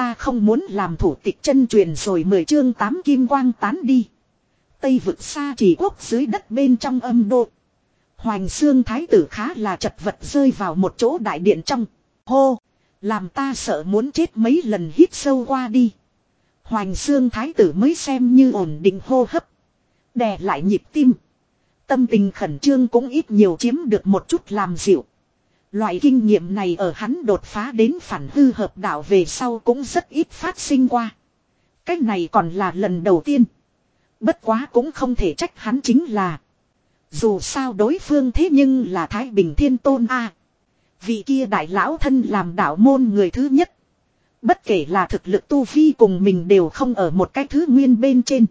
ta không muốn làm thủ tịch chân truyền rồi mười chương tám kim quang tán đi. Tây vực xa chỉ quốc dưới đất bên trong âm độ. Hoành xương thái tử khá là chật vật rơi vào một chỗ đại điện trong. Hô! Làm ta sợ muốn chết mấy lần hít sâu qua đi. Hoành xương thái tử mới xem như ổn định hô hấp. Đè lại nhịp tim. Tâm tình khẩn trương cũng ít nhiều chiếm được một chút làm dịu. Loại kinh nghiệm này ở hắn đột phá đến phản hư hợp đạo về sau cũng rất ít phát sinh qua. Cách này còn là lần đầu tiên. Bất quá cũng không thể trách hắn chính là. Dù sao đối phương thế nhưng là Thái Bình Thiên Tôn A. Vị kia đại lão thân làm đạo môn người thứ nhất. Bất kể là thực lực tu vi cùng mình đều không ở một cái thứ nguyên bên trên.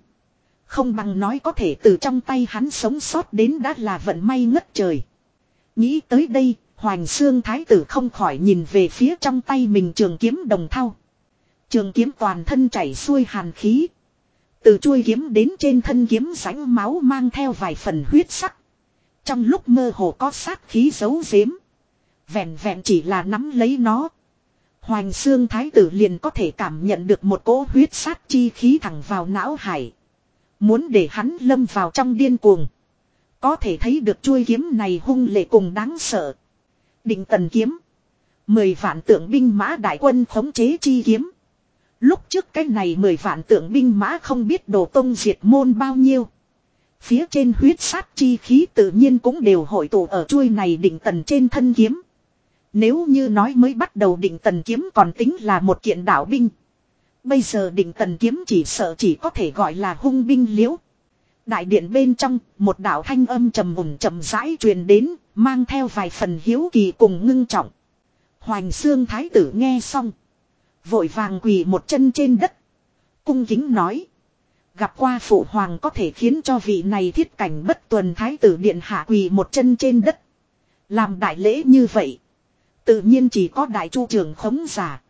Không bằng nói có thể từ trong tay hắn sống sót đến đã là vận may ngất trời. Nghĩ tới đây, Hoành Xương Thái tử không khỏi nhìn về phía trong tay mình trường kiếm đồng thau. Trường kiếm toàn thân chảy xuôi hàn khí. Từ chuôi kiếm đến trên thân kiếm rãnh máu mang theo vài phần huyết sắc. Trong lúc mơ hồ có sát khí giấu giếm. Vẹn vẹn chỉ là nắm lấy nó. Hoành xương thái tử liền có thể cảm nhận được một cỗ huyết sát chi khí thẳng vào não hải. Muốn để hắn lâm vào trong điên cuồng. Có thể thấy được chuôi kiếm này hung lệ cùng đáng sợ. Định tần kiếm. Mười vạn tượng binh mã đại quân khống chế chi kiếm. Lúc trước cái này mười vạn tượng binh mã không biết đồ tông diệt môn bao nhiêu. Phía trên huyết sát chi khí tự nhiên cũng đều hội tụ ở chuôi này định tần trên thân kiếm. Nếu như nói mới bắt đầu định tần kiếm còn tính là một kiện đạo binh. Bây giờ định tần kiếm chỉ sợ chỉ có thể gọi là hung binh liễu. Đại điện bên trong, một đạo thanh âm trầm mùng trầm rãi truyền đến, mang theo vài phần hiếu kỳ cùng ngưng trọng. Hoành xương thái tử nghe xong. Vội vàng quỳ một chân trên đất. Cung kính nói. Gặp qua phụ hoàng có thể khiến cho vị này thiết cảnh bất tuần thái tử điện hạ quỳ một chân trên đất. Làm đại lễ như vậy. Tự nhiên chỉ có đại chu trưởng khống giả.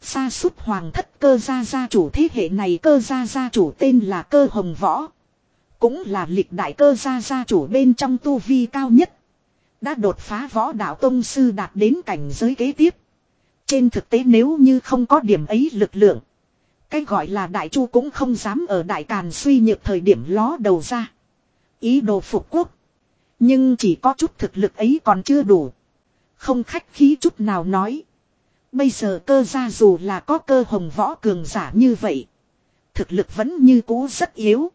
Sa sút hoàng thất cơ gia gia chủ thế hệ này cơ gia gia chủ tên là cơ hồng võ. Cũng là lịch đại cơ gia gia chủ bên trong tu vi cao nhất. Đã đột phá võ đạo tông sư đạt đến cảnh giới kế tiếp. Trên thực tế nếu như không có điểm ấy lực lượng. Cái gọi là đại chu cũng không dám ở đại càn suy nhược thời điểm ló đầu ra. Ý đồ phục quốc. Nhưng chỉ có chút thực lực ấy còn chưa đủ. Không khách khí chút nào nói. Bây giờ cơ gia dù là có cơ hồng võ cường giả như vậy. Thực lực vẫn như cũ rất yếu.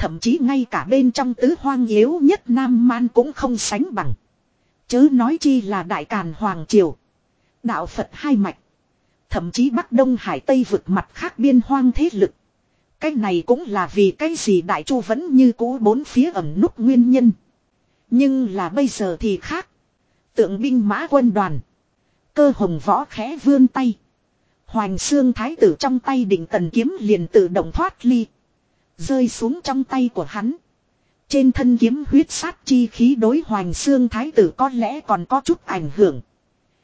Thậm chí ngay cả bên trong tứ hoang yếu nhất Nam Man cũng không sánh bằng. Chớ nói chi là đại càn hoàng triều. Đạo Phật hai mạch. Thậm chí Bắc Đông Hải Tây vực mặt khác biên hoang thế lực. Cái này cũng là vì cái gì Đại Chu vẫn như cũ bốn phía ẩm nút nguyên nhân. Nhưng là bây giờ thì khác. Tượng binh mã quân đoàn. Cơ hồng võ khẽ vươn tay. Hoành xương thái tử trong tay định tần kiếm liền tự động thoát ly. Rơi xuống trong tay của hắn. Trên thân kiếm huyết sát chi khí đối hoành xương thái tử có lẽ còn có chút ảnh hưởng.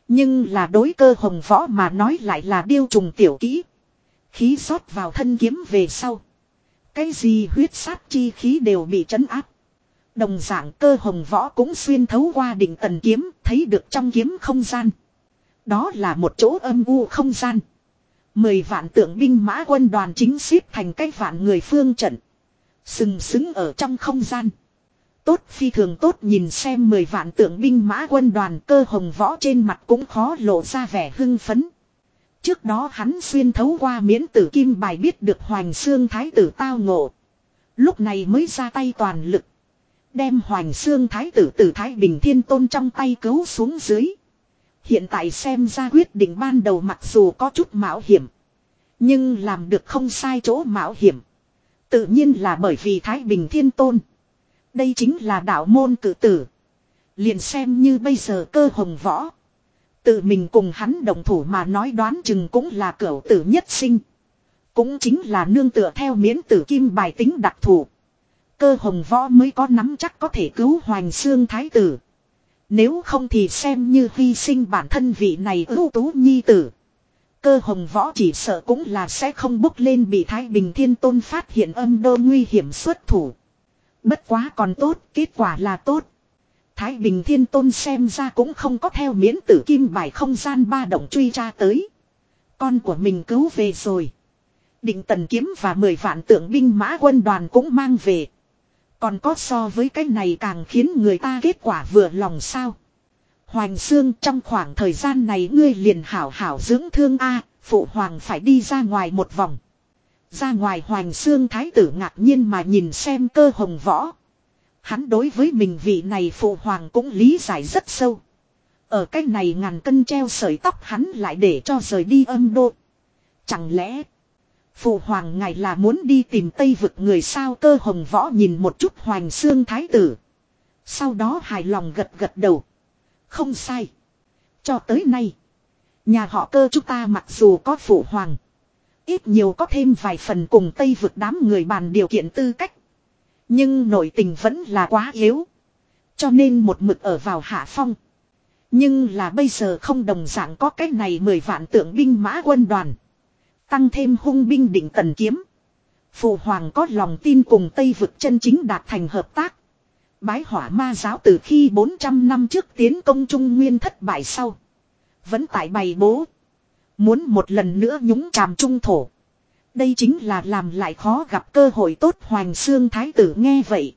Nhưng là đối cơ hồng võ mà nói lại là điêu trùng tiểu kỹ. Khí rót vào thân kiếm về sau. Cái gì huyết sát chi khí đều bị trấn áp. Đồng dạng cơ hồng võ cũng xuyên thấu qua đỉnh tần kiếm, thấy được trong kiếm không gian. Đó là một chỗ âm u không gian. Mười vạn tượng binh mã quân đoàn chính xếp thành cách vạn người phương trận. Sừng sững ở trong không gian. Tốt phi thường tốt nhìn xem mười vạn tượng binh mã quân đoàn cơ hồng võ trên mặt cũng khó lộ ra vẻ hưng phấn. Trước đó hắn xuyên thấu qua miễn tử kim bài biết được hoành xương thái tử tao ngộ. Lúc này mới ra tay toàn lực. Đem hoành xương thái tử từ Thái Bình Thiên Tôn trong tay cứu xuống dưới. Hiện tại xem ra quyết định ban đầu mặc dù có chút mạo hiểm. Nhưng làm được không sai chỗ mạo hiểm. Tự nhiên là bởi vì Thái Bình Thiên Tôn. Đây chính là đạo môn cử tử. Liền xem như bây giờ cơ hồng võ. Tự mình cùng hắn đồng thủ mà nói đoán chừng cũng là cửu tử nhất sinh. Cũng chính là nương tựa theo miễn tử kim bài tính đặc thù. Cơ hồng võ mới có nắm chắc có thể cứu hoành xương thái tử. Nếu không thì xem như hy sinh bản thân vị này ưu tú nhi tử. Cơ hồng võ chỉ sợ cũng là sẽ không bốc lên bị Thái Bình Thiên Tôn phát hiện âm đô nguy hiểm xuất thủ. Bất quá còn tốt, kết quả là tốt. Thái Bình Thiên Tôn xem ra cũng không có theo miễn tử kim bài không gian ba động truy tra tới. Con của mình cứu về rồi. Định tần kiếm và 10 vạn tượng binh mã quân đoàn cũng mang về. Còn có so với cái này càng khiến người ta kết quả vừa lòng sao. Hoành xương trong khoảng thời gian này ngươi liền hảo hảo dưỡng thương A, phụ hoàng phải đi ra ngoài một vòng. Ra ngoài hoành xương thái tử ngạc nhiên mà nhìn xem cơ hồng võ. Hắn đối với mình vị này phụ hoàng cũng lý giải rất sâu. Ở cái này ngàn cân treo sợi tóc hắn lại để cho rời đi âm đô. Chẳng lẽ Phụ hoàng ngài là muốn đi tìm Tây vực người sao cơ hồng võ nhìn một chút hoành xương thái tử. Sau đó hài lòng gật gật đầu. Không sai. Cho tới nay. Nhà họ cơ chúng ta mặc dù có phụ hoàng. Ít nhiều có thêm vài phần cùng Tây vực đám người bàn điều kiện tư cách. Nhưng nội tình vẫn là quá yếu. Cho nên một mực ở vào hạ phong. Nhưng là bây giờ không đồng dạng có cái này mười vạn tượng binh mã quân đoàn. Tăng thêm hung binh định tần kiếm. Phụ hoàng có lòng tin cùng Tây vực chân chính đạt thành hợp tác. Bái hỏa ma giáo từ khi 400 năm trước tiến công Trung Nguyên thất bại sau. Vẫn tại bày bố. Muốn một lần nữa nhúng chàm trung thổ. Đây chính là làm lại khó gặp cơ hội tốt Hoàng Sương Thái tử nghe vậy.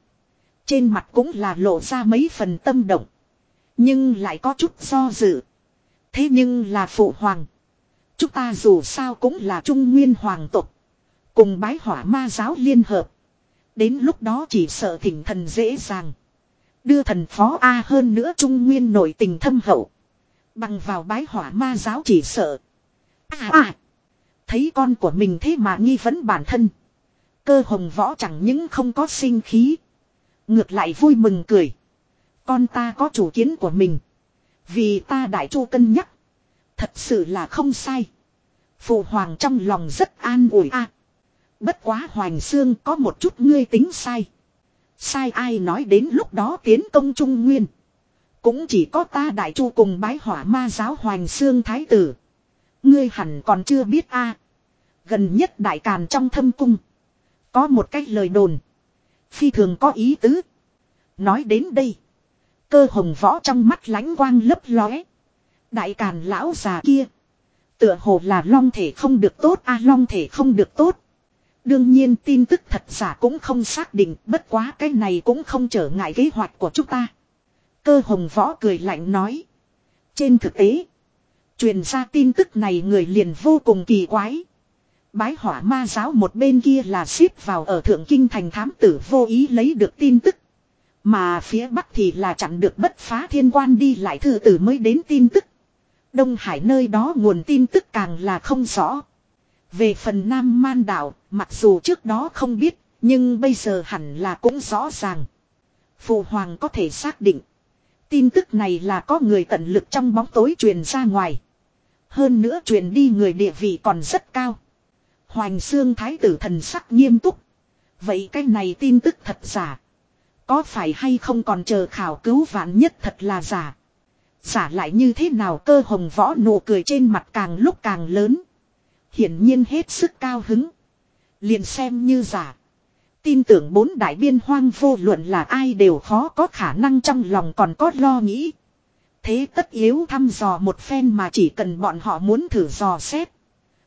Trên mặt cũng là lộ ra mấy phần tâm động. Nhưng lại có chút do dự. Thế nhưng là phụ hoàng. Chúng ta dù sao cũng là trung nguyên hoàng tộc. Cùng bái hỏa ma giáo liên hợp. Đến lúc đó chỉ sợ thỉnh thần dễ dàng. Đưa thần phó A hơn nữa trung nguyên nổi tình thâm hậu. Bằng vào bái hỏa ma giáo chỉ sợ. À à. Thấy con của mình thế mà nghi vấn bản thân. Cơ hồng võ chẳng những không có sinh khí. Ngược lại vui mừng cười. Con ta có chủ kiến của mình. Vì ta đại chu cân nhắc. Thật sự là không sai. Phụ hoàng trong lòng rất an ủi a. bất quá hoàng xương có một chút ngươi tính sai. Sai ai nói đến lúc đó tiến công trung nguyên. Cũng chỉ có ta đại chu cùng bái hỏa ma giáo hoàng xương thái tử. Ngươi hẳn còn chưa biết a. Gần nhất đại càn trong thâm cung. Có một cách lời đồn. Phi thường có ý tứ. Nói đến đây. Cơ hồng võ trong mắt lánh quang lấp lóe. Đại càn lão già kia. Tựa hồ là long thể không được tốt, a, long thể không được tốt. Đương nhiên tin tức thật giả cũng không xác định, bất quá cái này cũng không trở ngại kế hoạch của chúng ta. Cơ hồng võ cười lạnh nói. Trên thực tế. Truyền ra tin tức này người liền vô cùng kỳ quái. Bái hỏa ma giáo một bên kia là xếp vào ở thượng kinh thành thám tử vô ý lấy được tin tức. Mà phía bắc thì là chặn được bất phá thiên quan đi lại thư tử mới đến tin tức. Đông Hải nơi đó nguồn tin tức càng là không rõ. Về phần Nam Man đảo, mặc dù trước đó không biết, nhưng bây giờ hẳn là cũng rõ ràng. Phụ hoàng có thể xác định. Tin tức này là có người tận lực trong bóng tối truyền ra ngoài. Hơn nữa truyền đi người địa vị còn rất cao. Hoành xương thái tử thần sắc nghiêm túc. Vậy cái này tin tức thật giả. Có phải hay không còn chờ khảo cứu vạn nhất thật là giả. Giả lại như thế nào cơ hồng võ nụ cười trên mặt càng lúc càng lớn. Hiển nhiên hết sức cao hứng. Liền xem như giả. Tin tưởng bốn đại biên hoang vô luận là ai đều khó có khả năng trong lòng còn có lo nghĩ. Thế tất yếu thăm dò một phen mà chỉ cần bọn họ muốn thử dò xét.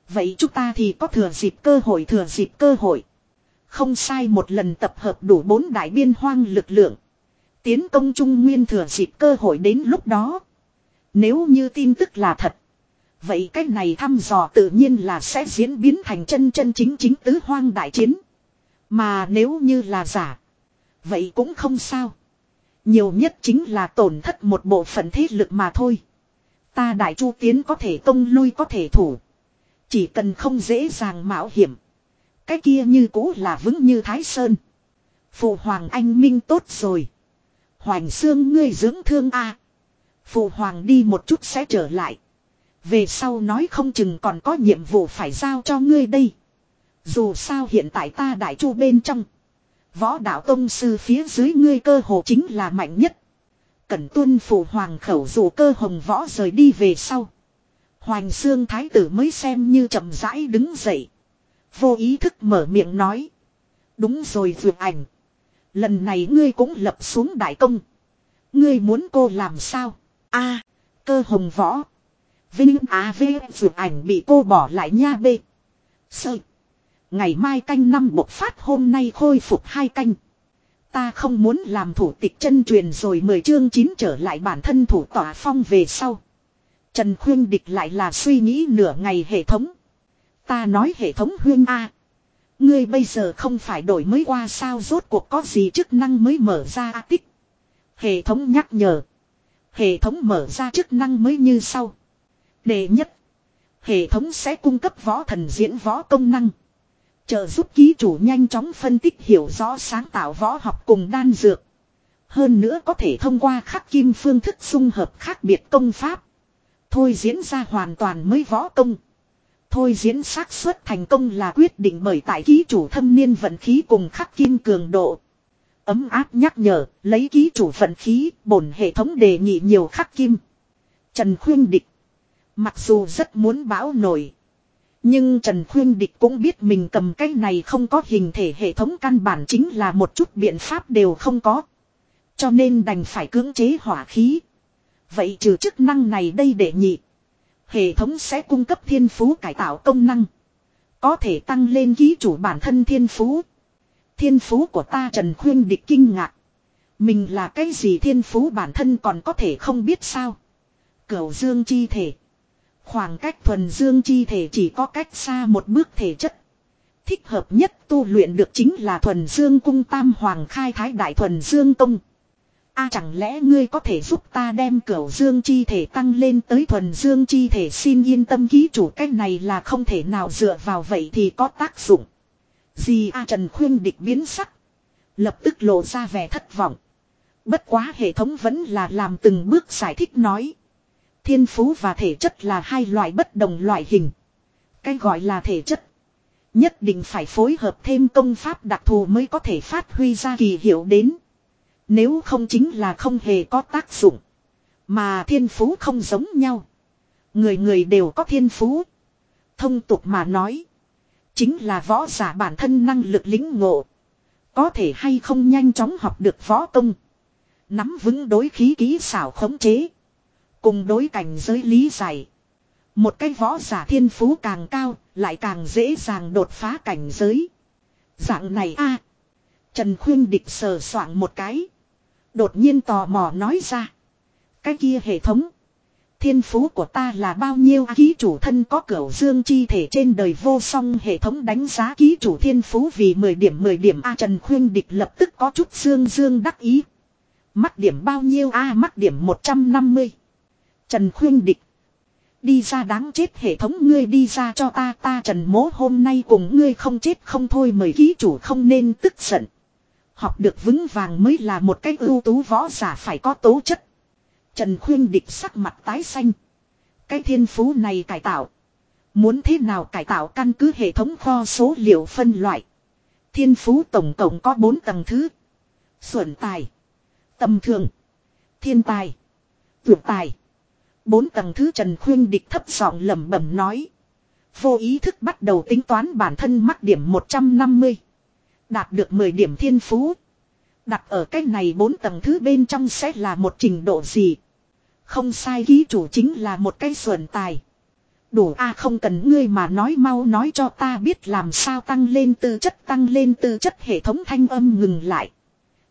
Vậy chúng ta thì có thừa dịp cơ hội thừa dịp cơ hội. Không sai một lần tập hợp đủ bốn đại biên hoang lực lượng. Tiến công Trung Nguyên thừa dịp cơ hội đến lúc đó. Nếu như tin tức là thật. Vậy cách này thăm dò tự nhiên là sẽ diễn biến thành chân chân chính chính tứ hoang đại chiến. Mà nếu như là giả. Vậy cũng không sao. Nhiều nhất chính là tổn thất một bộ phận thế lực mà thôi. Ta đại chu tiến có thể công lui có thể thủ. Chỉ cần không dễ dàng mạo hiểm. Cái kia như cũ là vững như Thái Sơn. Phụ Hoàng Anh Minh tốt rồi. hoàng xương ngươi dưỡng thương a Phụ Hoàng đi một chút sẽ trở lại. Về sau nói không chừng còn có nhiệm vụ phải giao cho ngươi đây. Dù sao hiện tại ta đại chu bên trong. Võ đạo tông sư phía dưới ngươi cơ hồ chính là mạnh nhất. Cẩn tuân phụ hoàng khẩu dù cơ hồng võ rời đi về sau. Hoành xương thái tử mới xem như chậm rãi đứng dậy. Vô ý thức mở miệng nói. Đúng rồi vượt ảnh. Lần này ngươi cũng lập xuống đại công. Ngươi muốn cô làm sao? A, cơ hồng võ. Vinh Á V vượt ảnh bị cô bỏ lại nha bê. Sơ. Ngày mai canh năm bộc phát hôm nay khôi phục hai canh. Ta không muốn làm thủ tịch chân truyền rồi mười chương chín trở lại bản thân thủ tỏa phong về sau. Trần Khuyên Địch lại là suy nghĩ nửa ngày hệ thống. Ta nói hệ thống huyên A. Ngươi bây giờ không phải đổi mới qua sao rốt cuộc có gì chức năng mới mở ra A tích. Hệ thống nhắc nhở. Hệ thống mở ra chức năng mới như sau. đề nhất. Hệ thống sẽ cung cấp võ thần diễn võ công năng. Trợ giúp ký chủ nhanh chóng phân tích hiểu rõ sáng tạo võ học cùng đan dược. Hơn nữa có thể thông qua khắc kim phương thức dung hợp khác biệt công pháp. Thôi diễn ra hoàn toàn mới võ công. Thôi diễn xác suất thành công là quyết định bởi tại ký chủ thâm niên vận khí cùng khắc kim cường độ. Ấm áp nhắc nhở, lấy ký chủ vận khí, bổn hệ thống đề nghị nhiều khắc kim. Trần Khuyên Địch. Mặc dù rất muốn bão nổi. Nhưng Trần Khuyên Địch cũng biết mình cầm cái này không có hình thể hệ thống căn bản chính là một chút biện pháp đều không có. Cho nên đành phải cưỡng chế hỏa khí. Vậy trừ chức năng này đây để nhị. Hệ thống sẽ cung cấp thiên phú cải tạo công năng. Có thể tăng lên ký chủ bản thân thiên phú. Thiên phú của ta Trần Khuyên Địch kinh ngạc. Mình là cái gì thiên phú bản thân còn có thể không biết sao. Cửu dương chi thể. Khoảng cách thuần dương chi thể chỉ có cách xa một bước thể chất. Thích hợp nhất tu luyện được chính là thuần dương cung tam hoàng khai thái đại thuần dương công. a, chẳng lẽ ngươi có thể giúp ta đem cửu dương chi thể tăng lên tới thuần dương chi thể xin yên tâm ký chủ cách này là không thể nào dựa vào, vậy thì có tác dụng. Gì a Trần Khuyên địch biến sắc. Lập tức lộ ra vẻ thất vọng. Bất quá hệ thống vẫn là làm từng bước giải thích nói. Thiên phú và thể chất là hai loại bất đồng loại hình. Cái gọi là thể chất. Nhất định phải phối hợp thêm công pháp đặc thù mới có thể phát huy ra kỳ hiệu đến. Nếu không chính là không hề có tác dụng. Mà thiên phú không giống nhau. Người người đều có thiên phú. Thông tục mà nói. Chính là võ giả bản thân năng lực lĩnh ngộ. Có thể hay không nhanh chóng học được võ công. Nắm vững đối khí ký xảo khống chế. Cùng đối cảnh giới lý giải. Một cái võ giả thiên phú càng cao, lại càng dễ dàng đột phá cảnh giới. Dạng này a Trần Khuyên Địch sờ soạn một cái. Đột nhiên tò mò nói ra. Cái kia hệ thống. Thiên phú của ta là bao nhiêu, ký chủ thân có cửu dương chi thể trên đời vô song, hệ thống đánh giá ký chủ thiên phú vì 10 điểm 10 điểm A, Trần Khuyên Địch lập tức có chút dương dương đắc ý. Mắt điểm bao nhiêu A, mắt điểm 150. Trần khuyên địch. Đi ra đáng chết, hệ thống ngươi đi ra cho ta ta trần mố hôm nay cùng ngươi không chết không thôi, mời ký chủ không nên tức giận. Học được vững vàng mới là một cách ưu tú võ giả, phải có tố chất. Trần khuyên địch sắc mặt tái xanh. Cái thiên phú này cải tạo. Muốn thế nào cải tạo căn cứ hệ thống kho số liệu phân loại. Thiên phú tổng cộng có 4 tầng thứ. Xuẩn tài. Tầm thường. Thiên tài. Vượt tài. Bốn tầng thứ Trần Khuyên Địch thấp giọng lẩm bẩm nói. Vô ý thức bắt đầu tính toán bản thân mắc điểm 150. Đạt được 10 điểm thiên phú. Đặt ở cái này bốn tầng thứ bên trong sẽ là một trình độ gì. Không sai, ký chủ chính là một cái xuẩn tài. Đủ a, không cần ngươi mà nói, mau nói cho ta biết làm sao tăng lên tư chất, tăng lên tư chất hệ thống thanh âm ngừng lại.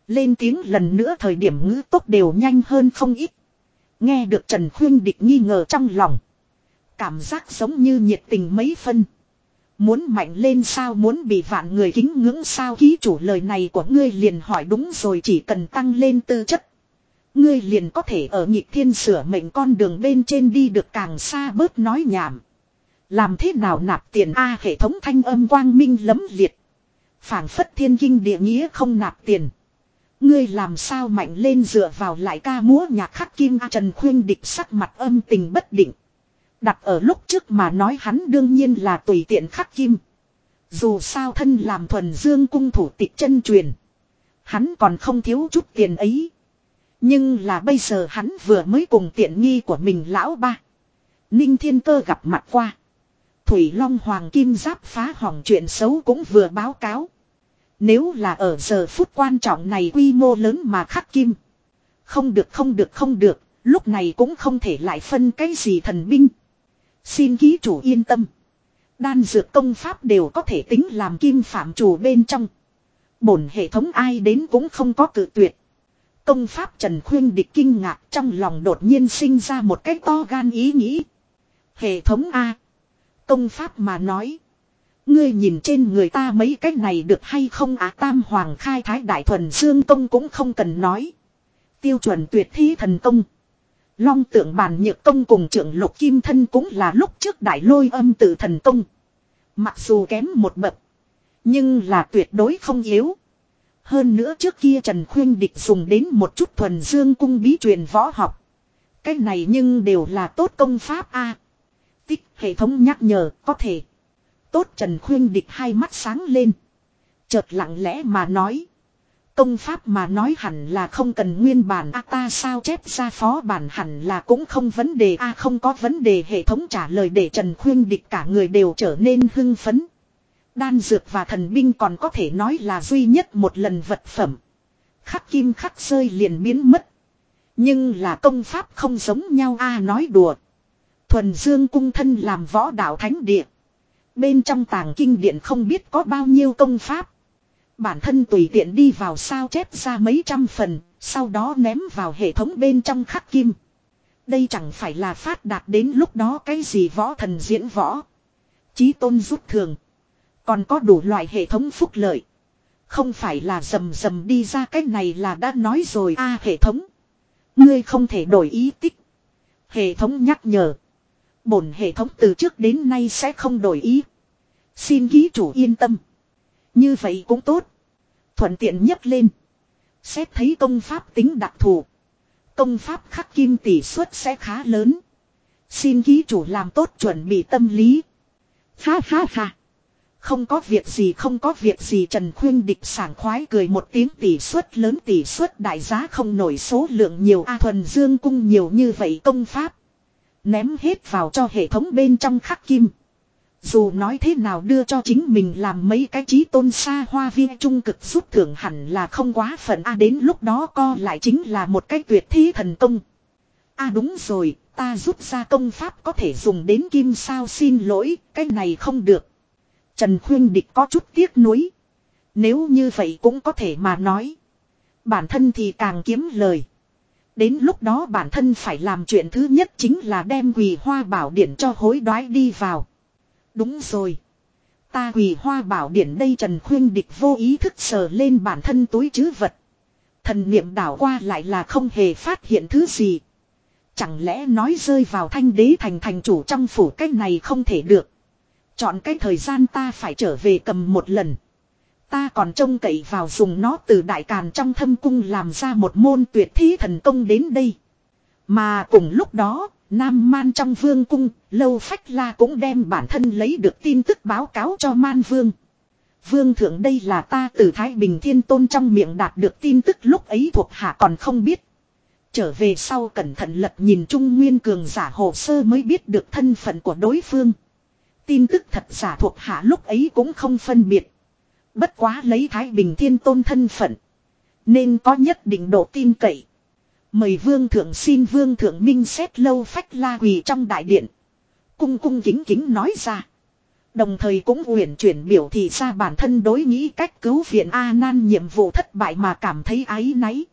Lên tiếng lần nữa, thời điểm ngữ tốc đều nhanh hơn không ít. Nghe được Trần Khuyên Địch nghi ngờ trong lòng. Cảm giác giống như nhiệt tình mấy phân. Muốn mạnh lên sao muốn bị vạn người kính ngưỡng sao ký chủ lời này của ngươi liền hỏi đúng rồi chỉ cần tăng lên tư chất. Ngươi liền có thể ở nhịp thiên sửa mệnh con đường bên trên đi được càng xa bớt nói nhảm. Làm thế nào nạp tiền A hệ thống thanh âm quang minh lấm liệt. phảng phất thiên kinh địa nghĩa không nạp tiền. Ngươi làm sao mạnh lên dựa vào lại ca múa nhạc khắc kim A Trần Khuyên địch sắc mặt âm tình bất định. Đặt ở lúc trước mà nói hắn đương nhiên là tùy tiện khắc kim. Dù sao thân làm thuần dương cung thủ tịch chân truyền. Hắn còn không thiếu chút tiền ấy. Nhưng là bây giờ hắn vừa mới cùng tiện nghi của mình lão ba. Ninh Thiên Cơ gặp mặt qua. Thủy Long Hoàng Kim Giáp phá hỏng chuyện xấu cũng vừa báo cáo. Nếu là ở giờ phút quan trọng này quy mô lớn mà khắc kim. Không được không được không được, lúc này cũng không thể lại phân cái gì thần binh. Xin ký chủ yên tâm. Đan dược công pháp đều có thể tính làm kim phạm chủ bên trong. Bổn hệ thống ai đến cũng không có cự tuyệt. Công pháp Trần Khuyên địch kinh ngạc trong lòng đột nhiên sinh ra một cái to gan ý nghĩ. Hệ thống A. Công pháp mà nói. Ngươi nhìn trên người ta mấy cái này được hay không á tam hoàng khai thái đại thuần dương công cũng không cần nói. Tiêu chuẩn tuyệt thi thần công. Long tượng bàn nhược công cùng trưởng lục kim thân cũng là lúc trước đại lôi âm tử thần công. Mặc dù kém một bậc. Nhưng là tuyệt đối không yếu. Hơn nữa trước kia Trần Khuyên Địch dùng đến một chút thuần dương cung bí truyền võ học. Cái này nhưng đều là tốt công pháp a. tích hệ thống nhắc nhở, có thể. Tốt Trần Khuyên Địch hai mắt sáng lên. Chợt lặng lẽ mà nói. Công pháp mà nói hẳn là không cần nguyên bản a, ta sao chép ra phó bản hẳn là cũng không vấn đề a, không có vấn đề, hệ thống trả lời để Trần Khuyên Địch cả người đều trở nên hưng phấn. Đan dược và thần binh còn có thể nói là duy nhất một lần vật phẩm. Khắc kim khắc rơi liền biến mất. Nhưng là công pháp không giống nhau a, nói đùa. Thuần Dương cung thân làm võ đạo thánh địa. Bên trong tàng kinh điện không biết có bao nhiêu công pháp. Bản thân tùy tiện đi vào sao chép ra mấy trăm phần, sau đó ném vào hệ thống bên trong khắc kim. Đây chẳng phải là phát đạt đến lúc đó cái gì võ thần diễn võ. Chí tôn rút thường. Còn có đủ loại hệ thống phúc lợi. Không phải là rầm rầm đi ra cái này là đã nói rồi a à, hệ thống. Ngươi không thể đổi ý tích. Hệ thống nhắc nhở. Bổn hệ thống từ trước đến nay sẽ không đổi ý. Xin ký chủ yên tâm. Như vậy cũng tốt. Thuận tiện nhất lên. Xét thấy công pháp tính đặc thù. Công pháp khắc kim tỷ suất sẽ khá lớn. Xin ký chủ làm tốt chuẩn bị tâm lý. Ha ha ha. Không có việc gì, không có việc gì Trần Khuyên Địch sảng khoái cười một tiếng tỷ suất lớn, tỷ suất đại giá không nổi số lượng nhiều A thuần dương cung nhiều như vậy công pháp. Ném hết vào cho hệ thống bên trong khắc kim. Dù nói thế nào đưa cho chính mình làm mấy cái trí tôn xa hoa viên trung cực giúp thưởng hẳn là không quá phận A đến lúc đó co lại chính là một cái tuyệt thi thần công. A đúng rồi, ta rút ra công pháp có thể dùng đến kim sao xin lỗi, cái này không được. Trần Khuyên Địch có chút tiếc nuối. Nếu như vậy cũng có thể mà nói. Bản thân thì càng kiếm lời. Đến lúc đó bản thân phải làm chuyện thứ nhất chính là đem quỳ hoa bảo điển cho hối đoái đi vào. Đúng rồi. Ta quỳ hoa bảo điển đây Trần Khuyên Địch vô ý thức sờ lên bản thân túi chứ vật. Thần niệm đảo qua lại là không hề phát hiện thứ gì. Chẳng lẽ nói rơi vào thanh đế thành thành chủ trong phủ cái này không thể được. Chọn cái thời gian ta phải trở về cầm một lần. Ta còn trông cậy vào dùng nó từ đại càn trong thâm cung làm ra một môn tuyệt thí thần công đến đây. Mà cùng lúc đó, Nam Man trong vương cung, Lâu Phách La cũng đem bản thân lấy được tin tức báo cáo cho Man Vương. Vương thượng đây là ta từ Thái Bình Thiên Tôn trong miệng đạt được tin tức lúc ấy thuộc hạ còn không biết. Trở về sau cẩn thận lật nhìn Trung Nguyên Cường giả hồ sơ mới biết được thân phận của đối phương. Tin tức thật giả thuộc hạ lúc ấy cũng không phân biệt. Bất quá lấy Thái Bình Thiên Tôn thân phận. Nên có nhất định độ tin cậy. Mời vương thượng xin vương thượng minh xét lâu phách la quỳ trong đại điện. Cung cung kính kính nói ra. Đồng thời cũng uyển chuyển biểu thị ra bản thân đối nghĩ cách cứu viện A Nan nhiệm vụ thất bại mà cảm thấy áy náy.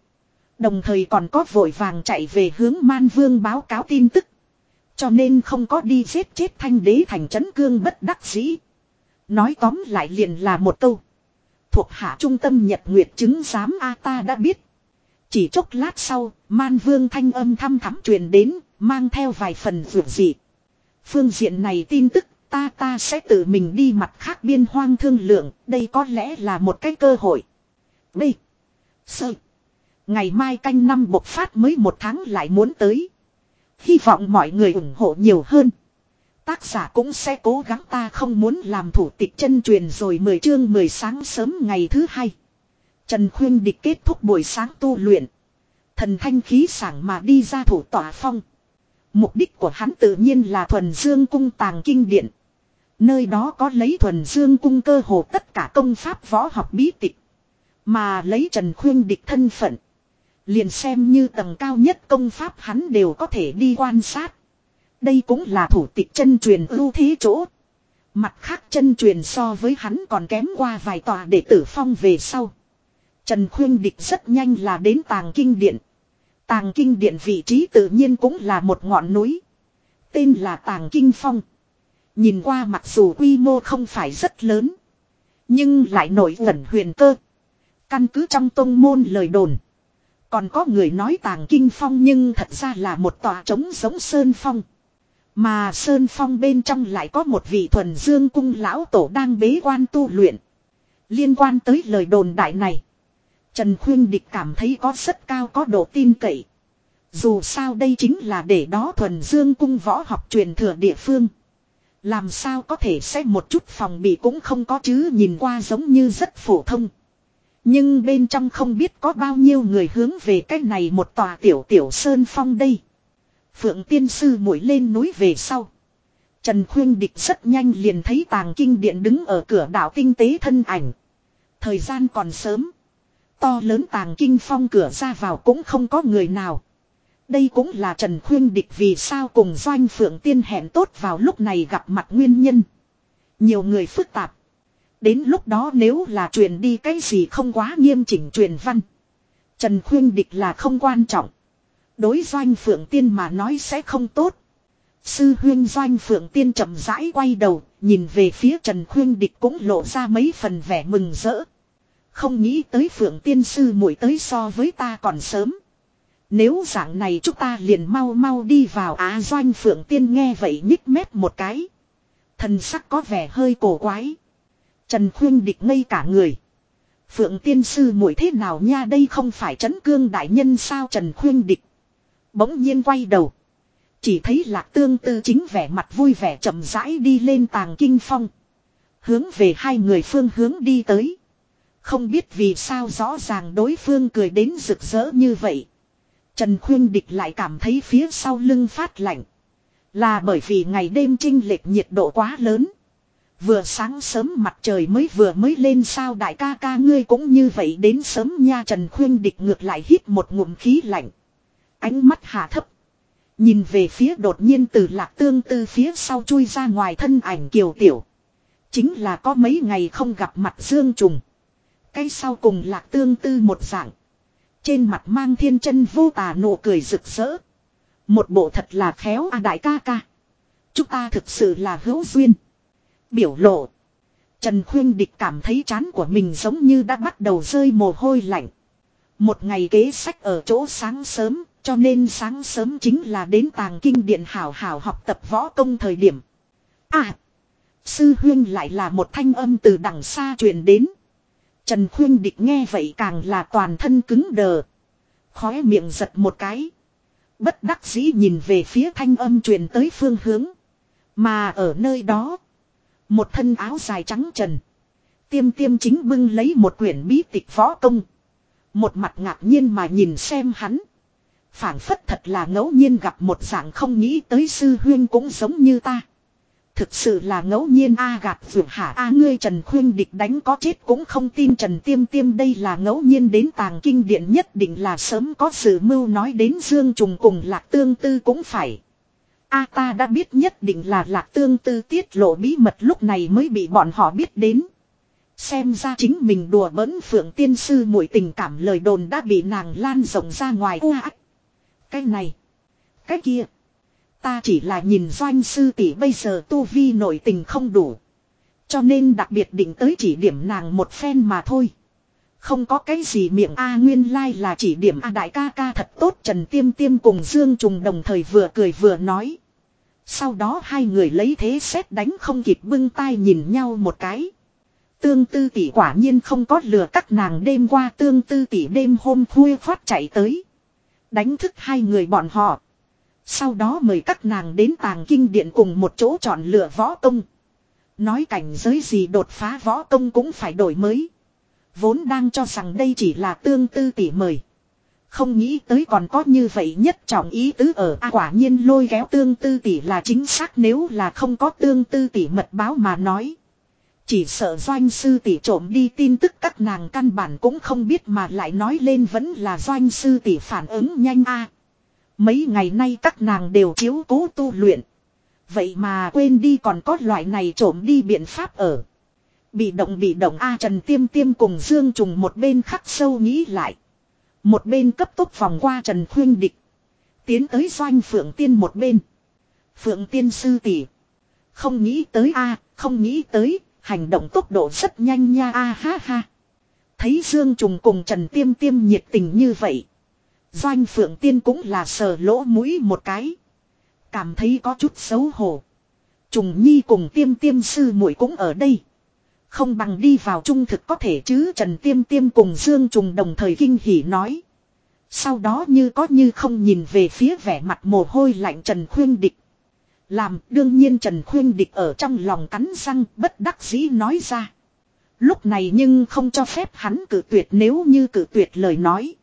Đồng thời còn có vội vàng chạy về hướng man vương báo cáo tin tức. Cho nên không có đi giết chết thanh đế thành trấn cương bất đắc dĩ. Nói tóm lại liền là một câu. Thuộc hạ trung tâm nhật nguyệt chứng giám A ta đã biết. Chỉ chốc lát sau, man vương thanh âm thăm thắm truyền đến, mang theo vài phần vượt dị. Phương diện này tin tức, ta ta sẽ tự mình đi mặt khác biên hoang thương lượng, đây có lẽ là một cái cơ hội. B. Sơ. Ngày mai canh năm bộc phát mới một tháng lại muốn tới. Hy vọng mọi người ủng hộ nhiều hơn. Tác giả cũng sẽ cố gắng ta không muốn làm thủ tịch chân truyền rồi 10 chương 10 sáng sớm ngày thứ hai. Trần Khuyên Địch kết thúc buổi sáng tu luyện. Thần thanh khí sảng mà đi ra thủ tỏa phong. Mục đích của hắn tự nhiên là thuần dương cung tàng kinh điện. Nơi đó có lấy thuần dương cung cơ hồ tất cả công pháp võ học bí tịch. Mà lấy Trần Khuyên Địch thân phận. Liền xem như tầng cao nhất công pháp hắn đều có thể đi quan sát. Đây cũng là thủ tịch chân truyền ưu thế chỗ. Mặt khác chân truyền so với hắn còn kém qua vài tòa để tử phong về sau. Trần Khuyên Địch rất nhanh là đến tàng kinh điện. Tàng kinh điện vị trí tự nhiên cũng là một ngọn núi. Tên là tàng kinh phong. Nhìn qua mặc dù quy mô không phải rất lớn. Nhưng lại nổi gần huyền cơ. Căn cứ trong tông môn lời đồn. Còn có người nói tàng kinh phong nhưng thật ra là một tòa trống giống sơn phong. Mà sơn phong bên trong lại có một vị thuần dương cung lão tổ đang bế quan tu luyện. Liên quan tới lời đồn đại này. Trần Khuyên Địch cảm thấy có rất cao có độ tin cậy. Dù sao đây chính là để đó thuần dương cung võ học truyền thừa địa phương. Làm sao có thể xét một chút phòng bị cũng không có chứ nhìn qua giống như rất phổ thông. Nhưng bên trong không biết có bao nhiêu người hướng về cái này một tòa tiểu tiểu sơn phong đây. Phượng tiên sư mũi lên núi về sau. Trần Khuyên Địch rất nhanh liền thấy tàng kinh điện đứng ở cửa đảo tinh tế thân ảnh. Thời gian còn sớm. To lớn tàng kinh phong cửa ra vào cũng không có người nào. Đây cũng là Trần Khuyên Địch vì sao cùng Doanh Phượng Tiên hẹn tốt vào lúc này gặp mặt nguyên nhân. Nhiều người phức tạp. Đến lúc đó nếu là truyền đi cái gì không quá nghiêm chỉnh truyền văn. Trần Khuyên Địch là không quan trọng. Đối Doanh Phượng Tiên mà nói sẽ không tốt. Sư huyên Doanh Phượng Tiên chậm rãi quay đầu, nhìn về phía Trần Khuyên Địch cũng lộ ra mấy phần vẻ mừng rỡ. Không nghĩ tới Phượng Tiên sư muội tới so với ta còn sớm. Nếu dạng này chúng ta liền mau mau đi vào á doanh phượng tiên nghe vậy nhích mép một cái. Thần sắc có vẻ hơi cổ quái. Trần khuyên địch ngây cả người. Phượng tiên sư muội thế nào nha, đây không phải trấn cương đại nhân sao Trần khuyên địch. Bỗng nhiên quay đầu. Chỉ thấy lạc tương tư chính vẻ mặt vui vẻ chậm rãi đi lên tàng kinh phong. Hướng về hai người phương hướng đi tới. Không biết vì sao rõ ràng đối phương cười đến rực rỡ như vậy. Trần Khuyên Địch lại cảm thấy phía sau lưng phát lạnh. Là bởi vì ngày đêm trinh lệch nhiệt độ quá lớn. Vừa sáng sớm mặt trời mới vừa mới lên sao đại ca ca ngươi cũng như vậy đến sớm nha Trần Khuyên Địch ngược lại hít một ngụm khí lạnh. Ánh mắt hạ thấp. Nhìn về phía đột nhiên từ lạc tương tư phía sau chui ra ngoài thân ảnh kiều tiểu. Chính là có mấy ngày không gặp mặt Dương Trùng. Cái sau cùng lạc tương tư một dạng. Trên mặt mang thiên chân vô tà nụ cười rực rỡ. Một bộ thật là khéo à đại ca ca. Chúng ta thực sự là hữu duyên. Biểu lộ. Trần Khuyên Địch cảm thấy chán của mình giống như đã bắt đầu rơi mồ hôi lạnh. Một ngày kế sách ở chỗ sáng sớm, cho nên sáng sớm chính là đến tàng kinh điện hảo hảo học tập võ công thời điểm. À! Sư huyên lại là một thanh âm từ đằng xa truyền đến. Trần Khuyên Địch nghe vậy càng là toàn thân cứng đờ. Khóe miệng giật một cái. Bất đắc dĩ nhìn về phía thanh âm truyền tới phương hướng. Mà ở nơi đó. Một thân áo dài trắng trần. Tiêm tiêm chính bưng lấy một quyển bí tịch võ công. Một mặt ngạc nhiên mà nhìn xem hắn. phảng phất thật là ngẫu nhiên gặp một dạng không nghĩ tới sư huyên cũng giống như ta. Thực sự là ngẫu nhiên a gạt vượt hả a ngươi Trần Khuyên địch đánh có chết cũng không tin Trần Tiêm Tiêm đây là ngẫu nhiên đến tàng kinh điện nhất định là sớm có sự mưu nói đến Dương Trùng cùng Lạc Tương Tư cũng phải. A ta đã biết nhất định là Lạc Tương Tư tiết lộ bí mật lúc này mới bị bọn họ biết đến. Xem ra chính mình đùa bỡn phượng tiên sư mũi tình cảm lời đồn đã bị nàng lan rộng ra ngoài. Ua, cái này, cái kia. Ta chỉ là nhìn doanh sư tỷ bây giờ tu vi nội tình không đủ. Cho nên đặc biệt định tới chỉ điểm nàng một phen mà thôi. Không có cái gì miệng A nguyên lai like là chỉ điểm A đại ca ca thật tốt Trần Tiêm Tiêm cùng Dương Trùng đồng thời vừa cười vừa nói. Sau đó hai người lấy thế xét đánh không kịp bưng tay nhìn nhau một cái. Tương tư tỷ quả nhiên không có lừa các nàng đêm qua tương tư tỷ đêm hôm khuya phát chạy tới. Đánh thức hai người bọn họ. Sau đó mời các nàng đến tàng kinh điện cùng một chỗ chọn lựa võ công. Nói cảnh giới gì đột phá võ công cũng phải đổi mới. Vốn đang cho rằng đây chỉ là tương tư tỷ mời. Không nghĩ tới còn có như vậy nhất trọng ý tứ ở a quả nhiên lôi kéo tương tư tỷ là chính xác nếu là không có tương tư tỷ mật báo mà nói. Chỉ sợ doanh sư tỷ trộm đi tin tức các nàng căn bản cũng không biết mà lại nói lên vẫn là doanh sư tỷ phản ứng nhanh a Mấy ngày nay các nàng đều chiếu cố tu luyện. Vậy mà quên đi còn có loại này trộm đi biện pháp ở. Bị động bị động A Trần Tiêm Tiêm cùng Dương Trùng một bên khắc sâu nghĩ lại. Một bên cấp tốc vòng qua Trần Khuyên Địch. Tiến tới doanh Phượng Tiên một bên. Phượng Tiên sư tỷ Không nghĩ tới A, không nghĩ tới, hành động tốc độ rất nhanh nha A ha ha. Thấy Dương Trùng cùng Trần Tiêm Tiêm nhiệt tình như vậy. Doanh Phượng Tiên cũng là sờ lỗ mũi một cái. Cảm thấy có chút xấu hổ. Trùng Nhi cùng Tiêm Tiêm sư muội cũng ở đây. Không bằng đi vào trung thực có thể chứ Trần Tiêm Tiêm cùng Dương Trùng đồng thời kinh hỉ nói. Sau đó như có như không nhìn về phía vẻ mặt mồ hôi lạnh Trần Khuyên Địch. Làm, đương nhiên Trần Khuyên Địch ở trong lòng cắn răng, bất đắc dĩ nói ra. Lúc này nhưng không cho phép hắn cử tuyệt, nếu như cử tuyệt lời nói.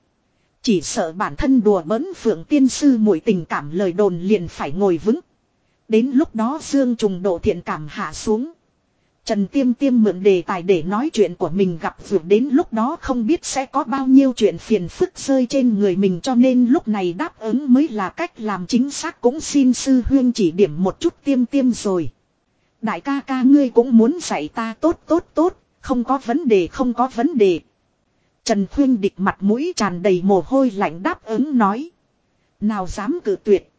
Chỉ sợ bản thân đùa bỡn phượng tiên sư mùi tình cảm lời đồn liền phải ngồi vững. Đến lúc đó Dương Trùng độ thiện cảm hạ xuống. Trần Tiêm Tiêm mượn đề tài để nói chuyện của mình gặp vượt đến lúc đó không biết sẽ có bao nhiêu chuyện phiền phức rơi trên người mình cho nên lúc này đáp ứng mới là cách làm chính xác cũng xin sư huyên chỉ điểm một chút Tiêm Tiêm rồi. Đại ca ca ngươi cũng muốn dạy ta tốt tốt tốt, không có vấn đề không có vấn đề. Trần Khuyên địch mặt mũi tràn đầy mồ hôi lạnh đáp ứng nói. Nào dám cử tuyệt.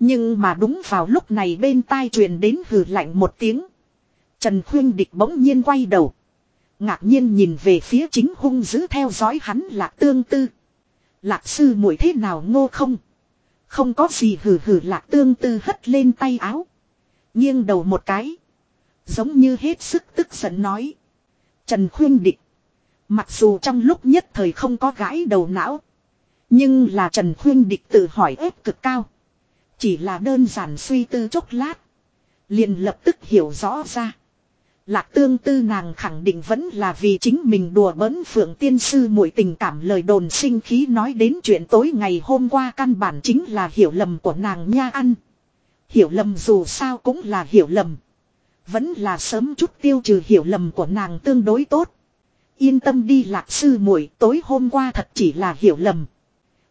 Nhưng mà đúng vào lúc này bên tai truyền đến hừ lạnh một tiếng. Trần Khuyên Địch bỗng nhiên quay đầu. Ngạc nhiên nhìn về phía chính hung dữ theo dõi hắn lạc tương tư. Lạc sư muội thế nào ngô không? Không có gì hừ hừ lạc tương tư hất lên tay áo. Nghiêng đầu một cái. Giống như hết sức tức giận nói. Trần Khuyên Địch. Mặc dù trong lúc nhất thời không có gãi đầu não. Nhưng là Trần Khuyên Địch tự hỏi ép cực cao. Chỉ là đơn giản suy tư chốc lát. Liền lập tức hiểu rõ ra. Lạc tương tư nàng khẳng định vẫn là vì chính mình đùa bỡn phượng tiên sư muội tình cảm lời đồn sinh khí nói đến chuyện tối ngày hôm qua căn bản chính là hiểu lầm của nàng nha ăn. Hiểu lầm dù sao cũng là hiểu lầm. Vẫn là sớm chút tiêu trừ hiểu lầm của nàng tương đối tốt. Yên tâm đi lạc sư muội, tối hôm qua thật chỉ là hiểu lầm.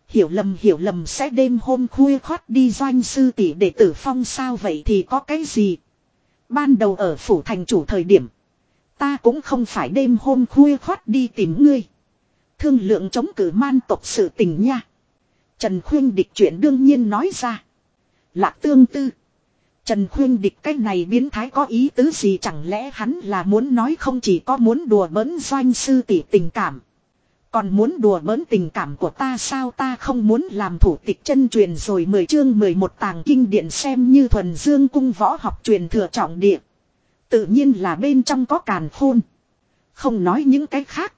Hiểu lầm hiểu lầm sẽ đêm hôm khuya khoát đi doanh sư tỷ để tử phong sao vậy thì có cái gì Ban đầu ở phủ thành chủ thời điểm. Ta cũng không phải đêm hôm khuya khoát đi tìm ngươi. Thương lượng chống cử man tộc sự tình nha. Trần Khuyên địch chuyện đương nhiên nói ra. Lạc tương tư. Trần Khuyên địch cái này biến thái có ý tứ gì chẳng lẽ hắn là muốn nói không chỉ có muốn đùa bỡn doanh sư tỷ tình cảm. Còn muốn đùa bỡn tình cảm của ta sao ta không muốn làm thủ tịch chân truyền rồi 10 chương 11 tàng kinh điện xem như thuần dương cung võ học truyền thừa trọng địa. Tự nhiên là bên trong có càn khôn. Không nói những cái khác.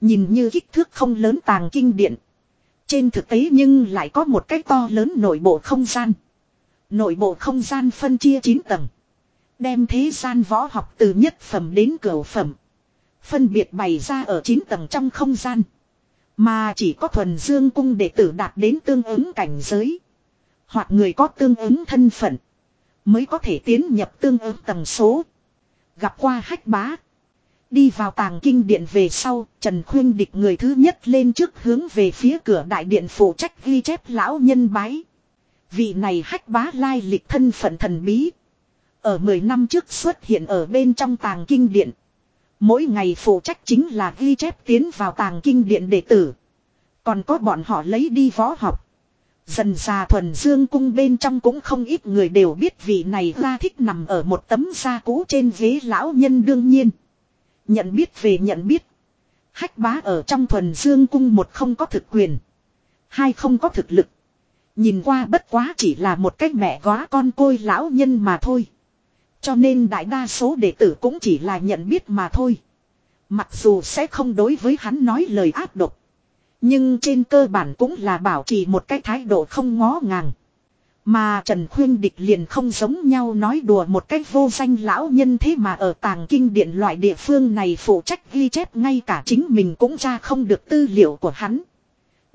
Nhìn như kích thước không lớn tàng kinh điện. Trên thực tế nhưng lại có một cái to lớn nội bộ không gian. Nội bộ không gian phân chia 9 tầng. Đem thế gian võ học từ nhất phẩm đến cửu phẩm. Phân biệt bày ra ở 9 tầng trong không gian. Mà chỉ có thuần dương cung đệ tử đạt đến tương ứng cảnh giới. Hoặc người có tương ứng thân phận. Mới có thể tiến nhập tương ứng tầng số. Gặp qua hách bá. Đi vào tàng kinh điện về sau, Trần Khuyên địch người thứ nhất lên trước hướng về phía cửa đại điện phụ trách ghi chép lão nhân bái. Vị này hách bá lai lịch thân phận thần bí. Ở 10 năm trước xuất hiện ở bên trong tàng kinh điện. Mỗi ngày phụ trách chính là ghi chép tiến vào tàng kinh điện đệ tử. Còn có bọn họ lấy đi võ học. Dần già thuần dương cung bên trong cũng không ít người đều biết vị này ra thích nằm ở một tấm da cũ trên ghế lão nhân đương nhiên. Nhận biết về nhận biết. Hách bá ở trong thuần dương cung một không có thực quyền. Hai không có thực lực. Nhìn qua bất quá chỉ là một cách mẹ góa con côi lão nhân mà thôi. Cho nên đại đa số đệ tử cũng chỉ là nhận biết mà thôi. Mặc dù sẽ không đối với hắn nói lời áp độc. Nhưng trên cơ bản cũng là bảo trì một cái thái độ không ngó ngàng. Mà Trần Khuyên Địch liền không giống nhau nói đùa một cách vô danh lão nhân thế mà ở tàng kinh điện loại địa phương này phụ trách ghi chép ngay cả chính mình cũng ra không được tư liệu của hắn.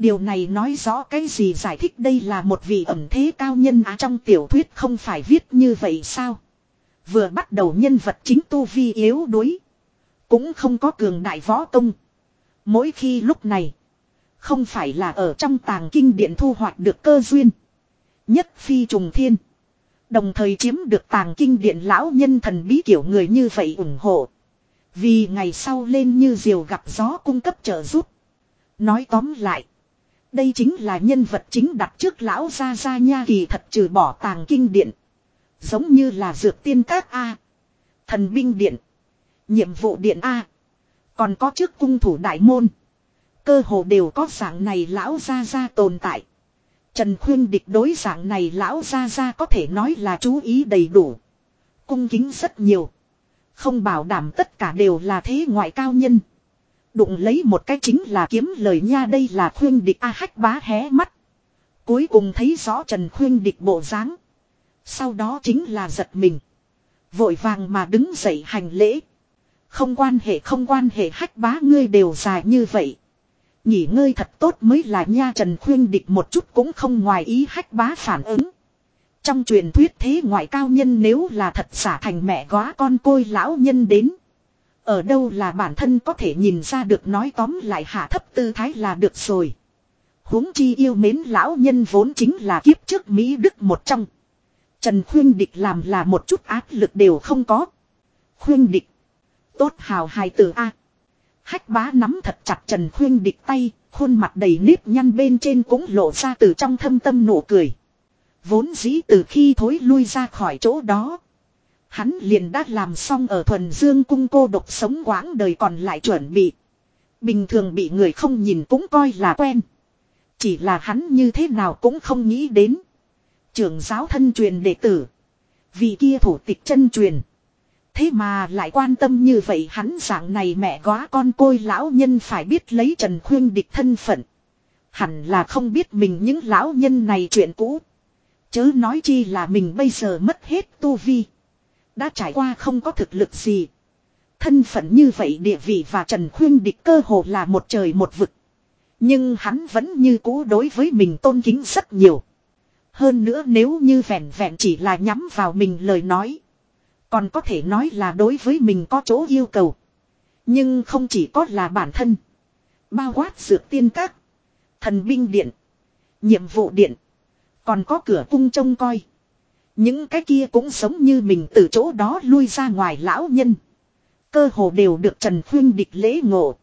Điều này nói rõ cái gì giải thích đây là một vị ẩm thế cao nhân á trong tiểu thuyết không phải viết như vậy sao? Vừa bắt đầu nhân vật chính tu vi yếu đuối. Cũng không có cường đại võ công. Mỗi khi lúc này. Không phải là ở trong tàng kinh điện thu hoạch được cơ duyên. Nhất phi trùng thiên. Đồng thời chiếm được tàng kinh điện lão nhân thần bí kiểu người như vậy ủng hộ. Vì ngày sau lên như diều gặp gió cung cấp trợ giúp. Nói tóm lại. Đây chính là nhân vật chính đặt trước lão gia gia nha kỳ thật trừ bỏ tàng kinh điện. Giống như là dược tiên các A. Thần binh điện. Nhiệm vụ điện A. Còn có trước cung thủ đại môn. Cơ hồ đều có dạng này lão gia gia tồn tại. Trần Khuyên địch đối dạng này lão gia gia có thể nói là chú ý đầy đủ. Cung kính rất nhiều. Không bảo đảm tất cả đều là thế ngoại cao nhân. Đụng lấy một cái chính là kiếm lời nha đây là khuyên địch A hách bá hé mắt. Cuối cùng thấy rõ Trần Khuyên địch bộ dáng. Sau đó chính là giật mình. Vội vàng mà đứng dậy hành lễ. Không quan hệ, không quan hệ, hách bá ngươi đều dài như vậy. Nghỉ ngơi thật tốt mới là nha, Trần Khuyên địch một chút cũng không ngoài ý hách bá phản ứng. Trong truyền thuyết thế ngoại cao nhân nếu là thật xả thành mẹ góa con côi lão nhân đến. Ở đâu là bản thân có thể nhìn ra được nói tóm lại hạ thấp tư thái là được rồi. huống chi yêu mến lão nhân vốn chính là kiếp trước Mỹ Đức một trong. Trần Khuyên Địch làm là một chút áp lực đều không có. Khuyên Địch. Tốt hào hài tử A. Hách bá nắm thật chặt Trần Khuyên Địch tay, khuôn mặt đầy nếp nhăn bên trên cũng lộ ra từ trong thâm tâm nụ cười. Vốn dĩ từ khi thối lui ra khỏi chỗ đó. Hắn liền đã làm xong ở thuần dương cung cô độc sống quãng đời còn lại chuẩn bị. Bình thường bị người không nhìn cũng coi là quen. Chỉ là hắn như thế nào cũng không nghĩ đến. Trưởng giáo thân truyền đệ tử. Vì kia thủ tịch chân truyền. Thế mà lại quan tâm như vậy hắn dạng này mẹ góa con côi lão nhân phải biết lấy Trần Khuyên địch thân phận. Hẳn là không biết mình những lão nhân này chuyện cũ. Chớ nói chi là mình bây giờ mất hết tu vi. Đã trải qua không có thực lực gì. Thân phận như vậy địa vị và Trần Khuyên địch cơ hồ là một trời một vực. Nhưng hắn vẫn như cũ đối với mình tôn kính rất nhiều. Hơn nữa nếu như vẹn vẹn chỉ là nhắm vào mình lời nói. Còn có thể nói là đối với mình có chỗ yêu cầu. Nhưng không chỉ có là bản thân. Bao quát dược tiên các. Thần binh điện. Nhiệm vụ điện. Còn có cửa cung trông coi. Những cái kia cũng giống như mình từ chỗ đó lui ra ngoài lão nhân. Cơ hồ đều được Trần Khuyên Địch lễ ngộ.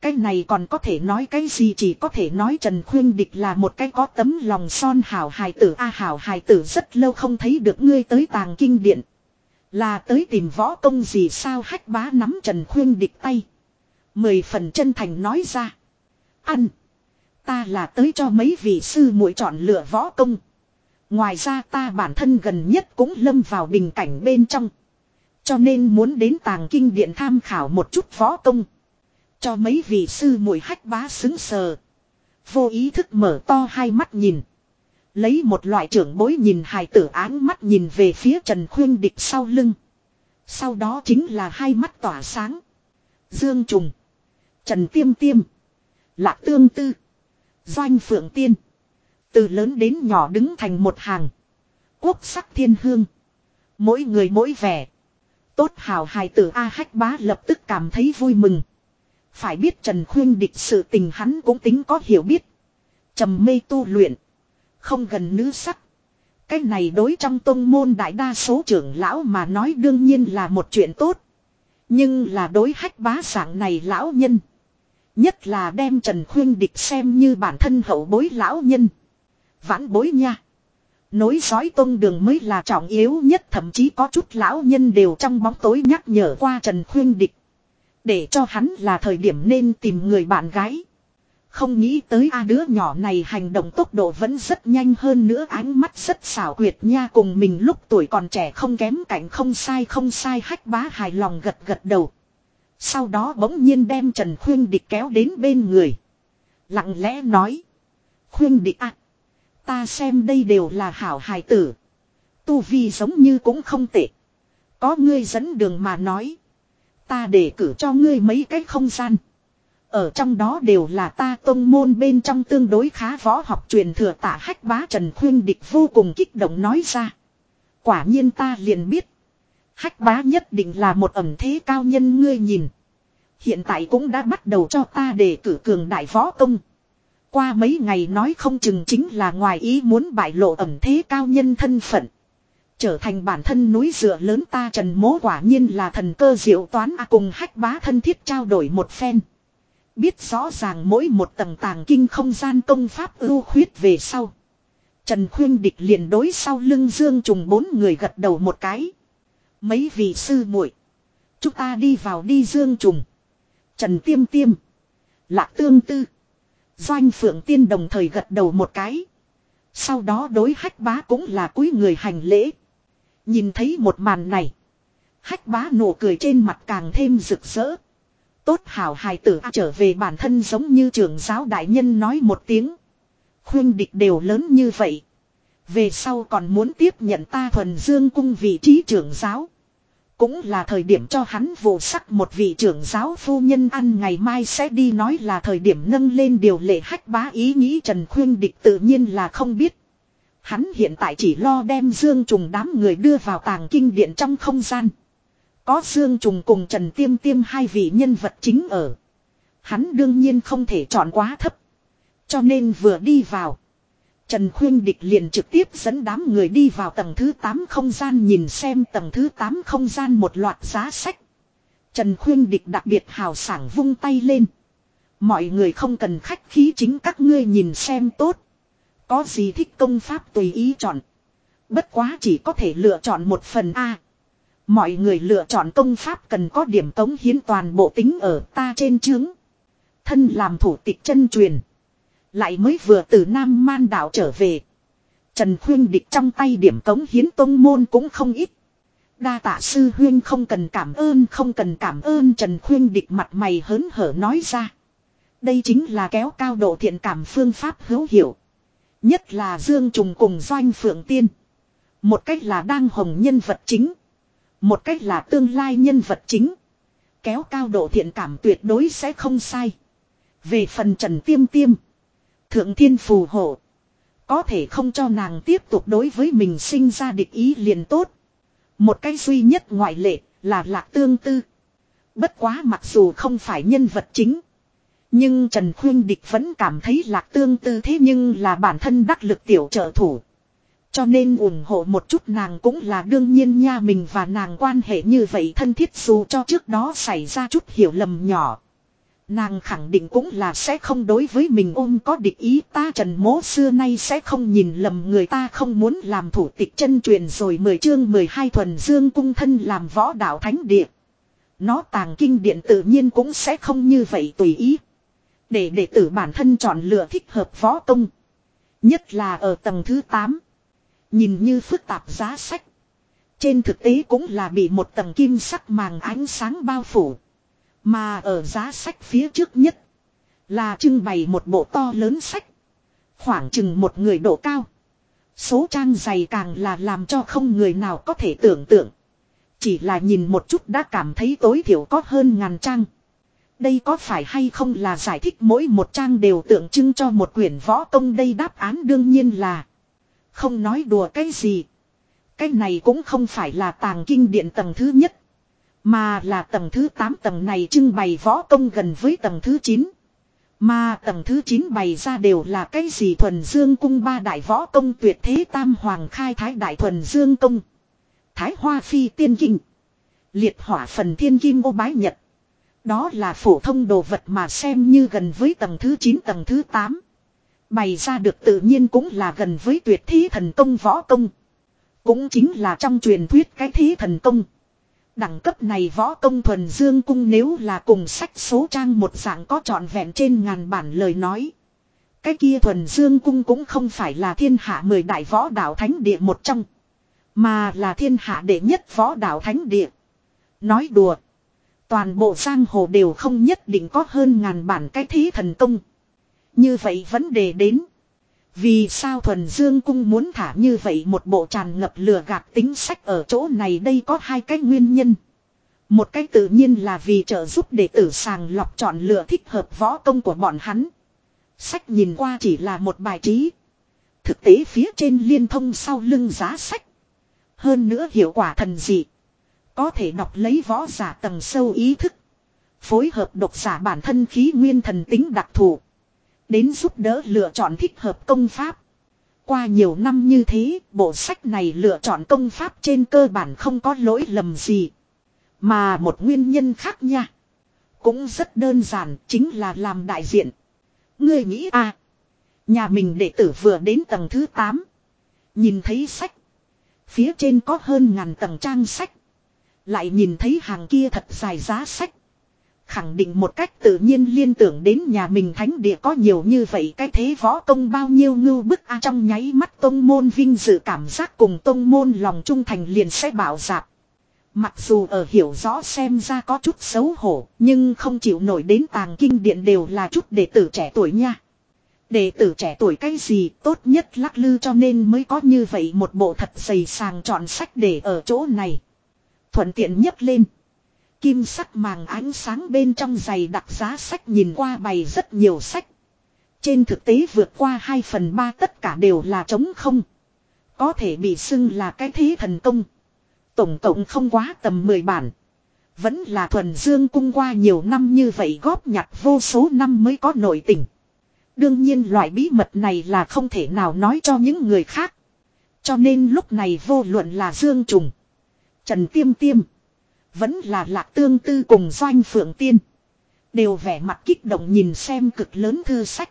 Cái này còn có thể nói cái gì chỉ có thể nói Trần Khuyên Địch là một cái có tấm lòng son hảo hài tử a à, hảo hài tử rất lâu không thấy được ngươi tới tàng kinh điện. Là tới tìm võ công gì sao hách bá nắm Trần Khuyên Địch tay. Mười phần chân thành nói ra. Ăn. Ta là tới cho mấy vị sư muội chọn lựa võ công. Ngoài ra ta bản thân gần nhất cũng lâm vào bình cảnh bên trong. Cho nên muốn đến tàng kinh điện tham khảo một chút võ công. Cho mấy vị sư muội hách bá xứng sờ. Vô ý thức mở to hai mắt nhìn. Lấy một loại trưởng bối nhìn hài tử áng mắt nhìn về phía Trần Khuyên Địch sau lưng. Sau đó chính là hai mắt tỏa sáng. Dương Trùng. Trần Tiêm Tiêm. Lạc Tương Tư. Doanh Phượng Tiên. Từ lớn đến nhỏ đứng thành một hàng. Quốc sắc thiên hương. Mỗi người mỗi vẻ. Tốt hào hài tử A Hách Bá lập tức cảm thấy vui mừng. Phải biết Trần Khuyên địch sự tình hắn cũng tính có hiểu biết. trầm mê tu luyện. Không gần nữ sắc. Cái này đối trong tông môn đại đa số trưởng lão mà nói đương nhiên là một chuyện tốt. Nhưng là đối hách bá dạng này lão nhân. Nhất là đem Trần Khuyên Địch xem như bản thân hậu bối lão nhân. Vãn bối nha. Nối dõi tôn đường mới là trọng yếu nhất, thậm chí có chút lão nhân đều trong bóng tối nhắc nhở qua Trần Khuyên Địch. Để cho hắn là thời điểm nên tìm người bạn gái. Không nghĩ tới a đứa nhỏ này hành động tốc độ vẫn rất nhanh hơn nữa, ánh mắt rất xảo quyệt nha, cùng mình lúc tuổi còn trẻ không kém cảnh không sai không sai, hách bá hài lòng gật gật đầu. Sau đó bỗng nhiên đem Trần Khuyên Địch kéo đến bên người. Lặng lẽ nói. Khuyên Địch à. Ta xem đây đều là hảo hài tử. Tu vi giống như cũng không tệ. Có ngươi dẫn đường mà nói. Ta để cử cho ngươi mấy cái không gian. Ở trong đó đều là ta tông môn bên trong tương đối khá võ học truyền thừa tả hách bá Trần Khuyên Địch vô cùng kích động nói ra. Quả nhiên ta liền biết. Hách bá nhất định là một ẩm thế cao nhân ngươi nhìn. Hiện tại cũng đã bắt đầu cho ta đề cử cường đại võ công. Qua mấy ngày nói không chừng chính là ngoài ý muốn bại lộ ẩm thế cao nhân thân phận. Trở thành bản thân núi dựa lớn ta trần mố quả nhiên là thần cơ diệu toán à cùng hách bá thân thiết trao đổi một phen. Biết rõ ràng mỗi một tầng tàng kinh không gian công pháp ưu khuyết về sau. Trần Khuyên Địch liền đối sau lưng Dương Trùng bốn người gật đầu một cái. Mấy vị sư muội, Chúng ta đi vào đi Dương Trùng. Trần Tiêm Tiêm. Lạc Tương Tư. Doanh Phượng Tiên đồng thời gật đầu một cái. Sau đó đối hách bá cũng là cúi người hành lễ. Nhìn thấy một màn này. Hách bá nụ cười trên mặt càng thêm rực rỡ. Tốt hảo hài tử trở về bản thân giống như trưởng giáo đại nhân nói một tiếng. Khuyên địch đều lớn như vậy. Về sau còn muốn tiếp nhận ta thuần dương cung vị trí trưởng giáo. Cũng là thời điểm cho hắn vụ sắc một vị trưởng giáo phu nhân ăn ngày mai sẽ đi nói là thời điểm nâng lên điều lệ hách bá ý nghĩ Trần Khuyên Địch tự nhiên là không biết. Hắn hiện tại chỉ lo đem Dương Trùng đám người đưa vào tàng kinh điện trong không gian. Có Dương Trùng cùng Trần Tiêm Tiêm hai vị nhân vật chính ở. Hắn đương nhiên không thể chọn quá thấp. Cho nên vừa đi vào. Trần Khuyên Địch liền trực tiếp dẫn đám người đi vào tầng thứ 8 không gian nhìn xem tầng thứ 8 không gian một loạt giá sách. Trần Khuyên Địch đặc biệt hào sảng vung tay lên. Mọi người không cần khách khí chính các ngươi nhìn xem tốt. Có gì thích công pháp tùy ý chọn. Bất quá chỉ có thể lựa chọn một phần A. Mọi người lựa chọn công pháp cần có điểm tống hiến toàn bộ tính ở ta trên chướng. Thân làm thủ tịch chân truyền. Lại mới vừa từ Nam Man đảo trở về. Trần Khuyên Địch trong tay điểm cống hiến tông môn cũng không ít. Đa tạ sư huyên không cần cảm ơn, không cần cảm ơn Trần Khuyên Địch mặt mày hớn hở nói ra. Đây chính là kéo cao độ thiện cảm phương pháp hữu hiệu. Nhất là Dương Trùng cùng Doanh Phượng Tiên. Một cách là đang hồng nhân vật chính. Một cách là tương lai nhân vật chính. Kéo cao độ thiện cảm tuyệt đối sẽ không sai. Về phần Trần Tiêm Tiêm. Thượng thiên phù hộ. Có thể không cho nàng tiếp tục đối với mình sinh ra địch ý liền tốt. Một cái duy nhất ngoại lệ là lạc tương tư. Bất quá mặc dù không phải nhân vật chính. Nhưng Trần Khuyên Địch vẫn cảm thấy lạc tương tư thế nhưng là bản thân đắc lực tiểu trợ thủ. Cho nên ủng hộ một chút nàng cũng là đương nhiên nha mình và nàng quan hệ như vậy thân thiết dù cho trước đó xảy ra chút hiểu lầm nhỏ. Nàng khẳng định cũng là sẽ không đối với mình ôm có địch ý ta trần mố xưa nay sẽ không nhìn lầm người ta không muốn làm thủ tịch chân truyền rồi mười chương mười hai thuần dương cung thân làm võ đạo thánh địa. Nó tàng kinh điện tự nhiên cũng sẽ không như vậy tùy ý. Để đệ tử bản thân chọn lựa thích hợp võ tông. Nhất là ở tầng thứ 8. Nhìn như phức tạp giá sách. Trên thực tế cũng là bị một tầng kim sắc màng ánh sáng bao phủ. Mà ở giá sách phía trước nhất. Là trưng bày một bộ to lớn sách. Khoảng chừng một người độ cao. Số trang dày càng là làm cho không người nào có thể tưởng tượng. Chỉ là nhìn một chút đã cảm thấy tối thiểu có hơn ngàn trang. Đây có phải hay không là giải thích mỗi một trang đều tượng trưng cho một quyển võ công đây đáp án đương nhiên là. Không nói đùa cái gì. Cái này cũng không phải là tàng kinh điện tầng thứ nhất. Mà là tầng thứ 8 tầng này trưng bày võ công gần với tầng thứ 9. Mà tầng thứ 9 bày ra đều là cái gì thuần dương cung ba đại võ công tuyệt thế tam hoàng khai thái đại thuần dương công. Thái hoa phi tiên kinh. Liệt hỏa phần thiên kim ô bái nhật. Đó là phổ thông đồ vật mà xem như gần với tầng thứ 9 tầng thứ 8. Bày ra được tự nhiên cũng là gần với tuyệt thế thần công võ công. Cũng chính là trong truyền thuyết cái thế thần công. Đẳng cấp này võ công thuần dương cung nếu là cùng sách số trang một dạng có trọn vẹn trên ngàn bản lời nói. Cái kia thuần dương cung cũng không phải là thiên hạ mười đại võ đạo thánh địa một trong. Mà là thiên hạ đệ nhất võ đạo thánh địa. Nói đùa. Toàn bộ giang hồ đều không nhất định có hơn ngàn bản cái thí thần công. Như vậy vấn đề đến. Vì sao thuần dương cung muốn thả như vậy một bộ tràn ngập lừa gạt tính sách ở chỗ này đây có hai cái nguyên nhân. Một cái tự nhiên là vì trợ giúp đệ tử sàng lọc chọn lựa thích hợp võ công của bọn hắn. Sách nhìn qua chỉ là một bài trí. Thực tế phía trên liên thông sau lưng giá sách. Hơn nữa hiệu quả thần dị. Có thể đọc lấy võ giả tầng sâu ý thức. Phối hợp độc giả bản thân khí nguyên thần tính đặc thù. Đến giúp đỡ lựa chọn thích hợp công pháp. Qua nhiều năm như thế, bộ sách này lựa chọn công pháp trên cơ bản không có lỗi lầm gì. Mà một nguyên nhân khác nha. Cũng rất đơn giản, chính là làm đại diện. Ngươi nghĩ à, nhà mình đệ tử vừa đến tầng thứ 8. Nhìn thấy sách. Phía trên có hơn ngàn tầng trang sách. Lại nhìn thấy hàng kia thật dài giá sách. Khẳng định một cách tự nhiên liên tưởng đến nhà mình thánh địa có nhiều như vậy cái thế võ công bao nhiêu ngưu bức a trong nháy mắt tông môn vinh dự cảm giác cùng tông môn lòng trung thành liền sẽ bảo dạp. Mặc dù ở hiểu rõ xem ra có chút xấu hổ, nhưng không chịu nổi đến tàng kinh điện đều là chút đệ tử trẻ tuổi nha. Đệ tử trẻ tuổi cái gì tốt nhất lắc lư cho nên mới có như vậy một bộ thật dày sàng chọn sách để ở chỗ này. Thuận tiện nhất lên. Kim sắc màng ánh sáng bên trong giày đặc giá sách nhìn qua bày rất nhiều sách. Trên thực tế vượt qua 2 phần 3 tất cả đều là trống không. Có thể bị xưng là cái thế thần công. Tổng cộng không quá tầm 10 bản. Vẫn là thuần dương cung qua nhiều năm như vậy góp nhặt vô số năm mới có nội tình. Đương nhiên loại bí mật này là không thể nào nói cho những người khác. Cho nên lúc này vô luận là Dương Trùng, Trần Tiêm Tiêm, vẫn là Lạc Tương Tư cùng Doanh Phượng Tiên. Đều vẻ mặt kích động nhìn xem cực lớn thư sách.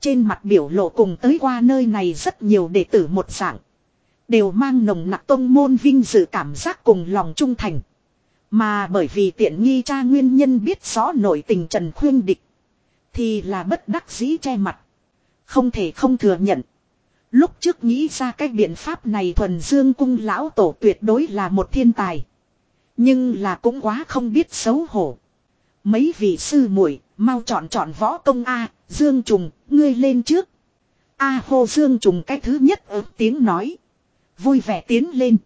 Trên mặt biểu lộ cùng tới qua nơi này rất nhiều đệ tử một dạng. Đều mang nồng nặc tông môn vinh dự cảm giác cùng lòng trung thành. Mà bởi vì tiện nghi cha nguyên nhân biết rõ nội tình Trần Khuyên Địch. Thì là bất đắc dĩ che mặt. Không thể không thừa nhận. Lúc trước nghĩ ra cái biện pháp này thuần dương cung lão tổ tuyệt đối là một thiên tài. Nhưng là cũng quá không biết xấu hổ. Mấy vị sư muội mau chọn chọn võ công A, Dương Trùng, ngươi lên trước. A hô Dương Trùng cái thứ nhất ớt tiếng nói. Vui vẻ tiến lên.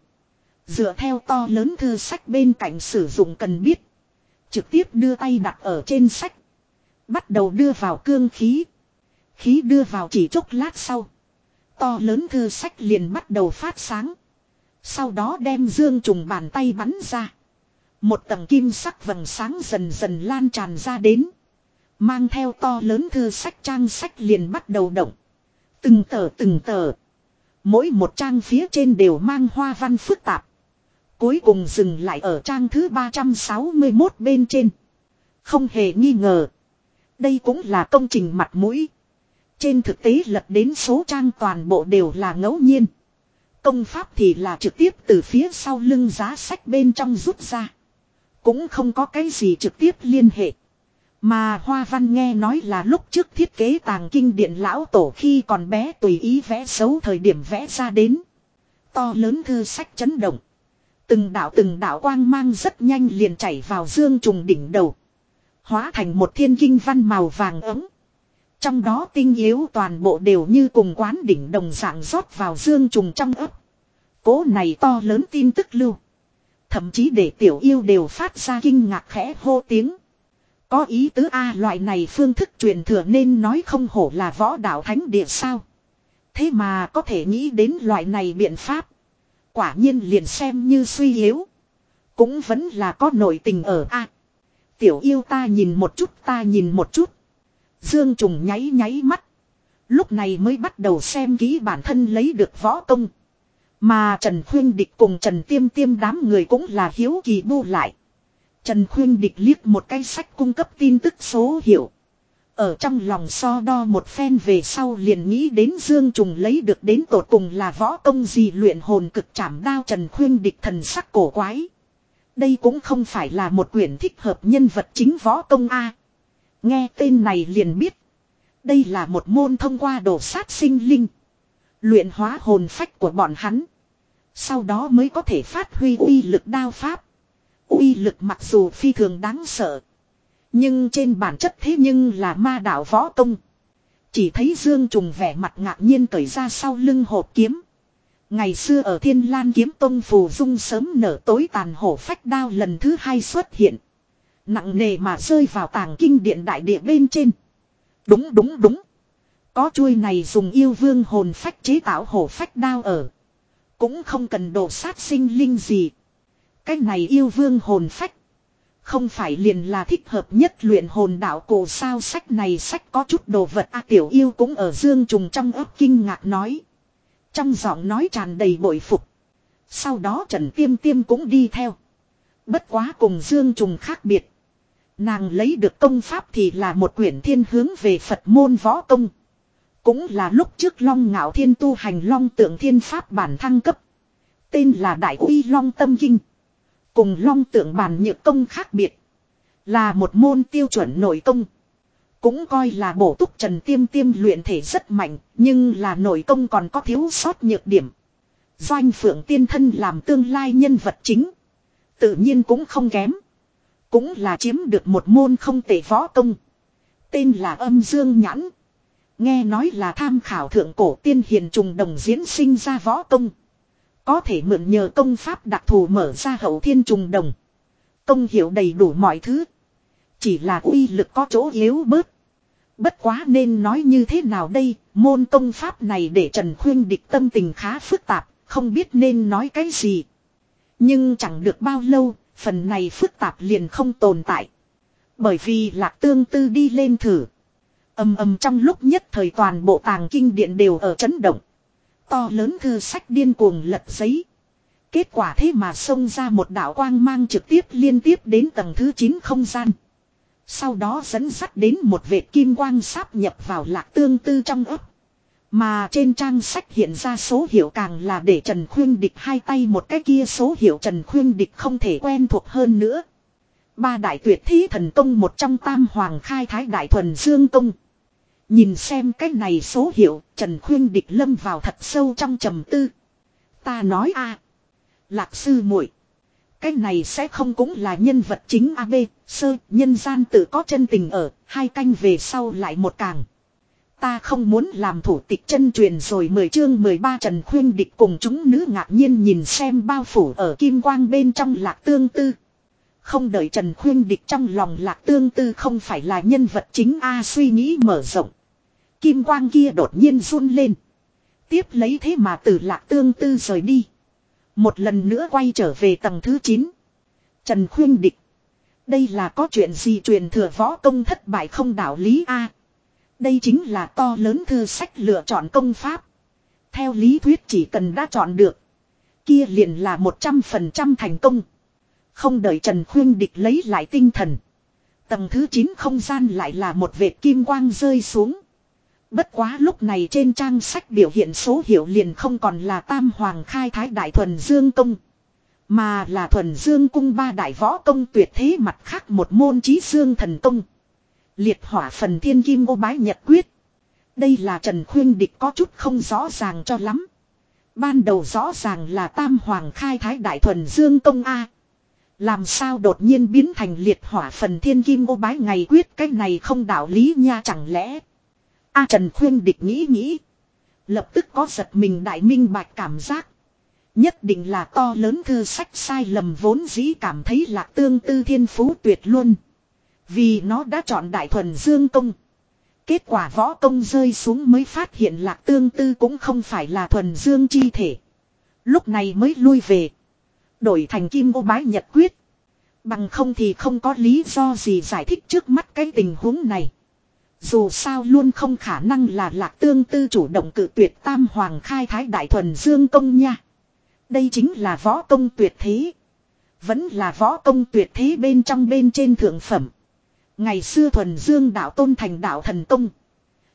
Dựa theo to lớn thư sách bên cạnh sử dụng cần biết. Trực tiếp đưa tay đặt ở trên sách. Bắt đầu đưa vào cương khí. Khí đưa vào chỉ chốc lát sau. To lớn thư sách liền bắt đầu phát sáng. Sau đó đem dương trùng bàn tay bắn ra. Một tầng kim sắc vầng sáng dần dần lan tràn ra đến. Mang theo to lớn thư sách trang sách liền bắt đầu động. Từng tờ từng tờ. Mỗi một trang phía trên đều mang hoa văn phức tạp. Cuối cùng dừng lại ở trang thứ 361 bên trên. Không hề nghi ngờ. Đây cũng là công trình mặt mũi. Trên thực tế lật đến số trang toàn bộ đều là ngẫu nhiên. Công pháp thì là trực tiếp từ phía sau lưng giá sách bên trong rút ra. Cũng không có cái gì trực tiếp liên hệ. Mà Hoa Văn nghe nói là lúc trước thiết kế tàng kinh điện lão tổ khi còn bé tùy ý vẽ xấu thời điểm vẽ ra đến. To lớn thư sách chấn động. Từng đạo từng đạo quang mang rất nhanh liền chảy vào dương trùng đỉnh đầu. Hóa thành một thiên kinh văn màu vàng ấm. Trong đó tinh yếu toàn bộ đều như cùng quán đỉnh đồng dạng rót vào dương trùng trong ấp. Cố này to lớn tin tức lưu. Thậm chí để tiểu yêu đều phát ra kinh ngạc khẽ hô tiếng. Có ý tứ A, loại này phương thức truyền thừa nên nói không hổ là võ đạo thánh địa sao. Thế mà có thể nghĩ đến loại này biện pháp. Quả nhiên liền xem như suy yếu. Cũng vẫn là có nội tình ở A. Tiểu yêu ta nhìn một chút, ta nhìn một chút. Dương Trùng nháy nháy mắt. Lúc này mới bắt đầu xem kỹ bản thân lấy được võ công. Mà Trần Khuyên Địch cùng Trần Tiêm Tiêm đám người cũng là hiếu kỳ bu lại. Trần Khuyên Địch liếc một cái sách cung cấp tin tức số hiệu. Ở trong lòng so đo một phen về sau liền nghĩ đến Dương Trùng lấy được đến tột cùng là võ công gì luyện hồn cực chảm đao Trần Khuyên Địch thần sắc cổ quái. Đây cũng không phải là một quyển thích hợp nhân vật chính võ công A. Nghe tên này liền biết. Đây là một môn thông qua đồ sát sinh linh. Luyện hóa hồn phách của bọn hắn. Sau đó mới có thể phát huy uy lực đao pháp. uy lực mặc dù phi thường đáng sợ. Nhưng trên bản chất thế nhưng là ma đạo võ công. Chỉ thấy Dương Trùng vẻ mặt ngạc nhiên cởi ra sau lưng hộp kiếm. Ngày xưa ở Thiên Lan kiếm tông phù dung sớm nở tối tàn hổ phách đao lần thứ hai xuất hiện. Nặng nề mà rơi vào tàng kinh điện đại địa bên trên. Đúng đúng đúng. Có chuôi này dùng yêu vương hồn phách chế tạo hổ phách đao ở. Cũng không cần độ sát sinh linh gì. Cái này yêu vương hồn phách. Không phải liền là thích hợp nhất luyện hồn đạo cổ sao sách này sách có chút đồ vật a tiểu yêu cũng ở dương trùng trong ấp kinh ngạc nói. Trong giọng nói tràn đầy bội phục. Sau đó Trần Tiêm Tiêm cũng đi theo. Bất quá cùng Dương Trùng khác biệt. Nàng lấy được công pháp thì là một quyển thiên hướng về Phật môn võ công. Cũng là lúc trước Long Ngạo Thiên tu hành Long Tượng Thiên Pháp bản thăng cấp. Tên là Đại uy Long Tâm Kinh. Cùng Long Tượng bản nhược công khác biệt. Là một môn tiêu chuẩn nội công. Cũng coi là bổ túc Trần Tiêm Tiêm luyện thể rất mạnh, nhưng là nội công còn có thiếu sót nhược điểm. Doanh Phượng Tiên Thân làm tương lai nhân vật chính. Tự nhiên cũng không kém. Cũng là chiếm được một môn không tệ võ công. Tên là âm dương nhãn. Nghe nói là tham khảo thượng cổ tiên hiền trùng đồng diễn sinh ra võ công. Có thể mượn nhờ công pháp đặc thù mở ra hậu thiên trùng đồng. Công hiểu đầy đủ mọi thứ. Chỉ là uy lực có chỗ yếu bớt. Bất quá nên nói như thế nào đây, môn công pháp này để Trần Khuyên địch tâm tình khá phức tạp, không biết nên nói cái gì. Nhưng chẳng được bao lâu, phần này phức tạp liền không tồn tại. Bởi vì lạc tương tư đi lên thử ầm ầm trong lúc nhất thời toàn bộ tàng kinh điện đều ở chấn động. To lớn thư sách điên cuồng lật giấy. Kết quả thế mà xông ra một đạo quang mang trực tiếp liên tiếp đến tầng thứ 9 không gian. Sau đó dẫn dắt đến một vệt kim quang sáp nhập vào lạc tương tư trong ấp. Mà trên trang sách hiện ra số hiệu càng là để Trần Khuyên Địch hai tay một cái kia số hiệu Trần Khuyên Địch không thể quen thuộc hơn nữa. Ba đại tuyệt thí thần công một trong tam hoàng khai thái đại thuần dương công. Nhìn xem cái này số hiệu Trần Khuyên Địch lâm vào thật sâu trong trầm tư. Ta nói a Lạc sư muội cái này sẽ không cũng là nhân vật chính AB, sơ, nhân gian tự có chân tình ở, hai canh về sau lại một càng. Ta không muốn làm thủ tịch chân truyền rồi mười chương 13 Trần Khuyên Địch cùng chúng nữ ngạc nhiên nhìn xem bao phủ ở kim quang bên trong lạc tương tư. Không đợi Trần Khuyên Địch trong lòng lạc tương tư không phải là nhân vật chính A suy nghĩ mở rộng. Kim quang kia đột nhiên run lên. Tiếp lấy thế mà từ lạc tương tư rời đi. Một lần nữa quay trở về tầng thứ 9. Trần Khuyên Địch. Đây là có chuyện gì truyền thừa võ công thất bại không đạo lý A. đây chính là to lớn thư sách lựa chọn công pháp. Theo lý thuyết chỉ cần đã chọn được. Kia liền là 100% thành công. Không đợi Trần Khuyên Địch lấy lại tinh thần. Tầng thứ 9 không gian lại là một vệt kim quang rơi xuống. Bất quá lúc này trên trang sách biểu hiện số hiệu liền không còn là Tam Hoàng khai thái đại thuần dương công. Mà là thuần dương cung ba đại võ công tuyệt thế mặt khác một môn trí dương thần công. Liệt hỏa phần thiên kim ô bái nhật quyết. Đây là Trần Khuyên Địch có chút không rõ ràng cho lắm. Ban đầu rõ ràng là Tam Hoàng khai thái đại thuần dương công A. Làm sao đột nhiên biến thành liệt hỏa phần thiên kim ô bái ngày quyết cái này không đạo lý nha, chẳng lẽ. A Trần Khuyên địch nghĩ nghĩ. Lập tức có giật mình đại minh bạch cảm giác. Nhất định là to lớn thư sách sai lầm vốn dĩ cảm thấy là tương tư thiên phú tuyệt luôn. Vì nó đã chọn đại thuần dương công. Kết quả võ công rơi xuống mới phát hiện lạc tương tư cũng không phải là thuần dương chi thể. Lúc này mới lui về. Đổi thành kim ô bái nhật quyết. Bằng không thì không có lý do gì giải thích trước mắt cái tình huống này. Dù sao luôn không khả năng là lạc tương tư chủ động cự tuyệt tam hoàng khai thái đại thuần dương công nha. Đây chính là võ công tuyệt thế. Vẫn là võ công tuyệt thế bên trong bên trên thượng phẩm. Ngày xưa thuần dương đạo tôn thành đạo thần công.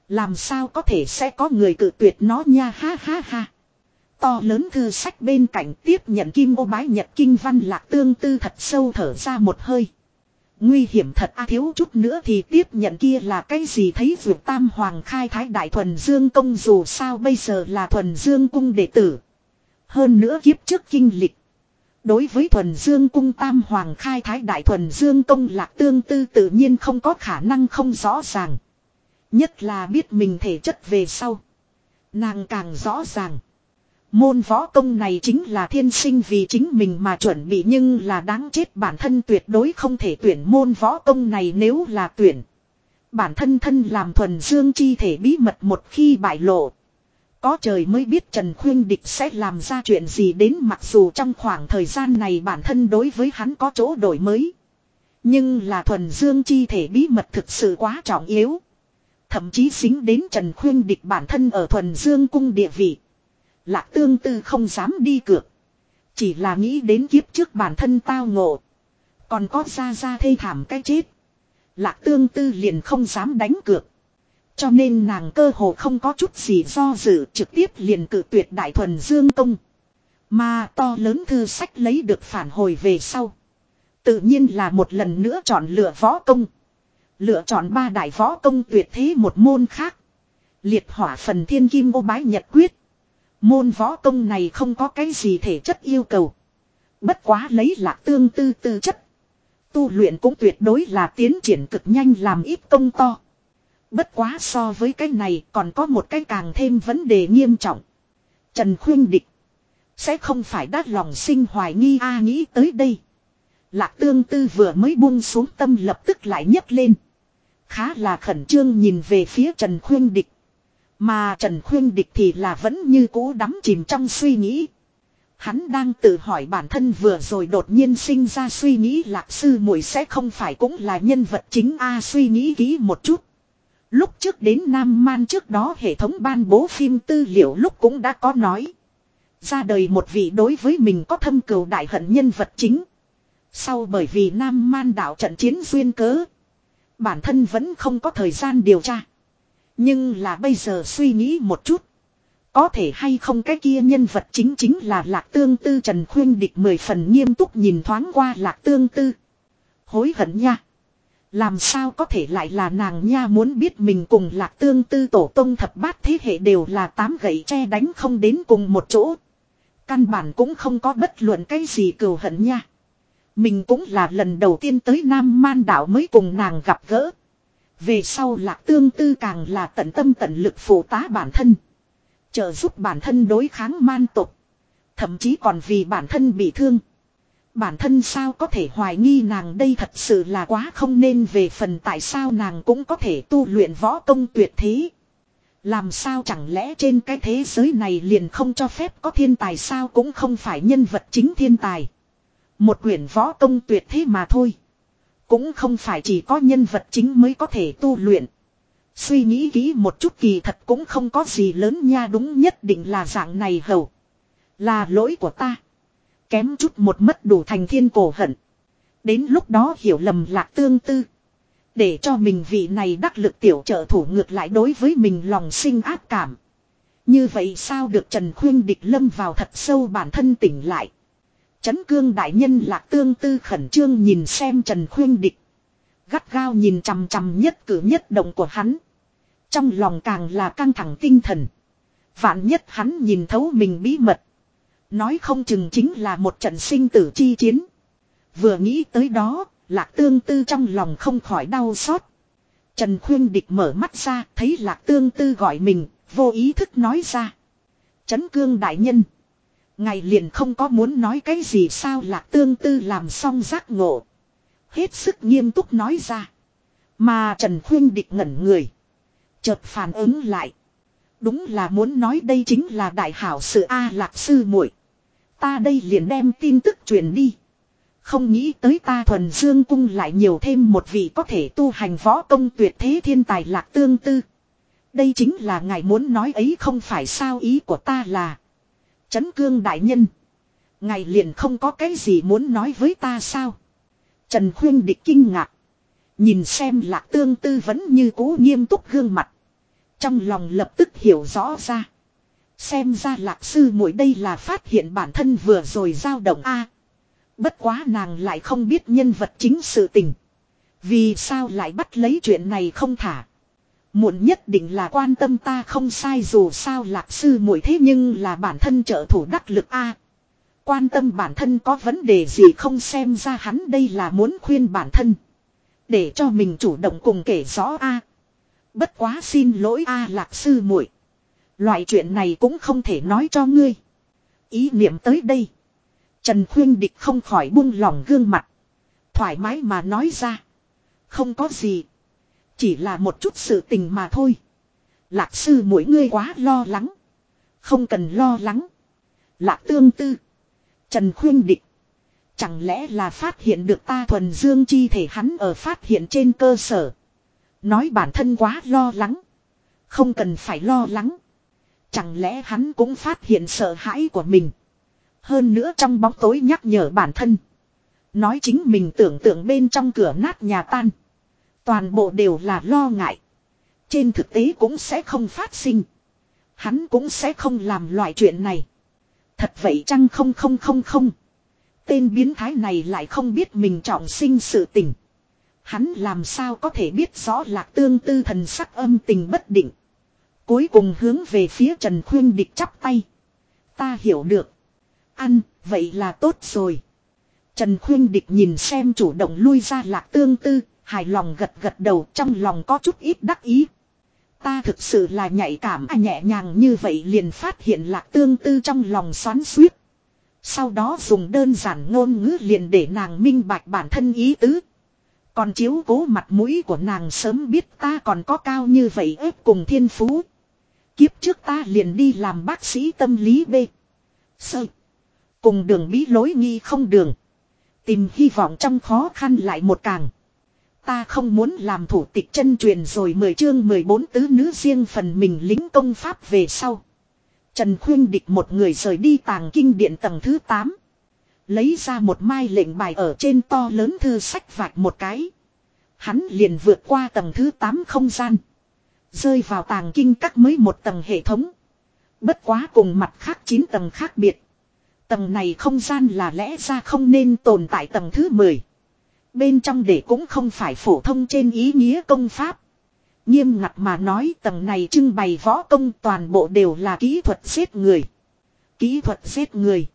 Làm sao có thể sẽ có người cự tuyệt nó nha, ha ha ha. To lớn thư sách bên cạnh tiếp nhận kim ô bái nhật kinh văn lạc tương tư thật sâu thở ra một hơi. Nguy hiểm thật a thiếu chút nữa thì tiếp nhận kia là cái gì thấy vượt tam hoàng khai thái đại thuần dương công dù sao bây giờ là thuần dương cung đệ tử. Hơn nữa kiếp trước kinh lịch. Đối với thuần dương cung tam hoàng khai thái đại thuần dương công lạc tương tư tự nhiên không có khả năng không rõ ràng. Nhất là biết mình thể chất về sau. Nàng càng rõ ràng. Môn võ công này chính là thiên sinh vì chính mình mà chuẩn bị nhưng là đáng chết bản thân tuyệt đối không thể tuyển môn võ công này nếu là tuyển. Bản thân thân làm thuần dương chi thể bí mật một khi bại lộ. Có trời mới biết Trần Khuyên Địch sẽ làm ra chuyện gì đến mặc dù trong khoảng thời gian này bản thân đối với hắn có chỗ đổi mới. Nhưng là thuần dương chi thể bí mật thực sự quá trọng yếu. Thậm chí xính đến Trần Khuyên Địch bản thân ở thuần dương cung địa vị. Lạc tương tư không dám đi cược. Chỉ là nghĩ đến kiếp trước bản thân tao ngộ. Còn có ra ra thê thảm cái chết. Lạc tương tư liền không dám đánh cược. Cho nên nàng cơ hồ không có chút gì do dự, trực tiếp liền cự tuyệt đại thuần dương công. Mà to lớn thư sách lấy được phản hồi về sau. Tự nhiên là một lần nữa chọn lựa võ công. Lựa chọn ba đại võ công tuyệt thế một môn khác. Liệt hỏa phần thiên kim ô bái nhật quyết. Môn võ công này không có cái gì thể chất yêu cầu. Bất quá lấy lạc tương tư tư chất. Tu luyện cũng tuyệt đối là tiến triển cực nhanh làm ít công to. Bất quá so với cái này còn có một cái càng thêm vấn đề nghiêm trọng. Trần Khuyên Địch. Sẽ không phải đắt lòng sinh hoài nghi a nghĩ tới đây. Lạc tương tư vừa mới buông xuống tâm lập tức lại nhấc lên. Khá là khẩn trương nhìn về phía Trần Khuyên Địch. Mà Trần Khuyên Địch thì là vẫn như cũ đắm chìm trong suy nghĩ. Hắn đang tự hỏi bản thân vừa rồi đột nhiên sinh ra suy nghĩ lạc sư muội sẽ không phải cũng là nhân vật chính A suy nghĩ kỹ một chút. Lúc trước đến Nam Man trước đó hệ thống ban bố phim tư liệu lúc cũng đã có nói. Ra đời một vị đối với mình có thâm cừu đại hận nhân vật chính. Sau bởi vì Nam Man đảo trận chiến duyên cớ. Bản thân vẫn không có thời gian điều tra. Nhưng là bây giờ suy nghĩ một chút. Có thể hay không cái kia nhân vật chính chính là Lạc Tương Tư Trần Khuyên Địch mười phần nghiêm túc nhìn thoáng qua Lạc Tương Tư. Hối hận nha. Làm sao có thể lại là nàng nha muốn biết mình cùng Lạc Tương Tư tổ tông thập bát thế hệ đều là tám gậy che đánh không đến cùng một chỗ. Căn bản cũng không có bất luận cái gì cừu hận nha. Mình cũng là lần đầu tiên tới Nam Man đảo mới cùng nàng gặp gỡ. Về sau lạc tương tư càng là tận tâm tận lực phụ tá bản thân. Trợ giúp bản thân đối kháng man tục. Thậm chí còn vì bản thân bị thương. Bản thân sao có thể hoài nghi nàng đây thật sự là quá không nên về phần tại sao nàng cũng có thể tu luyện võ công tuyệt thế. Làm sao chẳng lẽ trên cái thế giới này liền không cho phép có thiên tài sao cũng không phải nhân vật chính thiên tài. Một quyển võ công tuyệt thế mà thôi. Cũng không phải chỉ có nhân vật chính mới có thể tu luyện. Suy nghĩ kỹ một chút kỳ thật cũng không có gì lớn nha, đúng nhất định là dạng này hầu. Là lỗi của ta. Kém chút một mất đủ thành thiên cổ hận. Đến lúc đó hiểu lầm lạc tương tư. Để cho mình vị này đắc lực tiểu trợ thủ ngược lại đối với mình lòng sinh ác cảm. Như vậy sao được Trần Khuyên địch lâm vào thật sâu bản thân tỉnh lại. Chấn cương đại nhân lạc tương tư khẩn trương nhìn xem Trần Khuyên Địch. Gắt gao nhìn chằm chằm nhất cử nhất động của hắn. Trong lòng càng là căng thẳng tinh thần. Vạn nhất hắn nhìn thấu mình bí mật. Nói không chừng chính là một trận sinh tử chi chiến. Vừa nghĩ tới đó, lạc tương tư trong lòng không khỏi đau xót. Trần Khuyên Địch mở mắt ra, thấy lạc tương tư gọi mình, vô ý thức nói ra. Chấn cương đại nhân. Ngài liền không có muốn nói cái gì sao lạc tương tư làm xong giác ngộ. Hết sức nghiêm túc nói ra. Mà Trần Khuyên địch ngẩn người. Chợt phản ứng lại. Đúng là muốn nói đây chính là đại hảo sự A lạc sư muội Ta đây liền đem tin tức truyền đi. Không nghĩ tới ta thuần dương cung lại nhiều thêm một vị có thể tu hành võ công tuyệt thế thiên tài lạc tương tư. Đây chính là ngài muốn nói ấy không phải sao ý của ta là. Chấn cương đại nhân. Ngài liền không có cái gì muốn nói với ta sao? Trần Khuyên địch kinh ngạc. Nhìn xem lạc tương tư vẫn như cũ nghiêm túc gương mặt. Trong lòng lập tức hiểu rõ ra. Xem ra lạc sư muội đây là phát hiện bản thân vừa rồi dao động a. bất quá nàng lại không biết nhân vật chính sự tình. Vì sao lại bắt lấy chuyện này không thả. Muộn nhất định là quan tâm ta không sai dù sao lạc sư muội thế nhưng là bản thân trợ thủ đắc lực a. Quan tâm bản thân có vấn đề gì không xem ra hắn đây là muốn khuyên bản thân. Để cho mình chủ động cùng kể rõ a. Bất quá xin lỗi a lạc sư muội. Loại chuyện này cũng không thể nói cho ngươi. Ý niệm tới đây. Trần Khuyên Địch không khỏi buông lòng gương mặt. Thoải mái mà nói ra. Không có gì. Chỉ là một chút sự tình mà thôi. Lạc sư mỗi ngươi quá lo lắng. Không cần lo lắng. Lạc tương tư. Trần khuyên địch. Chẳng lẽ là phát hiện được ta thuần dương chi thể hắn ở phát hiện trên cơ sở. Nói bản thân quá lo lắng. Không cần phải lo lắng. Chẳng lẽ hắn cũng phát hiện sợ hãi của mình. Hơn nữa trong bóng tối nhắc nhở bản thân. Nói chính mình tưởng tượng bên trong cửa nát nhà tan. Toàn bộ đều là lo ngại. Trên thực tế cũng sẽ không phát sinh. Hắn cũng sẽ không làm loại chuyện này. Thật vậy chăng không không không không. Tên biến thái này lại không biết mình trọng sinh sự tình. Hắn làm sao có thể biết rõ lạc tương tư thần sắc âm tình bất định. Cuối cùng hướng về phía Trần Khuyên Địch chắp tay. Ta hiểu được. Ăn, vậy là tốt rồi. Trần Khuyên Địch nhìn xem chủ động lui ra lạc tương tư, hài lòng gật gật đầu trong lòng có chút ít đắc ý. Ta thực sự là nhạy cảm à nhẹ nhàng như vậy liền phát hiện lạc tương tư trong lòng xoắn suýt. Sau đó dùng đơn giản ngôn ngữ liền để nàng minh bạch bản thân ý tứ. Còn chiếu cố mặt mũi của nàng sớm biết ta còn có cao như vậy ép cùng thiên phú. Kiếp trước ta liền đi làm bác sĩ tâm lý B. Sơ. Cùng đường bí lối nghi không đường. Tìm hy vọng trong khó khăn lại một càng. Ta không muốn làm thủ tịch chân truyền rồi mười chương 14 tứ nữ riêng phần mình lính công pháp về sau. Trần Khuyên Địch một người rời đi tàng kinh điện tầng thứ 8. Lấy ra một mai lệnh bài ở trên to lớn thư sách vạch một cái. Hắn liền vượt qua tầng thứ 8 không gian. Rơi vào tàng kinh các mới một tầng hệ thống. Bất quá cùng mặt khác 9 tầng khác biệt. Tầng này không gian là lẽ ra không nên tồn tại tầng thứ 10. Bên trong để cũng không phải phổ thông trên ý nghĩa công pháp. Nghiêm ngặt mà nói tầng này trưng bày võ công toàn bộ đều là kỹ thuật giết người. Kỹ thuật giết người.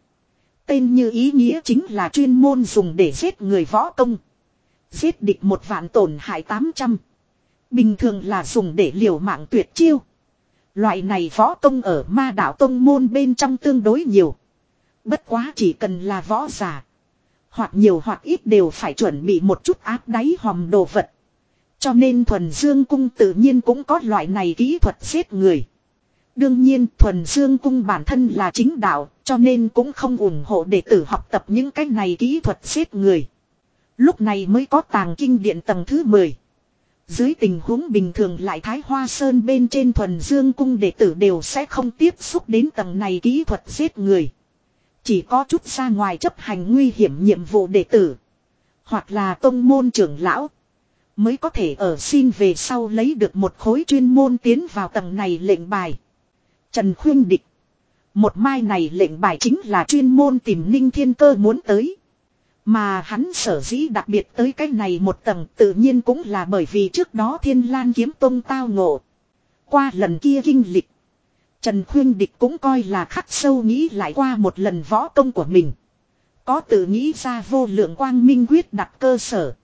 Tên như ý nghĩa chính là chuyên môn dùng để giết người võ công. Giết địch một vạn tổn hại 800. Bình thường là dùng để liều mạng tuyệt chiêu. Loại này võ công ở ma đạo tông môn bên trong tương đối nhiều. Bất quá chỉ cần là võ giả. Hoặc nhiều hoặc ít đều phải chuẩn bị một chút áp đáy hòm đồ vật. Cho nên thuần dương cung tự nhiên cũng có loại này kỹ thuật giết người. Đương nhiên, thuần dương cung bản thân là chính đạo, cho nên cũng không ủng hộ đệ tử học tập những cái này kỹ thuật giết người. Lúc này mới có tàng kinh điện tầng thứ 10. Dưới tình huống bình thường lại Thái Hoa Sơn bên trên thuần dương cung đệ tử đều sẽ không tiếp xúc đến tầng này kỹ thuật giết người. Chỉ có chút ra ngoài chấp hành nguy hiểm nhiệm vụ đệ tử. Hoặc là tông môn trưởng lão. Mới có thể ở xin về sau lấy được một khối chuyên môn tiến vào tầng này lệnh bài. Trần Khuyên Địch. Một mai này lệnh bài chính là chuyên môn tìm Ninh Thiên Cơ muốn tới. Mà hắn sở dĩ đặc biệt tới cái này một tầng tự nhiên cũng là bởi vì trước đó Thiên Lan kiếm tông tao ngộ. Qua lần kia kinh lịch. Trần Khuyên Địch cũng coi là khắc sâu nghĩ lại qua một lần võ công của mình. Có tự nghĩ ra vô lượng quang minh quyết đặt cơ sở.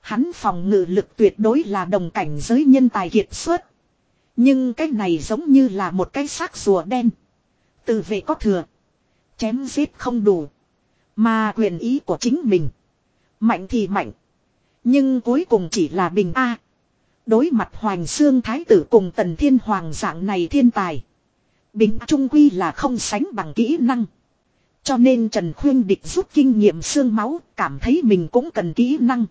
Hắn phòng ngự lực tuyệt đối là đồng cảnh giới nhân tài kiệt xuất. Nhưng cái này giống như là một cái xác rùa đen. Từ vệ có thừa. Chém giết không đủ. Mà quyền ý của chính mình. Mạnh thì mạnh. Nhưng cuối cùng chỉ là bình A. Đối mặt hoàng sương Thái tử cùng Tần Thiên Hoàng dạng này thiên tài. Bình Trung Quy là không sánh bằng kỹ năng. Cho nên Trần Khuyên Địch rút kinh nghiệm xương máu, cảm thấy mình cũng cần kỹ năng.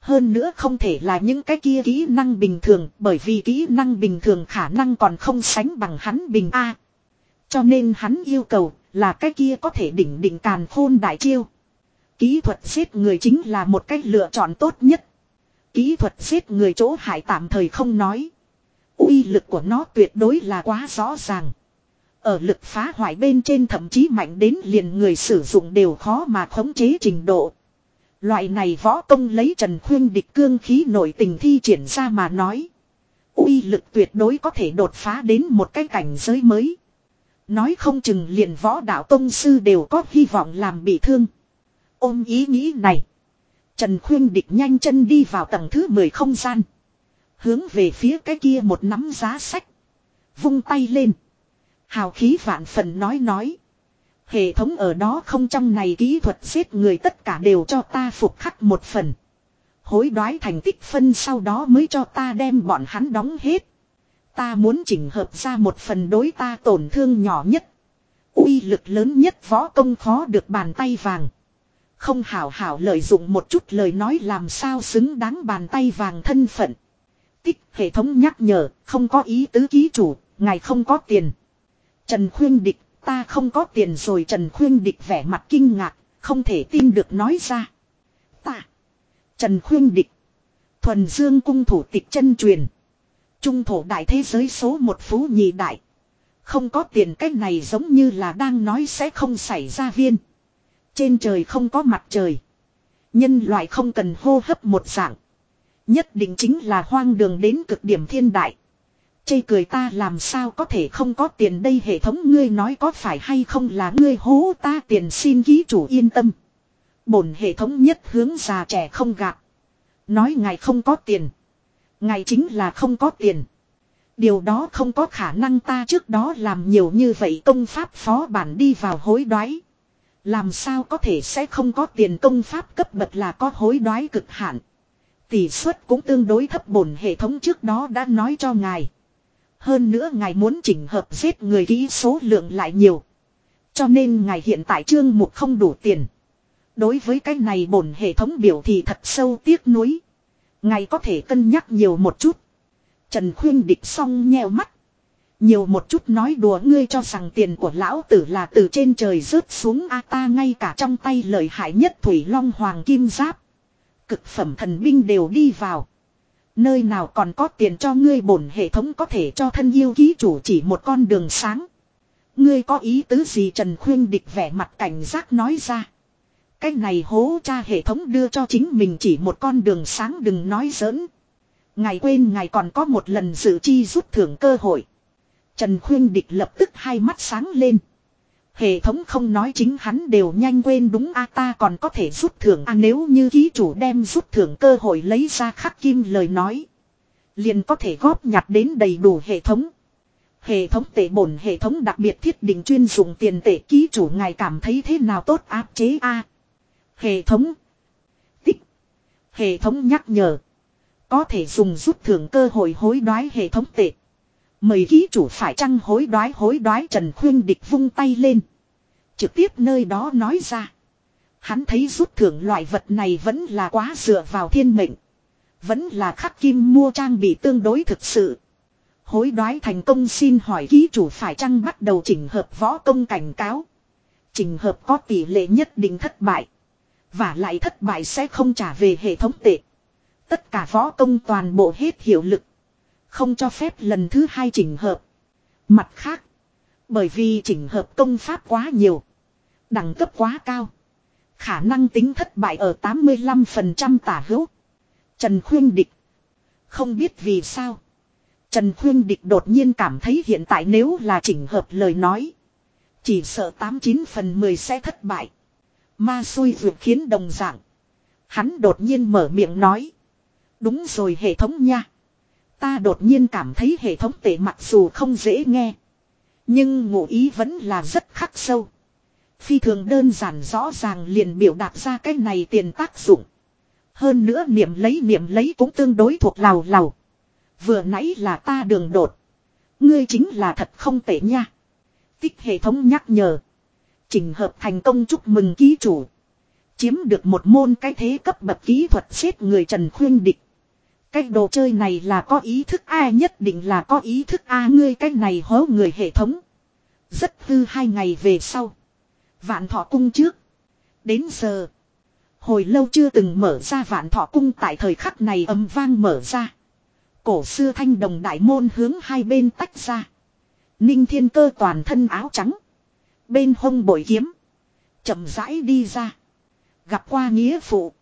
Hơn nữa không thể là những cái kia kỹ năng bình thường, bởi vì kỹ năng bình thường khả năng còn không sánh bằng hắn bình A. Cho nên hắn yêu cầu là cái kia có thể đỉnh đỉnh càn khôn đại chiêu. Kỹ thuật giết người chính là một cách lựa chọn tốt nhất. Kỹ thuật giết người chỗ hại tạm thời không nói. uy lực của nó tuyệt đối là quá rõ ràng. Ở lực phá hoại bên trên thậm chí mạnh đến liền người sử dụng đều khó mà khống chế trình độ. Loại này võ công lấy Trần Khuyên địch cương khí nổi tình thi triển ra mà nói. uy lực tuyệt đối có thể đột phá đến một cái cảnh giới mới. Nói không chừng liền võ đạo tông sư đều có hy vọng làm bị thương. Ôm ý nghĩ này. Trần Khuyên địch nhanh chân đi vào tầng thứ 10 không gian. Hướng về phía cái kia một nắm giá sách. Vung tay lên. Hào khí vạn phần nói nói. Hệ thống ở đó không trong này kỹ thuật giết người tất cả đều cho ta phục khắc một phần. Hối đoái thành tích phân sau đó mới cho ta đem bọn hắn đóng hết. Ta muốn chỉnh hợp ra một phần đối ta tổn thương nhỏ nhất. uy lực lớn nhất võ công khó được bàn tay vàng. Không hảo hảo lợi dụng một chút lời nói làm sao xứng đáng bàn tay vàng thân phận. Tích hệ thống nhắc nhở, không có ý tứ ký chủ, ngài không có tiền. Trần Khuyên Địch, ta không có tiền rồi Trần Khuyên Địch vẻ mặt kinh ngạc, không thể tin được nói ra. Ta. Trần Khuyên Địch. Thuần Dương cung thủ tịch chân truyền. Trung thổ đại thế giới số một phú nhị đại. Không có tiền cách này giống như là đang nói sẽ không xảy ra viên. Trên trời không có mặt trời. Nhân loại không cần hô hấp một dạng. Nhất định chính là hoang đường đến cực điểm thiên đại. Chê cười ta làm sao có thể không có tiền đây hệ thống ngươi nói có phải hay không là ngươi hố ta tiền xin ký chủ yên tâm. Bổn hệ thống nhất hướng già trẻ không gạt. Nói ngài không có tiền. Ngài chính là không có tiền. Điều đó không có khả năng ta trước đó làm nhiều như vậy công pháp phó bản đi vào hối đoái. Làm sao có thể sẽ không có tiền công pháp cấp bậc là có hối đoái cực hạn. Tỷ suất cũng tương đối thấp bổn hệ thống trước đó đã nói cho ngài. Hơn nữa ngài muốn chỉnh hợp giết người kỹ số lượng lại nhiều. Cho nên ngài hiện tại trương mục không đủ tiền. Đối với cái này bổn hệ thống biểu thì thật sâu tiếc nuối. Ngài có thể cân nhắc nhiều một chút. Trần Khuyên địch xong nheo mắt. Nhiều một chút nói đùa ngươi cho rằng tiền của lão tử là từ trên trời rớt xuống a ta ngay cả trong tay lợi hại nhất Thủy Long Hoàng Kim Giáp. Cực phẩm thần binh đều đi vào. Nơi nào còn có tiền cho ngươi bổn hệ thống có thể cho thân yêu ký chủ chỉ một con đường sáng. Ngươi có ý tứ gì Trần Khuyên địch vẻ mặt cảnh giác nói ra. Cái này hố cha hệ thống đưa cho chính mình chỉ một con đường sáng đừng nói giỡn. Ngài quên ngài còn có một lần dự chi rút thưởng cơ hội. Trần Khuyên Địch lập tức hai mắt sáng lên. Hệ thống không nói chính hắn đều nhanh quên đúng a, ta còn có thể rút thưởng a, nếu như ký chủ đem rút thưởng cơ hội lấy ra khắc kim lời nói. Liền có thể góp nhặt đến đầy đủ hệ thống. Hệ thống tệ bổn, hệ thống đặc biệt thiết định chuyên dùng tiền tệ, ký chủ ngài cảm thấy thế nào tốt áp chế a Hệ thống. Tích. Hệ thống nhắc nhở. Có thể dùng rút thưởng cơ hội hối đoái hệ thống tệ. Mời ký chủ phải chăng hối đoái hối đoái Trần Khuyên Địch vung tay lên. Trực tiếp nơi đó nói ra. Hắn thấy rút thưởng loại vật này vẫn là quá dựa vào thiên mệnh. Vẫn là khắc kim mua trang bị tương đối thực sự. Hối đoái thành công xin hỏi ký chủ phải chăng bắt đầu chỉnh hợp võ công cảnh cáo. Chỉnh hợp có tỷ lệ nhất định thất bại. Và lại thất bại sẽ không trả về hệ thống tệ. Tất cả võ công toàn bộ hết hiệu lực. Không cho phép lần thứ hai chỉnh hợp. Mặt khác. Bởi vì chỉnh hợp công pháp quá nhiều. Đẳng cấp quá cao. Khả năng tính thất bại ở 85% tả hữu. Trần Khuyên Địch. Không biết vì sao. Trần Khuyên Địch đột nhiên cảm thấy hiện tại nếu là chỉnh hợp lời nói. Chỉ sợ 89 phần 10 sẽ thất bại. Ma xui vượt khiến đồng dạng. Hắn đột nhiên mở miệng nói. Đúng rồi hệ thống nha. Ta đột nhiên cảm thấy hệ thống tệ mặc dù không dễ nghe. Nhưng ngụ ý vẫn là rất khắc sâu. Phi thường đơn giản rõ ràng liền biểu đạt ra cái này tiền tác dụng. Hơn nữa niệm lấy niệm lấy cũng tương đối thuộc lào lào. Vừa nãy là ta đường đột. Ngươi chính là thật không tệ nha. Tích hệ thống nhắc nhở. Trình hợp thành công chúc mừng ký chủ. Chiếm được một môn cái thế cấp bậc kỹ thuật xếp người Trần Khuyên Địch. Cái đồ chơi này là có ý thức a, nhất định là có ý thức a ngươi cái này hố người hệ thống. Rất hư hai ngày về sau. Vạn thọ cung trước. Đến giờ. Hồi lâu chưa từng mở ra vạn thọ cung tại thời khắc này âm vang mở ra. Cổ xưa thanh đồng đại môn hướng hai bên tách ra. Ninh thiên cơ toàn thân áo trắng. Bên hông bội kiếm. chậm rãi đi ra. Gặp qua nghĩa phụ.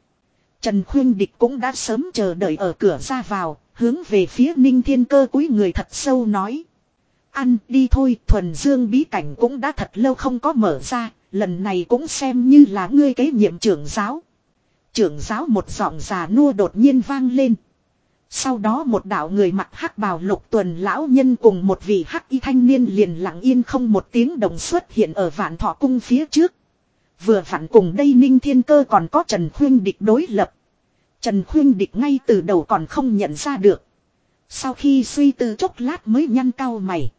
Trần Khuyên Địch cũng đã sớm chờ đợi ở cửa ra vào, hướng về phía Ninh Thiên Cơ cúi người thật sâu nói. Ăn đi thôi, thuần dương bí cảnh cũng đã thật lâu không có mở ra, lần này cũng xem như là ngươi kế nhiệm trưởng giáo. Trưởng giáo một giọng già nua đột nhiên vang lên. Sau đó một đạo người mặc hắc bào lục tuần lão nhân cùng một vị hắc y thanh niên liền lặng yên không một tiếng đồng xuất hiện ở vạn thọ cung phía trước. Vừa vặn cùng đây Ninh Thiên Cơ còn có Trần Khuyên Địch đối lập. Trần Khuyên Địch ngay từ đầu còn không nhận ra được. Sau khi suy tư chốc lát mới nhăn cao mày.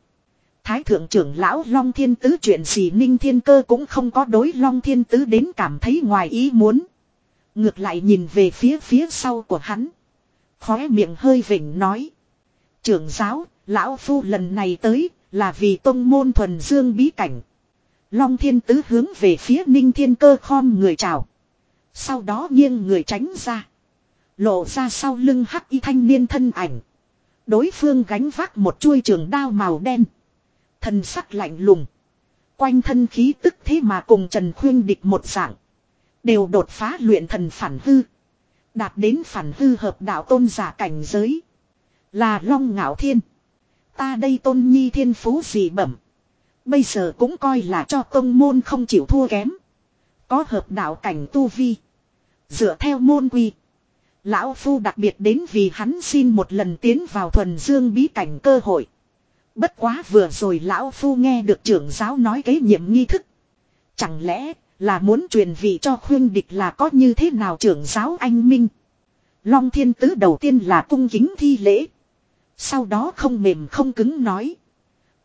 Thái thượng trưởng lão Long Thiên Tứ chuyện gì Ninh Thiên Cơ cũng không có đối Long Thiên Tứ đến cảm thấy ngoài ý muốn. Ngược lại nhìn về phía phía sau của hắn. Khóe miệng hơi vỉnh nói. Trưởng giáo, lão phu lần này tới Là vì tông môn thuần dương bí cảnh. Long thiên tứ hướng về phía ninh thiên cơ khom người chào. Sau đó nghiêng người tránh ra. Lộ ra sau lưng hắc y thanh niên thân ảnh. Đối phương gánh vác một chuôi trường đao màu đen. Thần sắc lạnh lùng. Quanh thân khí tức thế mà cùng Trần Khuyên địch một dạng. Đều đột phá luyện thần phản hư. Đạt đến phản hư hợp đạo tôn giả cảnh giới. Là long ngạo thiên. Ta đây tôn nhi thiên phú gì bẩm. Bây giờ cũng coi là cho tông môn không chịu thua kém. Có hợp đạo cảnh tu vi. Dựa theo môn quy. Lão Phu đặc biệt đến vì hắn xin một lần tiến vào thuần dương bí cảnh cơ hội. Bất quá vừa rồi Lão Phu nghe được trưởng giáo nói cái nhiệm nghi thức. Chẳng lẽ là muốn truyền vị cho khuyên địch là có như thế nào trưởng giáo anh Minh. Long thiên tứ đầu tiên là cung kính thi lễ. Sau đó không mềm không cứng nói.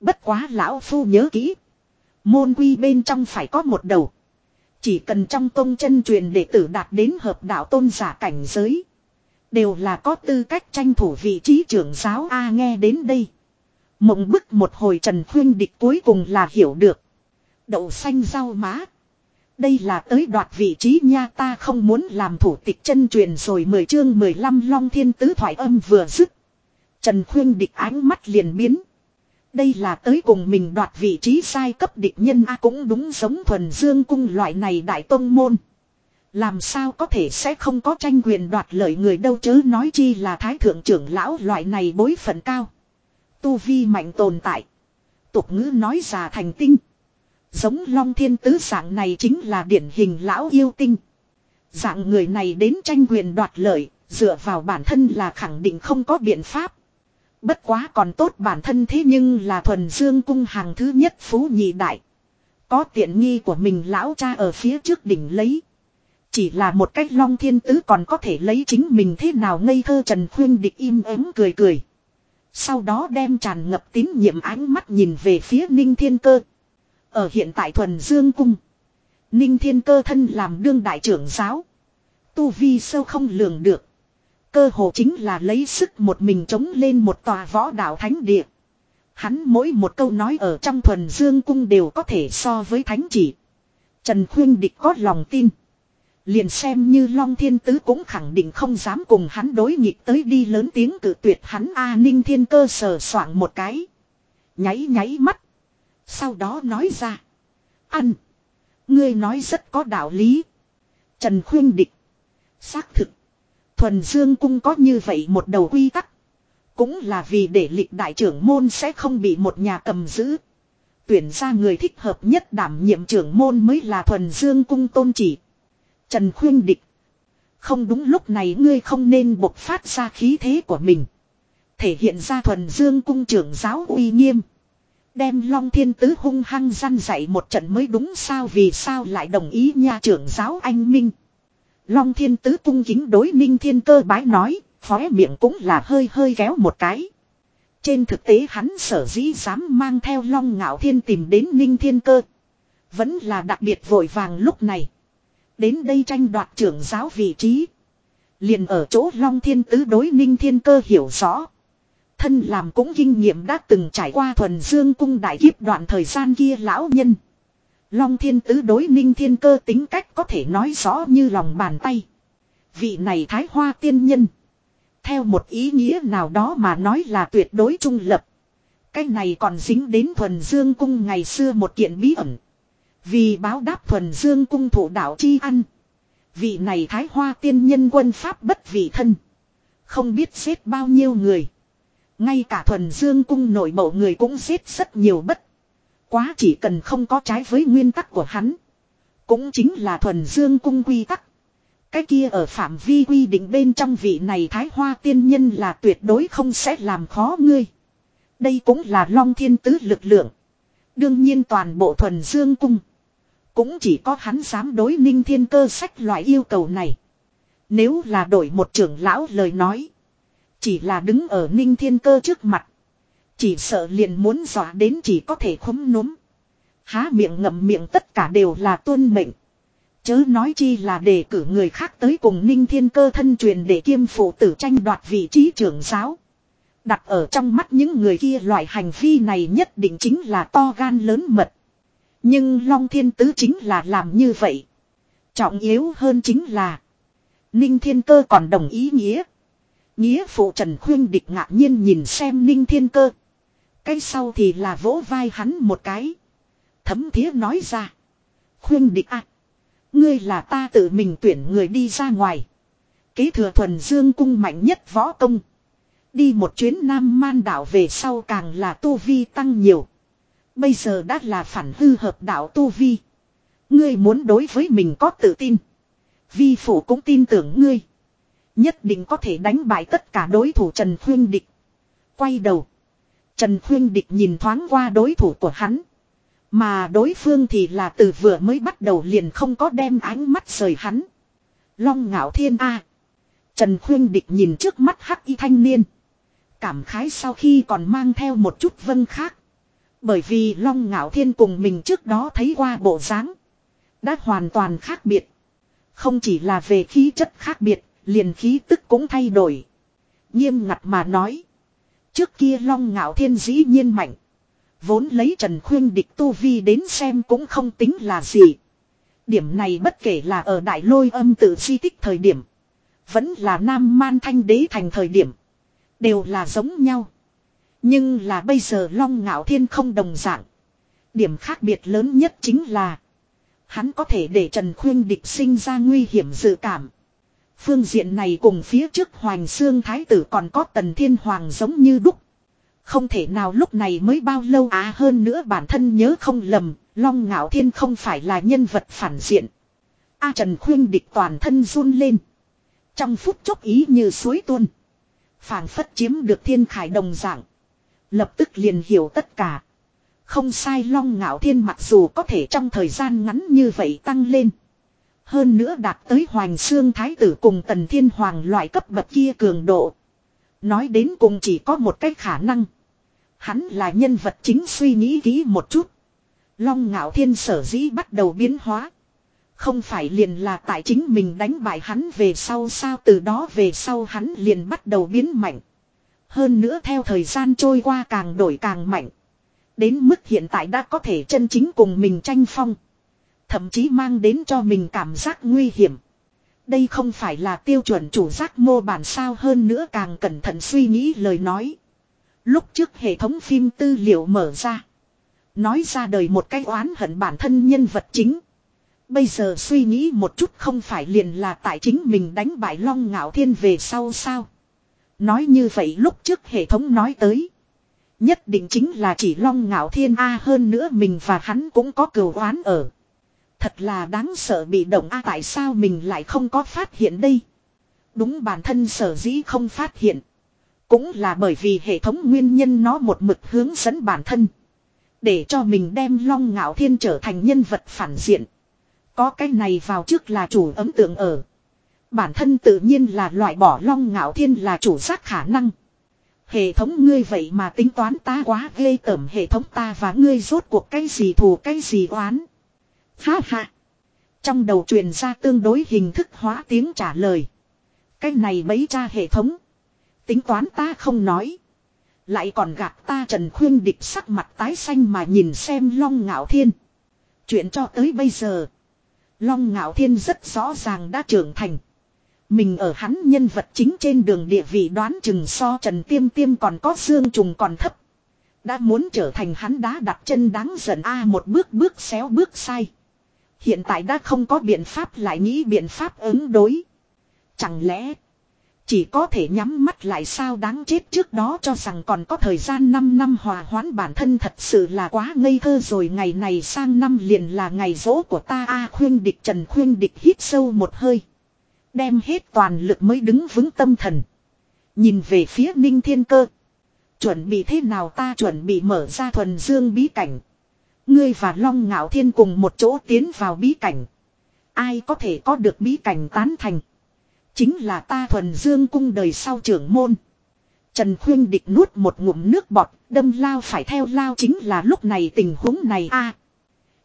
Bất quá lão phu nhớ kỹ. Môn quy bên trong phải có một đầu. Chỉ cần trong tôn chân truyền đệ tử đạt đến hợp đạo tôn giả cảnh giới. Đều là có tư cách tranh thủ vị trí trưởng giáo A nghe đến đây. Mộng bức một hồi trần khuyên địch cuối cùng là hiểu được. Đậu xanh rau má. Đây là tới đoạt vị trí nha, ta không muốn làm thủ tịch chân truyền rồi mười chương 15 long thiên tứ thoại âm vừa dứt. Trần khuyên địch ánh mắt liền biến. Đây là tới cùng mình đoạt vị trí sai cấp địch nhân A cũng đúng giống thuần dương cung loại này đại tông môn. Làm sao có thể sẽ không có tranh quyền đoạt lợi người đâu chớ nói chi là thái thượng trưởng lão loại này bối phận cao. Tu vi mạnh tồn tại. Tục ngữ nói già thành tinh. Giống long thiên tứ dạng này chính là điển hình lão yêu tinh. Dạng người này đến tranh quyền đoạt lợi, dựa vào bản thân là khẳng định không có biện pháp. Bất quá còn tốt bản thân thế nhưng là thuần dương cung hàng thứ nhất phú nhị đại. Có tiện nghi của mình lão cha ở phía trước đỉnh lấy. Chỉ là một cách long thiên tứ còn có thể lấy chính mình thế nào ngây thơ trần khuyên địch im ắng cười cười. Sau đó đem tràn ngập tín nhiệm ánh mắt nhìn về phía ninh thiên cơ. Ở hiện tại thuần dương cung. Ninh thiên cơ thân làm đương đại trưởng giáo. Tu vi sâu không lường được. Cơ hồ chính là lấy sức một mình chống lên một tòa võ đạo thánh địa. Hắn mỗi một câu nói ở trong thuần dương cung đều có thể so với thánh chỉ. Trần Khuyên Địch có lòng tin. Liền xem như Long Thiên Tứ cũng khẳng định không dám cùng hắn đối nghịch tới đi lớn tiếng cử tuyệt hắn A Ninh Thiên Cơ sờ soạng một cái. Nháy nháy mắt. Sau đó nói ra. Ăn. Ngươi nói rất có đạo lý. Trần Khuyên Địch. Xác thực. Thuần Dương Cung có như vậy một đầu quy tắc. Cũng là vì để lịch đại trưởng môn sẽ không bị một nhà cầm giữ. Tuyển ra người thích hợp nhất đảm nhiệm trưởng môn mới là Thuần Dương Cung tôn chỉ. Trần Khuyên Địch. Không đúng lúc này ngươi không nên bộc phát ra khí thế của mình. Thể hiện ra Thuần Dương Cung trưởng giáo uy nghiêm. Đem Long Thiên Tứ hung hăng răn dạy một trận mới đúng sao vì sao lại đồng ý nha trưởng giáo anh Minh. Long Thiên Tứ cung kính đối Ninh Thiên Cơ bái nói, khóe miệng cũng là hơi hơi kéo một cái. Trên thực tế hắn sở dĩ dám mang theo Long Ngạo Thiên tìm đến Ninh Thiên Cơ. Vẫn là đặc biệt vội vàng lúc này. Đến đây tranh đoạt trưởng giáo vị trí. Liền ở chỗ Long Thiên Tứ đối Ninh Thiên Cơ hiểu rõ. Thân làm cũng kinh nghiệm đã từng trải qua thuần dương cung đại kiếp đoạn thời gian kia lão nhân. Long thiên tứ đối ninh thiên cơ tính cách có thể nói rõ như lòng bàn tay. Vị này thái hoa tiên nhân. Theo một ý nghĩa nào đó mà nói là tuyệt đối trung lập. Cái này còn dính đến thuần dương cung ngày xưa một kiện bí ẩn. Vì báo đáp thuần dương cung thủ đạo chi ăn. Vị này thái hoa tiên nhân quân pháp bất vị thân. Không biết xếp bao nhiêu người. Ngay cả thuần dương cung nội bộ người cũng xếp rất nhiều bất. Quá chỉ cần không có trái với nguyên tắc của hắn. Cũng chính là thuần dương cung quy tắc. Cái kia ở phạm vi quy định bên trong vị này thái hoa tiên nhân là tuyệt đối không sẽ làm khó ngươi. Đây cũng là long thiên tứ lực lượng. Đương nhiên toàn bộ thuần dương cung. Cũng chỉ có hắn dám đối ninh thiên cơ sách loại yêu cầu này. Nếu là đổi một trưởng lão lời nói. Chỉ là đứng ở ninh thiên cơ trước mặt. Chỉ sợ liền muốn dọa đến chỉ có thể khống núm. Há miệng ngậm miệng tất cả đều là tuân mệnh. Chớ nói chi là đề cử người khác tới cùng ninh thiên cơ thân truyền để kiêm phụ tử tranh đoạt vị trí trưởng giáo. Đặt ở trong mắt những người kia loại hành vi này nhất định chính là to gan lớn mật. Nhưng Long Thiên Tứ chính là làm như vậy. Trọng yếu hơn chính là. Ninh Thiên Cơ còn đồng ý nghĩa. Nghĩa phụ Trần Khuyên Địch ngạc nhiên nhìn xem Ninh Thiên Cơ. Cái sau thì là vỗ vai hắn một cái. Thấm thía nói ra. Khuyên Địch à. Ngươi là ta tự mình tuyển người đi ra ngoài. Kế thừa thuần dương cung mạnh nhất võ công. Đi một chuyến Nam Man đảo về sau càng là tu vi tăng nhiều. Bây giờ đã là phản hư hợp đạo tu vi. Ngươi muốn đối với mình có tự tin. Vi phủ cũng tin tưởng ngươi. Nhất định có thể đánh bại tất cả đối thủ Trần Khuyên Địch. Quay đầu. Trần Khuyên Địch nhìn thoáng qua đối thủ của hắn. Mà đối phương thì là từ vừa mới bắt đầu liền không có đem ánh mắt rời hắn. Long ngạo thiên A. Trần Khuyên Địch nhìn trước mắt hắc y thanh niên. Cảm khái sau khi còn mang theo một chút vân khác. Bởi vì Long Ngạo Thiên cùng mình trước đó thấy qua bộ dáng Đã hoàn toàn khác biệt. Không chỉ là về khí chất khác biệt, liền khí tức cũng thay đổi. Nghiêm ngặt mà nói. Trước kia Long Ngạo Thiên dĩ nhiên mạnh. Vốn lấy Trần Khuyên địch tu vi đến xem cũng không tính là gì. Điểm này bất kể là ở đại lôi âm tự di tích thời điểm. Vẫn là Nam Man Thanh Đế thành thời điểm. Đều là giống nhau. Nhưng là bây giờ Long Ngạo Thiên không đồng dạng. Điểm khác biệt lớn nhất chính là. Hắn có thể để Trần Khuyên địch sinh ra nguy hiểm dự cảm. Phương diện này cùng phía trước Hoàng Sương Thái Tử còn có Tần Thiên Hoàng giống như đúc. Không thể nào lúc này mới bao lâu á hơn nữa bản thân nhớ không lầm, Long Ngạo Thiên không phải là nhân vật phản diện. A Trần Khuyên địch toàn thân run lên. Trong phút chốc ý như suối tuôn. phảng phất chiếm được thiên khải đồng dạng. Lập tức liền hiểu tất cả. Không sai long ngạo thiên mặc dù có thể trong thời gian ngắn như vậy tăng lên. Hơn nữa đạt tới Hoàng Sương Thái tử cùng Tần Thiên Hoàng loại cấp bậc kia cường độ. Nói đến cùng chỉ có một cách khả năng. Hắn là nhân vật chính suy nghĩ kỹ một chút. Long ngạo thiên sở dĩ bắt đầu biến hóa. Không phải liền là tại chính mình đánh bại hắn về sau sao từ đó về sau hắn liền bắt đầu biến mạnh. Hơn nữa theo thời gian trôi qua càng đổi càng mạnh. Đến mức hiện tại đã có thể chân chính cùng mình tranh phong. Thậm chí mang đến cho mình cảm giác nguy hiểm. Đây không phải là tiêu chuẩn chủ giác mô bản sao hơn nữa càng cẩn thận suy nghĩ lời nói. Lúc trước hệ thống phim tư liệu mở ra. Nói ra đời một cái oán hận bản thân nhân vật chính. Bây giờ suy nghĩ một chút không phải liền là tại chính mình đánh bại long ngạo thiên về sau sao. Nói như vậy lúc trước hệ thống nói tới. Nhất định chính là chỉ long ngạo thiên A hơn nữa mình và hắn cũng có cừu oán ở. Thật là đáng sợ bị động A tại sao mình lại không có phát hiện đây. Đúng bản thân sở dĩ không phát hiện. Cũng là bởi vì hệ thống nguyên nhân nó một mực hướng dẫn bản thân. Để cho mình đem long ngạo thiên trở thành nhân vật phản diện. Có cái này vào trước là chủ ấm tượng ở. Bản thân tự nhiên là loại bỏ long ngạo thiên là chủ giác khả năng. Hệ thống ngươi vậy mà tính toán ta quá ghê tởm, hệ thống ta và ngươi rốt cuộc cái gì thù, cái gì oán. Ha ha. Trong đầu truyền ra tương đối hình thức hóa tiếng trả lời. Cái này mấy cha hệ thống. Tính toán ta không nói. Lại còn gạt ta Trần Khuyên địch sắc mặt tái xanh mà nhìn xem Long Ngạo Thiên. Chuyện cho tới bây giờ. Long Ngạo Thiên rất rõ ràng đã trưởng thành. Mình ở hắn nhân vật chính trên đường địa vị đoán chừng so Trần Tiêm Tiêm còn có xương trùng còn thấp. Đã muốn trở thành hắn đá đặt chân đáng giận a một bước bước xéo bước sai. Hiện tại đã không có biện pháp lại nghĩ biện pháp ứng đối. Chẳng lẽ, chỉ có thể nhắm mắt lại sao đáng chết trước đó cho rằng còn có thời gian 5 năm hòa hoãn bản thân thật sự là quá ngây thơ rồi ngày này sang năm liền là ngày rỗ của ta a khuyên địch trần khuyên địch hít sâu một hơi. Đem hết toàn lực mới đứng vững tâm thần. Nhìn về phía ninh thiên cơ. Chuẩn bị thế nào ta chuẩn bị mở ra thuần dương bí cảnh. Ngươi và Long Ngạo Thiên cùng một chỗ tiến vào bí cảnh. Ai có thể có được bí cảnh tán thành. Chính là ta thuần dương cung đời sau trưởng môn. Trần Khuyên Địch nuốt một ngụm nước bọt, đâm lao phải theo lao chính là lúc này tình huống này a.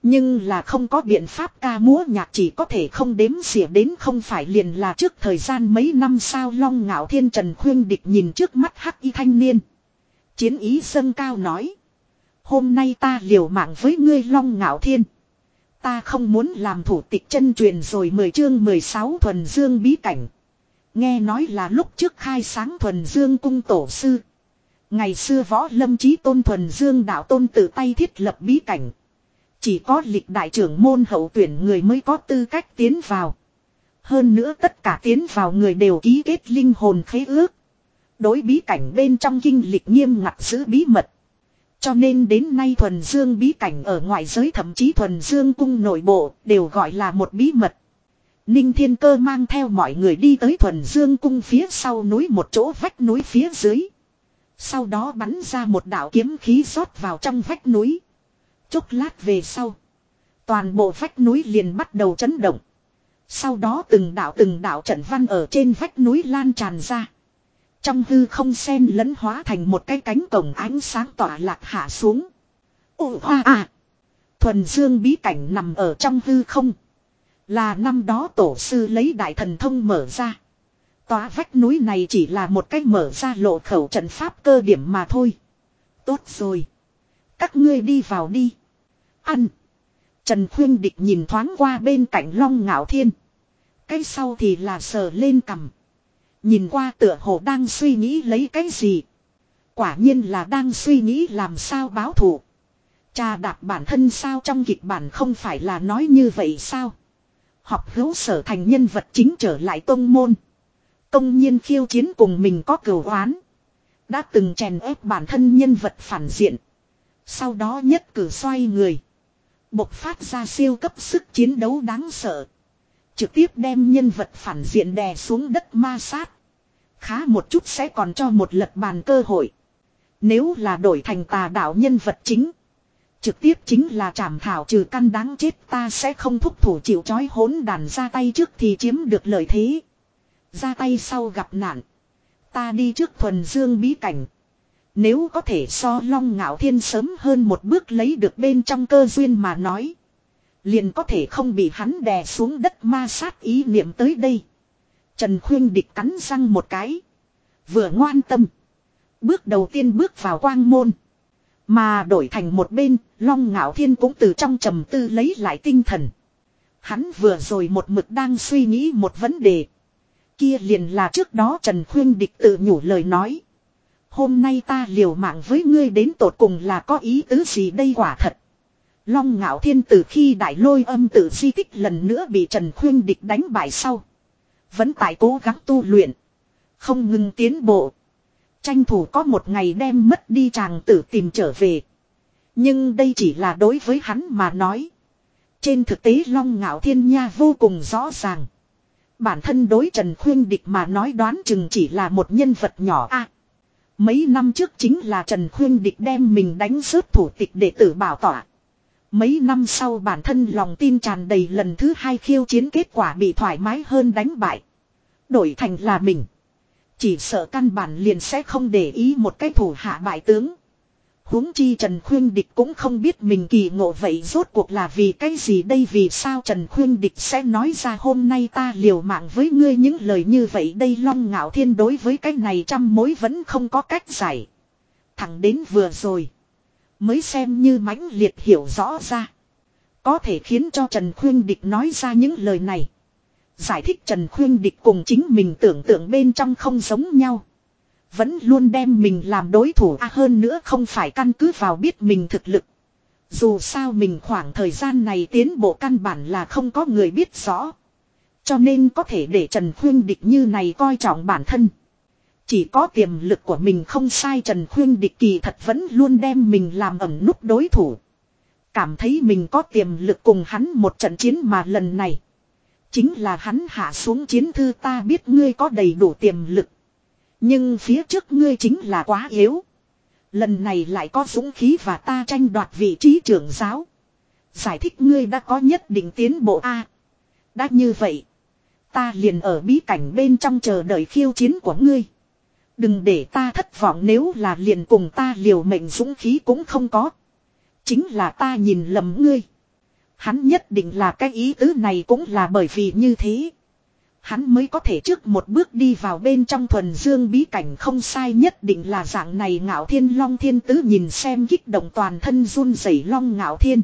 Nhưng là không có biện pháp ca múa nhạc chỉ có thể không đếm xỉa đến không phải liền là trước thời gian mấy năm sao long ngạo thiên trần khuyên địch nhìn trước mắt hắc y thanh niên. Chiến ý dâng cao nói. Hôm nay ta liều mạng với ngươi long ngạo thiên. Ta không muốn làm thủ tịch chân truyền rồi mười chương 16 thuần dương bí cảnh. Nghe nói là lúc trước khai sáng thuần dương cung tổ sư. Ngày xưa võ lâm chí tôn thuần dương đạo tôn tự tay thiết lập bí cảnh. Chỉ có lịch đại trưởng môn hậu tuyển người mới có tư cách tiến vào. Hơn nữa tất cả tiến vào người đều ký kết linh hồn khế ước. Đối bí cảnh bên trong kinh lịch nghiêm ngặt giữ bí mật. Cho nên đến nay thuần dương bí cảnh ở ngoài giới thậm chí thuần dương cung nội bộ đều gọi là một bí mật. Ninh Thiên Cơ mang theo mọi người đi tới thuần dương cung phía sau núi một chỗ vách núi phía dưới. Sau đó bắn ra một đạo kiếm khí rót vào trong vách núi. Chốc lát về sau. Toàn bộ vách núi liền bắt đầu chấn động. Sau đó từng đạo từng đạo trận văn ở trên vách núi lan tràn ra. Trong hư không sen lẫn hóa thành một cái cánh cổng ánh sáng tỏa lạc hạ xuống. Ồ, hoa à! Thuần dương bí cảnh nằm ở trong hư không. Là năm đó tổ sư lấy đại thần thông mở ra. Tòa vách núi này chỉ là một cách mở ra lộ khẩu trận pháp cơ điểm mà thôi. Tốt rồi. Các ngươi đi vào đi. Ăn. Trần Khuyên Địch nhìn thoáng qua bên cạnh Long Ngạo Thiên. Cái sau thì là sờ lên cầm. Nhìn qua tựa hồ đang suy nghĩ lấy cái gì. Quả nhiên là đang suy nghĩ làm sao báo thù. Cha đạp bản thân sao trong kịch bản không phải là nói như vậy sao. Học hữu sở thành nhân vật chính trở lại tông môn. Công nhiên khiêu chiến cùng mình có cửu oán. Đã từng chèn ép bản thân nhân vật phản diện. Sau đó nhất cử xoay người. Bộc phát ra siêu cấp sức chiến đấu đáng sợ. Trực tiếp đem nhân vật phản diện đè xuống đất ma sát. Khá một chút sẽ còn cho một lật bàn cơ hội. Nếu là đổi thành tà đạo nhân vật chính. Trực tiếp chính là trảm thảo trừ căn đáng chết ta sẽ không thúc thủ chịu chói hỗn đàn ra tay trước thì chiếm được lợi thế. Ra tay sau gặp nạn. Ta đi trước thuần dương bí cảnh. Nếu có thể so long ngạo thiên sớm hơn một bước lấy được bên trong cơ duyên mà nói. Liền có thể không bị hắn đè xuống đất ma sát ý niệm tới đây. Trần Khuyên địch cắn răng một cái. Vừa ngoan tâm. Bước đầu tiên bước vào quang môn. Mà đổi thành một bên, Long Ngạo Thiên cũng từ trong trầm tư lấy lại tinh thần. Hắn vừa rồi một mực đang suy nghĩ một vấn đề. Kia liền là trước đó Trần Khuyên Địch tự nhủ lời nói. Hôm nay ta liều mạng với ngươi đến tột cùng là có ý tứ gì đây quả thật. Long Ngạo Thiên từ khi đại lôi âm tử di tích lần nữa bị Trần Khuyên Địch đánh bại sau. Vẫn tại cố gắng tu luyện. Không ngừng tiến bộ. Tranh thủ có một ngày đem mất đi chàng tử tìm trở về. Nhưng đây chỉ là đối với hắn mà nói. Trên thực tế Long Ngạo Thiên Nha vô cùng rõ ràng. Bản thân đối Trần Khuyên Địch mà nói đoán chừng chỉ là một nhân vật nhỏ a mấy năm trước chính là Trần Khuyên Địch đem mình đánh rớt thủ tịch đệ tử bảo tỏa. Mấy năm sau bản thân lòng tin tràn đầy lần thứ hai khiêu chiến kết quả bị thoải mái hơn đánh bại. Đổi thành là mình. Chỉ sợ căn bản liền sẽ không để ý một cái thủ hạ bại tướng huống chi Trần Khuyên Địch cũng không biết mình kỳ ngộ vậy rốt cuộc là vì cái gì đây, vì sao Trần Khuyên Địch sẽ nói ra hôm nay ta liều mạng với ngươi những lời như vậy đây long ngạo thiên đối với cái này trăm mối vẫn không có cách giải. Thẳng đến vừa rồi. Mới xem như mãnh liệt hiểu rõ ra. Có thể khiến cho Trần Khuyên Địch nói ra những lời này. Giải thích Trần Khuyên Địch cùng chính mình tưởng tượng bên trong không giống nhau. Vẫn luôn đem mình làm đối thủ à hơn nữa không phải căn cứ vào biết mình thực lực. Dù sao mình khoảng thời gian này tiến bộ căn bản là không có người biết rõ. Cho nên có thể để Trần Khuyên Địch như này coi trọng bản thân. Chỉ có tiềm lực của mình không sai, Trần Khuyên Địch kỳ thật vẫn luôn đem mình làm ẩm nút đối thủ. Cảm thấy mình có tiềm lực cùng hắn một trận chiến mà lần này. Chính là hắn hạ xuống chiến thư, ta biết ngươi có đầy đủ tiềm lực. Nhưng phía trước ngươi chính là quá yếu. Lần này lại có dũng khí và ta tranh đoạt vị trí trưởng giáo. Giải thích ngươi đã có nhất định tiến bộ A. đã như vậy. Ta liền ở bí cảnh bên trong chờ đợi khiêu chiến của ngươi. Đừng để ta thất vọng nếu là liền cùng ta liều mệnh dũng khí cũng không có. Chính là ta nhìn lầm ngươi. Hắn nhất định là cái ý tứ này cũng là bởi vì như thế. Hắn mới có thể trước một bước đi vào bên trong thuần dương bí cảnh không sai nhất định là dạng này ngạo thiên long thiên tứ nhìn xem kích động toàn thân run rẩy long ngạo thiên.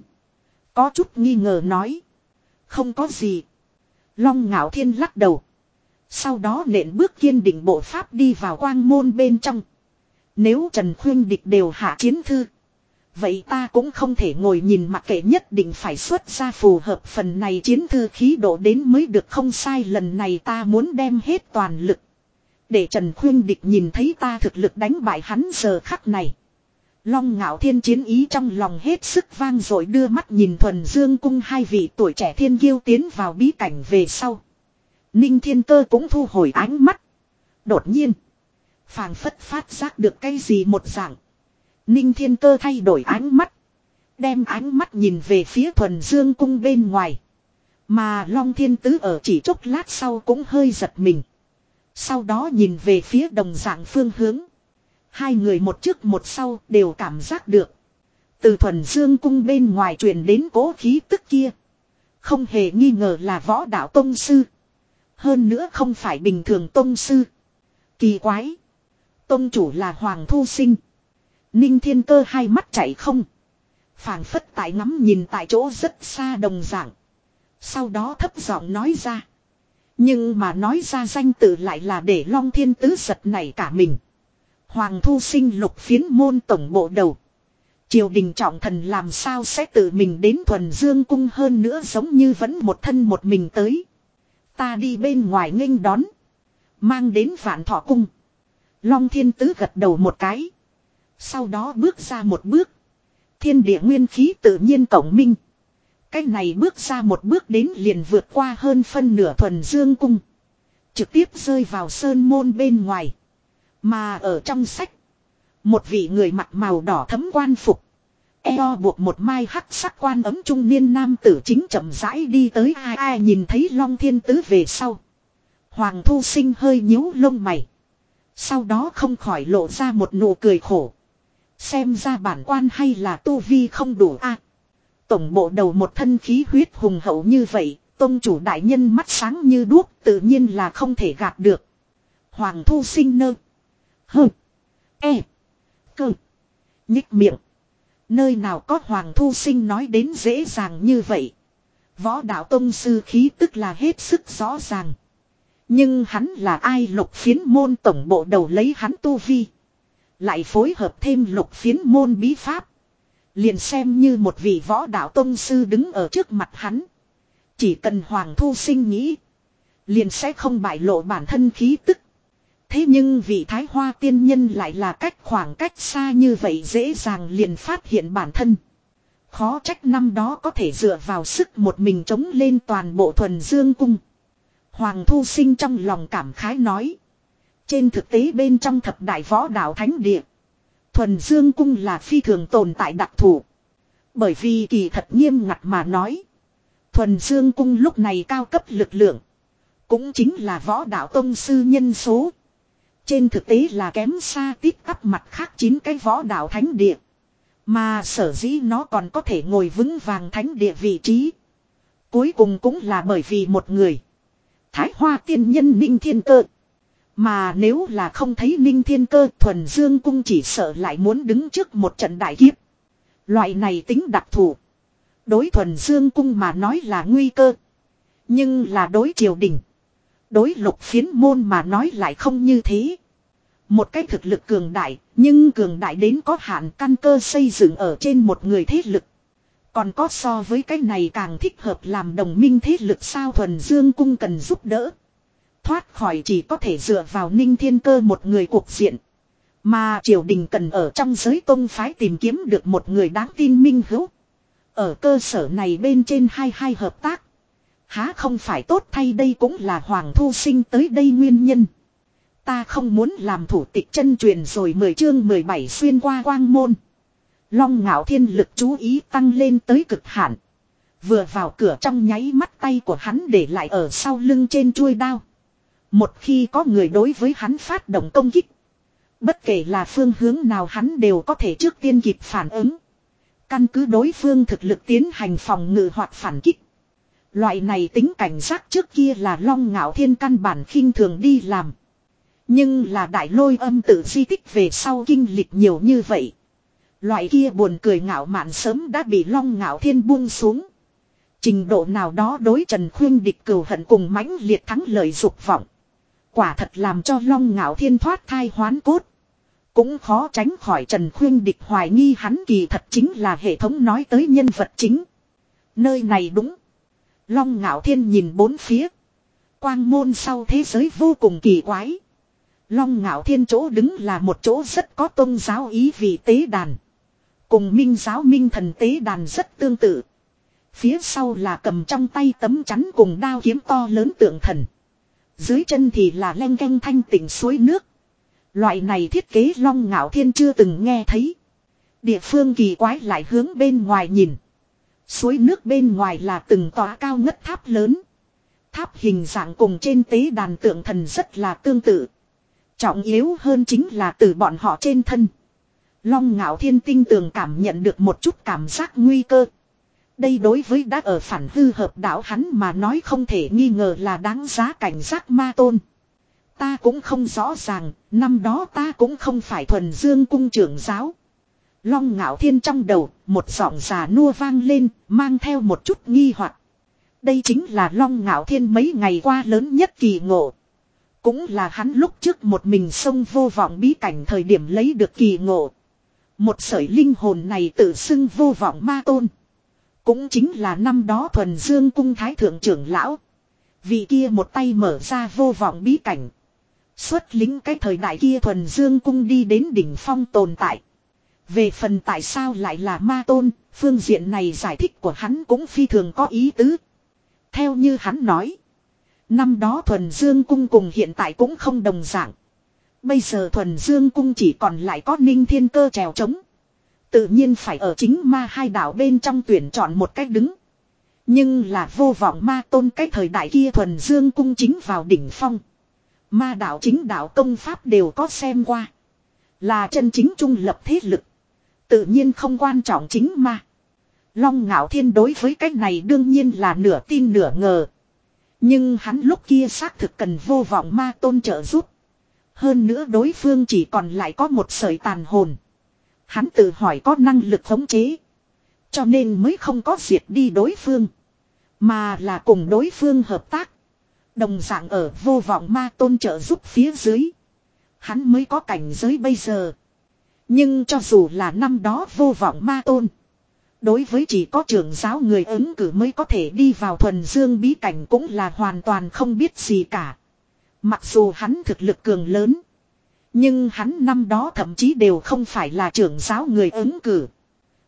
Có chút nghi ngờ nói. Không có gì. Long ngạo thiên lắc đầu. Sau đó nện bước kiên định bộ pháp đi vào quang môn bên trong. Nếu Trần Khuyên Địch đều hạ chiến thư. Vậy ta cũng không thể ngồi nhìn mặc kệ nhất định phải xuất ra phù hợp phần này chiến thư khí độ đến mới được không sai lần này ta muốn đem hết toàn lực. Để Trần Khuyên Địch nhìn thấy ta thực lực đánh bại hắn giờ khắc này. Long ngạo thiên chiến ý trong lòng hết sức vang rồi đưa mắt nhìn thuần dương cung hai vị tuổi trẻ thiên kiêu tiến vào bí cảnh về sau. Ninh thiên cơ cũng thu hồi ánh mắt. Đột nhiên. phảng phất phát giác được cái gì một dạng. Ninh thiên cơ thay đổi ánh mắt. Đem ánh mắt nhìn về phía thuần dương cung bên ngoài. Mà Long Thiên Tứ ở chỉ chốc lát sau cũng hơi giật mình. Sau đó nhìn về phía đồng dạng phương hướng. Hai người một trước một sau đều cảm giác được. Từ thuần dương cung bên ngoài truyền đến cố khí tức kia. Không hề nghi ngờ là võ đạo tông sư. Hơn nữa không phải bình thường tông sư. Kỳ quái. Tông chủ là Hoàng Thu Sinh. Ninh thiên cơ hai mắt chảy không. phảng phất tại ngắm nhìn tại chỗ rất xa đồng dạng. Sau đó thấp giọng nói ra. Nhưng mà nói ra danh tự lại là để Long Thiên Tứ giật này cả mình. Hoàng thu sinh lục phiến môn tổng bộ đầu. Triều đình trọng thần làm sao sẽ tự mình đến thuần dương cung hơn nữa giống như vẫn một thân một mình tới. Ta đi bên ngoài nghênh đón. Mang đến vạn thọ cung. Long thiên tứ gật đầu một cái. Sau đó bước ra một bước. Thiên địa nguyên khí tự nhiên cổng minh. Cái này bước ra một bước đến liền vượt qua hơn phân nửa thuần dương cung. Trực tiếp rơi vào sơn môn bên ngoài. Mà ở trong sách. Một vị người mặc màu đỏ thấm quan phục. Eo buộc một mai hắc sắc quan ấm trung niên nam tử chính chậm rãi đi tới ai ai nhìn thấy long thiên tứ về sau. Hoàng thu sinh hơi nhíu lông mày. Sau đó không khỏi lộ ra một nụ cười khổ. Xem ra bản quan hay là tu vi không đủ a. tổng bộ đầu một thân khí huyết hùng hậu như vậy, tôn chủ đại nhân mắt sáng như đuốc tự nhiên là không thể gạt được. Hoàng thu sinh nơ. Hơ. E. Cơ. Nhích miệng. Nơi nào có Hoàng Thu Sinh nói đến dễ dàng như vậy. Võ đạo tông sư khí tức là hết sức rõ ràng. Nhưng hắn là ai lục phiến môn tổng bộ đầu lấy hắn tu vi. Lại phối hợp thêm lục phiến môn bí pháp. Liền xem như một vị võ đạo tông sư đứng ở trước mặt hắn. Chỉ cần Hoàng Thu Sinh nghĩ. Liền sẽ không bại lộ bản thân khí tức. Thế nhưng vị thái hoa tiên nhân lại là cách khoảng cách xa như vậy dễ dàng liền phát hiện bản thân. Khó trách năm đó có thể dựa vào sức một mình chống lên toàn bộ thuần dương cung. Hoàng thu sinh trong lòng cảm khái nói. Trên thực tế bên trong thập đại võ đạo thánh địa. Thuần dương cung là phi thường tồn tại đặc thù. Bởi vì kỳ thật nghiêm ngặt mà nói. Thuần dương cung lúc này cao cấp lực lượng. Cũng chính là võ đạo tông sư nhân số. Trên thực tế là kém xa tít tắp mặt khác chín cái võ đạo thánh địa. Mà sở dĩ nó còn có thể ngồi vững vàng thánh địa vị trí. Cuối cùng cũng là bởi vì một người. Thái hoa tiên nhân ninh thiên cơ. Mà nếu là không thấy ninh thiên cơ thuần dương cung chỉ sợ lại muốn đứng trước một trận đại kiếp. Loại này tính đặc thù. Đối thuần dương cung mà nói là nguy cơ. Nhưng là đối triều đình. Đối lục phiến môn mà nói lại không như thế. Một cái thực lực cường đại, nhưng cường đại đến có hạn căn cơ xây dựng ở trên một người thế lực. Còn có so với cái này càng thích hợp làm đồng minh thế lực sao thuần dương cung cần giúp đỡ. Thoát khỏi chỉ có thể dựa vào ninh thiên cơ một người cuộc diện. Mà triều đình cần ở trong giới công phái tìm kiếm được một người đáng tin minh hữu. Ở cơ sở này bên trên hai hai hợp tác. Há không phải tốt thay đây cũng là Hoàng Thu Sinh tới đây nguyên nhân. Ta không muốn làm thủ tịch chân truyền rồi mười chương 17 xuyên qua quang môn. Long ngạo thiên lực chú ý tăng lên tới cực hạn. Vừa vào cửa trong nháy mắt tay của hắn để lại ở sau lưng trên chuôi đao. Một khi có người đối với hắn phát động công kích. Bất kể là phương hướng nào hắn đều có thể trước tiên kịp phản ứng. Căn cứ đối phương thực lực tiến hành phòng ngự hoặc phản kích. Loại này tính cảnh giác trước kia là long ngạo thiên căn bản khinh thường đi làm. Nhưng là đại lôi âm tự di tích về sau kinh lịch nhiều như vậy. Loại kia buồn cười ngạo mạn sớm đã bị long ngạo thiên buông xuống. Trình độ nào đó đối Trần Khuyên địch cừu hận cùng mãnh liệt thắng lợi dục vọng. Quả thật làm cho long ngạo thiên thoát thai hoán cốt. Cũng khó tránh khỏi Trần Khuyên địch hoài nghi hắn kỳ thật chính là hệ thống nói tới nhân vật chính. Nơi này đúng. Long ngạo thiên nhìn bốn phía. Quang môn sau thế giới vô cùng kỳ quái. Long ngạo thiên chỗ đứng là một chỗ rất có tôn giáo ý vị tế đàn. Cùng minh giáo minh thần tế đàn rất tương tự. Phía sau là cầm trong tay tấm chắn cùng đao kiếm to lớn tượng thần. Dưới chân thì là len canh thanh tỉnh suối nước. Loại này thiết kế long ngạo thiên chưa từng nghe thấy. Địa phương kỳ quái lại hướng bên ngoài nhìn. Suối nước bên ngoài là từng tòa cao ngất tháp lớn. Tháp hình dạng cùng trên tế đàn tượng thần rất là tương tự. Trọng yếu hơn chính là từ bọn họ trên thân. Long ngạo thiên tinh tường cảm nhận được một chút cảm giác nguy cơ. Đây đối với đã ở phản hư hợp đạo hắn mà nói không thể nghi ngờ là đáng giá cảnh giác ma tôn. Ta cũng không rõ ràng, năm đó ta cũng không phải thuần dương cung trưởng giáo. Long ngạo thiên trong đầu, một giọng già nua vang lên, mang theo một chút nghi hoặc. Đây chính là long ngạo thiên mấy ngày qua lớn nhất kỳ ngộ. Cũng là hắn lúc trước một mình sông vô vọng bí cảnh thời điểm lấy được kỳ ngộ. Một sợi linh hồn này tự xưng vô vọng ma tôn. Cũng chính là năm đó thuần dương cung thái thượng trưởng lão. Vị kia một tay mở ra vô vọng bí cảnh. Xuất lính cái thời đại kia thuần dương cung đi đến đỉnh phong tồn tại. Về phần tại sao lại là ma tôn, phương diện này giải thích của hắn cũng phi thường có ý tứ. Theo như hắn nói. Năm đó thuần dương cung cùng hiện tại cũng không đồng dạng. Bây giờ thuần dương cung chỉ còn lại có ninh thiên cơ trèo trống. Tự nhiên phải ở chính ma hai đảo bên trong tuyển chọn một cách đứng. Nhưng là vô vọng ma tôn cái thời đại kia thuần dương cung chính vào đỉnh phong. Ma đạo chính đạo công pháp đều có xem qua. Là chân chính trung lập thế lực. Tự nhiên không quan trọng chính ma. Long ngạo thiên đối với cách này đương nhiên là nửa tin nửa ngờ. Nhưng hắn lúc kia xác thực cần vô vọng ma tôn trợ giúp. Hơn nữa đối phương chỉ còn lại có một sợi tàn hồn. Hắn tự hỏi có năng lực khống chế. Cho nên mới không có diệt đi đối phương. Mà là cùng đối phương hợp tác. Đồng dạng ở vô vọng ma tôn trợ giúp phía dưới. Hắn mới có cảnh giới bây giờ. Nhưng cho dù là năm đó vô vọng ma tôn. Đối với chỉ có trưởng giáo người ứng cử mới có thể đi vào thuần dương bí cảnh cũng là hoàn toàn không biết gì cả. Mặc dù hắn thực lực cường lớn. Nhưng hắn năm đó thậm chí đều không phải là trưởng giáo người ứng cử.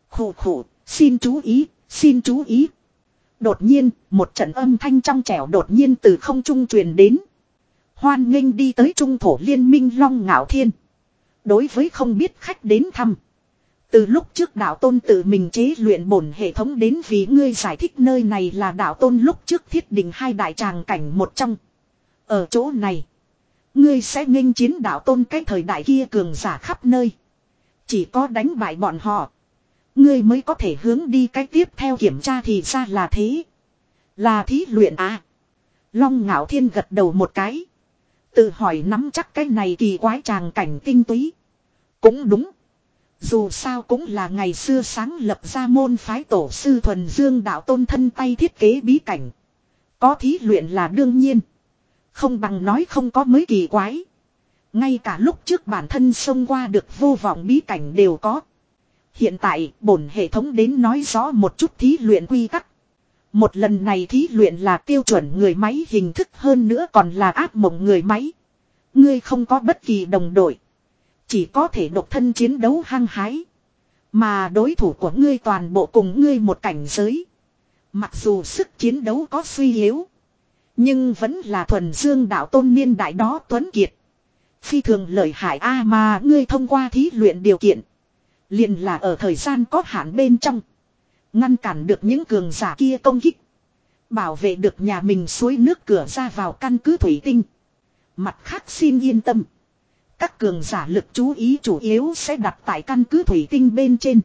Khủ khủ, xin chú ý, xin chú ý. Đột nhiên, một trận âm thanh trong trẻo đột nhiên từ không trung truyền đến. Hoan nghênh đi tới trung thổ liên minh long ngạo thiên. Đối với không biết khách đến thăm. Từ lúc trước đạo tôn tự mình chế luyện bổn hệ thống đến vì ngươi giải thích nơi này là đạo tôn lúc trước thiết định hai đại tràng cảnh một trong. Ở chỗ này, ngươi sẽ nghênh chiến đạo tôn cái thời đại kia cường giả khắp nơi. Chỉ có đánh bại bọn họ. Ngươi mới có thể hướng đi cái tiếp theo kiểm tra thì ra là thế. Là thí luyện à. Long ngạo thiên gật đầu một cái. Tự hỏi nắm chắc cái này kỳ quái tràng cảnh tinh túy. Cũng đúng. Dù sao cũng là ngày xưa sáng lập ra môn phái tổ sư thuần dương đạo tôn thân tay thiết kế bí cảnh. Có thí luyện là đương nhiên. Không bằng nói không có mới kỳ quái. Ngay cả lúc trước bản thân xông qua được vô vọng bí cảnh đều có. Hiện tại, bổn hệ thống đến nói rõ một chút thí luyện quy tắc. Một lần này thí luyện là tiêu chuẩn người máy, hình thức hơn nữa còn là áp mộng người máy. Ngươi không có bất kỳ đồng đội. Chỉ có thể độc thân chiến đấu hăng hái. Mà đối thủ của ngươi toàn bộ cùng ngươi một cảnh giới. Mặc dù sức chiến đấu có suy yếu. Nhưng vẫn là thuần dương đạo tôn niên đại đó tuấn kiệt. Phi thường lợi hại a mà ngươi thông qua thí luyện điều kiện. liền là ở thời gian có hạn bên trong. Ngăn cản được những cường giả kia công kích. Bảo vệ được nhà mình suối nước cửa ra vào căn cứ thủy tinh. Mặt khác xin yên tâm. Các cường giả lực chú ý chủ yếu sẽ đặt tại căn cứ thủy tinh bên trên.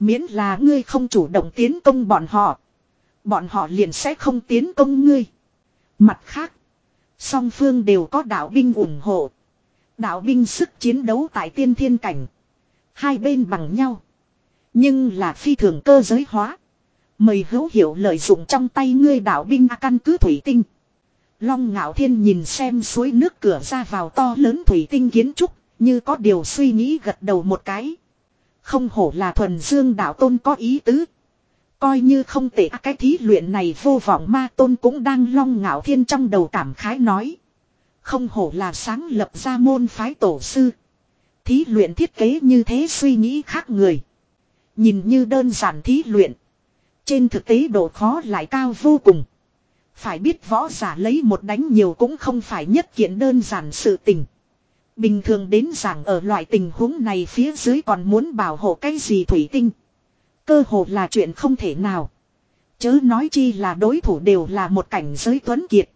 Miễn là ngươi không chủ động tiến công bọn họ. Bọn họ liền sẽ không tiến công ngươi. Mặt khác. Song phương đều có đạo binh ủng hộ. Đạo binh sức chiến đấu tại tiên thiên cảnh. Hai bên bằng nhau. Nhưng là phi thường cơ giới hóa. Mời hữu hiểu lợi dụng trong tay ngươi đạo binh căn cứ thủy tinh. Long ngạo thiên nhìn xem suối nước cửa ra vào to lớn thủy tinh kiến trúc, như có điều suy nghĩ gật đầu một cái. Không hổ là thuần dương đạo tôn có ý tứ. Coi như không tệ, cái thí luyện này vô vọng ma tôn cũng đang long ngạo thiên trong đầu cảm khái nói. Không hổ là sáng lập ra môn phái tổ sư. Thí luyện thiết kế như thế suy nghĩ khác người. Nhìn như đơn giản thí luyện. Trên thực tế độ khó lại cao vô cùng. Phải biết võ giả lấy một đánh nhiều cũng không phải nhất kiện đơn giản sự tình. Bình thường đến giảng ở loại tình huống này phía dưới còn muốn bảo hộ cái gì thủy tinh. Cơ hồ là chuyện không thể nào. Chớ nói chi là đối thủ đều là một cảnh giới tuấn kiệt.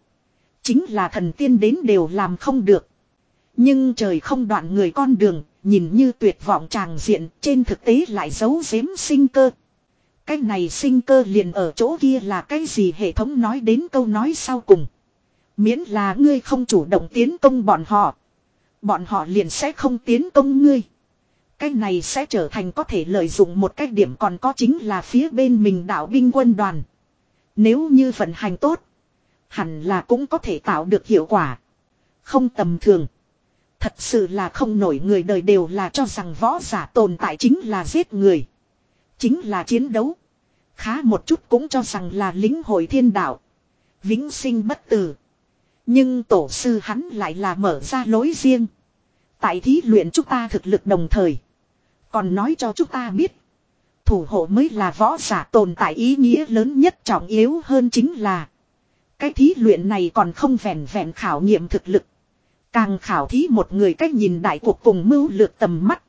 Chính là thần tiên đến đều làm không được. Nhưng trời không đoạn người con đường, nhìn như tuyệt vọng tràng diện, trên thực tế lại giấu giếm sinh cơ. Cái này sinh cơ liền ở chỗ kia là cái gì hệ thống nói đến câu nói sau cùng. Miễn là ngươi không chủ động tiến công bọn họ. Bọn họ liền sẽ không tiến công ngươi. Cái này sẽ trở thành có thể lợi dụng một cái điểm còn có chính là phía bên mình đạo binh quân đoàn. Nếu như vận hành tốt. Hẳn là cũng có thể tạo được hiệu quả. Không tầm thường. Thật sự là không nổi người đời đều là cho rằng võ giả tồn tại chính là giết người. Chính là chiến đấu. Khá một chút cũng cho rằng là lính hội thiên đạo. Vĩnh sinh bất tử. Nhưng tổ sư hắn lại là mở ra lối riêng. Tại thí luyện chúng ta thực lực đồng thời. Còn nói cho chúng ta biết. Thủ hộ mới là võ giả tồn tại ý nghĩa lớn nhất trọng yếu hơn chính là. Cái thí luyện này còn không vẹn vẹn khảo nghiệm thực lực. Càng khảo thí một người cách nhìn đại cuộc cùng mưu lược tầm mắt.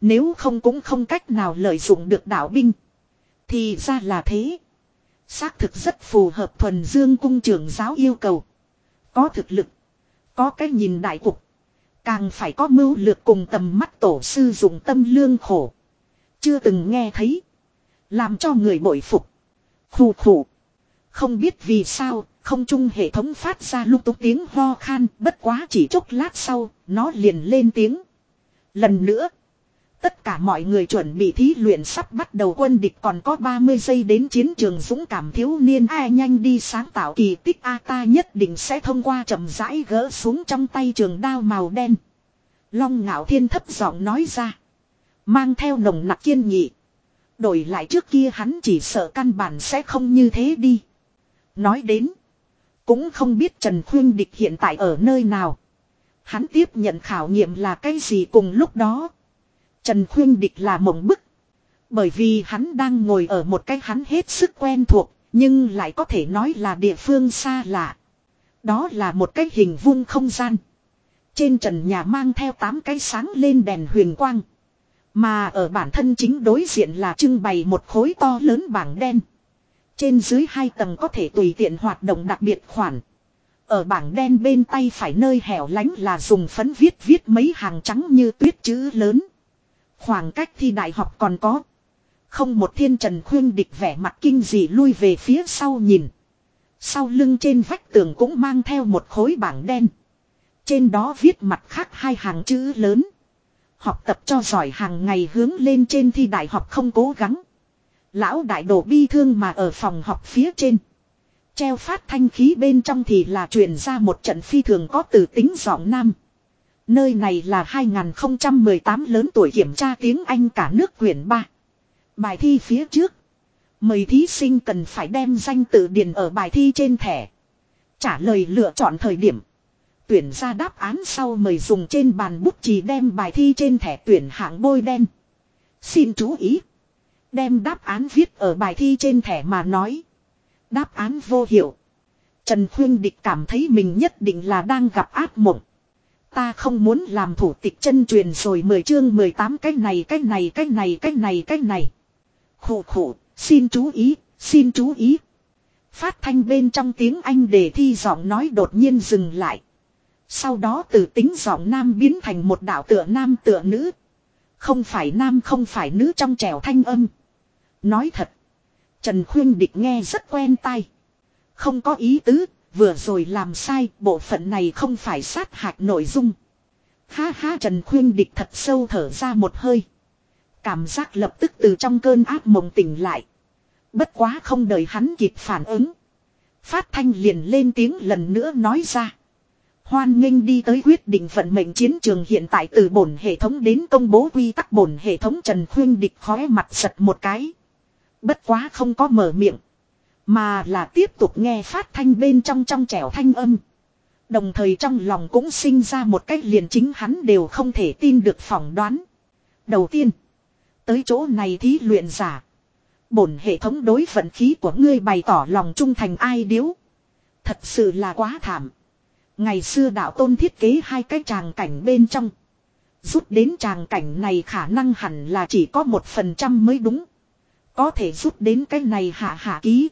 Nếu không cũng không cách nào lợi dụng được đạo binh. Thì ra là thế. Xác thực rất phù hợp thuần dương cung trưởng giáo yêu cầu. Có thực lực. Có cái nhìn đại cục. Càng phải có mưu lược cùng tầm mắt tổ sư dùng tâm lương khổ. Chưa từng nghe thấy. Làm cho người bội phục. Khù khù. Không biết vì sao, không chung hệ thống phát ra lúc túc tiếng ho khan, bất quá chỉ chốc lát sau, nó liền lên tiếng. Lần nữa. Tất cả mọi người chuẩn bị thí luyện sắp bắt đầu quân địch còn có 30 giây đến chiến trường dũng cảm thiếu niên ai nhanh đi sáng tạo kỳ tích A ta nhất định sẽ thông qua chậm rãi gỡ xuống trong tay trường đao màu đen. Long ngạo thiên thấp giọng nói ra. Mang theo nồng nặc kiên nghị. Đổi lại trước kia hắn chỉ sợ căn bản sẽ không như thế đi. Nói đến. Cũng không biết Trần Khuyên Địch hiện tại ở nơi nào. Hắn tiếp nhận khảo nghiệm là cái gì cùng lúc đó. Trần Khuyên Địch là mộng bức. Bởi vì hắn đang ngồi ở một cái hắn hết sức quen thuộc, nhưng lại có thể nói là địa phương xa lạ. Đó là một cái hình vuông không gian. Trên trần nhà mang theo tám cái sáng lên đèn huyền quang. Mà ở bản thân chính đối diện là trưng bày một khối to lớn bảng đen. Trên dưới hai tầng có thể tùy tiện hoạt động đặc biệt khoản. Ở bảng đen bên tay phải nơi hẻo lánh là dùng phấn viết viết mấy hàng trắng như tuyết chữ lớn. Khoảng cách thi đại học còn có. Không một thiên trần khuyên địch vẻ mặt kinh dị lui về phía sau nhìn. Sau lưng trên vách tường cũng mang theo một khối bảng đen. Trên đó viết mặt khác hai hàng chữ lớn. Học tập cho giỏi hàng ngày hướng lên trên thi đại học không cố gắng. Lão đại đổ bi thương mà ở phòng học phía trên. Treo phát thanh khí bên trong thì là truyền ra một trận phi thường có từ tính giọng nam. Nơi này là 2018 lớn tuổi kiểm tra tiếng Anh cả nước quyển 3. Bài thi phía trước. Mời thí sinh cần phải đem danh tự điền ở bài thi trên thẻ. Trả lời lựa chọn thời điểm. Tuyển ra đáp án sau mời dùng trên bàn bút chì đem bài thi trên thẻ tuyển hạng bôi đen. Xin chú ý. Đem đáp án viết ở bài thi trên thẻ mà nói. Đáp án vô hiệu. Trần Khuyên Địch cảm thấy mình nhất định là đang gặp ác mộng. Ta không muốn làm thủ tịch chân truyền rồi mười chương 18 cái này cái này cái này cái này cái này. Khổ khổ, xin chú ý, xin chú ý. Phát thanh bên trong tiếng Anh để thi giọng nói đột nhiên dừng lại. Sau đó từ tính giọng nam biến thành một đạo tựa nam tựa nữ. Không phải nam không phải nữ trong trẻo thanh âm. Nói thật. Trần Khuyên Địch nghe rất quen tai. Không có ý tứ, vừa rồi làm sai, bộ phận này không phải sát hạch nội dung. Ha ha Trần Khuyên Địch thật sâu thở ra một hơi. Cảm giác lập tức từ trong cơn ác mộng tỉnh lại. Bất quá không đợi hắn kịp phản ứng. Phát thanh liền lên tiếng lần nữa nói ra. Hoan nghênh đi tới quyết định vận mệnh chiến trường hiện tại từ bổn hệ thống đến công bố quy tắc bổn hệ thống Trần Khuyên địch khóe mặt giật một cái. Bất quá không có mở miệng. Mà là tiếp tục nghe phát thanh bên trong trong trẻo thanh âm. Đồng thời trong lòng cũng sinh ra một cách liền chính hắn đều không thể tin được phỏng đoán. Đầu tiên. Tới chỗ này thí luyện giả. Bổn hệ thống đối vận khí của ngươi bày tỏ lòng trung thành ai điếu. Thật sự là quá thảm. Ngày xưa đạo tôn thiết kế hai cái tràng cảnh bên trong. Rút đến tràng cảnh này khả năng hẳn là chỉ có một phần trăm mới đúng. Có thể rút đến cái này hạ hạ ký.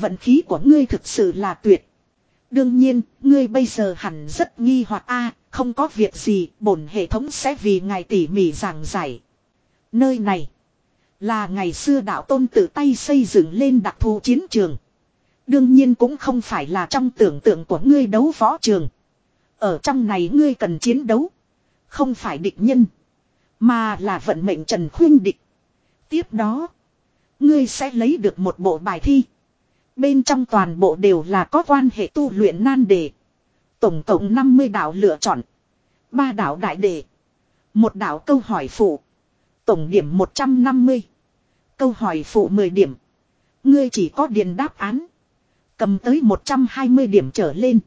Vận khí của ngươi thực sự là tuyệt. Đương nhiên, ngươi bây giờ hẳn rất nghi hoặc a không có việc gì, bổn hệ thống sẽ vì ngài tỉ mỉ giảng giải. Nơi này, là ngày xưa đạo tôn tự tay xây dựng lên đặc thù chiến trường. Đương nhiên cũng không phải là trong tưởng tượng của ngươi đấu võ trường. Ở trong này ngươi cần chiến đấu. Không phải địch nhân. Mà là vận mệnh trần khuyên địch. Tiếp đó. Ngươi sẽ lấy được một bộ bài thi. Bên trong toàn bộ đều là có quan hệ tu luyện nan đề. Tổng cộng 50 đạo lựa chọn. ba đạo đại đề. Một đạo câu hỏi phụ. Tổng điểm 150. Câu hỏi phụ 10 điểm. Ngươi chỉ có điền đáp án. Cầm tới 120 điểm trở lên.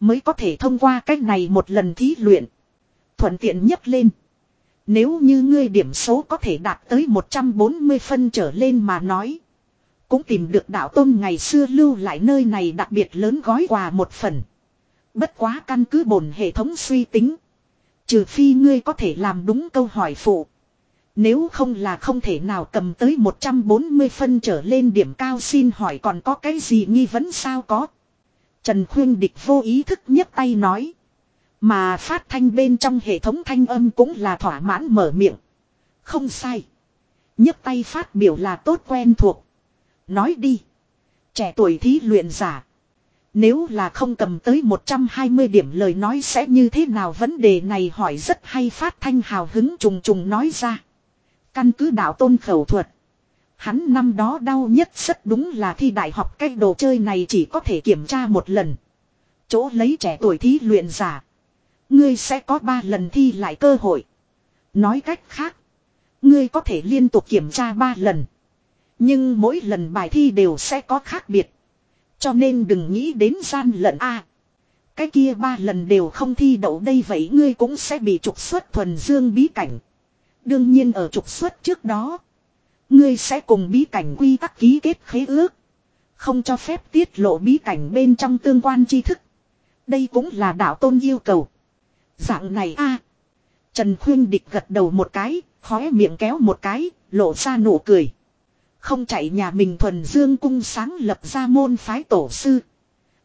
Mới có thể thông qua cách này một lần thí luyện. Thuận tiện nhất lên. Nếu như ngươi điểm số có thể đạt tới 140 phân trở lên mà nói. Cũng tìm được đạo tôn ngày xưa lưu lại nơi này đặc biệt lớn gói quà một phần. Bất quá căn cứ bổn hệ thống suy tính. Trừ phi ngươi có thể làm đúng câu hỏi phụ. Nếu không là không thể nào cầm tới 140 phân trở lên điểm cao xin hỏi còn có cái gì nghi vấn sao có. Trần Khuyên Địch vô ý thức nhấc tay nói. Mà phát thanh bên trong hệ thống thanh âm cũng là thỏa mãn mở miệng. Không sai. nhấc tay phát biểu là tốt quen thuộc. Nói đi. Trẻ tuổi thí luyện giả. Nếu là không cầm tới 120 điểm lời nói sẽ như thế nào vấn đề này hỏi rất hay, phát thanh hào hứng trùng trùng nói ra. Căn cứ đạo tôn khẩu thuật. Hắn năm đó đau nhất rất đúng là thi đại học cái đồ chơi này chỉ có thể kiểm tra một lần. Chỗ lấy trẻ tuổi thí luyện giả. Ngươi sẽ có ba lần thi lại cơ hội. Nói cách khác. Ngươi có thể liên tục kiểm tra ba lần. Nhưng mỗi lần bài thi đều sẽ có khác biệt. Cho nên đừng nghĩ đến gian lận A. cái kia ba lần đều không thi đậu đây vậy ngươi cũng sẽ bị trục xuất thuần dương bí cảnh. Đương nhiên ở trục xuất trước đó. Ngươi sẽ cùng bí cảnh quy tắc ký kết khế ước. Không cho phép tiết lộ bí cảnh bên trong tương quan tri thức. Đây cũng là đạo tôn yêu cầu. Dạng này a Trần Khuyên Địch gật đầu một cái, khóe miệng kéo một cái, lộ ra nụ cười. Không chạy nhà mình thuần dương cung sáng lập ra môn phái tổ sư.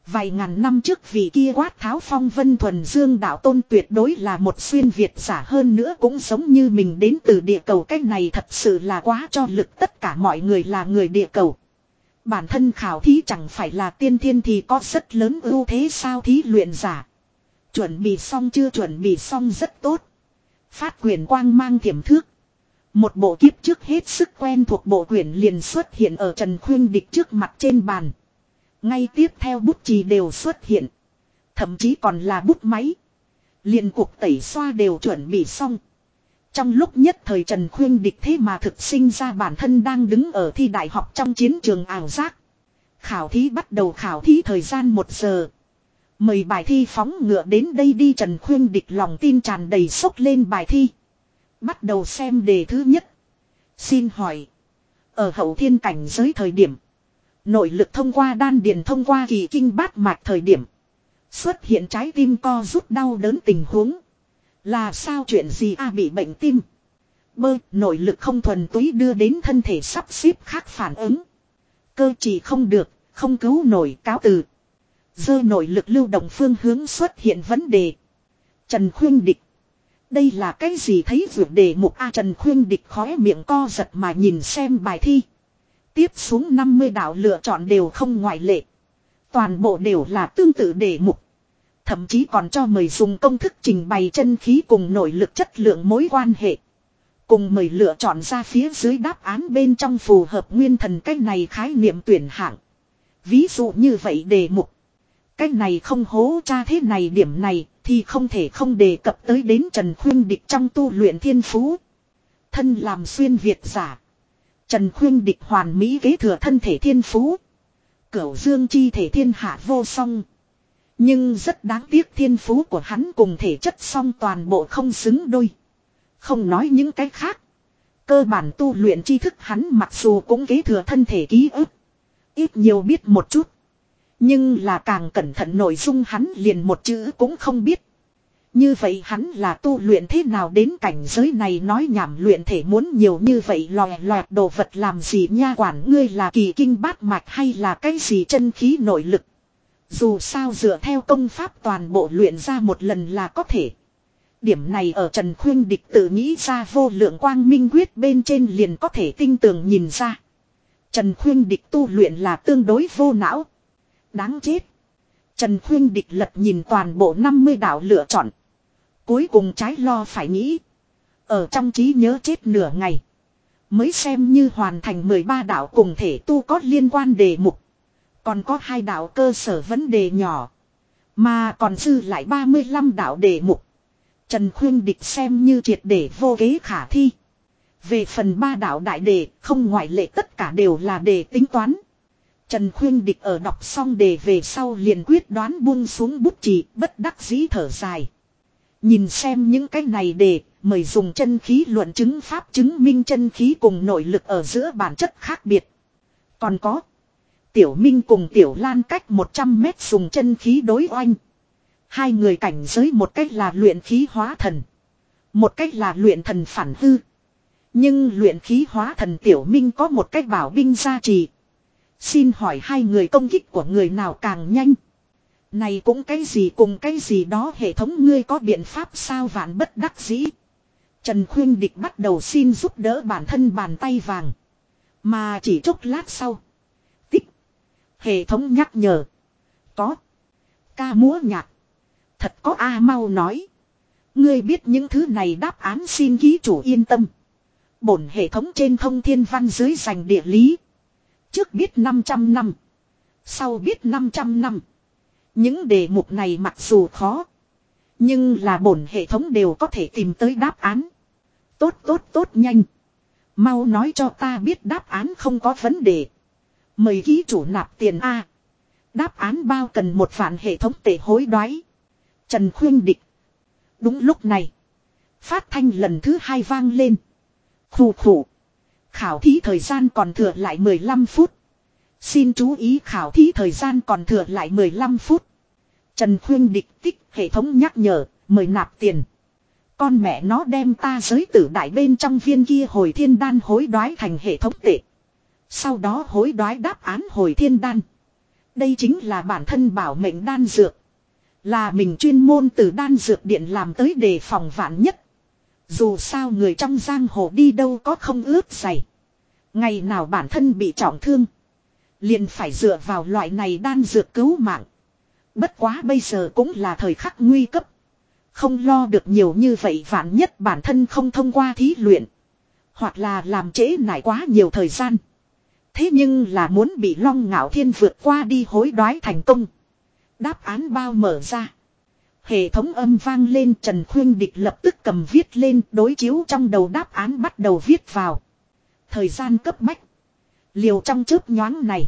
Vài ngàn năm trước vị kia quát tháo phong vân thuần dương đạo tôn tuyệt đối là một xuyên Việt giả hơn nữa cũng giống như mình đến từ địa cầu cách này thật sự là quá cho lực tất cả mọi người là người địa cầu. Bản thân khảo thí chẳng phải là tiên thiên thì có rất lớn ưu thế sao thí luyện giả. Chuẩn bị xong chưa chuẩn bị xong rất tốt. Phát quyền quang mang thiểm thước. Một bộ kiếp trước hết sức quen thuộc bộ quyển liền xuất hiện ở Trần Khuyên Địch trước mặt trên bàn. Ngay tiếp theo bút chì đều xuất hiện. Thậm chí còn là bút máy. liền cuộc tẩy xoa đều chuẩn bị xong. Trong lúc nhất thời Trần Khuyên Địch thế mà thực sinh ra bản thân đang đứng ở thi đại học trong chiến trường ảo giác. Khảo thí bắt đầu khảo thí thời gian một giờ. Mời bài thi phóng ngựa đến đây đi Trần Khuyên Địch lòng tin tràn đầy sốc lên bài thi. Bắt đầu xem đề thứ nhất. Xin hỏi. Ở hậu thiên cảnh giới thời điểm. Nội lực thông qua đan điền thông qua kỳ kinh bát mạch thời điểm. Xuất hiện trái tim co rút đau đớn tình huống. Là sao chuyện gì a bị bệnh tim. Bơ nội lực không thuần túy đưa đến thân thể sắp xếp khác phản ứng. Cơ chỉ không được, không cứu nổi cáo từ. Dơ nội lực lưu động phương hướng xuất hiện vấn đề. Trần khuyên địch. Đây là cái gì thấy vượt đề mục A Trần Khuyên địch khóe miệng co giật mà nhìn xem bài thi. Tiếp xuống 50 đạo lựa chọn đều không ngoại lệ. Toàn bộ đều là tương tự đề mục. Thậm chí còn cho mời dùng công thức trình bày chân khí cùng nội lực chất lượng mối quan hệ. Cùng mời lựa chọn ra phía dưới đáp án bên trong phù hợp nguyên thần cái này khái niệm tuyển hạng. Ví dụ như vậy đề mục. Cái này không hố cha thế này điểm này thì không thể không đề cập tới đến Trần Khuyên Địch trong tu luyện thiên phú. Thân làm xuyên Việt giả. Trần Khuyên Địch hoàn mỹ kế thừa thân thể thiên phú. Cửu dương chi thể thiên hạ vô song. Nhưng rất đáng tiếc thiên phú của hắn cùng thể chất song toàn bộ không xứng đôi. Không nói những cái khác. Cơ bản tu luyện tri thức hắn mặc dù cũng kế thừa thân thể ký ức. Ít nhiều biết một chút. Nhưng là càng cẩn thận nội dung hắn liền một chữ cũng không biết. Như vậy hắn là tu luyện thế nào đến cảnh giới này nói nhảm luyện thể muốn nhiều như vậy lòe loẹt đồ vật làm gì nha quản ngươi là kỳ kinh bát mạch hay là cái gì chân khí nội lực. Dù sao dựa theo công pháp toàn bộ luyện ra một lần là có thể. Điểm này ở Trần Khuyên Địch tự nghĩ ra vô lượng quang minh quyết bên trên liền có thể tinh tường nhìn ra. Trần Khuyên Địch tu luyện là tương đối vô não. Đáng chết. Trần Khuyên Địch lật nhìn toàn bộ 50 đạo lựa chọn. Cuối cùng trái lo phải nghĩ. Ở trong trí nhớ chết nửa ngày. Mới xem như hoàn thành 13 đạo cùng thể tu có liên quan đề mục. Còn có hai đạo cơ sở vấn đề nhỏ. Mà còn dư lại 35 đạo đề mục. Trần Khuyên Địch xem như triệt để vô kế khả thi. Về phần ba đạo đại đề, không ngoại lệ tất cả đều là đề tính toán. Trần Khuyên Địch ở đọc xong đề về sau liền quyết đoán buông xuống bút chỉ, bất đắc dĩ thở dài. Nhìn xem những cái này đề, mời dùng chân khí luận chứng pháp chứng minh chân khí cùng nội lực ở giữa bản chất khác biệt. Còn có, Tiểu Minh cùng Tiểu Lan cách 100 mét dùng chân khí đối oanh. Hai người cảnh giới một cách là luyện khí hóa thần. Một cách là luyện thần phản hư. Nhưng luyện khí hóa thần Tiểu Minh có một cách bảo binh gia trì. Xin hỏi hai người công kích của người nào càng nhanh. Này cũng cái gì cùng cái gì đó, hệ thống ngươi có biện pháp sao vạn bất đắc dĩ. Trần Khuyên Địch bắt đầu xin giúp đỡ bản thân bàn tay vàng. Mà chỉ chốc lát sau. Tích. Hệ thống nhắc nhở. Có. Ca múa nhạc. Thật có A mau nói. Ngươi biết những thứ này đáp án xin ký chủ yên tâm. Bổn hệ thống trên thông thiên văn dưới dành địa lý. Trước biết 500 năm. Sau biết 500 năm. Những đề mục này mặc dù khó. Nhưng là bổn hệ thống đều có thể tìm tới đáp án. Tốt tốt tốt nhanh. Mau nói cho ta biết đáp án không có vấn đề. Mời ký chủ nạp tiền A. Đáp án bao cần một vạn hệ thống tệ hối đoái. Trần khuyên địch. Đúng lúc này. Phát thanh lần thứ hai vang lên. Khủ khủ. Khảo thí thời gian còn thừa lại 15 phút. Xin chú ý khảo thí thời gian còn thừa lại 15 phút. Trần Khuyên địch tích hệ thống nhắc nhở, mời nạp tiền. Con mẹ nó đem ta giới tử đại bên trong viên kia hồi thiên đan hối đoái thành hệ thống tệ. Sau đó hối đoái đáp án hồi thiên đan. Đây chính là bản thân bảo mệnh đan dược. Là mình chuyên môn từ đan dược điện làm tới đề phòng vạn nhất. Dù sao người trong giang hồ đi đâu có không ướt dày. Ngày nào bản thân bị trọng thương. Liền phải dựa vào loại này đan dược cứu mạng. Bất quá bây giờ cũng là thời khắc nguy cấp. Không lo được nhiều như vậy vạn nhất bản thân không thông qua thí luyện. Hoặc là làm trễ nải quá nhiều thời gian. Thế nhưng là muốn bị long ngạo thiên vượt qua đi hối đoái thành công. Đáp án bao mở ra. Hệ thống âm vang lên Trần Khuyên Địch lập tức cầm viết lên đối chiếu trong đầu đáp án bắt đầu viết vào. Thời gian cấp bách. Liều trong chớp nhoáng này.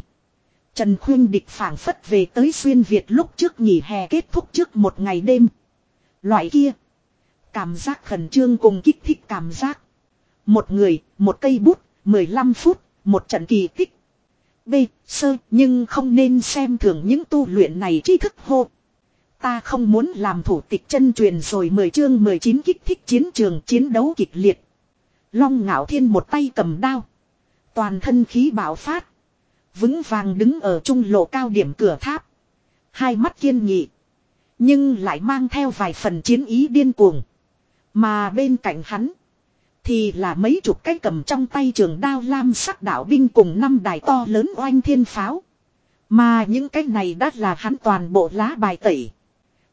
Trần Khuyên Địch phảng phất về tới xuyên Việt lúc trước nghỉ hè kết thúc trước một ngày đêm. Loại kia. Cảm giác khẩn trương cùng kích thích cảm giác. Một người, một cây bút, 15 phút, một trận kỳ tích. B. Sơ, nhưng không nên xem thường những tu luyện này tri thức hộp Ta không muốn làm thủ tịch chân truyền rồi 10 chương 19 kích thích chiến trường chiến đấu kịch liệt. Long ngạo thiên một tay cầm đao. Toàn thân khí bạo phát. Vững vàng đứng ở trung lộ cao điểm cửa tháp. Hai mắt kiên nghị. Nhưng lại mang theo vài phần chiến ý điên cuồng. Mà bên cạnh hắn. Thì là mấy chục cái cầm trong tay trường đao lam sắc đạo binh cùng năm đài to lớn oanh thiên pháo. Mà những cái này đã là hắn toàn bộ lá bài tẩy.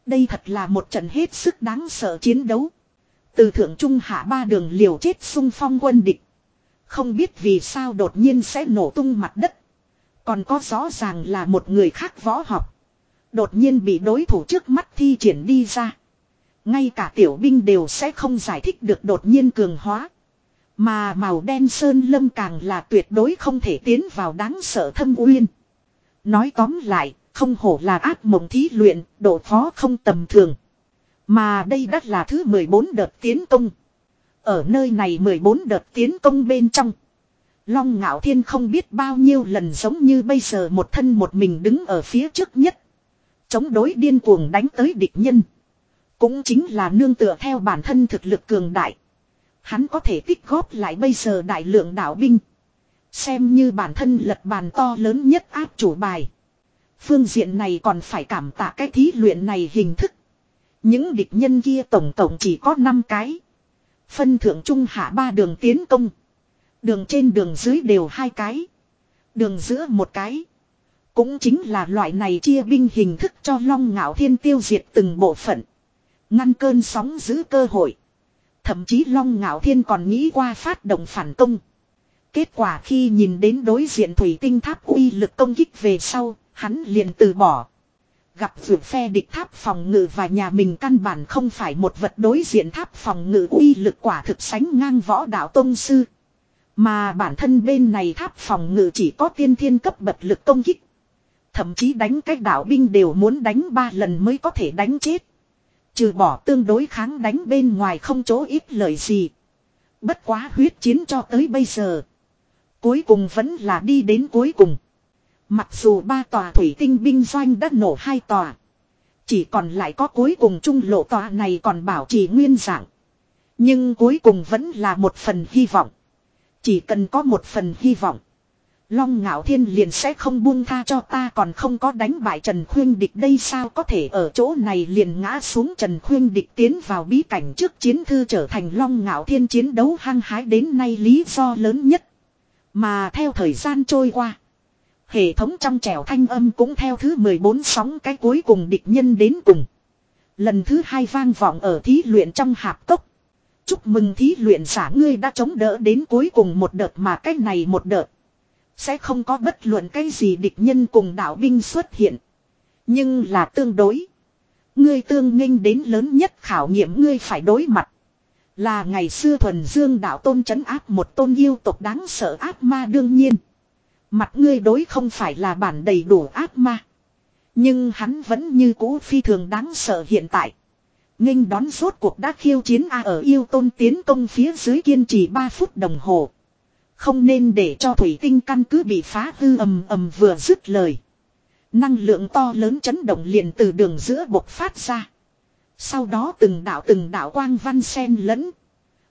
Đây thật là một trận hết sức đáng sợ chiến đấu. Từ thượng trung hạ ba đường liều chết xung phong quân địch. Không biết vì sao đột nhiên sẽ nổ tung mặt đất. Còn có rõ ràng là một người khác võ học. Đột nhiên bị đối thủ trước mắt thi triển đi ra. Ngay cả tiểu binh đều sẽ không giải thích được đột nhiên cường hóa. Mà màu đen sơn lâm càng là tuyệt đối không thể tiến vào đáng sợ thâm uyên. Nói tóm lại, không hổ là ác mộng thí luyện, độ khó không tầm thường. Mà đây đã là thứ 14 đợt tiến công. Ở nơi này 14 đợt tiến công bên trong. Long ngạo thiên không biết bao nhiêu lần giống như bây giờ một thân một mình đứng ở phía trước nhất. Chống đối điên cuồng đánh tới địch nhân. Cũng chính là nương tựa theo bản thân thực lực cường đại. Hắn có thể tích góp lại bây giờ đại lượng đạo binh. Xem như bản thân lật bàn to lớn nhất áp chủ bài. Phương diện này còn phải cảm tạ cái thí luyện này hình thức. Những địch nhân kia tổng tổng chỉ có 5 cái. Phân thượng trung hạ ba đường tiến công. Đường trên đường dưới đều hai cái. Đường giữa một cái. Cũng chính là loại này chia binh hình thức cho long ngạo thiên tiêu diệt từng bộ phận. Ngăn cơn sóng giữ cơ hội. Thậm chí long ngạo thiên còn nghĩ qua phát động phản công. Kết quả khi nhìn đến đối diện thủy tinh tháp uy lực công kích về sau, hắn liền từ bỏ. Gặp vượt phe địch tháp phòng ngự và nhà mình căn bản không phải một vật đối diện tháp phòng ngự uy lực quả thực sánh ngang võ đạo tông sư. Mà bản thân bên này tháp phòng ngự chỉ có tiên thiên cấp bậc lực công kích. Thậm chí đánh cách đạo binh đều muốn đánh ba lần mới có thể đánh chết. Trừ bỏ tương đối kháng đánh bên ngoài không chỗ ít lời gì. Bất quá huyết chiến cho tới bây giờ. Cuối cùng vẫn là đi đến cuối cùng. Mặc dù ba tòa thủy tinh binh doanh đã nổ hai tòa. Chỉ còn lại có cuối cùng trung lộ tòa này còn bảo trì nguyên dạng. Nhưng cuối cùng vẫn là một phần hy vọng. Chỉ cần có một phần hy vọng. Long ngạo thiên liền sẽ không buông tha cho ta còn không có đánh bại Trần Khuyên Địch đây sao có thể ở chỗ này liền ngã xuống Trần Khuyên Địch tiến vào bí cảnh trước chiến thư trở thành Long ngạo thiên chiến đấu hăng hái đến nay lý do lớn nhất. Mà theo thời gian trôi qua. Hệ thống trong trẻo thanh âm cũng theo thứ 14 sóng cái cuối cùng địch nhân đến cùng. Lần thứ hai vang vọng ở thí luyện trong hạp cốc. Chúc mừng thí luyện giả ngươi đã chống đỡ đến cuối cùng một đợt mà cái này một đợt. Sẽ không có bất luận cái gì địch nhân cùng đạo binh xuất hiện. Nhưng là tương đối. Ngươi tương nghênh đến lớn nhất khảo nghiệm ngươi phải đối mặt. Là ngày xưa thuần dương đạo tôn trấn áp một tôn yêu tộc đáng sợ ác ma đương nhiên. Mặt ngươi đối không phải là bản đầy đủ ác ma. Nhưng hắn vẫn như cũ phi thường đáng sợ hiện tại. nghênh đón rốt cuộc đã khiêu chiến A ở yêu tôn tiến công phía dưới kiên trì 3 phút đồng hồ. Không nên để cho thủy tinh căn cứ bị phá hư ầm ầm vừa dứt lời. Năng lượng to lớn chấn động liền từ đường giữa bộc phát ra. Sau đó từng đạo từng đạo quang văn sen lẫn.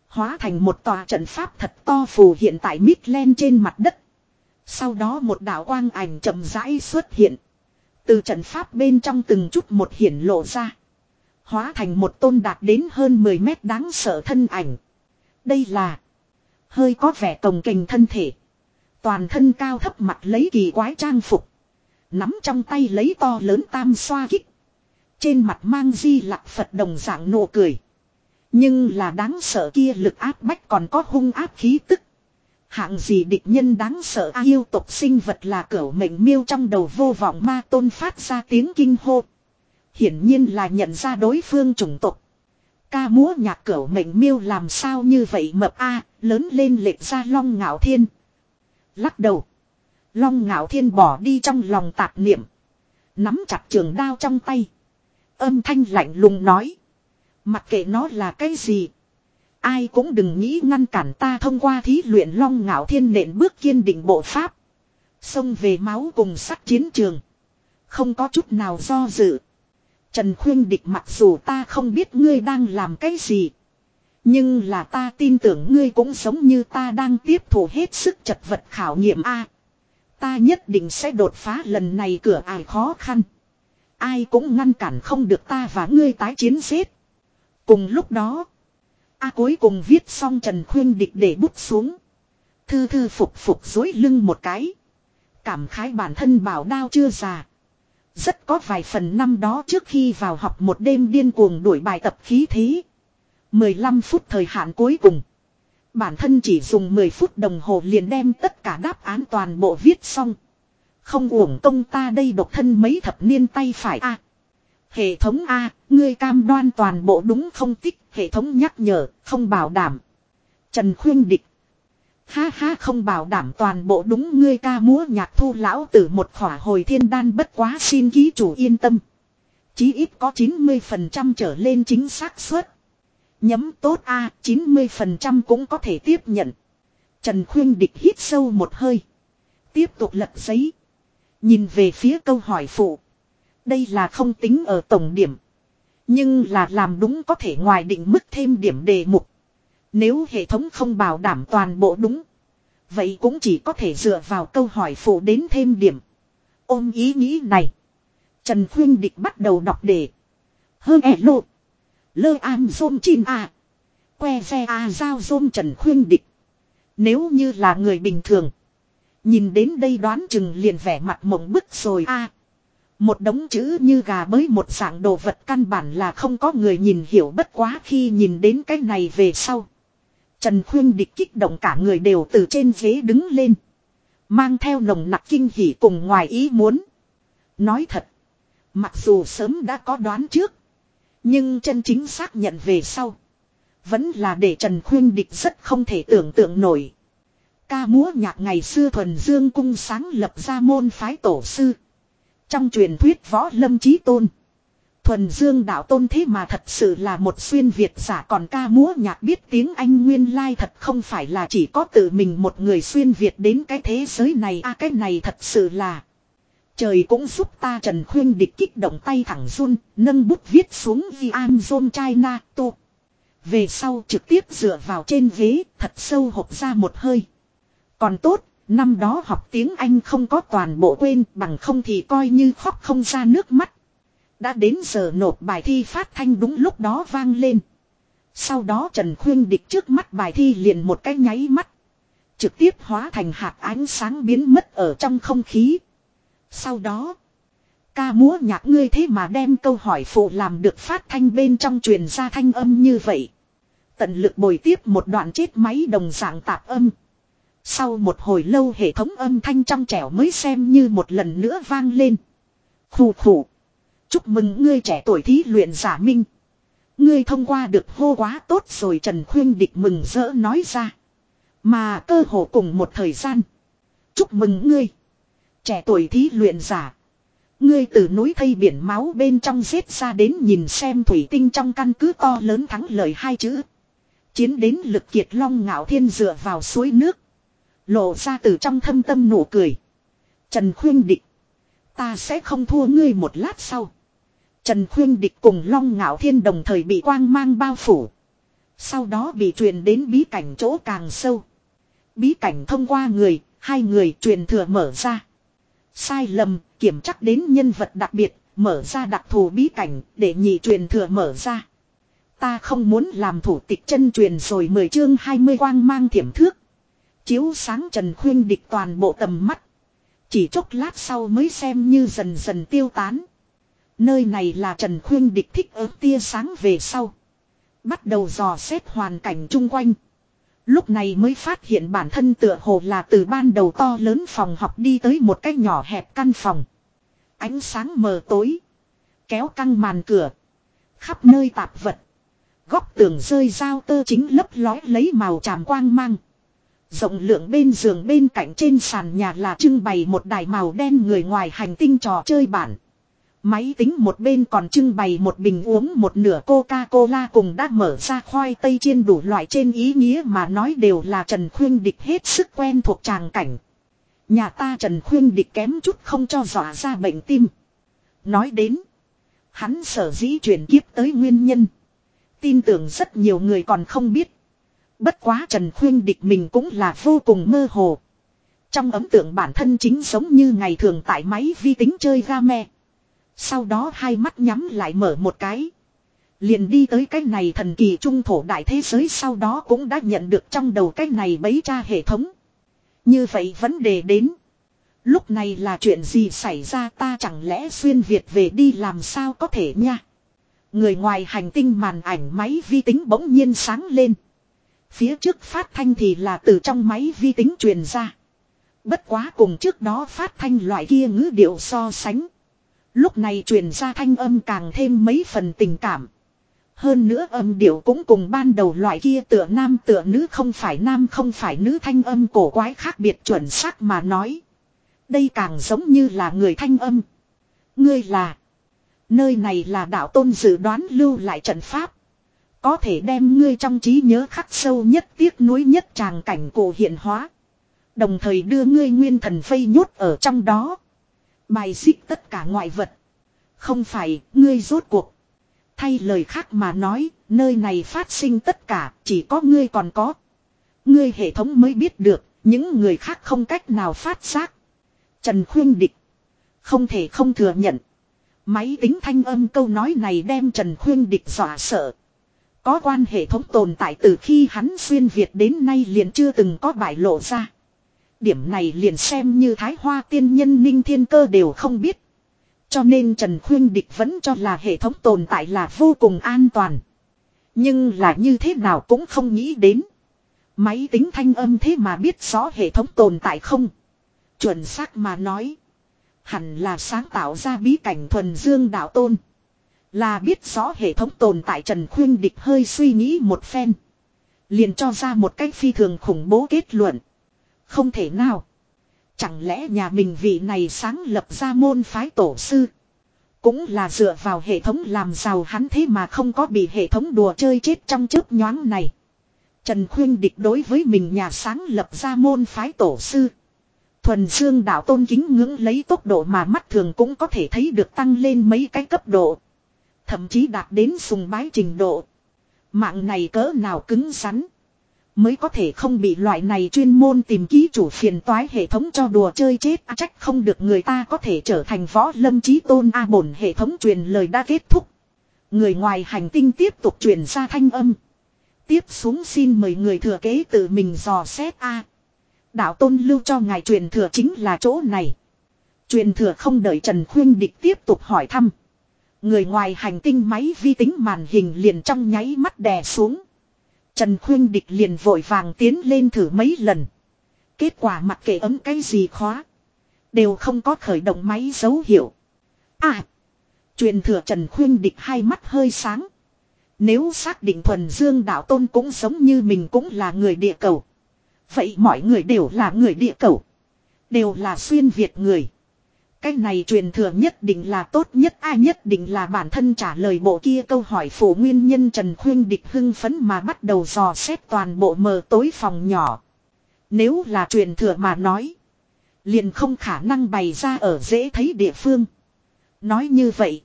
Hóa thành một tòa trận pháp thật to phù hiện tại Midland trên mặt đất. Sau đó một đạo quang ảnh chậm rãi xuất hiện. Từ trận pháp bên trong từng chút một hiển lộ ra. Hóa thành một tôn đạt đến hơn 10 mét đáng sợ thân ảnh. Đây là hơi có vẻ cồng kềnh thân thể. Toàn thân cao thấp mặt lấy kỳ quái trang phục. Nắm trong tay lấy to lớn tam xoa kích. Trên mặt mang di lạc Phật đồng dạng nụ cười. Nhưng là đáng sợ kia lực áp bách còn có hung áp khí tức. Hạng gì địch nhân đáng sợ a yêu tộc sinh vật là cẩu mệnh miêu trong đầu vô vọng ma tôn phát ra tiếng kinh hô. Hiển nhiên là nhận ra đối phương chủng tộc. Ca múa nhạc cẩu mệnh miêu làm sao như vậy mập a, lớn lên lệch ra long ngạo thiên. Lắc đầu. Long ngạo thiên bỏ đi trong lòng tạp niệm. Nắm chặt trường đao trong tay. Âm thanh lạnh lùng nói. Mặc kệ nó là cái gì. Ai cũng đừng nghĩ ngăn cản ta thông qua thí luyện long ngạo thiên nện bước kiên định bộ pháp. Xông về máu cùng sắt chiến trường. Không có chút nào do dự. Trần Khuyên Địch mặc dù ta không biết ngươi đang làm cái gì. Nhưng là ta tin tưởng ngươi cũng giống như ta đang tiếp thu hết sức chật vật khảo nghiệm A. Ta nhất định sẽ đột phá lần này cửa ải khó khăn. Ai cũng ngăn cản không được ta và ngươi tái chiến giết. Cùng lúc đó. A cuối cùng viết xong Trần Khuyên Địch để bút xuống. Thư thư phục phục dối lưng một cái. Cảm khái bản thân bảo đao chưa già. Rất có vài phần năm đó trước khi vào học một đêm điên cuồng đuổi bài tập khí thế. 15 phút thời hạn cuối cùng. Bản thân chỉ dùng 10 phút đồng hồ liền đem tất cả đáp án toàn bộ viết xong. Không uổng công ta đây độc thân mấy thập niên tay phải a hệ thống A, ngươi cam đoan toàn bộ đúng không tích, hệ thống nhắc nhở, không bảo đảm. Trần Khuyên Địch. Ha ha không bảo đảm toàn bộ đúng ngươi ca múa nhạc thu lão tử một khỏa hồi thiên đan bất quá xin ký chủ yên tâm. Chí ít có 90% trở lên chính xác suất. Nhấm tốt a 90% cũng có thể tiếp nhận. Trần Khuyên Địch hít sâu một hơi. Tiếp tục lật giấy. Nhìn về phía câu hỏi phụ. Đây là không tính ở tổng điểm. Nhưng là làm đúng có thể ngoài định mức thêm điểm đề mục. Nếu hệ thống không bảo đảm toàn bộ đúng. Vậy cũng chỉ có thể dựa vào câu hỏi phụ đến thêm điểm. Ôm ý nghĩ này. Trần Khuyên Địch bắt đầu đọc đề. Hơn e lộ. Lơ am dôm chin à. Que xe à giao dôm Trần Khuyên Địch. Nếu như là người bình thường. Nhìn đến đây đoán chừng liền vẻ mặt mộng bức rồi a một đống chữ như gà bới một dạng đồ vật căn bản là không có người nhìn hiểu bất quá khi nhìn đến cái này về sau. Trần Khuyên địch kích động cả người đều từ trên ghế đứng lên. Mang theo nồng nặc kinh hỉ cùng ngoài ý muốn. Nói thật. Mặc dù sớm đã có đoán trước. Nhưng chân chính xác nhận về sau. Vẫn là để Trần Khuyên địch rất không thể tưởng tượng nổi. Ca múa nhạc ngày xưa thuần dương cung sáng lập ra môn phái tổ sư. Trong truyền thuyết võ lâm chí tôn. Thuần dương đạo tôn thế mà thật sự là một xuyên Việt giả còn ca múa nhạc biết tiếng Anh nguyên lai thật không phải là chỉ có tự mình một người xuyên Việt đến cái thế giới này a à, cái này thật sự là. Trời cũng giúp ta Trần Khuyên địch kích động tay thẳng run, nâng bút viết xuống ghi an zone China tô. Về sau trực tiếp dựa vào trên ghế, thật sâu hộp ra một hơi. Còn tốt, năm đó học tiếng Anh không có toàn bộ quên bằng không thì coi như khóc không ra nước mắt. Đã đến giờ nộp bài thi phát thanh đúng lúc đó vang lên. Sau đó Trần Khuyên địch trước mắt bài thi liền một cái nháy mắt. Trực tiếp hóa thành hạt ánh sáng biến mất ở trong không khí. Sau đó, ca múa nhạc ngươi thế mà đem câu hỏi phụ làm được phát thanh bên trong truyền ra thanh âm như vậy. Tận lực bồi tiếp một đoạn chết máy đồng dạng tạp âm. Sau một hồi lâu hệ thống âm thanh trong trẻo mới xem như một lần nữa vang lên. Khủ khủ. Chúc mừng ngươi trẻ tuổi thí luyện giả minh. Ngươi thông qua được hô quá tốt rồi Trần Khuyên Địch mừng rỡ nói ra. Mà cơ hồ cùng một thời gian. Chúc mừng ngươi. Trẻ tuổi thí luyện giả. Ngươi từ núi thây biển máu bên trong giết ra đến nhìn xem thủy tinh trong căn cứ to lớn thắng lời hai chữ. Chiến đến lực kiệt long ngạo thiên dựa vào suối nước. Lộ ra từ trong thâm tâm nụ cười. Trần Khuyên Địch. Ta sẽ không thua ngươi một lát sau. Trần Khuyên Địch cùng Long Ngạo Thiên đồng thời bị quang mang bao phủ. Sau đó bị truyền đến bí cảnh chỗ càng sâu. Bí cảnh thông qua người, hai người truyền thừa mở ra. Sai lầm, kiểm chắc đến nhân vật đặc biệt, mở ra đặc thù bí cảnh, để nhị truyền thừa mở ra. Ta không muốn làm thủ tịch chân truyền rồi mười chương 20 quang mang thiểm thước. Chiếu sáng Trần Khuyên địch toàn bộ tầm mắt. Chỉ chốc lát sau mới xem như dần dần tiêu tán. Nơi này là Trần Khuyên địch thích ớt tia sáng về sau. Bắt đầu dò xét hoàn cảnh chung quanh. Lúc này mới phát hiện bản thân tựa hồ là từ ban đầu to lớn phòng học đi tới một cái nhỏ hẹp căn phòng. Ánh sáng mờ tối. Kéo căng màn cửa. Khắp nơi tạp vật. Góc tường rơi dao tơ chính lấp lói lấy màu tràm quang mang. Rộng lượng bên giường bên cạnh trên sàn nhà là trưng bày một đài màu đen người ngoài hành tinh trò chơi bản. Máy tính một bên còn trưng bày một bình uống một nửa Coca-Cola cùng đã mở ra khoai tây chiên đủ loại trên ý nghĩa mà nói đều là Trần Khuyên Địch hết sức quen thuộc tràng cảnh. Nhà ta Trần Khuyên Địch kém chút không cho dọa ra bệnh tim. Nói đến, hắn sở dĩ chuyển kiếp tới nguyên nhân. Tin tưởng rất nhiều người còn không biết. Bất quá Trần Khuyên địch mình cũng là vô cùng mơ hồ. Trong ấm tượng bản thân chính giống như ngày thường tại máy vi tính chơi game. Sau đó hai mắt nhắm lại mở một cái. Liền đi tới cái này thần kỳ trung thổ đại thế giới sau đó cũng đã nhận được trong đầu cái này bấy cha hệ thống. Như vậy vấn đề đến. Lúc này là chuyện gì xảy ra ta chẳng lẽ xuyên Việt về đi làm sao có thể nha. Người ngoài hành tinh màn ảnh máy vi tính bỗng nhiên sáng lên. Phía trước phát thanh thì là từ trong máy vi tính truyền ra. Bất quá cùng trước đó phát thanh loại kia ngữ điệu so sánh. Lúc này truyền ra thanh âm càng thêm mấy phần tình cảm. Hơn nữa âm điệu cũng cùng ban đầu loại kia tựa nam tựa nữ không phải nam không phải nữ thanh âm cổ quái khác biệt chuẩn xác mà nói. Đây càng giống như là người thanh âm. Ngươi là. Nơi này là đạo tôn dự đoán lưu lại trận pháp. Có thể đem ngươi trong trí nhớ khắc sâu nhất tiếc nuối nhất tràng cảnh cổ hiện hóa. Đồng thời đưa ngươi nguyên thần phây nhốt ở trong đó. Bài xích tất cả ngoại vật. Không phải, ngươi rốt cuộc. Thay lời khác mà nói, nơi này phát sinh tất cả, chỉ có ngươi còn có. Ngươi hệ thống mới biết được, những người khác không cách nào phát giác. Trần Khuyên Địch. Không thể không thừa nhận. Máy tính thanh âm câu nói này đem Trần Khuyên Địch dọa sợ. Có quan hệ thống tồn tại từ khi hắn xuyên Việt đến nay liền chưa từng có bại lộ ra. Điểm này liền xem như Thái Hoa tiên nhân Ninh Thiên Cơ đều không biết. Cho nên Trần Khuyên Địch vẫn cho là hệ thống tồn tại là vô cùng an toàn. Nhưng là như thế nào cũng không nghĩ đến. Máy tính thanh âm thế mà biết rõ hệ thống tồn tại không. Chuẩn xác mà nói. Hẳn là sáng tạo ra bí cảnh thuần dương đạo tôn. Là biết rõ hệ thống tồn tại Trần Khuyên Địch hơi suy nghĩ một phen. Liền cho ra một cách phi thường khủng bố kết luận. Không thể nào. Chẳng lẽ nhà mình vị này sáng lập ra môn phái tổ sư. Cũng là dựa vào hệ thống làm giàu hắn thế mà không có bị hệ thống đùa chơi chết trong chớp nhoáng này. Trần Khuyên địch đối với mình nhà sáng lập ra môn phái tổ sư. Thuần Dương đạo tôn kính ngưỡng lấy tốc độ mà mắt thường cũng có thể thấy được tăng lên mấy cái cấp độ. Thậm chí đạt đến sùng bái trình độ. Mạng này cỡ nào cứng rắn. Mới có thể không bị loại này chuyên môn tìm ký chủ phiền toái hệ thống cho đùa chơi chết à, trách không được người ta có thể trở thành võ lâm chí tôn A bổn hệ thống truyền lời đã kết thúc. Người ngoài hành tinh tiếp tục truyền ra thanh âm. Tiếp xuống xin mời người thừa kế tự mình dò xét A. Đạo tôn lưu cho ngài truyền thừa chính là chỗ này. Truyền thừa không đợi Trần Khuyên Địch tiếp tục hỏi thăm. Người ngoài hành tinh máy vi tính màn hình liền trong nháy mắt đè xuống. Trần Khuyên Địch liền vội vàng tiến lên thử mấy lần. Kết quả mặc kệ ấm cái gì khóa. Đều không có khởi động máy dấu hiệu. À. Truyền thừa Trần Khuyên Địch hai mắt hơi sáng. Nếu xác định thuần dương đạo tôn cũng giống như mình cũng là người địa cầu. Vậy mọi người đều là người địa cầu. Đều là xuyên Việt người. Cái này truyền thừa nhất định là tốt nhất, ai nhất định là bản thân trả lời bộ kia câu hỏi phổ nguyên nhân Trần Khuyên địch hưng phấn mà bắt đầu dò xét toàn bộ mờ tối phòng nhỏ. Nếu là truyền thừa mà nói. Liền không khả năng bày ra ở dễ thấy địa phương. Nói như vậy.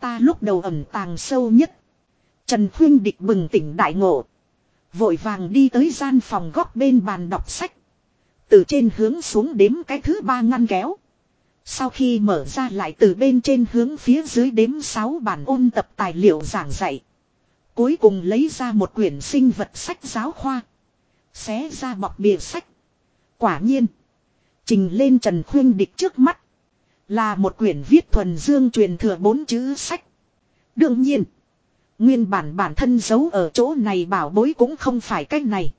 Ta lúc đầu ẩm tàng sâu nhất. Trần Khuyên địch bừng tỉnh đại ngộ. Vội vàng đi tới gian phòng góc bên bàn đọc sách. Từ trên hướng xuống đếm cái thứ ba ngăn kéo. Sau khi mở ra lại từ bên trên hướng phía dưới đếm 6 bản ôn tập tài liệu giảng dạy. Cuối cùng lấy ra một quyển sinh vật sách giáo khoa. Xé ra bọc bìa sách. Quả nhiên. Trình lên Trần Khuyên Địch trước mắt. Là một quyển viết thuần dương truyền thừa bốn chữ sách. Đương nhiên. Nguyên bản bản thân giấu ở chỗ này bảo bối cũng không phải cách này.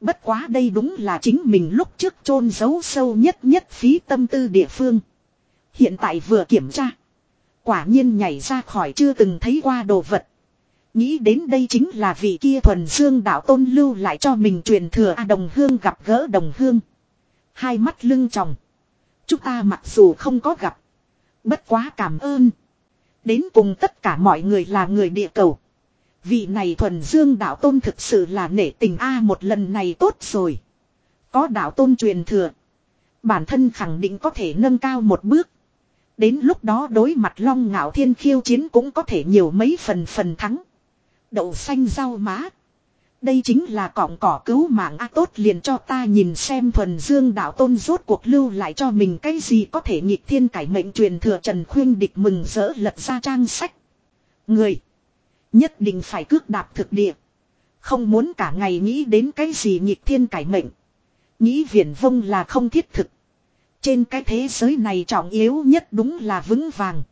Bất quá đây đúng là chính mình lúc trước chôn giấu sâu nhất nhất phí tâm tư địa phương. Hiện tại vừa kiểm tra. Quả nhiên nhảy ra khỏi chưa từng thấy qua đồ vật. Nghĩ đến đây chính là vị kia thuần dương đạo tôn lưu lại cho mình truyền thừa A đồng hương gặp gỡ đồng hương. Hai mắt lưng tròng. Chúng ta mặc dù không có gặp. Bất quá cảm ơn. Đến cùng tất cả mọi người là người địa cầu. Vị này thuần dương đạo tôn thực sự là nể tình A một lần này tốt rồi. Có đạo tôn truyền thừa. Bản thân khẳng định có thể nâng cao một bước. Đến lúc đó đối mặt long ngạo thiên khiêu chiến cũng có thể nhiều mấy phần phần thắng. Đậu xanh rau má. Đây chính là cọng cỏ cứu mạng A tốt liền cho ta nhìn xem thuần dương đạo tôn rốt cuộc lưu lại cho mình cái gì có thể nhịp thiên cải mệnh truyền thừa Trần Khuyên địch mừng rỡ lật ra trang sách. Người. Nhất định phải cước đạp thực địa. Không muốn cả ngày nghĩ đến cái gì nhịp thiên cải mệnh. Nghĩ viển vông là không thiết thực. Trên cái thế giới này trọng yếu nhất đúng là vững vàng.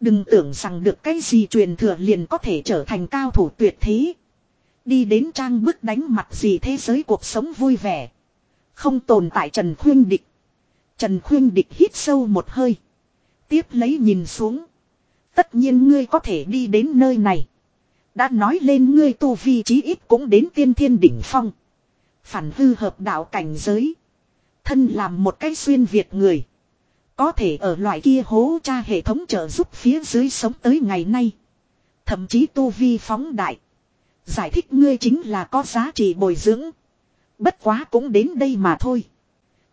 Đừng tưởng rằng được cái gì truyền thừa liền có thể trở thành cao thủ tuyệt thế. Đi đến trang bức đánh mặt gì thế giới cuộc sống vui vẻ. Không tồn tại Trần Khuyên Địch. Trần Khuyên Địch hít sâu một hơi. Tiếp lấy nhìn xuống. Tất nhiên ngươi có thể đi đến nơi này. Đã nói lên ngươi tu vi chí ít cũng đến tiên thiên đỉnh phong. Phản hư hợp đạo cảnh giới. Thân làm một cái xuyên Việt người. Có thể ở loại kia hố cha hệ thống trợ giúp phía dưới sống tới ngày nay. Thậm chí tu vi phóng đại. Giải thích ngươi chính là có giá trị bồi dưỡng. Bất quá cũng đến đây mà thôi.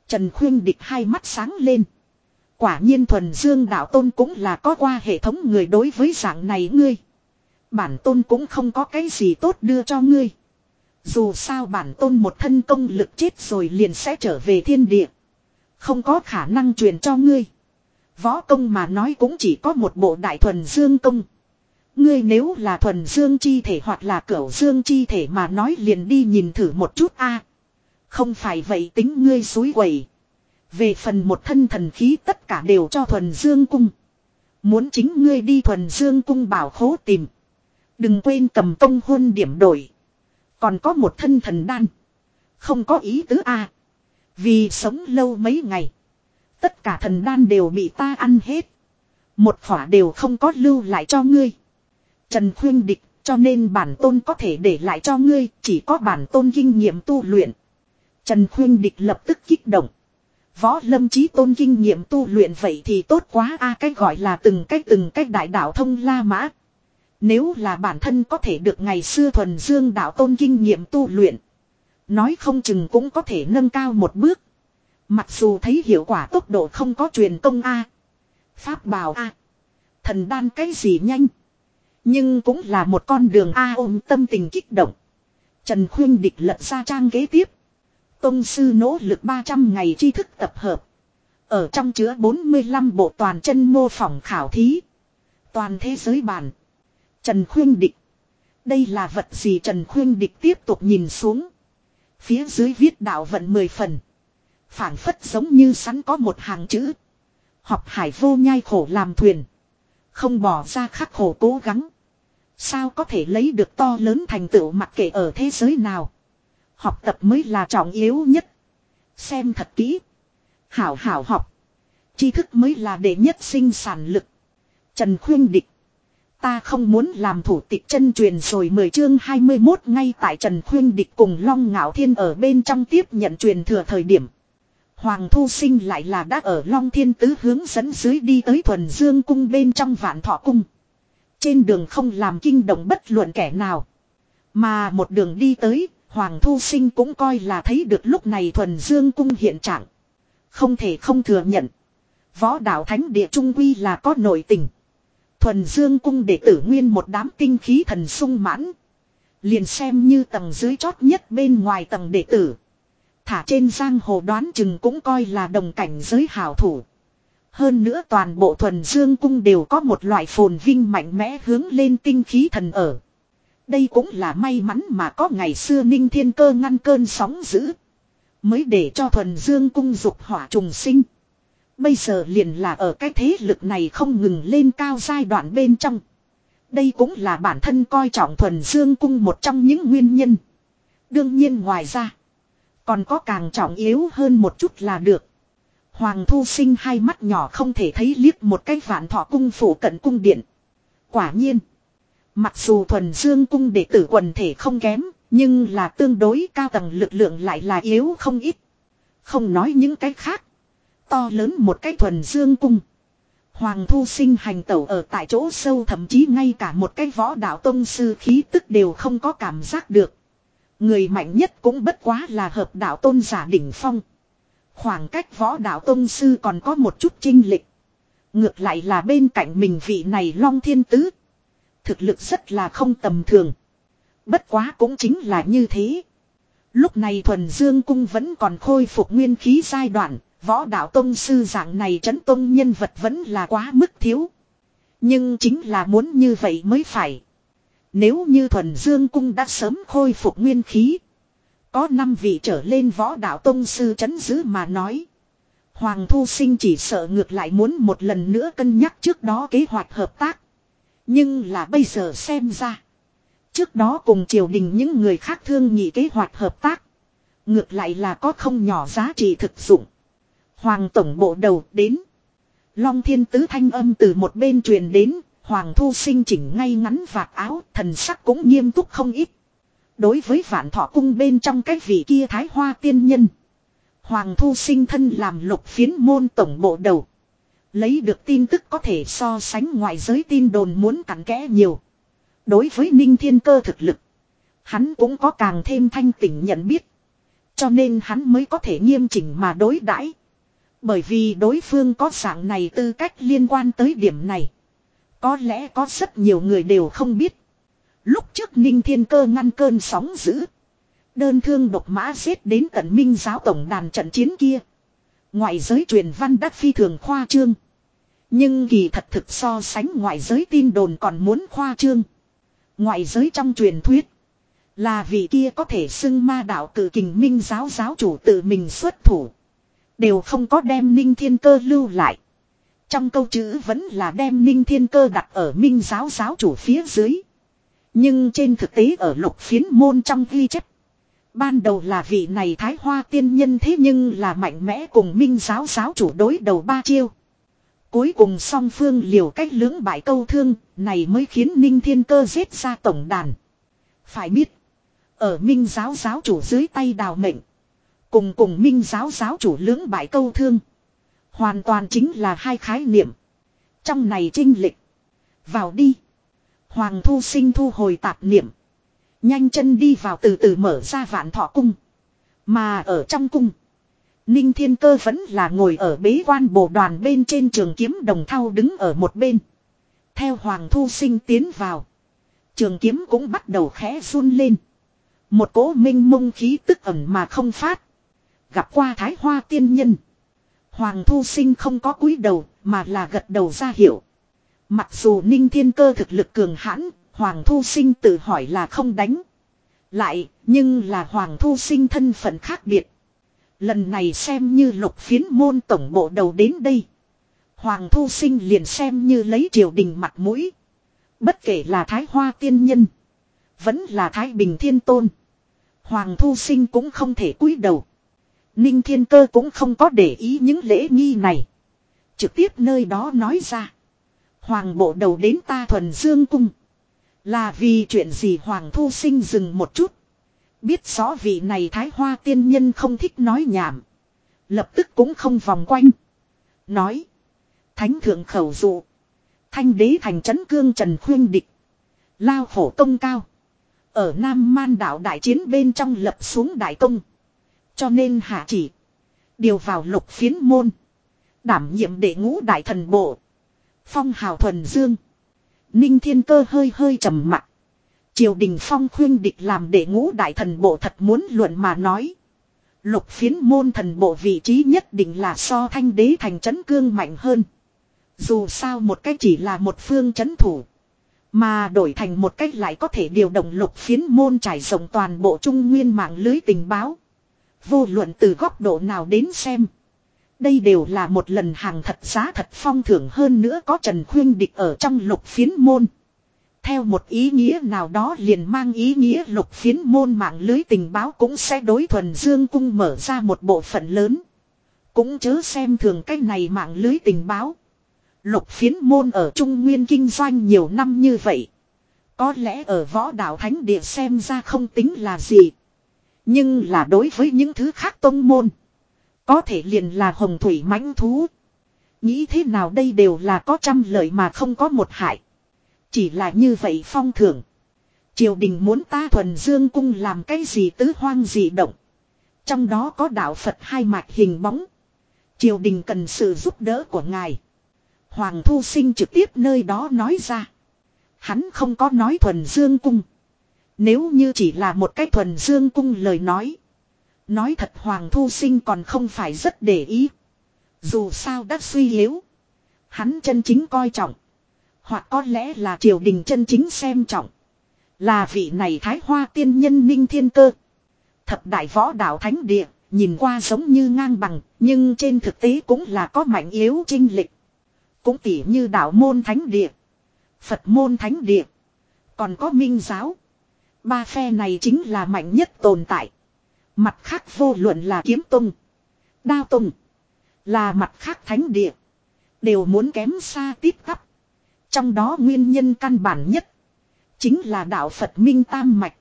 Trần Khuyên địch hai mắt sáng lên. Quả nhiên thuần dương đạo tôn cũng là có qua hệ thống người đối với dạng này ngươi. Bản tôn cũng không có cái gì tốt đưa cho ngươi. Dù sao bản tôn một thân công lực chết rồi liền sẽ trở về thiên địa. Không có khả năng truyền cho ngươi. Võ công mà nói cũng chỉ có một bộ đại thuần dương công. Ngươi nếu là thuần dương chi thể hoặc là cửu dương chi thể mà nói liền đi nhìn thử một chút a. không phải vậy tính ngươi suối quẩy. Về phần một thân thần khí tất cả đều cho thuần dương cung. Muốn chính ngươi đi thuần dương cung bảo khố tìm. Đừng quên cầm công hôn điểm đổi. Còn có một thân thần đan. Không có ý tứ a. Vì sống lâu mấy ngày. Tất cả thần đan đều bị ta ăn hết. Một khỏa đều không có lưu lại cho ngươi. Trần khuyên địch, cho nên bản tôn có thể để lại cho ngươi, chỉ có bản tôn kinh nghiệm tu luyện. Trần khuyên địch lập tức kích động. Võ lâm chí tôn kinh nghiệm tu luyện vậy thì tốt quá a, cái gọi là từng cách từng cách đại đạo thông la mã. Nếu là bản thân có thể được ngày xưa thuần dương đạo tôn kinh nghiệm tu luyện. Nói không chừng cũng có thể nâng cao một bước. Mặc dù thấy hiệu quả tốc độ không có truyền công A. Pháp bảo A. Thần đan cái gì nhanh. Nhưng cũng là một con đường A ôm tâm tình kích động. Trần Khuyên Địch lật ra trang kế tiếp. Tông sư nỗ lực 300 ngày tri thức tập hợp. Ở trong chứa 45 bộ toàn chân mô phỏng khảo thí. Toàn thế giới bản. Trần Khuyên Địch. Đây là vật gì Trần Khuyên Địch tiếp tục nhìn xuống. Phía dưới viết đạo vận 10 phần. phản phất giống như sẵn có một hàng chữ. Học hải vô nhai khổ làm thuyền. Không bỏ ra khắc khổ cố gắng. Sao có thể lấy được to lớn thành tựu mặc kệ ở thế giới nào. Học tập mới là trọng yếu nhất. Xem thật kỹ. Hảo hảo học. tri thức mới là đệ nhất sinh sản lực. Trần Khuyên Địch. Ta không muốn làm thủ tịch chân truyền rồi mười chương 21 ngay tại Trần Khuyên Địch cùng Long Ngạo Thiên ở bên trong tiếp nhận truyền thừa thời điểm. Hoàng Thu Sinh lại là đã ở Long Thiên Tứ hướng dẫn dưới đi tới thuần dương cung bên trong vạn thọ cung. Trên đường không làm kinh động bất luận kẻ nào. Mà một đường đi tới, Hoàng Thu Sinh cũng coi là thấy được lúc này thuần dương cung hiện trạng. Không thể không thừa nhận. Võ đạo thánh địa trung quy là có nội tình. Thuần Dương cung đệ tử nguyên một đám tinh khí thần sung mãn. Liền xem như tầng dưới chót nhất bên ngoài tầng đệ tử. Thả trên giang hồ đoán chừng cũng coi là đồng cảnh giới hảo thủ. Hơn nữa toàn bộ thuần dương cung đều có một loại phồn vinh mạnh mẽ hướng lên tinh khí thần ở. Đây cũng là may mắn mà có ngày xưa ninh thiên cơ ngăn cơn sóng dữ. Mới để cho thuần dương cung dục hỏa trùng sinh. Bây giờ liền là ở cái thế lực này không ngừng lên cao giai đoạn bên trong. Đây cũng là bản thân coi trọng thuần dương cung một trong những nguyên nhân. Đương nhiên ngoài ra. Còn có càng trọng yếu hơn một chút là được. Hoàng thu sinh hai mắt nhỏ không thể thấy liếc một cái vạn thọ cung phủ cận cung điện. Quả nhiên. Mặc dù thuần dương cung đệ tử quần thể không kém. Nhưng là tương đối cao tầng lực lượng lại là yếu không ít. Không nói những cái khác. To lớn một cái thuần dương cung. Hoàng thu sinh hành tẩu ở tại chỗ sâu thậm chí ngay cả một cái võ đạo tông sư khí tức đều không có cảm giác được. Người mạnh nhất cũng bất quá là hợp đạo tôn giả đỉnh phong. Khoảng cách võ đạo tông sư còn có một chút trinh lịch. Ngược lại là bên cạnh mình vị này long thiên tứ. Thực lực rất là không tầm thường. Bất quá cũng chính là như thế. Lúc này thuần dương cung vẫn còn khôi phục nguyên khí giai đoạn, Võ đạo tông sư dạng này trấn tông nhân vật vẫn là quá mức thiếu. Nhưng chính là muốn như vậy mới phải. Nếu như thuần dương cung đã sớm khôi phục nguyên khí. Có năm vị trở lên võ đạo tông sư chấn giữ mà nói. Hoàng Thu Sinh chỉ sợ ngược lại muốn một lần nữa cân nhắc trước đó kế hoạch hợp tác. Nhưng là bây giờ xem ra. Trước đó cùng triều đình những người khác thương nghị kế hoạch hợp tác. Ngược lại là có không nhỏ giá trị thực dụng. Hoàng tổng bộ đầu đến. Long thiên tứ thanh âm từ một bên truyền đến. Hoàng thu sinh chỉnh ngay ngắn vạt áo. Thần sắc cũng nghiêm túc không ít. Đối với vạn thọ cung bên trong cái vị kia thái hoa tiên nhân. Hoàng thu sinh thân làm lục phiến môn tổng bộ đầu. Lấy được tin tức có thể so sánh ngoại giới tin đồn muốn cặn kẽ nhiều. Đối với ninh thiên cơ thực lực. Hắn cũng có càng thêm thanh tỉnh nhận biết. Cho nên hắn mới có thể nghiêm chỉnh mà đối đãi. Bởi vì đối phương có dạng này tư cách liên quan tới điểm này. Có lẽ có rất nhiều người đều không biết. Lúc trước Ninh Thiên Cơ ngăn cơn sóng dữ. Đơn thương độc mã giết đến tận minh giáo tổng đàn trận chiến kia. Ngoại giới truyền văn đắc phi thường khoa trương. Nhưng kỳ thật thực so sánh ngoại giới tin đồn còn muốn khoa trương. Ngoại giới trong truyền thuyết. Là vị kia có thể xưng ma đạo cử kình minh giáo giáo chủ tự mình xuất thủ. Đều không có đem ninh thiên cơ lưu lại. Trong câu chữ vẫn là đem ninh thiên cơ đặt ở minh giáo giáo chủ phía dưới. Nhưng trên thực tế ở lục phiến môn trong ghi chép. Ban đầu là vị này thái hoa tiên nhân thế nhưng là mạnh mẽ cùng minh giáo giáo chủ đối đầu ba chiêu. Cuối cùng song phương liều cách lưỡng bại câu thương, này mới khiến Ninh Thiên Cơ giết ra tổng đàn. Phải biết, ở Minh giáo giáo chủ dưới tay đào mệnh, cùng cùng Minh giáo giáo chủ lưỡng bại câu thương, hoàn toàn chính là hai khái niệm. Trong này trinh lịch, vào đi. Hoàng Thu Sinh thu hồi tạp niệm, nhanh chân đi vào từ từ mở ra vạn thọ cung. Mà ở trong cung, Ninh Thiên Cơ vẫn là ngồi ở bế quan bộ đoàn bên trên trường kiếm đồng thau đứng ở một bên. Theo Hoàng Thu Sinh tiến vào. Trường kiếm cũng bắt đầu khẽ run lên. Một cỗ minh mông khí tức ẩn mà không phát. Gặp qua Thái Hoa tiên nhân. Hoàng Thu Sinh không có cúi đầu mà là gật đầu ra hiệu. Mặc dù Ninh Thiên Cơ thực lực cường hãn, Hoàng Thu Sinh tự hỏi là không đánh. Lại, nhưng là Hoàng Thu Sinh thân phận khác biệt. Lần này xem như lục phiến môn tổng bộ đầu đến đây. Hoàng Thu Sinh liền xem như lấy triều đình mặt mũi. Bất kể là Thái Hoa tiên nhân. Vẫn là Thái Bình Thiên Tôn. Hoàng Thu Sinh cũng không thể cúi đầu. Ninh Thiên Cơ cũng không có để ý những lễ nghi này. Trực tiếp nơi đó nói ra. Hoàng bộ đầu đến ta thuần dương cung. Là vì chuyện gì Hoàng Thu Sinh dừng một chút. Biết rõ vị này thái hoa tiên nhân không thích nói nhảm. Lập tức cũng không vòng quanh. Nói. Thánh thượng khẩu dụ. Thanh đế thành trấn cương trần khuyên địch. Lao khổ công cao. Ở Nam Man đảo đại chiến bên trong lập xuống đại công. Cho nên hạ chỉ. Điều vào lục phiến môn. Đảm nhiệm đệ ngũ đại thần bộ. Phong hào thuần dương. Ninh thiên cơ hơi hơi trầm mặt. Triều đình phong khuyên địch làm đệ ngũ đại thần bộ thật muốn luận mà nói. Lục phiến môn thần bộ vị trí nhất định là so thanh đế thành chấn cương mạnh hơn. Dù sao một cách chỉ là một phương chấn thủ. Mà đổi thành một cách lại có thể điều động lục phiến môn trải rộng toàn bộ trung nguyên mạng lưới tình báo. Vô luận từ góc độ nào đến xem. Đây đều là một lần hàng thật giá thật phong thưởng hơn nữa có Trần Khuyên Địch ở trong lục phiến môn. Theo một ý nghĩa nào đó liền mang ý nghĩa lục phiến môn mạng lưới tình báo cũng sẽ đối thuần dương cung mở ra một bộ phận lớn. Cũng chớ xem thường cái này mạng lưới tình báo. Lục phiến môn ở Trung Nguyên kinh doanh nhiều năm như vậy. Có lẽ ở võ đạo thánh địa xem ra không tính là gì. Nhưng là đối với những thứ khác tông môn. Có thể liền là hồng thủy mãnh thú. Nghĩ thế nào đây đều là có trăm lợi mà không có một hại. Chỉ là như vậy phong thưởng. Triều đình muốn ta thuần dương cung làm cái gì tứ hoang gì động. Trong đó có đạo Phật hai mạch hình bóng. Triều đình cần sự giúp đỡ của ngài. Hoàng Thu Sinh trực tiếp nơi đó nói ra. Hắn không có nói thuần dương cung. Nếu như chỉ là một cái thuần dương cung lời nói. Nói thật Hoàng Thu Sinh còn không phải rất để ý. Dù sao đã suy yếu. Hắn chân chính coi trọng. Hoặc có lẽ là triều đình chân chính xem trọng. Là vị này thái hoa tiên nhân ninh thiên cơ. Thập đại võ đạo thánh địa, nhìn qua giống như ngang bằng, nhưng trên thực tế cũng là có mạnh yếu trinh lịch. Cũng tỉ như đạo môn thánh địa, Phật môn thánh địa, còn có minh giáo. Ba phe này chính là mạnh nhất tồn tại. Mặt khác vô luận là kiếm tung, đao tung, là mặt khác thánh địa. Đều muốn kém xa tít tắp. Trong đó nguyên nhân căn bản nhất. Chính là đạo Phật Minh Tam Mạch.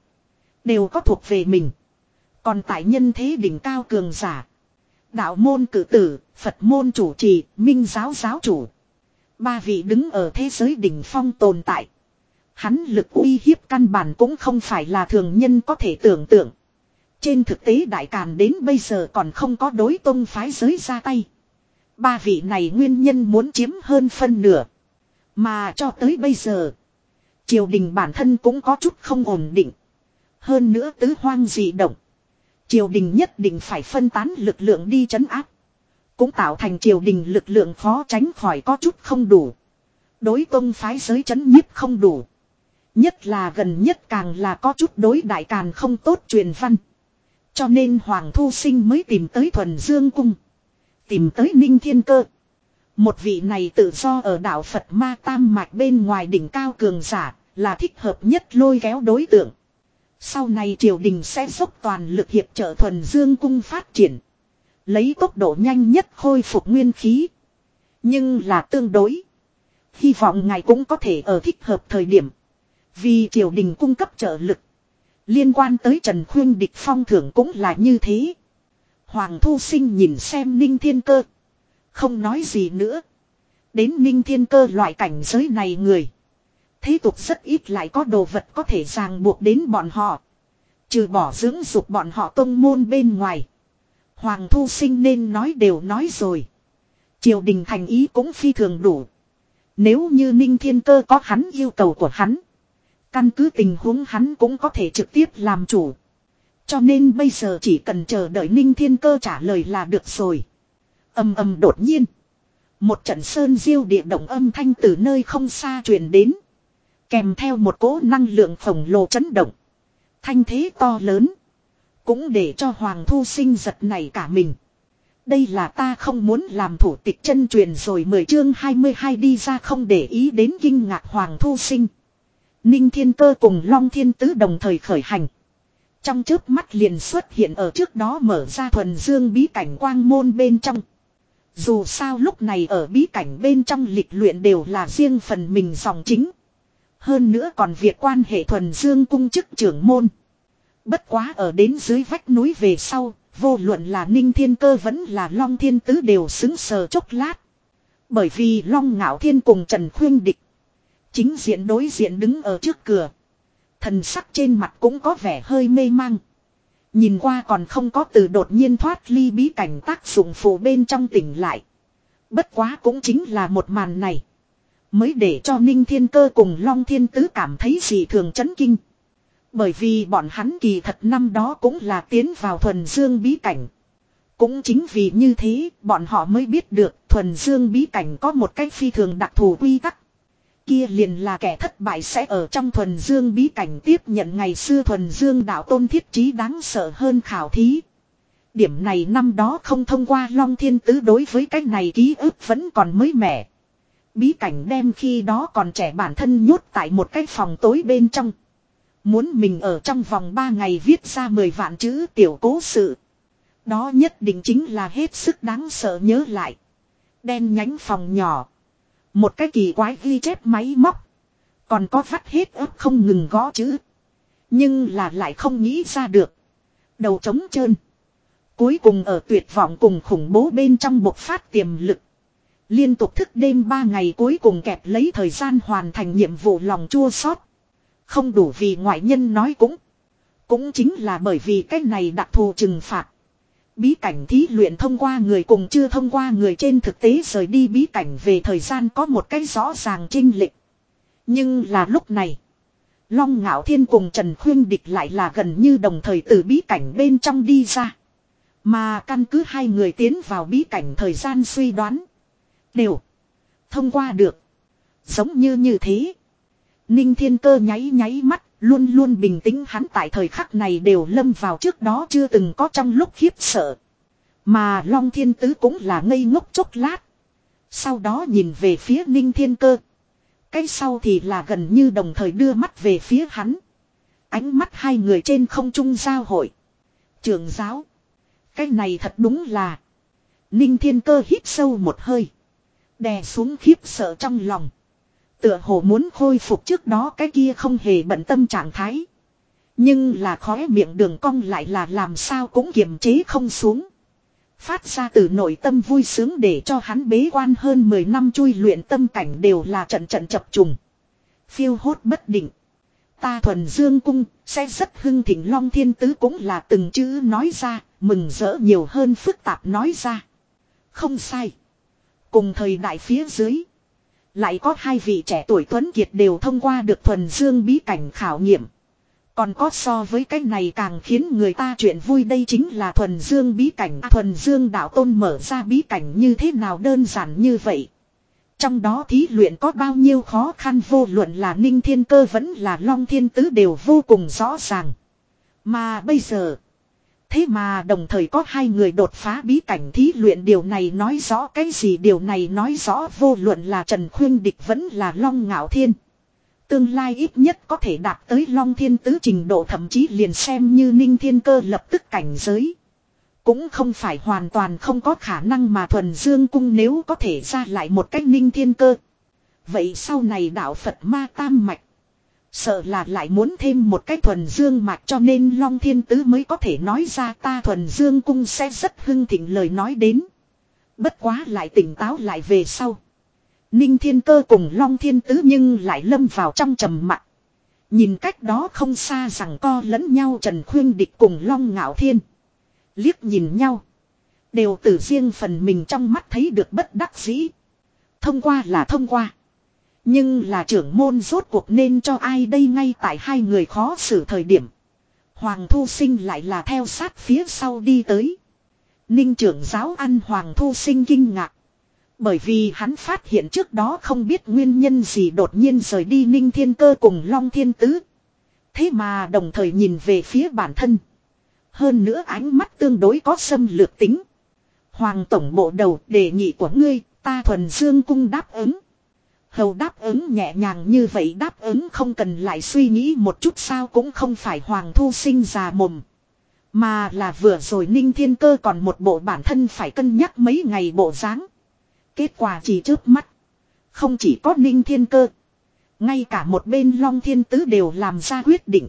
Đều có thuộc về mình. Còn tại nhân thế đỉnh cao cường giả. Đạo môn cử tử, Phật môn chủ trì, Minh giáo giáo chủ. Ba vị đứng ở thế giới đỉnh phong tồn tại. Hắn lực uy hiếp căn bản cũng không phải là thường nhân có thể tưởng tượng. Trên thực tế đại càn đến bây giờ còn không có đối tông phái giới ra tay. Ba vị này nguyên nhân muốn chiếm hơn phân nửa. Mà cho tới bây giờ. Triều đình bản thân cũng có chút không ổn định. Hơn nữa tứ hoang dị động. Triều đình nhất định phải phân tán lực lượng đi chấn áp. Cũng tạo thành triều đình lực lượng khó tránh khỏi có chút không đủ. Đối tông phái giới chấn nhiếp không đủ. Nhất là gần nhất càng là có chút đối đại càn không tốt truyền văn. Cho nên Hoàng Thu Sinh mới tìm tới Thuần Dương Cung. Tìm tới Ninh Thiên Cơ. Một vị này tự do ở đạo Phật Ma Tam Mạch bên ngoài đỉnh cao cường giả là thích hợp nhất lôi kéo đối tượng. Sau này triều đình sẽ dốc toàn lực hiệp trợ Thuần Dương Cung phát triển. Lấy tốc độ nhanh nhất khôi phục nguyên khí. Nhưng là tương đối. Hy vọng ngài cũng có thể ở thích hợp thời điểm. Vì triều đình cung cấp trợ lực. Liên quan tới Trần Khuyên địch phong thưởng cũng là như thế. Hoàng Thu Sinh nhìn xem Ninh Thiên Cơ. Không nói gì nữa. Đến Ninh Thiên Cơ loại cảnh giới này người. Thế tục rất ít lại có đồ vật có thể ràng buộc đến bọn họ. Trừ bỏ dưỡng dục bọn họ tông môn bên ngoài. Hoàng Thu Sinh nên nói đều nói rồi. Triều đình thành ý cũng phi thường đủ. Nếu như Ninh Thiên Cơ có hắn yêu cầu của hắn. Căn cứ tình huống hắn cũng có thể trực tiếp làm chủ. Cho nên bây giờ chỉ cần chờ đợi Ninh Thiên Cơ trả lời là được rồi. Âm âm đột nhiên. Một trận sơn diêu địa động âm thanh từ nơi không xa truyền đến. Kèm theo một cỗ năng lượng khổng lồ chấn động. Thanh thế to lớn. Cũng để cho Hoàng Thu Sinh giật này cả mình. Đây là ta không muốn làm thủ tịch chân truyền rồi mười chương 22 đi ra không để ý đến kinh ngạc Hoàng Thu Sinh. Ninh Thiên Cơ cùng Long Thiên Tứ đồng thời khởi hành. Trong trước mắt liền xuất hiện ở trước đó mở ra thuần dương bí cảnh quang môn bên trong. Dù sao lúc này ở bí cảnh bên trong lịch luyện đều là riêng phần mình dòng chính. Hơn nữa còn việc quan hệ thuần dương cung chức trưởng môn. Bất quá ở đến dưới vách núi về sau, vô luận là ninh thiên cơ vẫn là long thiên tứ đều xứng sờ chốc lát. Bởi vì long ngạo thiên cùng Trần Khuyên Địch. Chính diện đối diện đứng ở trước cửa. Thần sắc trên mặt cũng có vẻ hơi mê mang. Nhìn qua còn không có từ đột nhiên thoát ly bí cảnh tác dụng phụ bên trong tỉnh lại. Bất quá cũng chính là một màn này. Mới để cho Ninh Thiên Cơ cùng Long Thiên Tứ cảm thấy gì thường chấn kinh. Bởi vì bọn hắn kỳ thật năm đó cũng là tiến vào thuần dương bí cảnh. Cũng chính vì như thế, bọn họ mới biết được thuần dương bí cảnh có một cách phi thường đặc thù quy tắc. Kia liền là kẻ thất bại sẽ ở trong thuần dương bí cảnh tiếp nhận ngày xưa thuần dương đạo tôn thiết trí đáng sợ hơn khảo thí. Điểm này năm đó không thông qua Long Thiên Tứ đối với cái này ký ức vẫn còn mới mẻ. Bí cảnh đem khi đó còn trẻ bản thân nhốt tại một cái phòng tối bên trong. Muốn mình ở trong vòng 3 ngày viết ra 10 vạn chữ tiểu cố sự. Đó nhất định chính là hết sức đáng sợ nhớ lại. Đen nhánh phòng nhỏ. Một cái kỳ quái ghi chép máy móc. Còn có phát hết ớt không ngừng gõ chữ. Nhưng là lại không nghĩ ra được. Đầu trống trơn. Cuối cùng ở tuyệt vọng cùng khủng bố bên trong bộc phát tiềm lực. Liên tục thức đêm ba ngày cuối cùng kẹp lấy thời gian hoàn thành nhiệm vụ lòng chua xót Không đủ vì ngoại nhân nói cũng. Cũng chính là bởi vì cái này đặc thù trừng phạt. Bí cảnh thí luyện thông qua người cùng chưa thông qua người trên thực tế rời đi bí cảnh về thời gian có một cái rõ ràng trinh lịch. Nhưng là lúc này. Long Ngạo Thiên cùng Trần Khuyên Địch lại là gần như đồng thời từ bí cảnh bên trong đi ra. Mà căn cứ hai người tiến vào bí cảnh thời gian suy đoán. Đều. Thông qua được. Giống như như thế. Ninh Thiên Cơ nháy nháy mắt Luôn luôn bình tĩnh hắn tại thời khắc này đều lâm vào trước đó chưa từng có trong lúc khiếp sợ. Mà Long Thiên Tứ cũng là ngây ngốc chốc lát. Sau đó nhìn về phía Ninh Thiên Cơ. Cái sau thì là gần như đồng thời đưa mắt về phía hắn. Ánh mắt hai người trên không trung giao hội. Trường giáo. Cái này thật đúng là. Ninh Thiên Cơ hít sâu một hơi. Đè xuống khiếp sợ trong lòng. Tựa hồ muốn khôi phục trước đó cái kia không hề bận tâm trạng thái. Nhưng là khóe miệng đường cong lại là làm sao cũng kiềm chế không xuống. Phát ra từ nội tâm vui sướng để cho hắn bế quan hơn 10 năm chui luyện tâm cảnh đều là trận trận chập trùng. Phiêu hốt bất định. Ta thuần dương cung, sẽ rất hưng thịnh long thiên tứ cũng là từng chữ nói ra, mừng rỡ nhiều hơn phức tạp nói ra. Không sai. Cùng thời đại phía dưới. Lại có hai vị trẻ tuổi tuấn kiệt đều thông qua được thuần dương bí cảnh khảo nghiệm. Còn có so với cái này càng khiến người ta chuyện vui đây chính là thuần dương bí cảnh. À, thuần dương đạo tôn mở ra bí cảnh như thế nào đơn giản như vậy. Trong đó thí luyện có bao nhiêu khó khăn vô luận là ninh thiên cơ vẫn là long thiên tứ đều vô cùng rõ ràng. Mà bây giờ. Thế mà đồng thời có hai người đột phá bí cảnh thí luyện điều này nói rõ cái gì điều này nói rõ vô luận là Trần Khuyên Địch vẫn là Long Ngạo Thiên. Tương lai ít nhất có thể đạt tới Long Thiên Tứ trình độ, thậm chí liền xem như Ninh Thiên Cơ lập tức cảnh giới. Cũng không phải hoàn toàn không có khả năng mà thuần dương cung nếu có thể ra lại một cách Ninh Thiên Cơ. Vậy sau này đạo Phật ma tam mạch. Sợ là lại muốn thêm một cái thuần dương mạch cho nên Long Thiên Tứ mới có thể nói ra ta thuần dương cung sẽ rất hưng thịnh lời nói đến. Bất quá lại tỉnh táo lại về sau. Ninh Thiên Cơ cùng Long Thiên Tứ nhưng lại lâm vào trong trầm mặc. Nhìn cách đó không xa rằng co lẫn nhau Trần Khuyên Địch cùng Long Ngạo Thiên. Liếc nhìn nhau. Đều từ riêng phần mình trong mắt thấy được bất đắc dĩ. Thông qua là thông qua. Nhưng là trưởng môn rốt cuộc nên cho ai đây ngay tại hai người khó xử thời điểm. Hoàng Thu Sinh lại là theo sát phía sau đi tới. Ninh trưởng giáo ăn Hoàng Thu Sinh kinh ngạc. Bởi vì hắn phát hiện trước đó không biết nguyên nhân gì đột nhiên rời đi Ninh Thiên Cơ cùng Long Thiên Tứ. Thế mà đồng thời nhìn về phía bản thân. Hơn nữa ánh mắt tương đối có xâm lược tính. Hoàng tổng bộ đầu đề nghị của ngươi, ta thuần dương cung đáp ứng. Hầu đáp ứng nhẹ nhàng như vậy đáp ứng không cần lại suy nghĩ một chút sao cũng không phải Hoàng Thu Sinh già mồm. Mà là vừa rồi Ninh Thiên Cơ còn một bộ bản thân phải cân nhắc mấy ngày bộ dáng. Kết quả chỉ trước mắt. Không chỉ có Ninh Thiên Cơ. Ngay cả một bên Long Thiên Tứ đều làm ra quyết định.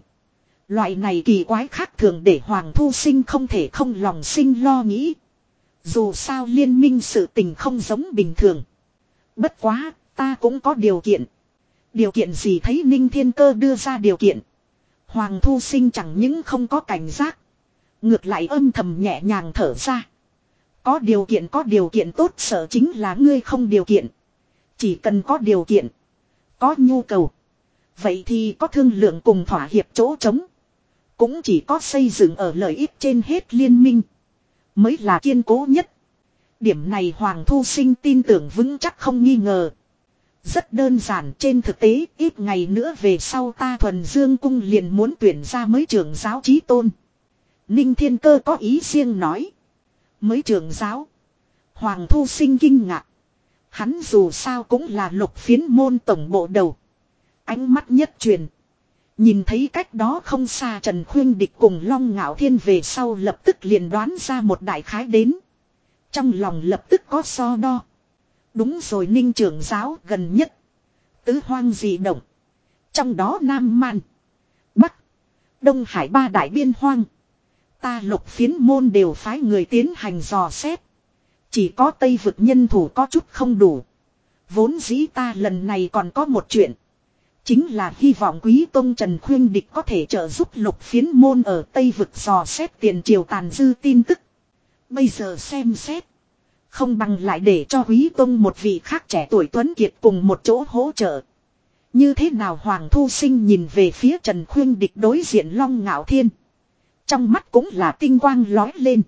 Loại này kỳ quái khác thường để Hoàng Thu Sinh không thể không lòng sinh lo nghĩ. Dù sao liên minh sự tình không giống bình thường. Bất quá, Ta cũng có điều kiện. Điều kiện gì thấy Ninh Thiên Cơ đưa ra điều kiện. Hoàng Thu Sinh chẳng những không có cảnh giác. Ngược lại âm thầm nhẹ nhàng thở ra. Có điều kiện, có điều kiện tốt sợ chính là ngươi không điều kiện. Chỉ cần có điều kiện. Có nhu cầu. Vậy thì có thương lượng cùng thỏa hiệp chỗ trống. Cũng chỉ có xây dựng ở lợi ích trên hết liên minh. Mới là kiên cố nhất. Điểm này Hoàng Thu Sinh tin tưởng vững chắc không nghi ngờ. Rất đơn giản, trên thực tế, ít ngày nữa về sau ta thuần dương cung liền muốn tuyển ra mới trưởng giáo trí tôn. Ninh Thiên Cơ có ý riêng nói. Mới trưởng giáo. Hoàng Thu Sinh kinh ngạc. Hắn dù sao cũng là lục phiến môn tổng bộ đầu. Ánh mắt nhất truyền. Nhìn thấy cách đó không xa Trần Khuyên Địch cùng Long Ngạo Thiên về sau lập tức liền đoán ra một đại khái đến. Trong lòng lập tức có so đo. Đúng rồi ninh trưởng giáo gần nhất. Tứ hoang dị động. Trong đó Nam Man. Bắc. Đông Hải ba đại biên hoang. Ta lục phiến môn đều phái người tiến hành dò xét. Chỉ có Tây vực nhân thủ có chút không đủ. Vốn dĩ ta lần này còn có một chuyện. Chính là hy vọng quý tông Trần Khuyên Địch có thể trợ giúp lục phiến môn ở Tây vực dò xét tiền triều tàn dư tin tức. Bây giờ xem xét. Không bằng lại để cho Quý Tông một vị khác trẻ tuổi Tuấn Kiệt cùng một chỗ hỗ trợ. Như thế nào Hoàng Thu Sinh nhìn về phía Trần Khuyên địch đối diện Long Ngạo Thiên. Trong mắt cũng là tinh quang lói lên.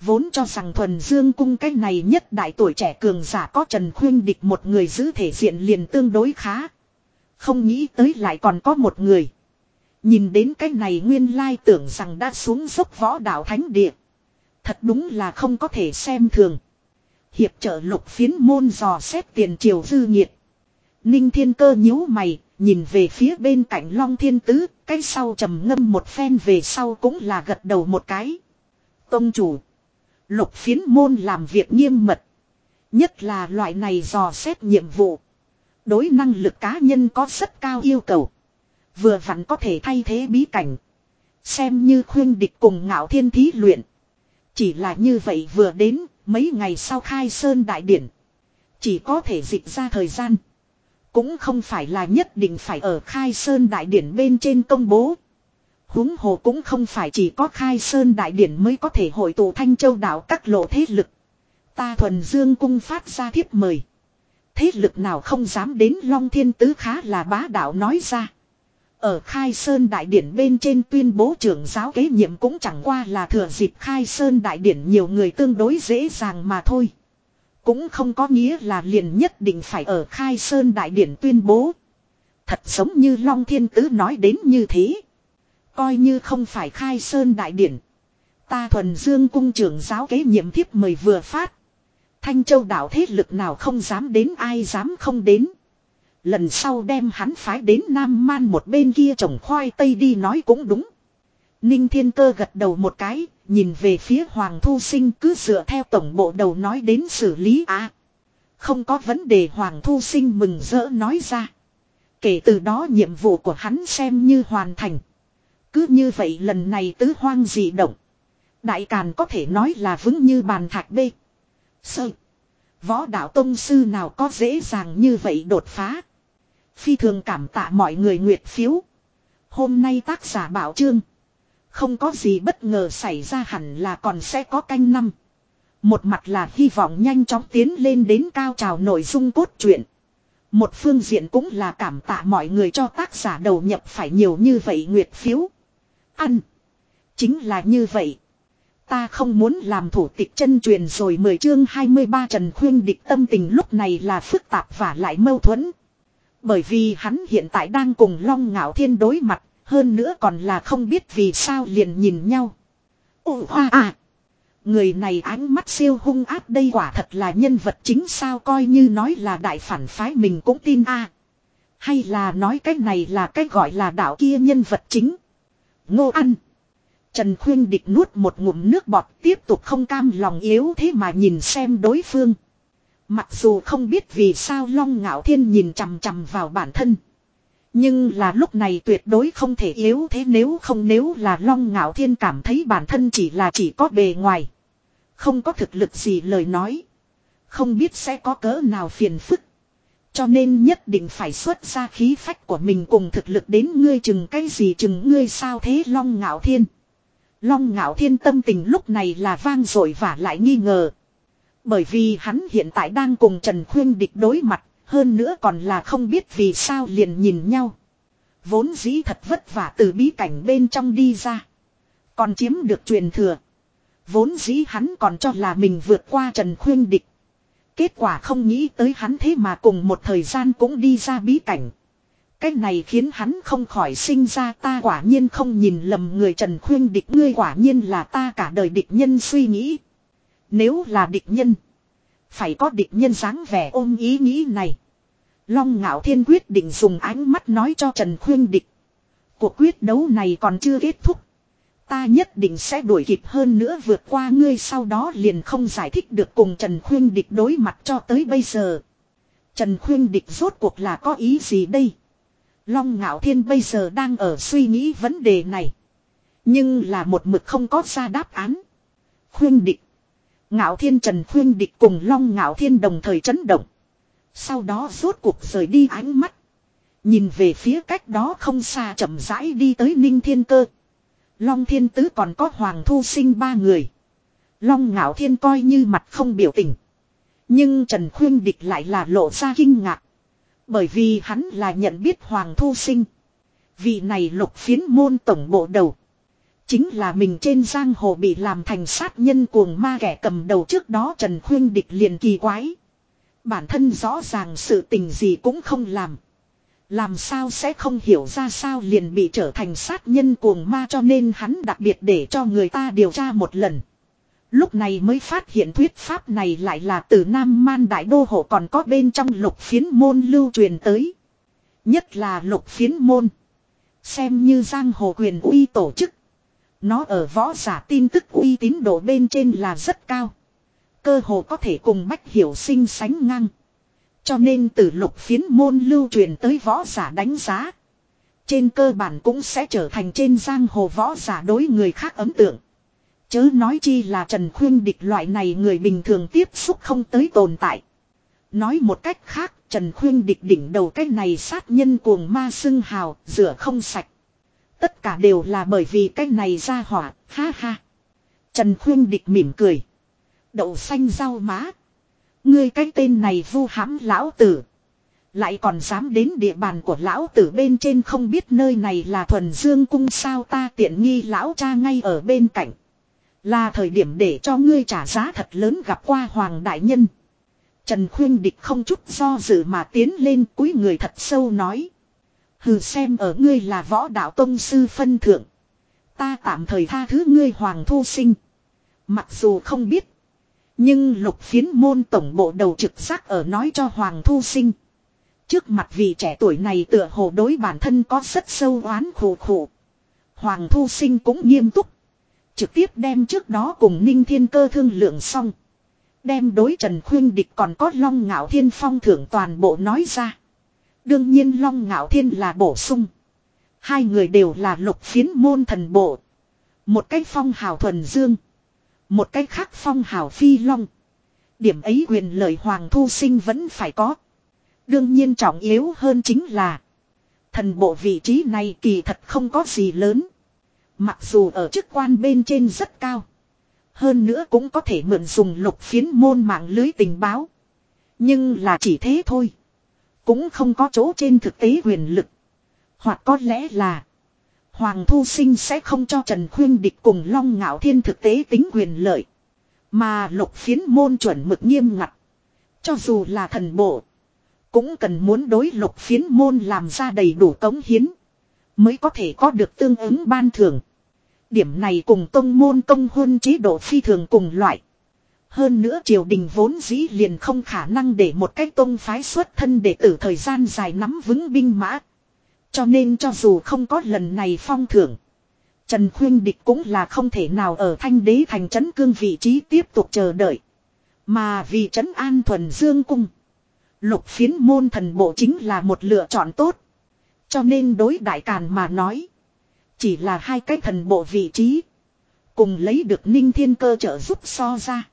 Vốn cho rằng thuần dương cung cái này nhất đại tuổi trẻ cường giả có Trần Khuyên địch một người giữ thể diện liền tương đối khá. Không nghĩ tới lại còn có một người. Nhìn đến cái này nguyên lai tưởng rằng đã xuống dốc võ đạo thánh địa. Thật đúng là không có thể xem thường. Hiệp trợ lục phiến môn dò xét tiền triều dư nhiệt. Ninh thiên cơ nhíu mày, nhìn về phía bên cạnh long thiên tứ, cái sau trầm ngâm một phen về sau cũng là gật đầu một cái. Tông chủ. Lục phiến môn làm việc nghiêm mật. Nhất là loại này dò xét nhiệm vụ. Đối năng lực cá nhân có rất cao yêu cầu. Vừa vặn có thể thay thế bí cảnh. Xem như khuyên địch cùng ngạo thiên thí luyện. Chỉ là như vậy vừa đến, mấy ngày sau khai sơn đại điển. Chỉ có thể dịch ra thời gian. Cũng không phải là nhất định phải ở khai sơn đại điển bên trên công bố. huống hồ cũng không phải chỉ có khai sơn đại điển mới có thể hội tụ thanh châu đảo các lộ thế lực. Ta thuần dương cung phát ra thiếp mời. Thế lực nào không dám đến Long Thiên Tứ khá là bá đạo nói ra. Ở Khai Sơn Đại Điển bên trên tuyên bố trưởng giáo kế nhiệm cũng chẳng qua là thừa dịp Khai Sơn Đại Điển nhiều người tương đối dễ dàng mà thôi. Cũng không có nghĩa là liền nhất định phải ở Khai Sơn Đại Điển tuyên bố. Thật giống như Long Thiên Tứ nói đến như thế. Coi như không phải Khai Sơn Đại Điển. Ta thuần dương cung trưởng giáo kế nhiệm thiếp mời vừa phát. Thanh Châu đảo thế lực nào không dám đến, ai dám không đến. Lần sau đem hắn phái đến Nam Man một bên kia trồng khoai tây đi nói cũng đúng. Ninh Thiên Cơ gật đầu một cái, nhìn về phía Hoàng Thu Sinh cứ dựa theo tổng bộ đầu nói đến xử lý à. Không có vấn đề Hoàng Thu Sinh mừng rỡ nói ra. Kể từ đó nhiệm vụ của hắn xem như hoàn thành. Cứ như vậy lần này tứ hoang dị động. Đại Càn có thể nói là vững như bàn thạch bê. Sơ. Võ đạo tông sư nào có dễ dàng như vậy đột phá. Phi thường cảm tạ mọi người nguyệt phiếu. Hôm nay tác giả bảo chương. Không có gì bất ngờ xảy ra hẳn là còn sẽ có canh năm. Một mặt là hy vọng nhanh chóng tiến lên đến cao trào nội dung cốt truyện. Một phương diện cũng là cảm tạ mọi người cho tác giả đầu nhập phải nhiều như vậy nguyệt phiếu. Ăn. Chính là như vậy. Ta không muốn làm thủ tịch chân truyền rồi mười chương 23 Trần Khuyên địch tâm tình lúc này là phức tạp và lại mâu thuẫn. Bởi vì hắn hiện tại đang cùng Long Ngạo Thiên đối mặt, hơn nữa còn là không biết vì sao liền nhìn nhau. Ồ hoa à! Người này ánh mắt siêu hung áp đây quả thật là nhân vật chính sao coi như nói là đại phản phái mình cũng tin a Hay là nói cái này là cái gọi là đạo kia nhân vật chính. Ngô ăn. Trần Khuyên Địch nuốt một ngụm nước bọt tiếp tục không cam lòng yếu thế mà nhìn xem đối phương. Mặc dù không biết vì sao Long Ngạo Thiên nhìn chằm chằm vào bản thân. Nhưng là lúc này tuyệt đối không thể yếu thế nếu không nếu là Long Ngạo Thiên cảm thấy bản thân chỉ là chỉ có bề ngoài. Không có thực lực gì lời nói. Không biết sẽ có cỡ nào phiền phức. Cho nên nhất định phải xuất ra khí phách của mình cùng thực lực đến ngươi chừng cái gì chừng ngươi sao thế Long Ngạo Thiên. Long ngạo thiên tâm tình lúc này là vang rồi và lại nghi ngờ. Bởi vì hắn hiện tại đang cùng Trần Khuyên địch đối mặt, hơn nữa còn là không biết vì sao liền nhìn nhau. Vốn dĩ thật vất vả từ bí cảnh bên trong đi ra. Còn chiếm được truyền thừa. Vốn dĩ hắn còn cho là mình vượt qua Trần Khuyên địch. Kết quả không nghĩ tới hắn thế mà cùng một thời gian cũng đi ra bí cảnh. Cái này khiến hắn không khỏi sinh ra ta quả nhiên không nhìn lầm người Trần Khuyên địch ngươi quả nhiên là ta cả đời địch nhân suy nghĩ. Nếu là địch nhân. Phải có địch nhân dáng vẻ ôm ý nghĩ này. Long ngạo thiên quyết định dùng ánh mắt nói cho Trần Khuyên địch. Cuộc quyết đấu này còn chưa kết thúc. Ta nhất định sẽ đuổi kịp hơn nữa vượt qua ngươi sau đó liền không giải thích được cùng Trần Khuyên địch đối mặt cho tới bây giờ. Trần Khuyên địch rốt cuộc là có ý gì đây? Long Ngạo Thiên bây giờ đang ở suy nghĩ vấn đề này. Nhưng là một mực không có ra đáp án. Khuyên địch. Ngạo Thiên Trần Khuyên địch cùng Long Ngạo Thiên đồng thời chấn động. Sau đó rốt cuộc rời đi ánh mắt. Nhìn về phía cách đó không xa chậm rãi đi tới Ninh Thiên Cơ. Long Thiên Tứ còn có Hoàng Thu Sinh ba người. Long Ngạo Thiên coi như mặt không biểu tình. Nhưng Trần Khuyên Địch lại là lộ ra kinh ngạc. Bởi vì hắn là nhận biết Hoàng Thu Sinh. Vị này lục phiến môn tổng bộ đầu. Chính là mình trên giang hồ bị làm thành sát nhân cuồng ma kẻ cầm đầu trước đó Trần Khuyên Địch liền kỳ quái. Bản thân rõ ràng sự tình gì cũng không làm. Làm sao sẽ không hiểu ra sao liền bị trở thành sát nhân cuồng ma cho nên hắn đặc biệt để cho người ta điều tra một lần. Lúc này mới phát hiện thuyết pháp này lại là từ Nam Man Đại Đô Hộ còn có bên trong lục phiến môn lưu truyền tới. Nhất là lục phiến môn. Xem như giang hồ quyền uy tổ chức. Nó ở võ giả tin tức uy tín độ bên trên là rất cao. Cơ hồ có thể cùng bách hiểu sinh sánh ngang. Cho nên từ lục phiến môn lưu truyền tới võ giả đánh giá. Trên cơ bản cũng sẽ trở thành trên giang hồ võ giả đối người khác ấn tượng. Chớ nói chi là Trần Khuyên Địch loại này người bình thường tiếp xúc không tới tồn tại. Nói một cách khác, Trần Khuyên Địch đỉnh đầu cái này sát nhân cuồng ma xưng hào, rửa không sạch. Tất cả đều là bởi vì cái này ra hỏa, ha ha. Trần Khuyên Địch mỉm cười. Đậu xanh rau má. Ngươi cái tên này vu hãm lão tử. Lại còn dám đến địa bàn của lão tử bên trên không biết nơi này là thuần dương cung sao ta tiện nghi lão cha ngay ở bên cạnh. Là thời điểm để cho ngươi trả giá thật lớn gặp qua Hoàng Đại Nhân. Trần Khuyên Địch không chút do dự mà tiến lên cúi người thật sâu nói. Hừ xem ở ngươi là võ đạo tông sư phân thượng. Ta tạm thời tha thứ ngươi Hoàng Thu Sinh. Mặc dù không biết. Nhưng lục phiến môn tổng bộ đầu trực giác ở nói cho Hoàng Thu Sinh. Trước mặt vị trẻ tuổi này tựa hồ đối bản thân có rất sâu oán khổ khổ. Hoàng Thu Sinh cũng nghiêm túc. Trực tiếp đem trước đó cùng Ninh Thiên Cơ thương lượng xong. Đem đối Trần Khuyên Địch còn có Long Ngạo Thiên phong thưởng toàn bộ nói ra. Đương nhiên Long Ngạo Thiên là bổ sung. Hai người đều là lục phiến môn thần bộ. Một cách phong hào thuần dương. Một cách khác phong hào phi long. Điểm ấy quyền lợi Hoàng Thu Sinh vẫn phải có. Đương nhiên trọng yếu hơn chính là. Thần bộ vị trí này kỳ thật không có gì lớn. Mặc dù ở chức quan bên trên rất cao. Hơn nữa cũng có thể mượn dùng lục phiến môn mạng lưới tình báo. Nhưng là chỉ thế thôi. Cũng không có chỗ trên thực tế quyền lực. Hoặc có lẽ là. Hoàng Thu Sinh sẽ không cho Trần Khuyên Địch cùng Long Ngạo Thiên thực tế tính quyền lợi. Mà lục phiến môn chuẩn mực nghiêm ngặt. Cho dù là thần bộ. Cũng cần muốn đối lục phiến môn làm ra đầy đủ cống hiến. Mới có thể có được tương ứng ban thưởng. Điểm này cùng tông môn công huân chế độ phi thường cùng loại. Hơn nữa triều đình vốn dĩ liền không khả năng để một cái tông phái xuất thân để tử thời gian dài nắm vững binh mã. Cho nên cho dù không có lần này phong thưởng. Trần Khuyên Địch cũng là không thể nào ở thanh đế thành trấn cương vị trí tiếp tục chờ đợi. Mà vì trấn an thuần dương cung. Lục phiến môn thần bộ chính là một lựa chọn tốt. Cho nên đối đại càn mà nói. Chỉ là hai cái thần bộ vị trí. Cùng lấy được ninh thiên cơ trợ giúp so ra.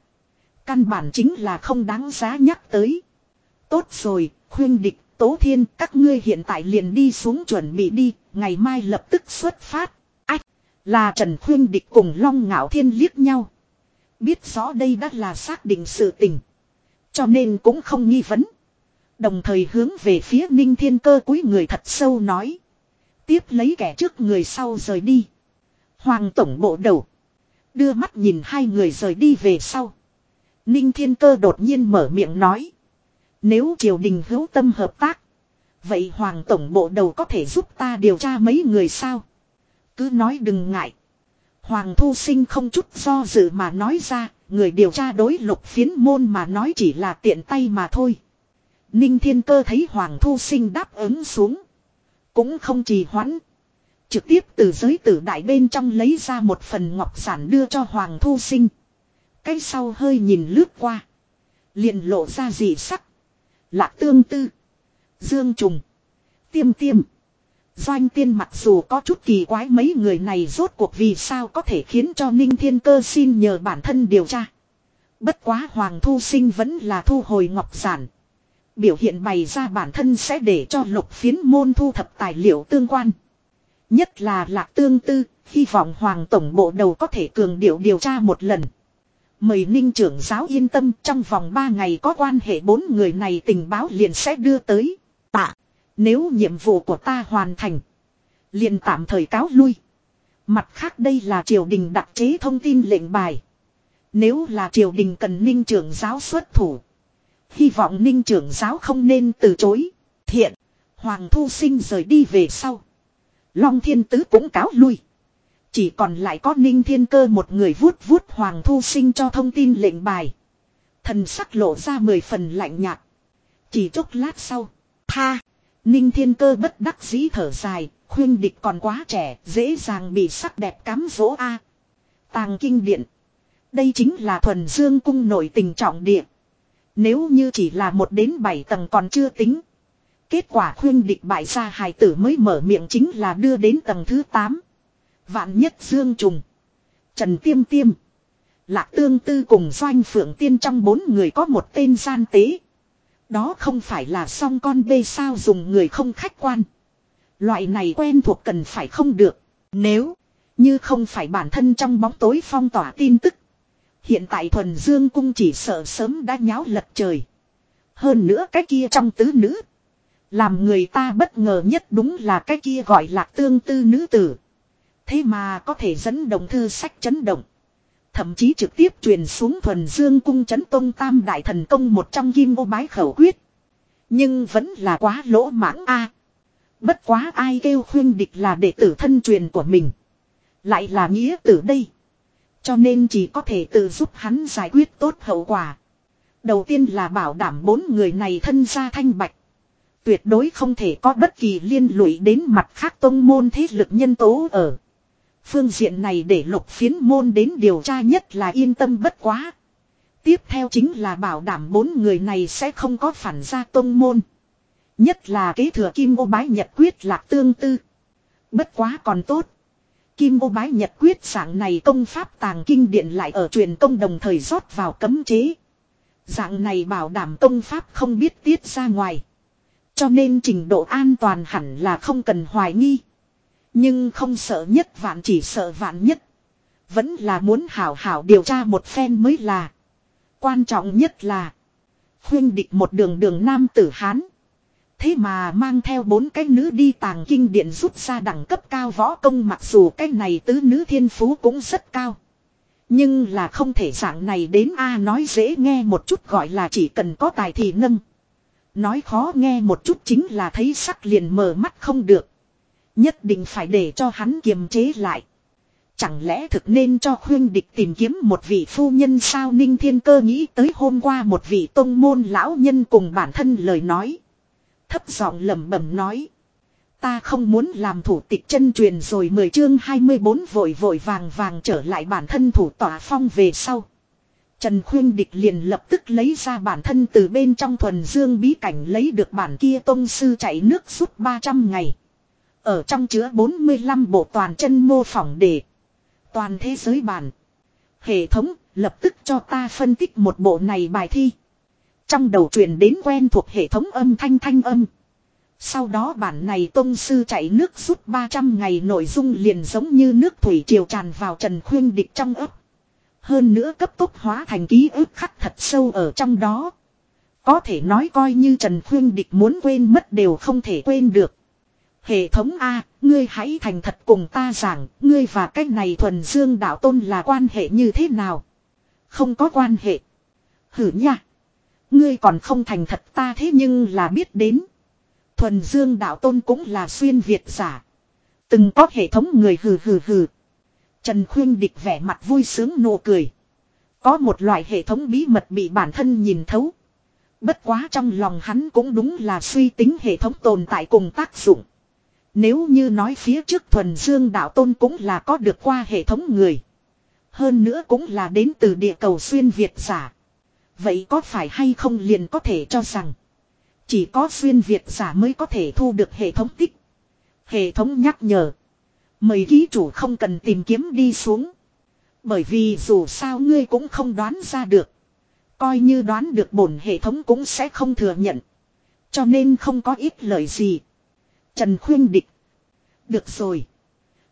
Căn bản chính là không đáng giá nhắc tới. Tốt rồi, khuyên địch, tố thiên, các ngươi hiện tại liền đi xuống chuẩn bị đi, ngày mai lập tức xuất phát. Ách, là Trần khuyên địch cùng Long Ngạo Thiên liếc nhau. Biết rõ đây đã là xác định sự tình. Cho nên cũng không nghi vấn. Đồng thời hướng về phía ninh thiên cơ cúi người thật sâu nói. Tiếp lấy kẻ trước người sau rời đi. Hoàng tổng bộ đầu. Đưa mắt nhìn hai người rời đi về sau. Ninh thiên cơ đột nhiên mở miệng nói. Nếu triều đình hữu tâm hợp tác. Vậy hoàng tổng bộ đầu có thể giúp ta điều tra mấy người sao? Cứ nói đừng ngại. Hoàng thu sinh không chút do dự mà nói ra. Người điều tra đối lục phiến môn mà nói chỉ là tiện tay mà thôi. Ninh thiên cơ thấy hoàng thu sinh đáp ứng xuống. Cũng không trì hoãn. Trực tiếp từ giới tử đại bên trong lấy ra một phần ngọc sản đưa cho Hoàng Thu Sinh. Cái sau hơi nhìn lướt qua. liền lộ ra dị sắc. Lạc tương tư. Dương trùng. Tiêm tiêm. Doanh tiên mặc dù có chút kỳ quái mấy người này rốt cuộc vì sao có thể khiến cho Ninh Thiên Cơ xin nhờ bản thân điều tra. Bất quá Hoàng Thu Sinh vẫn là thu hồi ngọc giản. Biểu hiện bày ra bản thân sẽ để cho lục phiến môn thu thập tài liệu tương quan. Nhất là lạc tương tư, hy vọng Hoàng Tổng Bộ đầu có thể cường điệu điều tra một lần. Mời Ninh trưởng giáo yên tâm trong vòng 3 ngày có quan hệ bốn người này tình báo liền sẽ đưa tới. Tạ, nếu nhiệm vụ của ta hoàn thành, liền tạm thời cáo lui. Mặt khác đây là triều đình đặc chế thông tin lệnh bài. Nếu là triều đình cần Ninh trưởng giáo xuất thủ. Hy vọng ninh trưởng giáo không nên từ chối. Thiện. Hoàng Thu Sinh rời đi về sau. Long Thiên Tứ cũng cáo lui. Chỉ còn lại có Ninh Thiên Cơ một người vuốt vuốt Hoàng Thu Sinh cho thông tin lệnh bài. Thần sắc lộ ra mười phần lạnh nhạt. Chỉ chốc lát sau. Tha. Ninh Thiên Cơ bất đắc dĩ thở dài. Khuyên địch còn quá trẻ. Dễ dàng bị sắc đẹp cám dỗ A. Tàng kinh điện. Đây chính là thuần dương cung nổi tình trọng địa. Nếu như chỉ là một đến bảy tầng còn chưa tính. Kết quả khuyên địch bại ra hài tử mới mở miệng chính là đưa đến tầng thứ 8. Vạn nhất Dương Trùng. Trần Tiêm Tiêm. Lạc Tương Tư cùng Doanh Phượng Tiên trong bốn người có một tên gian tế. Đó không phải là song con bê sao dùng người không khách quan. Loại này quen thuộc cần phải không được. Nếu như không phải bản thân trong bóng tối phong tỏa tin tức. Hiện tại thuần dương cung chỉ sợ sớm đã nháo lật trời. Hơn nữa cái kia trong tứ nữ. Làm người ta bất ngờ nhất đúng là cái kia gọi là tương tư nữ tử. Thế mà có thể dẫn động thư sách chấn động. Thậm chí trực tiếp truyền xuống thuần dương cung chấn tông tam đại thần công một trong kim ô bái khẩu quyết. Nhưng vẫn là quá lỗ mãng a. Bất quá ai kêu khuyên địch là đệ tử thân truyền của mình. Lại là nghĩa tử đây. Cho nên chỉ có thể tự giúp hắn giải quyết tốt hậu quả. Đầu tiên là bảo đảm bốn người này thân gia thanh bạch. Tuyệt đối không thể có bất kỳ liên lụy đến mặt khác tông môn thế lực nhân tố ở. Phương diện này để lục phiến môn đến điều tra nhất là yên tâm bất quá. Tiếp theo chính là bảo đảm bốn người này sẽ không có phản gia tông môn. Nhất là kế thừa kim ô bái nhật quyết lạc tương tư. Bất quá còn tốt. Kim ô bái nhật quyết dạng này công pháp tàng kinh điện lại ở truyền công đồng thời rót vào cấm chế. Dạng này bảo đảm công pháp không biết tiết ra ngoài. Cho nên trình độ an toàn hẳn là không cần hoài nghi. Nhưng không sợ nhất vạn chỉ sợ vạn nhất. Vẫn là muốn hảo hảo điều tra một phen mới là. Quan trọng nhất là. Khuyên địch một đường đường nam tử Hán. Thế mà mang theo bốn cái nữ đi tàng kinh điện rút ra đẳng cấp cao võ công mặc dù cái này tứ nữ thiên phú cũng rất cao. Nhưng là không thể dạng này đến A nói dễ nghe một chút gọi là chỉ cần có tài thì nâng. Nói khó nghe một chút chính là thấy sắc liền mở mắt không được. Nhất định phải để cho hắn kiềm chế lại. Chẳng lẽ thực nên cho khuyên địch tìm kiếm một vị phu nhân sao Ninh Thiên Cơ nghĩ tới hôm qua một vị tông môn lão nhân cùng bản thân lời nói. Thấp giọng lẩm bẩm nói. Ta không muốn làm thủ tịch chân truyền rồi mười chương 24 vội vội vàng vàng trở lại bản thân thủ tỏa phong về sau. Trần Khuyên Địch liền lập tức lấy ra bản thân từ bên trong thuần dương bí cảnh lấy được bản kia tông sư chạy nước suốt 300 ngày. Ở trong chứa 45 bộ toàn chân mô phỏng để. Toàn thế giới bản. Hệ thống, lập tức cho ta phân tích một bộ này bài thi. Trong đầu truyền đến quen thuộc hệ thống âm thanh thanh âm. Sau đó bản này tông sư chạy nước rút 300 ngày nội dung liền giống như nước thủy triều tràn vào Trần Khuyên Địch trong ấp. Hơn nữa cấp tốc hóa thành ký ức khắc thật sâu ở trong đó. Có thể nói coi như Trần Khuyên Địch muốn quên mất đều không thể quên được. Hệ thống A, ngươi hãy thành thật cùng ta giảng, ngươi và cái này thuần dương đạo tôn là quan hệ như thế nào? Không có quan hệ. Hử nha. Ngươi còn không thành thật ta thế nhưng là biết đến. Thuần dương đạo tôn cũng là xuyên Việt giả. Từng có hệ thống người hừ hừ hừ. Trần Khuyên Địch vẻ mặt vui sướng nụ cười. Có một loại hệ thống bí mật bị bản thân nhìn thấu. Bất quá trong lòng hắn cũng đúng là suy tính hệ thống tồn tại cùng tác dụng. Nếu như nói phía trước thuần dương đạo tôn cũng là có được qua hệ thống người. Hơn nữa cũng là đến từ địa cầu xuyên Việt giả. Vậy có phải hay không liền có thể cho rằng. Chỉ có xuyên Việt giả mới có thể thu được hệ thống tích. Hệ thống nhắc nhở. Mời ký chủ không cần tìm kiếm đi xuống. Bởi vì dù sao ngươi cũng không đoán ra được. Coi như đoán được bổn hệ thống cũng sẽ không thừa nhận. Cho nên không có ít lời gì. Trần khuyên địch. Được rồi.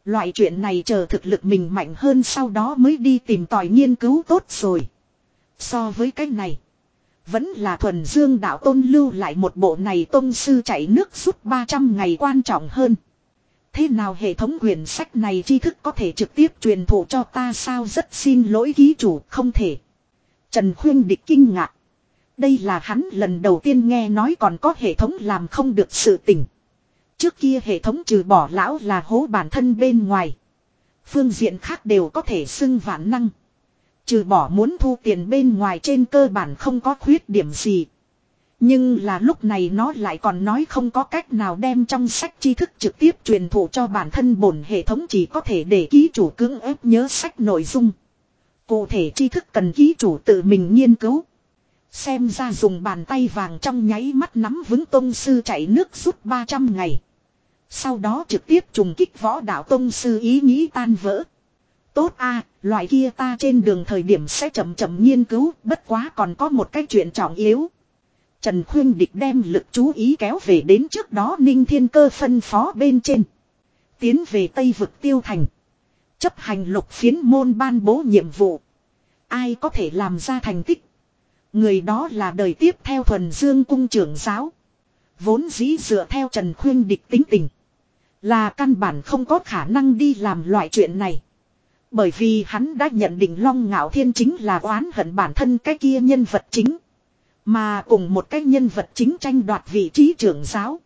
Loại chuyện này chờ thực lực mình mạnh hơn sau đó mới đi tìm tòi nghiên cứu tốt rồi. So với cái này. Vẫn là thuần dương đạo tôn lưu lại một bộ này tôn sư chạy nước suốt 300 ngày quan trọng hơn. Thế nào hệ thống quyển sách này tri thức có thể trực tiếp truyền thụ cho ta sao rất xin lỗi ký chủ, không thể. Trần Khuyên địch kinh ngạc. Đây là hắn lần đầu tiên nghe nói còn có hệ thống làm không được sự tình. Trước kia hệ thống trừ bỏ lão là hố bản thân bên ngoài. Phương diện khác đều có thể xưng vạn năng. Trừ bỏ muốn thu tiền bên ngoài trên cơ bản không có khuyết điểm gì. Nhưng là lúc này nó lại còn nói không có cách nào đem trong sách tri thức trực tiếp truyền thụ cho bản thân bổn hệ thống chỉ có thể để ký chủ cưỡng ép nhớ sách nội dung. Cụ thể tri thức cần ký chủ tự mình nghiên cứu. Xem ra dùng bàn tay vàng trong nháy mắt nắm vững tôn sư chạy nước rút 300 ngày. Sau đó trực tiếp trùng kích võ đạo tông sư ý nghĩ tan vỡ. Tốt a loại kia ta trên đường thời điểm sẽ chậm chậm nghiên cứu, bất quá còn có một cái chuyện trọng yếu. Trần Khuyên Địch đem lực chú ý kéo về đến trước đó Ninh Thiên Cơ phân phó bên trên. Tiến về Tây vực tiêu thành. Chấp hành lục phiến môn ban bố nhiệm vụ. Ai có thể làm ra thành tích. Người đó là đời tiếp theo thuần dương cung trưởng giáo. Vốn dĩ dựa theo Trần Khuyên Địch tính tình. Là căn bản không có khả năng đi làm loại chuyện này. Bởi vì hắn đã nhận định Long Ngạo Thiên chính là oán hận bản thân cái kia nhân vật chính. Mà cùng một cái nhân vật chính tranh đoạt vị trí trưởng giáo.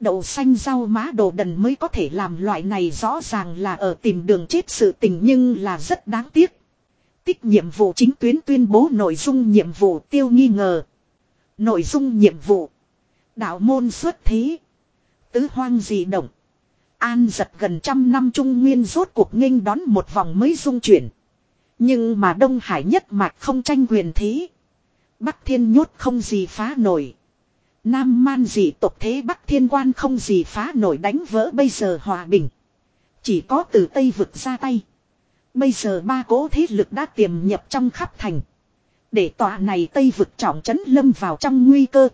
Đậu xanh rau má đồ đần mới có thể làm loại này rõ ràng là ở tìm đường chết sự tình nhưng là rất đáng tiếc. Tích nhiệm vụ chính tuyến tuyên bố nội dung nhiệm vụ tiêu nghi ngờ. Nội dung nhiệm vụ. Đạo môn xuất thế. Tứ hoang dị động. An giật gần trăm năm trung nguyên rốt cuộc nghênh đón một vòng mới dung chuyển. Nhưng mà Đông Hải nhất mạch không tranh quyền thế. Bắc thiên nhốt không gì phá nổi. Nam man dị tộc thế Bắc thiên quan không gì phá nổi đánh vỡ bây giờ hòa bình. Chỉ có từ Tây vực ra tay. Bây giờ ba cố thế lực đã tiềm nhập trong khắp thành. Để tòa này Tây vực trọng trấn lâm vào trong nguy cơ.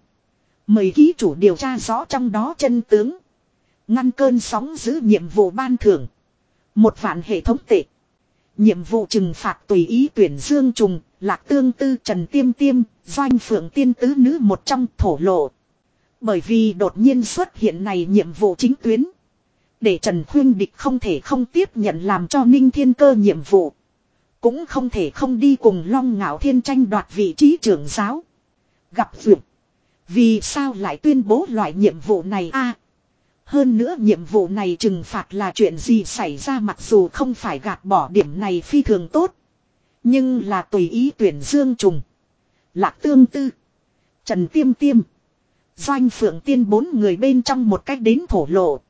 Mời ký chủ điều tra rõ trong đó chân tướng. Ngăn cơn sóng giữ nhiệm vụ ban thưởng. Một vạn hệ thống tệ. Nhiệm vụ trừng phạt tùy ý tuyển Dương Trùng, Lạc Tương Tư Trần Tiêm Tiêm, Doanh Phượng Tiên Tứ Nữ một trong thổ lộ. Bởi vì đột nhiên xuất hiện này nhiệm vụ chính tuyến. Để Trần Khuyên Địch không thể không tiếp nhận làm cho Ninh Thiên Cơ nhiệm vụ. Cũng không thể không đi cùng Long Ngạo Thiên tranh đoạt vị trí trưởng giáo. Gặp duyệt. Vì sao lại tuyên bố loại nhiệm vụ này a hơn nữa nhiệm vụ này trừng phạt là chuyện gì xảy ra mặc dù không phải gạt bỏ điểm này phi thường tốt. Nhưng là tùy ý tuyển dương trùng. Lạc tương tư. Trần tiêm tiêm. Doanh phượng tiên bốn người bên trong một cách đến thổ lộ.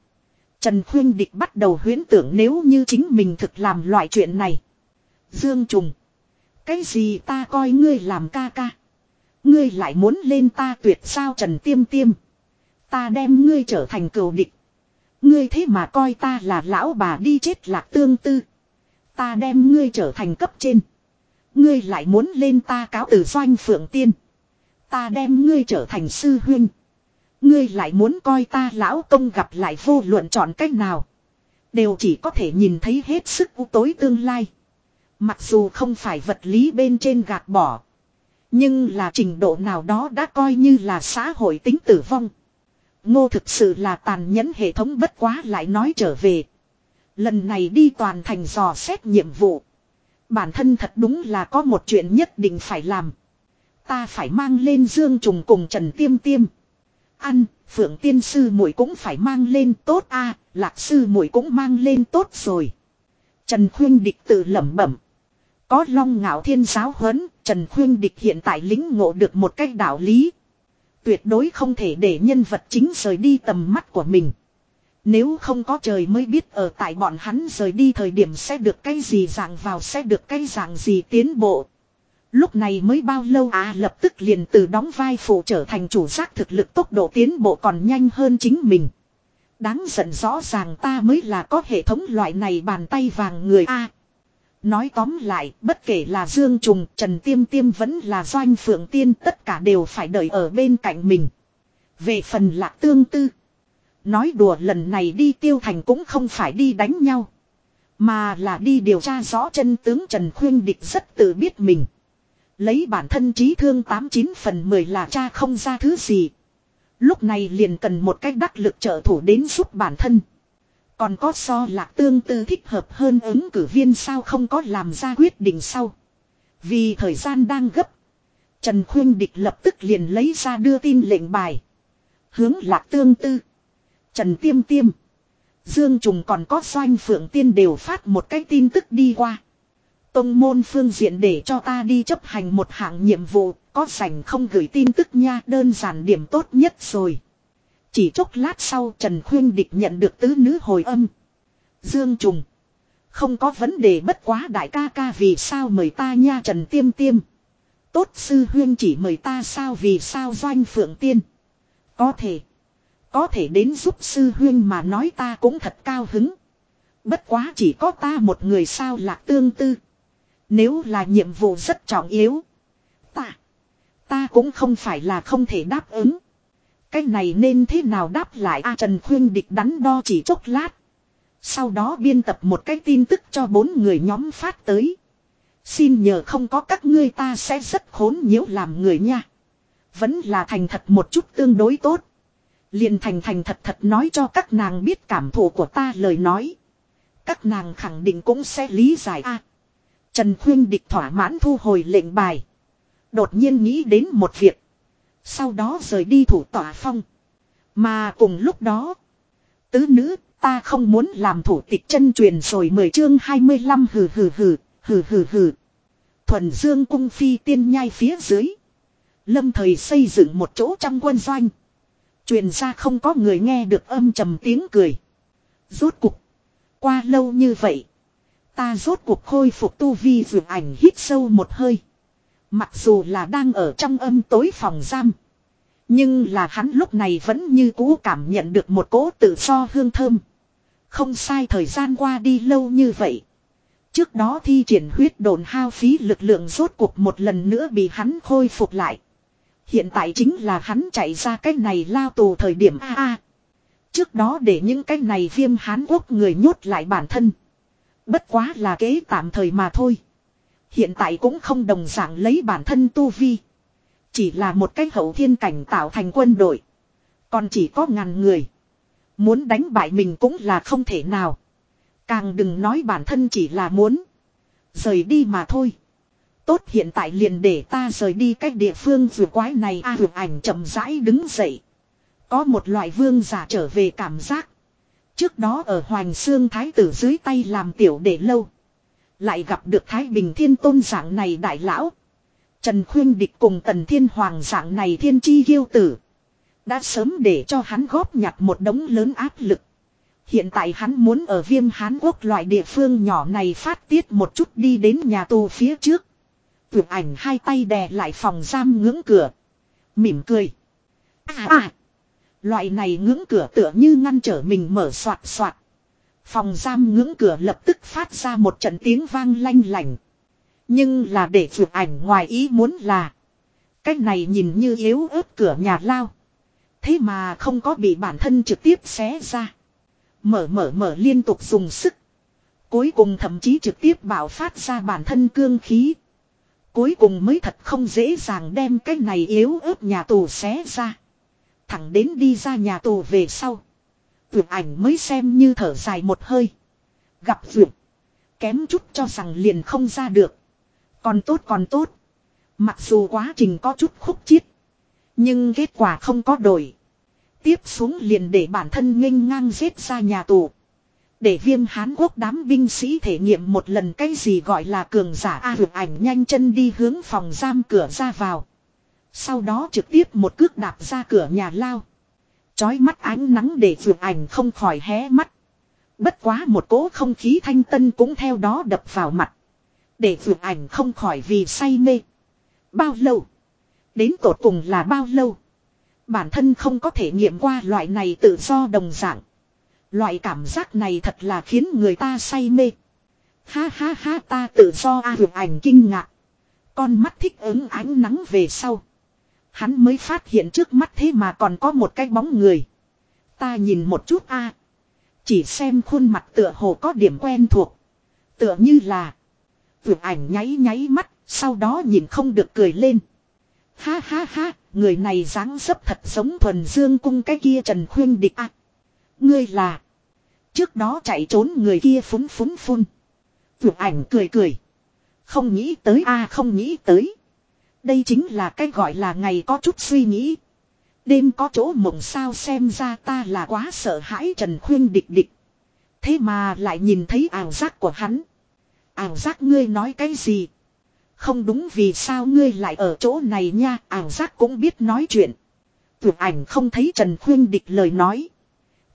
Trần khuyên địch bắt đầu huyễn tưởng nếu như chính mình thực làm loại chuyện này. Dương trùng. Cái gì ta coi ngươi làm ca ca. Ngươi lại muốn lên ta tuyệt sao Trần tiêm tiêm. Ta đem ngươi trở thành cừu địch. Ngươi thế mà coi ta là lão bà đi chết lạc tương tư. Ta đem ngươi trở thành cấp trên. Ngươi lại muốn lên ta cáo từ doanh phượng tiên. Ta đem ngươi trở thành sư huynh. Ngươi lại muốn coi ta lão công gặp lại vô luận chọn cách nào. Đều chỉ có thể nhìn thấy hết sức u tối tương lai. Mặc dù không phải vật lý bên trên gạt bỏ. Nhưng là trình độ nào đó đã coi như là xã hội tính tử vong. Ngô thực sự là tàn nhẫn hệ thống bất quá lại nói trở về. Lần này đi toàn thành dò xét nhiệm vụ. Bản thân thật đúng là có một chuyện nhất định phải làm. Ta phải mang lên Dương Trùng cùng Trần Tiêm Tiêm. Ăn, Phượng Tiên Sư muội cũng phải mang lên tốt a Lạc Sư muội cũng mang lên tốt rồi. Trần Khuyên Địch tự lẩm bẩm. Có long ngạo thiên giáo huấn, Trần Khuyên Địch hiện tại lính ngộ được một cách đạo lý. Tuyệt đối không thể để nhân vật chính rời đi tầm mắt của mình. Nếu không có trời mới biết ở tại bọn hắn rời đi thời điểm sẽ được cái gì dạng vào sẽ được cái dạng gì tiến bộ. Lúc này mới bao lâu à lập tức liền từ đóng vai phụ trở thành chủ giác thực lực tốc độ tiến bộ còn nhanh hơn chính mình. Đáng giận rõ ràng ta mới là có hệ thống loại này bàn tay vàng người a Nói tóm lại, bất kể là Dương Trùng, Trần Tiêm Tiêm vẫn là Doanh Phượng Tiên tất cả đều phải đợi ở bên cạnh mình. Về phần lạc tương tư. Nói đùa lần này đi tiêu thành cũng không phải đi đánh nhau. Mà là đi điều tra rõ chân tướng Trần Khuyên Địch rất tự biết mình. Lấy bản thân trí thương 89 phần 10 là cha không ra thứ gì. Lúc này liền cần một cách đắc lực trợ thủ đến giúp bản thân. Còn có so lạc tương tư thích hợp hơn ứng cử viên sao không có làm ra quyết định sau. Vì thời gian đang gấp. Trần Khuyên Địch lập tức liền lấy ra đưa tin lệnh bài. Hướng lạc tương tư. Trần Tiêm Tiêm. Dương Trùng còn có doanh phượng tiên đều phát một cái tin tức đi qua. Tông môn phương diện để cho ta đi chấp hành một hạng nhiệm vụ, có sảnh không gửi tin tức nha, đơn giản điểm tốt nhất rồi. Chỉ chốc lát sau Trần Khuyên Địch nhận được tứ nữ hồi âm. Dương Trùng. Không có vấn đề bất quá đại ca ca vì sao mời ta nha Trần Tiêm Tiêm. Tốt sư huyên chỉ mời ta sao vì sao doanh phượng tiên. Có thể. Có thể đến giúp sư huyên mà nói ta cũng thật cao hứng. Bất quá chỉ có ta một người sao lạc tương tư. Nếu là nhiệm vụ rất trọng yếu. Ta. Ta cũng không phải là không thể đáp ứng. Cái này nên thế nào đáp lại a Trần Khuyên địch đắn đo chỉ chốc lát. Sau đó biên tập một cái tin tức cho bốn người nhóm phát tới. Xin nhờ không có các ngươi ta sẽ rất khốn nhiễu làm người nha. Vẫn là thành thật một chút tương đối tốt. liền thành thành thật thật nói cho các nàng biết cảm thụ của ta lời nói. Các nàng khẳng định cũng sẽ lý giải a. Trần Khuyên địch thỏa mãn thu hồi lệnh bài. Đột nhiên nghĩ đến một việc. Sau đó rời đi thủ tỏa phong. Mà cùng lúc đó. Tứ nữ ta không muốn làm thủ tịch chân truyền rồi mười chương 25 hừ hừ hừ, hừ hừ hừ. Thuần dương cung phi tiên nhai phía dưới. Lâm thời xây dựng một chỗ trong quân doanh. Truyền ra không có người nghe được âm trầm tiếng cười. Rốt cục. Qua lâu như vậy. Ta rốt cuộc khôi phục tu vi vượt ảnh hít sâu một hơi. Mặc dù là đang ở trong âm tối phòng giam. Nhưng là hắn lúc này vẫn như cũ cảm nhận được một cỗ tự do hương thơm. Không sai thời gian qua đi lâu như vậy. Trước đó thi triển huyết đồn hao phí lực lượng rốt cuộc một lần nữa bị hắn khôi phục lại. Hiện tại chính là hắn chạy ra cái này lao tù thời điểm A A. Trước đó để những cái này viêm hán quốc người nhốt lại bản thân. Bất quá là kế tạm thời mà thôi. Hiện tại cũng không đồng dạng lấy bản thân tu vi. Chỉ là một cái hậu thiên cảnh tạo thành quân đội. Còn chỉ có ngàn người. Muốn đánh bại mình cũng là không thể nào. Càng đừng nói bản thân chỉ là muốn. Rời đi mà thôi. Tốt hiện tại liền để ta rời đi cách địa phương vừa quái này a à, ảnh chậm rãi đứng dậy. Có một loại vương giả trở về cảm giác. Trước đó ở Hoàng Sương Thái tử dưới tay làm tiểu để lâu. Lại gặp được Thái Bình Thiên Tôn dạng này đại lão. Trần Khuyên Địch cùng Tần Thiên Hoàng dạng này thiên chi ghiêu tử. Đã sớm để cho hắn góp nhặt một đống lớn áp lực. Hiện tại hắn muốn ở viêm Hán Quốc loại địa phương nhỏ này phát tiết một chút đi đến nhà tù phía trước. Vượt ảnh hai tay đè lại phòng giam ngưỡng cửa. Mỉm cười. À à. Loại này ngưỡng cửa tựa như ngăn trở mình mở soạt soạt. Phòng giam ngưỡng cửa lập tức phát ra một trận tiếng vang lanh lành. Nhưng là để vượt ảnh ngoài ý muốn là. Cách này nhìn như yếu ớt cửa nhà lao. Thế mà không có bị bản thân trực tiếp xé ra. Mở mở mở liên tục dùng sức. Cuối cùng thậm chí trực tiếp bảo phát ra bản thân cương khí. Cuối cùng mới thật không dễ dàng đem cái này yếu ớt nhà tù xé ra. Thẳng đến đi ra nhà tù về sau. Vượt ảnh mới xem như thở dài một hơi. Gặp vượt. Kém chút cho rằng liền không ra được. Còn tốt còn tốt. Mặc dù quá trình có chút khúc chiết. Nhưng kết quả không có đổi. Tiếp xuống liền để bản thân nghênh ngang giết ra nhà tù. Để viêm Hán Quốc đám binh sĩ thể nghiệm một lần cái gì gọi là cường giả A à, ảnh nhanh chân đi hướng phòng giam cửa ra vào. Sau đó trực tiếp một cước đạp ra cửa nhà lao. Chói mắt ánh nắng để vượt ảnh không khỏi hé mắt. Bất quá một cỗ không khí thanh tân cũng theo đó đập vào mặt. Để vượt ảnh không khỏi vì say mê. Bao lâu? Đến tột cùng là bao lâu? Bản thân không có thể nghiệm qua loại này tự do đồng dạng. Loại cảm giác này thật là khiến người ta say mê. Ha ha ha ta tự do a à, ảnh kinh ngạc. Con mắt thích ứng ánh nắng về sau. Hắn mới phát hiện trước mắt thế mà còn có một cái bóng người. Ta nhìn một chút a Chỉ xem khuôn mặt tựa hồ có điểm quen thuộc. Tựa như là. Vượt ảnh nháy nháy mắt, sau đó nhìn không được cười lên. Ha ha ha, người này dáng dấp thật giống thuần dương cung cái kia Trần Khuyên địch a. ngươi là. Trước đó chạy trốn người kia phúng phúng phun. Vượt ảnh cười cười. Không nghĩ tới a không nghĩ tới. Đây chính là cái gọi là ngày có chút suy nghĩ. Đêm có chỗ mộng sao xem ra ta là quá sợ hãi Trần Khuyên địch địch. Thế mà lại nhìn thấy ảo giác của hắn. Ảo giác ngươi nói cái gì? Không đúng vì sao ngươi lại ở chỗ này nha, ảo giác cũng biết nói chuyện. Vượt ảnh không thấy Trần Khuyên địch lời nói.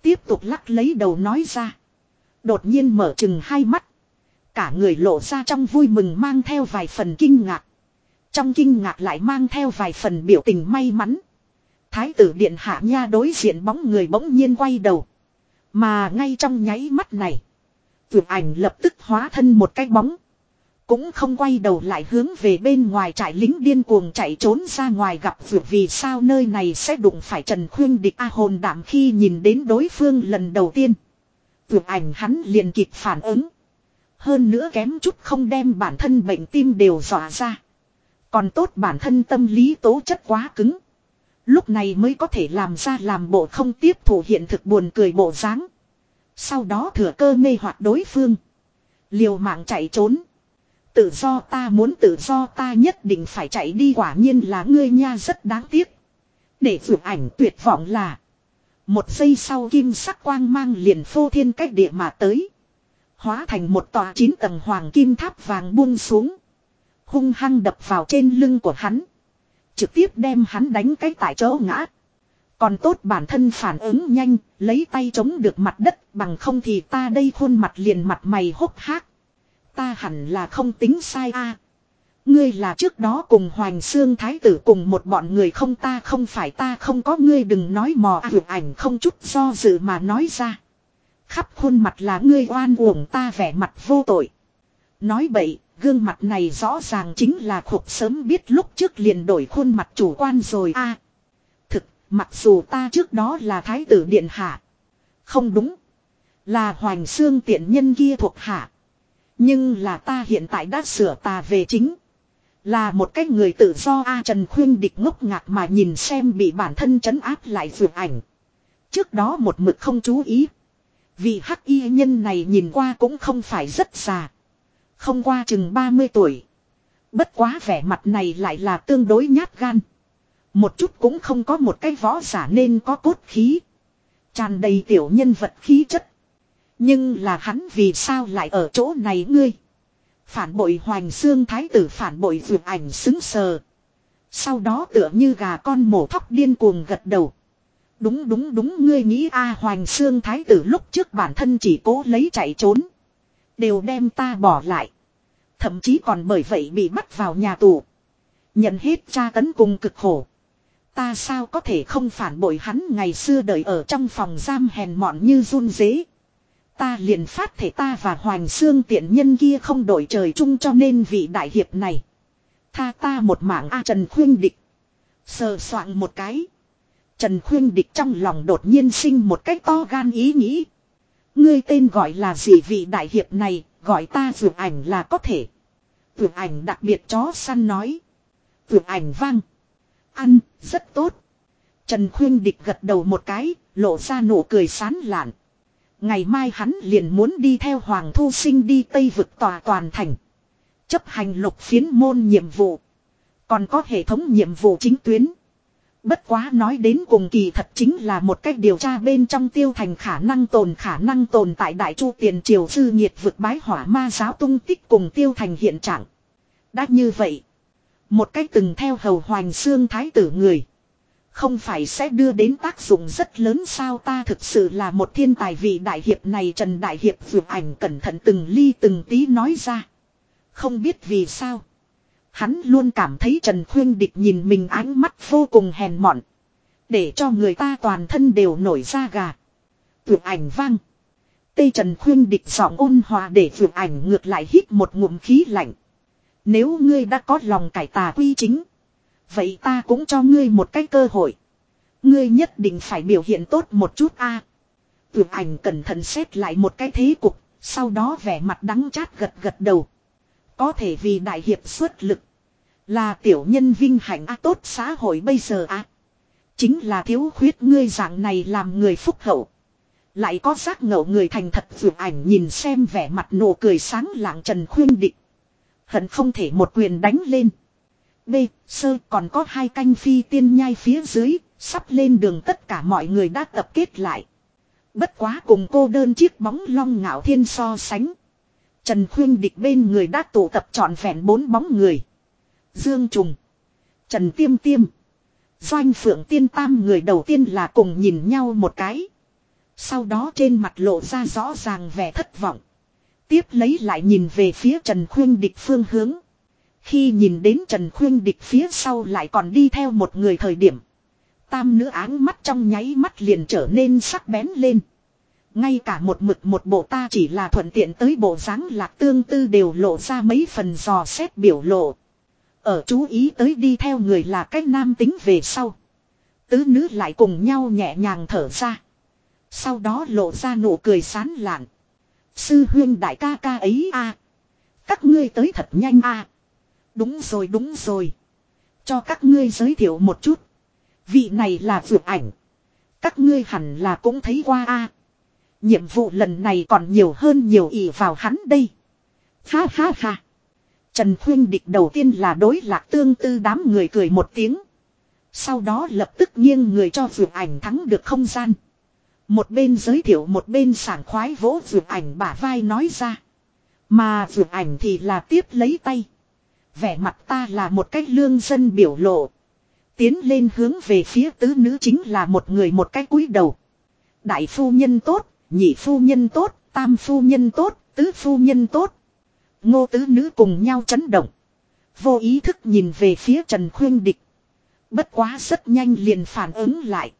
Tiếp tục lắc lấy đầu nói ra. Đột nhiên mở chừng hai mắt. Cả người lộ ra trong vui mừng mang theo vài phần kinh ngạc. Trong kinh ngạc lại mang theo vài phần biểu tình may mắn. Thái tử điện hạ nha đối diện bóng người bỗng nhiên quay đầu. Mà ngay trong nháy mắt này. Vượt ảnh lập tức hóa thân một cái bóng. Cũng không quay đầu lại hướng về bên ngoài trại lính điên cuồng chạy trốn ra ngoài gặp vượt vì sao nơi này sẽ đụng phải Trần Khuyên địch A hồn đảm khi nhìn đến đối phương lần đầu tiên. Vượt ảnh hắn liền kịp phản ứng. Hơn nữa kém chút không đem bản thân bệnh tim đều dọa ra. Còn tốt bản thân tâm lý tố chất quá cứng. Lúc này mới có thể làm ra làm bộ không tiếp thủ hiện thực buồn cười bộ dáng. Sau đó thừa cơ mê hoặc đối phương. Liều mạng chạy trốn. Tự do ta muốn tự do ta nhất định phải chạy đi quả nhiên là ngươi nha rất đáng tiếc. Để vượt ảnh tuyệt vọng là. Một giây sau kim sắc quang mang liền phô thiên cách địa mà tới. Hóa thành một tòa chín tầng hoàng kim tháp vàng buông xuống. Hung hăng đập vào trên lưng của hắn. Trực tiếp đem hắn đánh cái tại chỗ ngã. Còn tốt bản thân phản ứng nhanh, lấy tay chống được mặt đất, bằng không thì ta đây khuôn mặt liền mặt mày hốc hác. Ta hẳn là không tính sai a. Ngươi là trước đó cùng Hoành Sương Thái tử cùng một bọn người không ta không phải ta không có ngươi đừng nói mò à, ảnh không chút do dự mà nói ra. Khắp khuôn mặt là ngươi oan uổng ta vẻ mặt vô tội. Nói bậy, gương mặt này rõ ràng chính là khục sớm biết lúc trước liền đổi khuôn mặt chủ quan rồi a. thực, mặc dù ta trước đó là thái tử điện hạ. Không đúng. Là hoành xương tiện nhân kia thuộc hạ. Nhưng là ta hiện tại đã sửa tà về chính. Là một cái người tự do A Trần Khuyên địch ngốc ngạc mà nhìn xem bị bản thân trấn áp lại vượt ảnh. Trước đó một mực không chú ý. Vì hắc y nhân này nhìn qua cũng không phải rất già. Không qua chừng 30 tuổi. Bất quá vẻ mặt này lại là tương đối nhát gan. Một chút cũng không có một cái võ giả nên có cốt khí. Tràn đầy tiểu nhân vật khí chất. Nhưng là hắn vì sao lại ở chỗ này ngươi. Phản bội hoành xương thái tử phản bội vượt ảnh xứng sờ. Sau đó tựa như gà con mổ thóc điên cuồng gật đầu. Đúng đúng đúng, ngươi nghĩ a hoành xương thái tử lúc trước bản thân chỉ cố lấy chạy trốn. Đều đem ta bỏ lại. Thậm chí còn bởi vậy bị bắt vào nhà tù. Nhận hết tra tấn cùng cực khổ. Ta sao có thể không phản bội hắn ngày xưa đợi ở trong phòng giam hèn mọn như run dế. Ta liền phát thể ta và Hoàng Sương tiện nhân kia không đổi trời chung cho nên vị đại hiệp này. Tha ta một mạng A Trần Khuyên Địch. Sờ soạn một cái. Trần Khuyên Địch trong lòng đột nhiên sinh một cách to gan ý nghĩ. Ngươi tên gọi là gì vị đại hiệp này, gọi ta vượt ảnh là có thể. Vượt ảnh đặc biệt chó săn nói. Vượt ảnh vang. Ăn, rất tốt. Trần Khuyên Địch gật đầu một cái, lộ ra nụ cười sán lạn. Ngày mai hắn liền muốn đi theo Hoàng Thu Sinh đi Tây vực tòa toàn thành. Chấp hành lục phiến môn nhiệm vụ. Còn có hệ thống nhiệm vụ chính tuyến. Bất quá nói đến cùng kỳ thật chính là một cách điều tra bên trong tiêu thành khả năng tồn khả năng tồn tại đại chu tiền triều sư nhiệt vực bái hỏa ma giáo tung tích cùng tiêu thành hiện trạng. Đã như vậy. Một cách từng theo hầu hoành xương thái tử người. Không phải sẽ đưa đến tác dụng rất lớn sao ta thực sự là một thiên tài vị đại hiệp này, Trần Đại Hiệp vượt ảnh cẩn thận từng ly từng tí nói ra. Không biết vì sao. Hắn luôn cảm thấy Trần Khuyên Địch nhìn mình ánh mắt vô cùng hèn mọn. Để cho người ta toàn thân đều nổi da gà. Vượt ảnh vang. Tây Trần Khuyên Địch giọng ôn hòa để vượt ảnh ngược lại hít một ngụm khí lạnh. Nếu ngươi đã có lòng cải tà quy chính. Vậy ta cũng cho ngươi một cái cơ hội. Ngươi nhất định phải biểu hiện tốt một chút a. À. ảnh cẩn thận xét lại một cái thế cục, sau đó vẻ mặt đắng chát gật gật đầu. Có thể vì đại hiệp xuất lực. Là tiểu nhân vinh hạnh a tốt xã hội bây giờ a. Chính là thiếu khuyết ngươi dạng này làm người phúc hậu. Lại có giác ngẫu người thành thật vượt ảnh nhìn xem vẻ mặt nụ cười sáng lạng trần khuyên định. Hận không thể một quyền đánh lên. B. Sơ còn có hai canh phi tiên nhai phía dưới, Sắp lên đường tất cả mọi người đã tập kết lại. Bất quá cùng cô đơn chiếc bóng long ngạo thiên so sánh. Trần Khuyên Địch bên người đã tụ tập trọn vẹn bốn bóng người. Dương Trùng. Trần Tiêm Tiêm. Doanh Phượng Tiên Tam người đầu tiên là cùng nhìn nhau một cái. Sau đó trên mặt lộ ra rõ ràng vẻ thất vọng. Tiếp lấy lại nhìn về phía Trần Khuyên Địch phương hướng. Khi nhìn đến Trần Khuyên Địch phía sau lại còn đi theo một người thời điểm. Tam nữ áng mắt trong nháy mắt liền trở nên sắc bén lên. Ngay cả một mực một bộ ta chỉ là thuận tiện tới bộ dáng lạc tương tư đều lộ ra mấy phần dò xét biểu lộ. Ở chú ý tới đi theo người là cách nam tính về sau. Tứ nữ lại cùng nhau nhẹ nhàng thở ra. Sau đó lộ ra nụ cười sán lạn. Sư huyên đại ca ca ấy a Các ngươi tới thật nhanh a Đúng rồi đúng rồi. Cho các ngươi giới thiệu một chút. Vị này là vượt ảnh. Các ngươi hẳn là cũng thấy qua a Nhiệm vụ lần này còn nhiều hơn nhiều ỷ vào hắn đây. Ha ha ha. Trần Khuyên Địch đầu tiên là đối lạc tương tư đám người cười một tiếng. Sau đó lập tức nghiêng người cho vượt ảnh thắng được không gian. Một bên giới thiệu một bên sảng khoái vỗ vượt ảnh bả vai nói ra. Mà vượt ảnh thì là tiếp lấy tay. Vẻ mặt ta là một cách lương dân biểu lộ. Tiến lên hướng về phía tứ nữ chính là một người một cách cúi đầu. Đại phu nhân tốt, nhị phu nhân tốt, tam phu nhân tốt, tứ phu nhân tốt. Ngô tứ nữ cùng nhau chấn động. Vô ý thức nhìn về phía Trần Khuyên Địch. Bất quá rất nhanh liền phản ứng lại.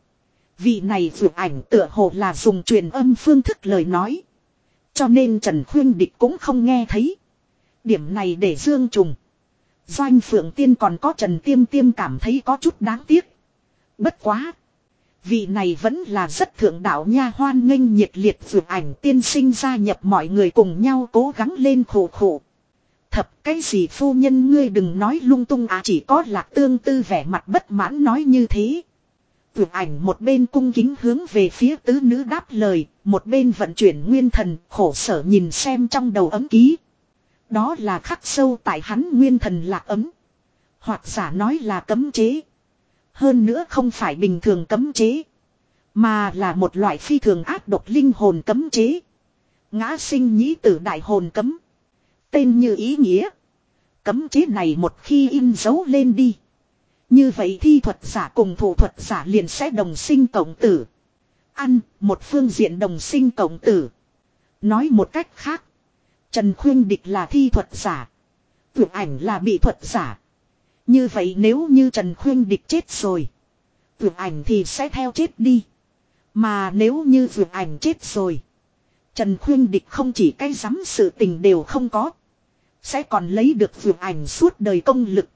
Vị này dự ảnh tựa hồ là dùng truyền âm phương thức lời nói. Cho nên Trần Khuyên Địch cũng không nghe thấy. Điểm này để Dương Trùng. Doanh Phượng Tiên còn có Trần Tiêm Tiêm cảm thấy có chút đáng tiếc. Bất quá. Vị này vẫn là rất thượng đạo nha hoan nghênh nhiệt liệt vượt ảnh tiên sinh gia nhập mọi người cùng nhau cố gắng lên khổ khổ. Thập cái gì phu nhân ngươi đừng nói lung tung à chỉ có lạc tương tư vẻ mặt bất mãn nói như thế. Vượt ảnh một bên cung kính hướng về phía tứ nữ đáp lời, một bên vận chuyển nguyên thần khổ sở nhìn xem trong đầu ấm ký. Đó là khắc sâu tại hắn nguyên thần lạc ấm. Hoặc giả nói là cấm chế. Hơn nữa không phải bình thường cấm chế. Mà là một loại phi thường ác độc linh hồn cấm chế. Ngã sinh nhĩ tử đại hồn cấm. Tên như ý nghĩa. Cấm chế này một khi in dấu lên đi. Như vậy thi thuật giả cùng thủ thuật giả liền sẽ đồng sinh cộng tử. Ăn, một phương diện đồng sinh cộng tử. Nói một cách khác. Trần Khuyên Địch là thi thuật giả. Tưởng ảnh là bị thuật giả. Như vậy nếu như Trần Khuyên Địch chết rồi. Vượt ảnh thì sẽ theo chết đi. Mà nếu như vượt ảnh chết rồi. Trần Khuyên Địch không chỉ cái dám sự tình đều không có. Sẽ còn lấy được vượt ảnh suốt đời công lực.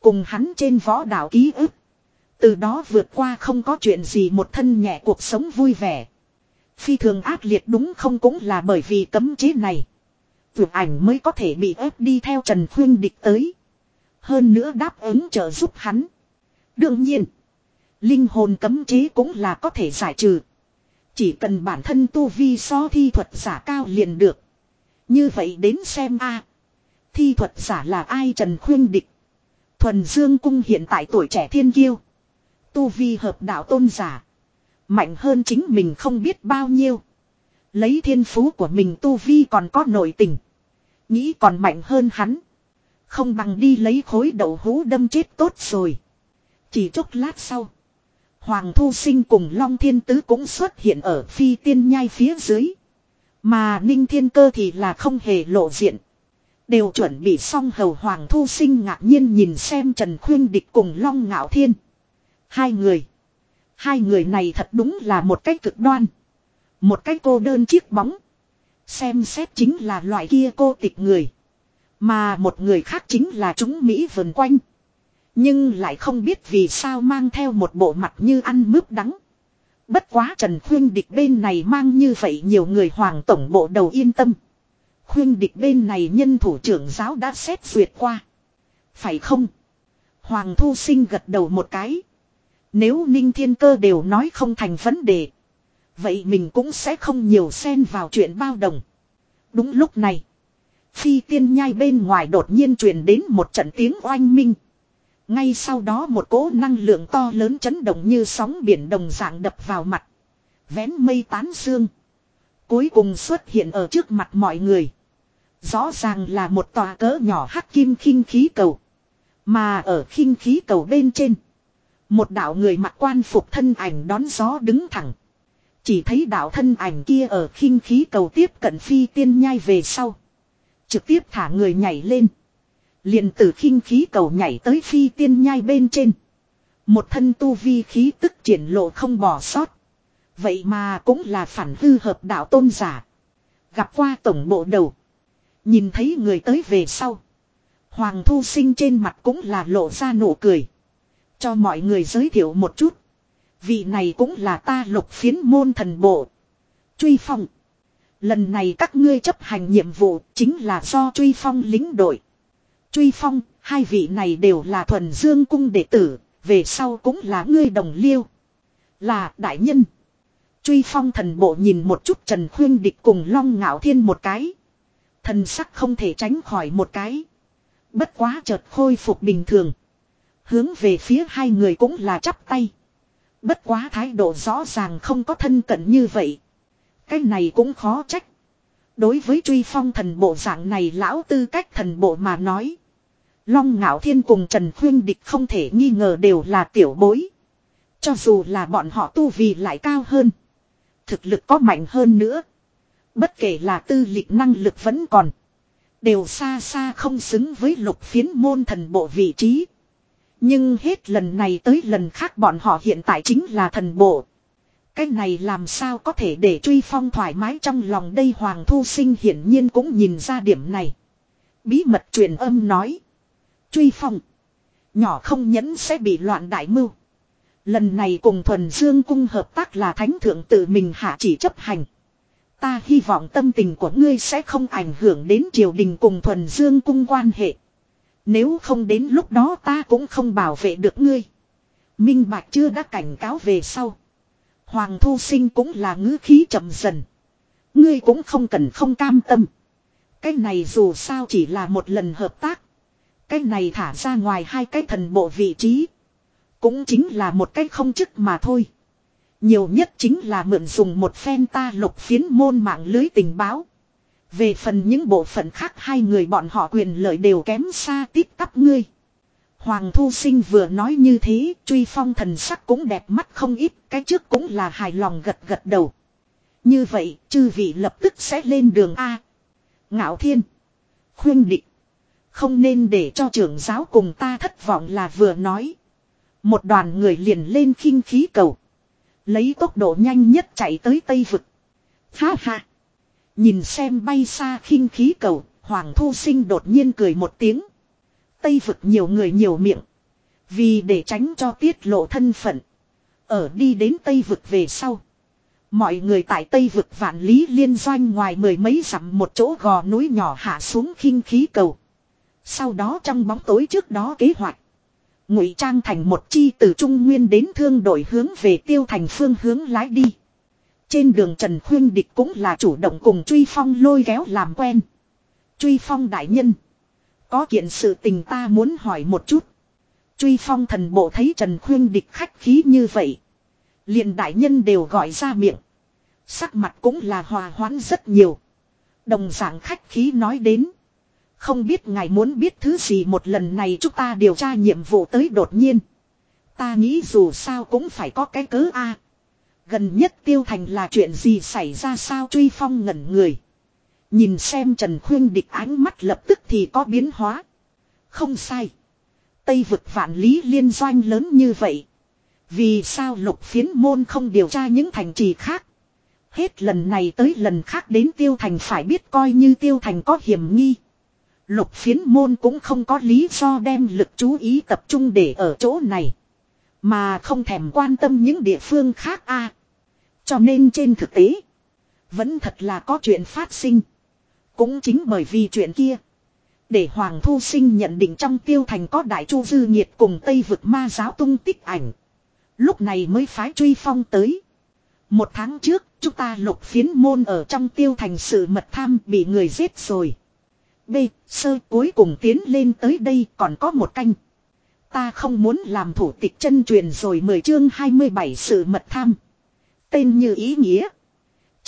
Cùng hắn trên võ đảo ký ức. Từ đó vượt qua không có chuyện gì một thân nhẹ cuộc sống vui vẻ. Phi thường ác liệt đúng không cũng là bởi vì cấm chế này. Vượt ảnh mới có thể bị ép đi theo Trần Khuyên địch tới. Hơn nữa đáp ứng trợ giúp hắn. Đương nhiên. Linh hồn cấm chế cũng là có thể giải trừ. Chỉ cần bản thân tu vi so thi thuật giả cao liền được. Như vậy đến xem a Thi thuật giả là ai Trần Khuyên Địch. Thuần Dương Cung hiện tại tuổi trẻ thiên kiêu. Tu vi hợp đạo tôn giả. Mạnh hơn chính mình không biết bao nhiêu. Lấy thiên phú của mình tu vi còn có nội tình. Nghĩ còn mạnh hơn hắn. Không bằng đi lấy khối đậu hũ đâm chết tốt rồi. Chỉ chốc lát sau. Hoàng Thu Sinh cùng Long Thiên Tứ cũng xuất hiện ở phi tiên nhai phía dưới. Mà Ninh Thiên Cơ thì là không hề lộ diện. Đều chuẩn bị xong hầu Hoàng Thu Sinh ngạc nhiên nhìn xem Trần Khuyên Địch cùng Long Ngạo Thiên. Hai người. Hai người này thật đúng là một cách cực đoan. Một cách cô đơn chiếc bóng. Xem xét chính là loại kia cô tịch người. Mà một người khác chính là chúng Mỹ vần quanh. Nhưng lại không biết vì sao mang theo một bộ mặt như ăn mướp đắng. Bất quá Trần Khuyên Địch bên này mang như vậy nhiều người hoàng tổng bộ đầu yên tâm. Khuyên Địch bên này nhân thủ trưởng giáo đã xét duyệt qua. Phải không? Hoàng Thu Sinh gật đầu một cái. Nếu Ninh Thiên Cơ đều nói không thành vấn đề. Vậy mình cũng sẽ không nhiều xen vào chuyện bao đồng. Đúng lúc này. Phi tiên nhai bên ngoài đột nhiên truyền đến một trận tiếng oanh minh. Ngay sau đó một cỗ năng lượng to lớn chấn động như sóng biển đồng dạng đập vào mặt. Vén mây tán xương. Cuối cùng xuất hiện ở trước mặt mọi người. Rõ ràng là một tòa cỡ nhỏ hắc kim khinh khí cầu. Mà ở khinh khí cầu bên trên. Một đạo người mặc quan phục thân ảnh đón gió đứng thẳng. Chỉ thấy đạo thân ảnh kia ở khinh khí cầu tiếp cận phi tiên nhai về sau. Trực tiếp thả người nhảy lên. liền từ khinh khí cầu nhảy tới phi tiên nhai bên trên. Một thân tu vi khí tức triển lộ không bỏ sót. Vậy mà cũng là phản hư hợp đạo tôn giả. Gặp qua tổng bộ đầu. Nhìn thấy người tới về sau. Hoàng thu sinh trên mặt cũng là lộ ra nụ cười. Cho mọi người giới thiệu một chút. Vị này cũng là ta lục phiến môn thần bộ. Truy phong. Lần này các ngươi chấp hành nhiệm vụ chính là do truy phong lính đội. Truy phong, hai vị này đều là thuần dương cung đệ tử, về sau cũng là ngươi đồng liêu. Là đại nhân. Truy phong thần bộ nhìn một chút Trần Khuyên Địch cùng Long Ngạo Thiên một cái. Thần sắc không thể tránh khỏi một cái. Bất quá chợt khôi phục bình thường. Hướng về phía hai người cũng là chắp tay. Bất quá thái độ rõ ràng không có thân cận như vậy. Cái này cũng khó trách. Đối với truy phong thần bộ dạng này lão tư cách thần bộ mà nói. Long ngạo thiên cùng Trần Khuyên Địch không thể nghi ngờ đều là tiểu bối. Cho dù là bọn họ tu vì lại cao hơn. Thực lực có mạnh hơn nữa. Bất kể là tư lịch năng lực vẫn còn. Đều xa xa không xứng với lục phiến môn thần bộ vị trí. Nhưng hết lần này tới lần khác bọn họ hiện tại chính là thần bộ. Cái này làm sao có thể để truy phong thoải mái trong lòng đây Hoàng Thu Sinh hiển nhiên cũng nhìn ra điểm này. Bí mật truyền âm nói. Truy phong. Nhỏ không nhẫn sẽ bị loạn đại mưu. Lần này cùng thuần dương cung hợp tác là thánh thượng tự mình hạ chỉ chấp hành. Ta hy vọng tâm tình của ngươi sẽ không ảnh hưởng đến triều đình cùng thuần dương cung quan hệ. Nếu không đến lúc đó ta cũng không bảo vệ được ngươi. Minh Bạch chưa đã cảnh cáo về sau. Hoàng Thu Sinh cũng là ngữ khí chậm dần. Ngươi cũng không cần không cam tâm. Cái này dù sao chỉ là một lần hợp tác. Cái này thả ra ngoài hai cái thần bộ vị trí. Cũng chính là một cái không chức mà thôi. Nhiều nhất chính là mượn dùng một phen ta lục phiến môn mạng lưới tình báo. Về phần những bộ phận khác hai người bọn họ quyền lợi đều kém xa tít tắp ngươi. Hoàng Thu Sinh vừa nói như thế, truy phong thần sắc cũng đẹp mắt không ít, cái trước cũng là hài lòng gật gật đầu. Như vậy, chư vị lập tức sẽ lên đường A. Ngạo Thiên. Khuyên định. Không nên để cho trưởng giáo cùng ta thất vọng là vừa nói. Một đoàn người liền lên khinh khí cầu. Lấy tốc độ nhanh nhất chạy tới Tây Vực. Ha ha. Nhìn xem bay xa khinh khí cầu, Hoàng Thu Sinh đột nhiên cười một tiếng. Tây vực nhiều người nhiều miệng. Vì để tránh cho tiết lộ thân phận. Ở đi đến Tây vực về sau. Mọi người tại Tây vực vạn lý liên doanh ngoài mười mấy dặm một chỗ gò núi nhỏ hạ xuống khinh khí cầu. Sau đó trong bóng tối trước đó kế hoạch. Ngụy trang thành một chi từ Trung Nguyên đến thương đội hướng về tiêu thành phương hướng lái đi. Trên đường Trần Khuyên Địch cũng là chủ động cùng Truy Phong lôi kéo làm quen. Truy Phong đại nhân. Có kiện sự tình ta muốn hỏi một chút. Truy Phong thần bộ thấy Trần Khuyên Địch khách khí như vậy. liền đại nhân đều gọi ra miệng. Sắc mặt cũng là hòa hoãn rất nhiều. Đồng dạng khách khí nói đến. Không biết ngài muốn biết thứ gì một lần này chúng ta điều tra nhiệm vụ tới đột nhiên. Ta nghĩ dù sao cũng phải có cái cớ a. Gần nhất tiêu thành là chuyện gì xảy ra sao truy phong ngẩn người. Nhìn xem Trần Khuyên địch ánh mắt lập tức thì có biến hóa. Không sai. Tây vực vạn lý liên doanh lớn như vậy. Vì sao lục phiến môn không điều tra những thành trì khác. Hết lần này tới lần khác đến tiêu thành phải biết coi như tiêu thành có hiểm nghi. Lục phiến môn cũng không có lý do đem lực chú ý tập trung để ở chỗ này. Mà không thèm quan tâm những địa phương khác a cho nên trên thực tế, vẫn thật là có chuyện phát sinh. Cũng chính bởi vì chuyện kia. Để Hoàng Thu Sinh nhận định trong tiêu thành có đại chu dư nhiệt cùng Tây vực ma giáo tung tích ảnh. Lúc này mới phái truy phong tới. Một tháng trước, chúng ta lục phiến môn ở trong tiêu thành sự mật tham bị người giết rồi. B. Sơ cuối cùng tiến lên tới đây còn có một canh. Ta không muốn làm thủ tịch chân truyền rồi mười chương 27 sự mật tham. Tên như ý nghĩa.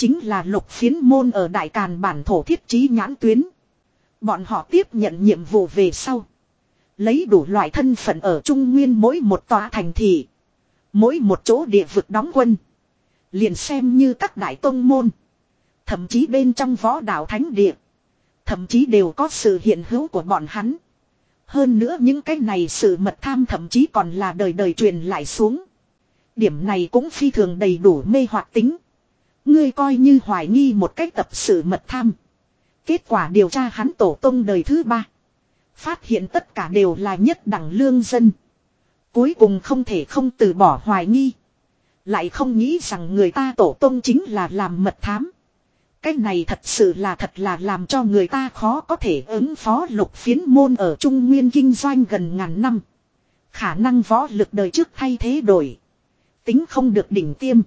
Chính là lục phiến môn ở Đại Càn bản thổ thiết trí nhãn tuyến. Bọn họ tiếp nhận nhiệm vụ về sau. Lấy đủ loại thân phận ở Trung Nguyên mỗi một tòa thành thị. Mỗi một chỗ địa vực đóng quân. Liền xem như các đại tông môn. Thậm chí bên trong võ đạo thánh địa. Thậm chí đều có sự hiện hữu của bọn hắn. Hơn nữa những cái này sự mật tham thậm chí còn là đời đời truyền lại xuống. Điểm này cũng phi thường đầy đủ mê hoặc tính. Ngươi coi như hoài nghi một cách tập sự mật tham. Kết quả điều tra hắn tổ tông đời thứ ba. Phát hiện tất cả đều là nhất đẳng lương dân. Cuối cùng không thể không từ bỏ hoài nghi. Lại không nghĩ rằng người ta tổ tông chính là làm mật thám. Cái này thật sự là thật là làm cho người ta khó có thể ứng phó lục phiến môn ở Trung Nguyên kinh doanh gần ngàn năm. Khả năng võ lực đời trước thay thế đổi. Tính không được đỉnh tiêm.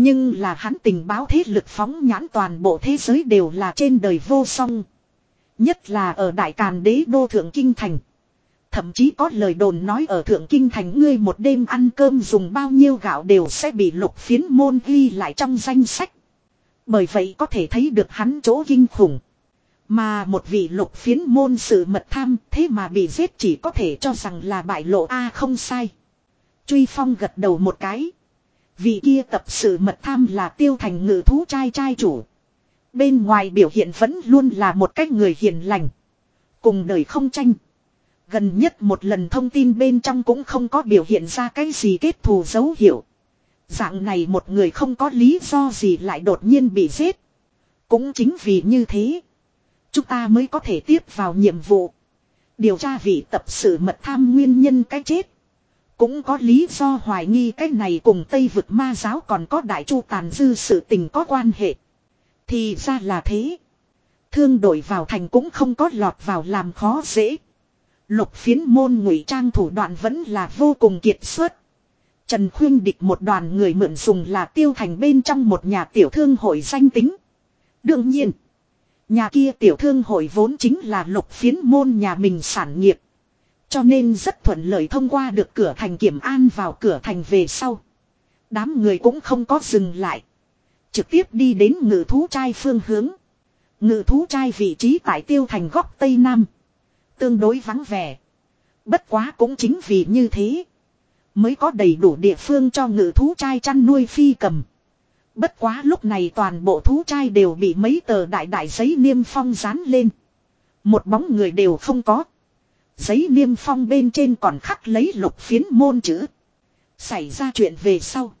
Nhưng là hắn tình báo thế lực phóng nhãn toàn bộ thế giới đều là trên đời vô song. Nhất là ở Đại Càn đế đô Thượng Kinh Thành. Thậm chí có lời đồn nói ở Thượng Kinh Thành ngươi một đêm ăn cơm dùng bao nhiêu gạo đều sẽ bị lục phiến môn ghi lại trong danh sách. Bởi vậy có thể thấy được hắn chỗ kinh khủng. Mà một vị lục phiến môn sự mật tham thế mà bị giết chỉ có thể cho rằng là bại lộ A không sai. Truy Phong gật đầu một cái. Vị kia tập sự mật tham là tiêu thành ngự thú trai trai chủ. Bên ngoài biểu hiện vẫn luôn là một cách người hiền lành. Cùng đời không tranh. Gần nhất một lần thông tin bên trong cũng không có biểu hiện ra cái gì kết thù dấu hiệu. Dạng này một người không có lý do gì lại đột nhiên bị giết. Cũng chính vì như thế. Chúng ta mới có thể tiếp vào nhiệm vụ. Điều tra vị tập sự mật tham nguyên nhân cái chết. Cũng có lý do hoài nghi cái này cùng Tây vực ma giáo còn có đại chu tàn dư sự tình có quan hệ. Thì ra là thế. Thương đổi vào thành cũng không có lọt vào làm khó dễ. Lục phiến môn ngụy trang thủ đoạn vẫn là vô cùng kiệt xuất. Trần Khuyên địch một đoàn người mượn dùng là tiêu thành bên trong một nhà tiểu thương hội danh tính. Đương nhiên, nhà kia tiểu thương hội vốn chính là lục phiến môn nhà mình sản nghiệp. Cho nên rất thuận lợi thông qua được cửa thành kiểm an vào cửa thành về sau. Đám người cũng không có dừng lại. Trực tiếp đi đến ngự thú trai phương hướng. Ngự thú trai vị trí tại tiêu thành góc Tây Nam. Tương đối vắng vẻ. Bất quá cũng chính vì như thế. Mới có đầy đủ địa phương cho ngự thú trai chăn nuôi phi cầm. Bất quá lúc này toàn bộ thú trai đều bị mấy tờ đại đại giấy niêm phong dán lên. Một bóng người đều không có. Giấy niêm phong bên trên còn khắc lấy lục phiến môn chữ. Xảy ra chuyện về sau.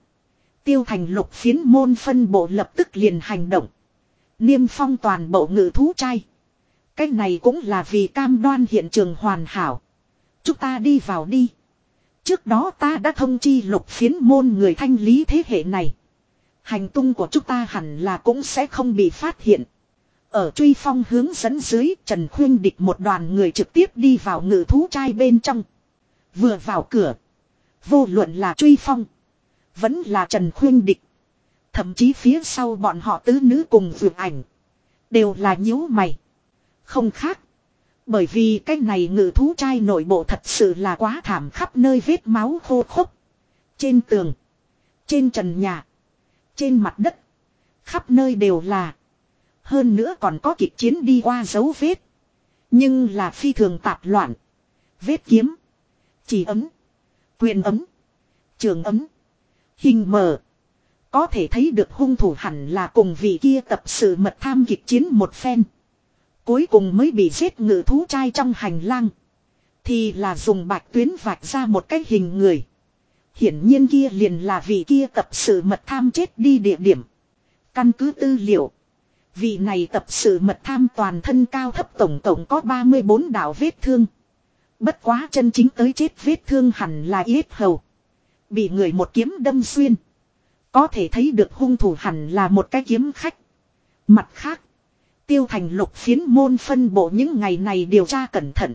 Tiêu thành lục phiến môn phân bộ lập tức liền hành động. Niêm phong toàn bộ ngự thú trai. Cách này cũng là vì cam đoan hiện trường hoàn hảo. Chúng ta đi vào đi. Trước đó ta đã thông chi lục phiến môn người thanh lý thế hệ này. Hành tung của chúng ta hẳn là cũng sẽ không bị phát hiện. Ở truy phong hướng dẫn dưới, Trần Khuyên địch một đoàn người trực tiếp đi vào ngự thú trai bên trong. Vừa vào cửa. Vô luận là truy phong. Vẫn là Trần Khuyên địch. Thậm chí phía sau bọn họ tứ nữ cùng vượt ảnh. Đều là nhíu mày. Không khác. Bởi vì cái này ngự thú trai nội bộ thật sự là quá thảm khắp nơi vết máu khô khốc. Trên tường. Trên trần nhà. Trên mặt đất. Khắp nơi đều là. Hơn nữa còn có kịch chiến đi qua dấu vết. Nhưng là phi thường tạp loạn. Vết kiếm. Chỉ ấm. Quyền ấm. Trường ấm. Hình mờ. Có thể thấy được hung thủ hẳn là cùng vị kia tập sự mật tham kịch chiến một phen. Cuối cùng mới bị giết ngự thú trai trong hành lang. Thì là dùng bạch tuyến vạch ra một cái hình người. Hiển nhiên kia liền là vị kia tập sự mật tham chết đi địa điểm. Căn cứ tư liệu. Vị này tập sự mật tham toàn thân cao thấp tổng tổng có 34 đạo vết thương. Bất quá chân chính tới chết vết thương hẳn là yết hầu. Bị người một kiếm đâm xuyên. Có thể thấy được hung thủ hẳn là một cái kiếm khách. Mặt khác. Tiêu thành lục phiến môn phân bộ những ngày này điều tra cẩn thận.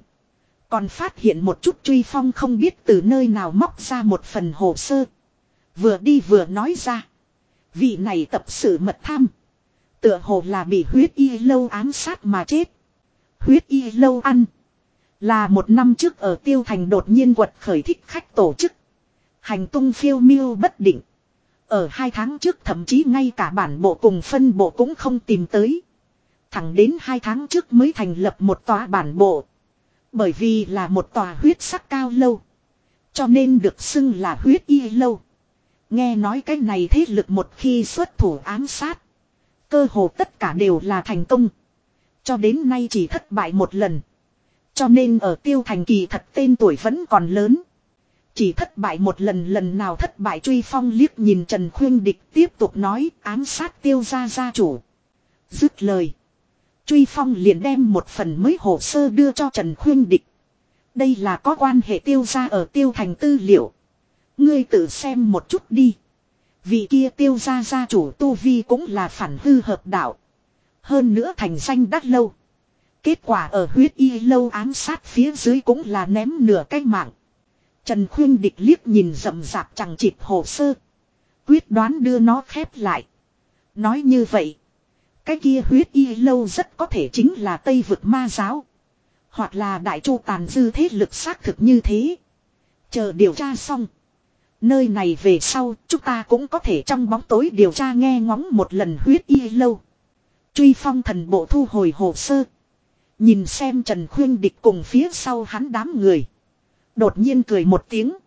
Còn phát hiện một chút truy phong không biết từ nơi nào móc ra một phần hồ sơ. Vừa đi vừa nói ra. Vị này tập sự mật tham. Tựa hồ là bị huyết y lâu ám sát mà chết. Huyết y lâu ăn. Là một năm trước ở Tiêu Thành đột nhiên quật khởi thích khách tổ chức. Hành tung phiêu miêu bất định. Ở hai tháng trước thậm chí ngay cả bản bộ cùng phân bộ cũng không tìm tới. Thẳng đến hai tháng trước mới thành lập một tòa bản bộ. Bởi vì là một tòa huyết sắc cao lâu. Cho nên được xưng là huyết y lâu. Nghe nói cái này thế lực một khi xuất thủ ám sát. Cơ hồ tất cả đều là thành công. Cho đến nay chỉ thất bại một lần. Cho nên ở tiêu thành kỳ thật tên tuổi vẫn còn lớn. Chỉ thất bại một lần lần nào thất bại truy phong liếc nhìn Trần Khuyên Địch tiếp tục nói, ám sát tiêu gia gia chủ. Dứt lời. Truy phong liền đem một phần mới hồ sơ đưa cho Trần Khuyên Địch. Đây là có quan hệ tiêu gia ở tiêu thành tư liệu. Ngươi tự xem một chút đi. Vị kia tiêu gia gia chủ Tu Vi cũng là phản hư hợp đạo. Hơn nữa thành danh đắt lâu. Kết quả ở huyết y lâu ám sát phía dưới cũng là ném nửa cái mạng. Trần Khuyên Địch liếc nhìn rậm rạp chẳng chịp hồ sơ. Quyết đoán đưa nó khép lại. Nói như vậy. Cái kia huyết y lâu rất có thể chính là Tây vực ma giáo. Hoặc là đại chu tàn dư thế lực xác thực như thế. Chờ điều tra xong. Nơi này về sau, chúng ta cũng có thể trong bóng tối điều tra nghe ngóng một lần huyết y lâu. Truy phong thần bộ thu hồi hồ sơ. Nhìn xem Trần Khuyên Địch cùng phía sau hắn đám người. Đột nhiên cười một tiếng.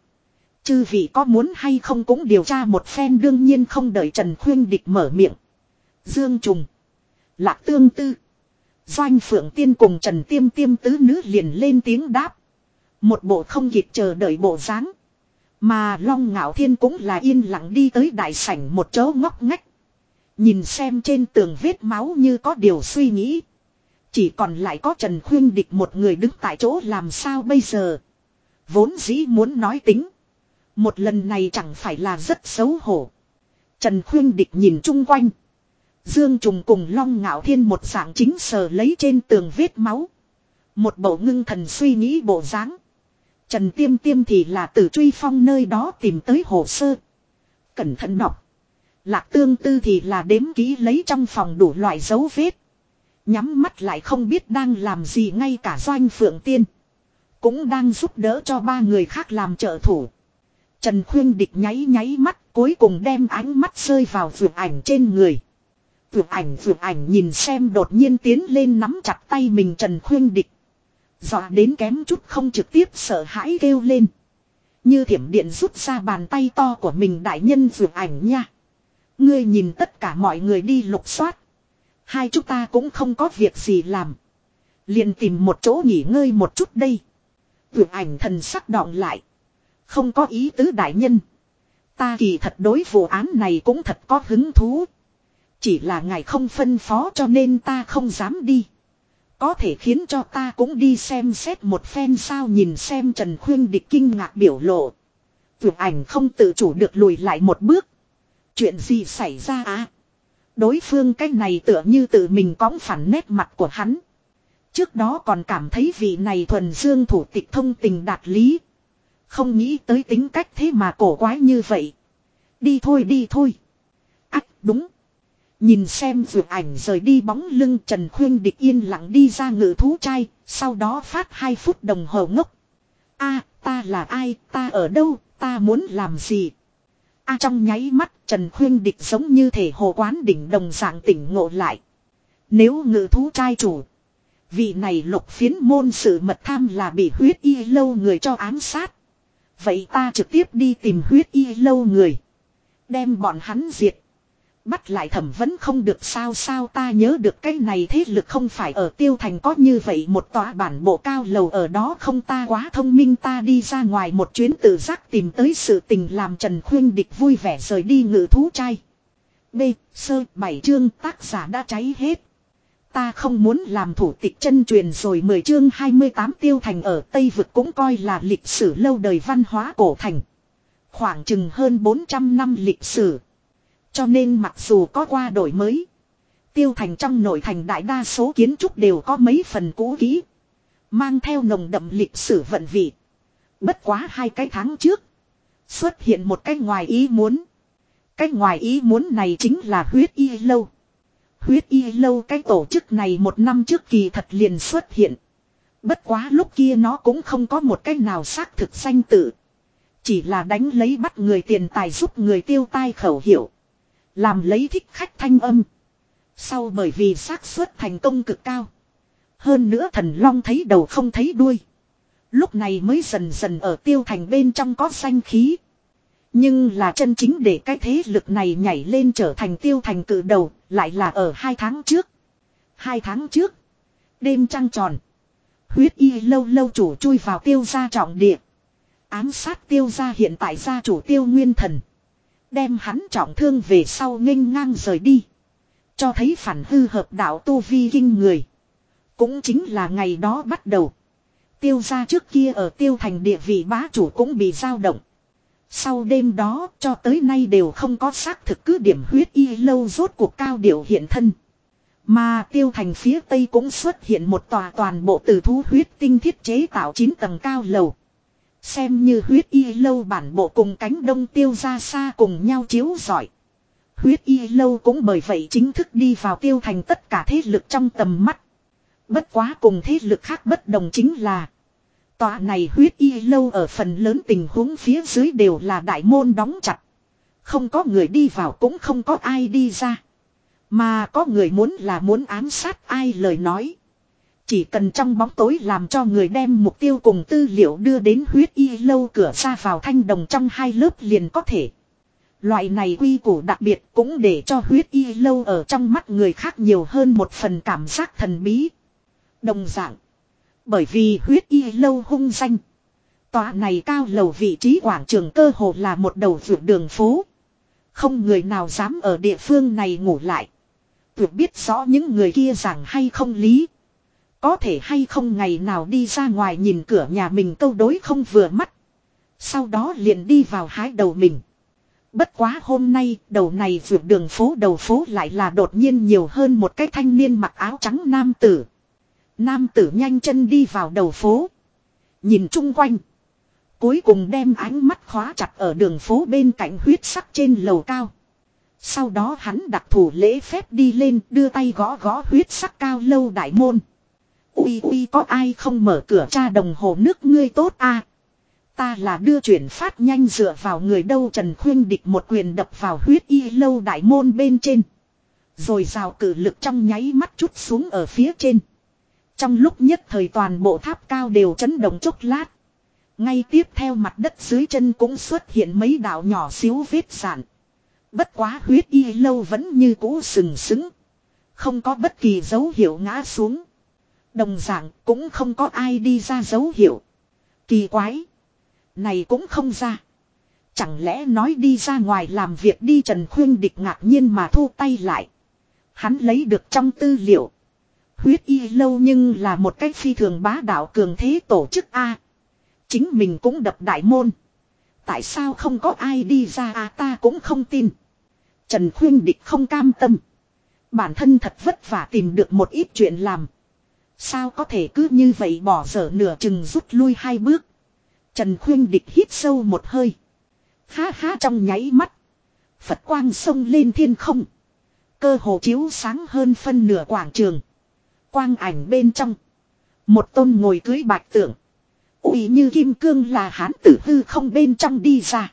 Chư vị có muốn hay không cũng điều tra một phen đương nhiên không đợi Trần Khuyên Địch mở miệng. Dương Trùng. Lạc Tương Tư. Doanh Phượng Tiên cùng Trần Tiêm Tiêm tứ nữ liền lên tiếng đáp. Một bộ không kịp chờ đợi bộ dáng mà Long Ngạo Thiên cũng là yên lặng đi tới đại sảnh một chỗ ngóc ngách. Nhìn xem trên tường vết máu như có điều suy nghĩ. Chỉ còn lại có Trần Khuyên Địch một người đứng tại chỗ làm sao bây giờ. Vốn dĩ muốn nói tính. Một lần này chẳng phải là rất xấu hổ. Trần Khuyên Địch nhìn chung quanh. Dương Trùng cùng Long Ngạo Thiên một dạng chính sờ lấy trên tường vết máu. Một bộ ngưng thần suy nghĩ bộ dáng. Trần Tiêm Tiêm thì là từ truy phong nơi đó tìm tới hồ sơ. Cẩn thận đọc. Lạc tương tư thì là đếm ký lấy trong phòng đủ loại dấu vết. Nhắm mắt lại không biết đang làm gì ngay cả doanh phượng tiên. Cũng đang giúp đỡ cho ba người khác làm trợ thủ. Trần Khuyên Địch nháy nháy mắt, cuối cùng đem ánh mắt rơi vào vượt ảnh trên người. Vượt ảnh vượt ảnh nhìn xem đột nhiên tiến lên nắm chặt tay mình Trần Khuyên Địch. Dọa đến kém chút không trực tiếp sợ hãi kêu lên. Như thiểm điện rút ra bàn tay to của mình đại nhân vượt ảnh nha. Ngươi nhìn tất cả mọi người đi lục soát. Hai chúng ta cũng không có việc gì làm. Liền tìm một chỗ nghỉ ngơi một chút đây. Vượt ảnh thần sắc đọng lại. Không có ý tứ đại nhân. Ta kỳ thật đối vụ án này cũng thật có hứng thú. Chỉ là ngài không phân phó cho nên ta không dám đi. Có thể khiến cho ta cũng đi xem xét một phen sao nhìn xem Trần Khuyên địch kinh ngạc biểu lộ. Vượt ảnh không tự chủ được lùi lại một bước. Chuyện gì xảy ra á? Đối phương cách này tựa như tự mình cóng phản nét mặt của hắn. Trước đó còn cảm thấy vị này thuần dương thủ tịch thông tình đạt lý. Không nghĩ tới tính cách thế mà cổ quái như vậy. Đi thôi đi thôi. Ách, đúng. Nhìn xem vượt ảnh rời đi bóng lưng Trần Khuyên địch yên lặng đi ra ngự thú trai. Sau đó phát 2 phút đồng hồ ngốc. a ta là ai, ta ở đâu, ta muốn làm gì. a trong nháy mắt Trần Khuyên địch giống như thể hồ quán đỉnh đồng dạng tỉnh ngộ lại. Nếu ngự thú trai chủ Vị này lục phiến môn sự mật tham là bị huyết y lâu người cho ám sát. Vậy ta trực tiếp đi tìm huyết y lâu người. Đem bọn hắn diệt. Bắt lại thẩm vấn không được sao sao ta nhớ được cái này thế lực không phải ở tiêu thành có như vậy một tòa bản bộ cao lầu ở đó không ta quá thông minh ta đi ra ngoài một chuyến tự giác tìm tới sự tình làm Trần Khuyên Địch vui vẻ rời đi ngự thú trai. B. Sơ, bảy chương, tác giả đã cháy hết. Ta không muốn làm thủ tịch chân truyền rồi 10 chương 28 tiêu thành ở Tây Vực cũng coi là lịch sử lâu đời văn hóa cổ thành. Khoảng chừng hơn 400 năm lịch sử. Cho nên mặc dù có qua đổi mới. Tiêu thành trong nội thành đại đa số kiến trúc đều có mấy phần cũ kỹ. Mang theo nồng đậm lịch sử vận vị. Bất quá hai cái tháng trước. Xuất hiện một cái ngoài ý muốn. Cái ngoài ý muốn này chính là huyết y lâu. Huyết y lâu cái tổ chức này một năm trước kỳ thật liền xuất hiện. Bất quá lúc kia nó cũng không có một cách nào xác thực danh tự. Chỉ là đánh lấy bắt người tiền tài giúp người tiêu tai khẩu hiệu. Làm lấy thích khách thanh âm. Sau bởi vì xác suất thành công cực cao. Hơn nữa thần long thấy đầu không thấy đuôi. Lúc này mới dần dần ở tiêu thành bên trong có xanh khí. Nhưng là chân chính để cái thế lực này nhảy lên trở thành tiêu thành cử đầu, lại là ở hai tháng trước. Hai tháng trước, đêm trăng tròn, huyết y lâu lâu chủ chui vào tiêu gia trọng địa. Ám sát tiêu gia hiện tại gia chủ tiêu nguyên thần. Đem hắn trọng thương về sau nghênh ngang rời đi. Cho thấy phản hư hợp đạo tu vi kinh người. Cũng chính là ngày đó bắt đầu. Tiêu gia trước kia ở tiêu thành địa vị bá chủ cũng bị dao động. Sau đêm đó, cho tới nay đều không có xác thực cứ điểm huyết y lâu rốt cuộc cao điệu hiện thân. Mà tiêu thành phía tây cũng xuất hiện một tòa toàn bộ từ thú huyết tinh thiết chế tạo 9 tầng cao lầu. Xem như huyết y lâu bản bộ cùng cánh đông tiêu ra xa cùng nhau chiếu giỏi. Huyết y lâu cũng bởi vậy chính thức đi vào tiêu thành tất cả thế lực trong tầm mắt. Bất quá cùng thế lực khác bất đồng chính là, Tòa này huyết y lâu ở phần lớn tình huống phía dưới đều là đại môn đóng chặt. Không có người đi vào cũng không có ai đi ra. Mà có người muốn là muốn ám sát ai lời nói. Chỉ cần trong bóng tối làm cho người đem mục tiêu cùng tư liệu đưa đến huyết y lâu cửa ra vào thanh đồng trong hai lớp liền có thể. Loại này quy củ đặc biệt cũng để cho huyết y lâu ở trong mắt người khác nhiều hơn một phần cảm giác thần bí. Đồng dạng. Bởi vì huyết y lâu hung danh. Tòa này cao lầu vị trí quảng trường cơ hồ là một đầu vượt đường phố. Không người nào dám ở địa phương này ngủ lại. Tuyệt biết rõ những người kia rằng hay không lý. Có thể hay không ngày nào đi ra ngoài nhìn cửa nhà mình câu đối không vừa mắt. Sau đó liền đi vào hái đầu mình. Bất quá hôm nay, đầu này vượt đường phố, đầu phố lại là đột nhiên nhiều hơn một cái thanh niên mặc áo trắng nam tử. Nam tử nhanh chân đi vào đầu phố. Nhìn chung quanh. Cuối cùng đem ánh mắt khóa chặt ở đường phố bên cạnh huyết sắc trên lầu cao. Sau đó hắn đặc thủ lễ phép đi lên, đưa tay gõ gõ huyết sắc cao lâu đại môn. Ui ui, có ai không mở cửa cha đồng hồ nước ngươi tốt a Ta là đưa chuyển phát nhanh dựa vào người đâu Trần Khuyên địch một quyền đập vào huyết y lâu đại môn bên trên. Rồi rào cử lực trong nháy mắt chút xuống ở phía trên. Trong lúc nhất thời toàn bộ tháp cao đều chấn động chốc lát. Ngay tiếp theo mặt đất dưới chân cũng xuất hiện mấy đạo nhỏ xíu vết sản. Bất quá huyết y lâu vẫn như cũ sừng sững. Không có bất kỳ dấu hiệu ngã xuống. Đồng dạng cũng không có ai đi ra dấu hiệu. Kỳ quái. Này cũng không ra. Chẳng lẽ nói đi ra ngoài làm việc đi Trần Khuyên Địch ngạc nhiên mà thu tay lại. Hắn lấy được trong tư liệu. Huyết y lâu nhưng là một cách phi thường bá đạo cường thế tổ chức A. Chính mình cũng đập đại môn. Tại sao không có ai đi ra A ta cũng không tin. Trần Khuyên Địch không cam tâm. Bản thân thật vất vả tìm được một ít chuyện làm. Sao có thể cứ như vậy bỏ dở nửa chừng rút lui hai bước. Trần Khuyên Địch hít sâu một hơi. Ha ha trong nháy mắt. Phật quang sông lên thiên không. Cơ hồ chiếu sáng hơn phân nửa quảng trường. Quang ảnh bên trong. Một tôn ngồi cưới bạch tượng. ủy như kim cương là hán tử hư không bên trong đi ra.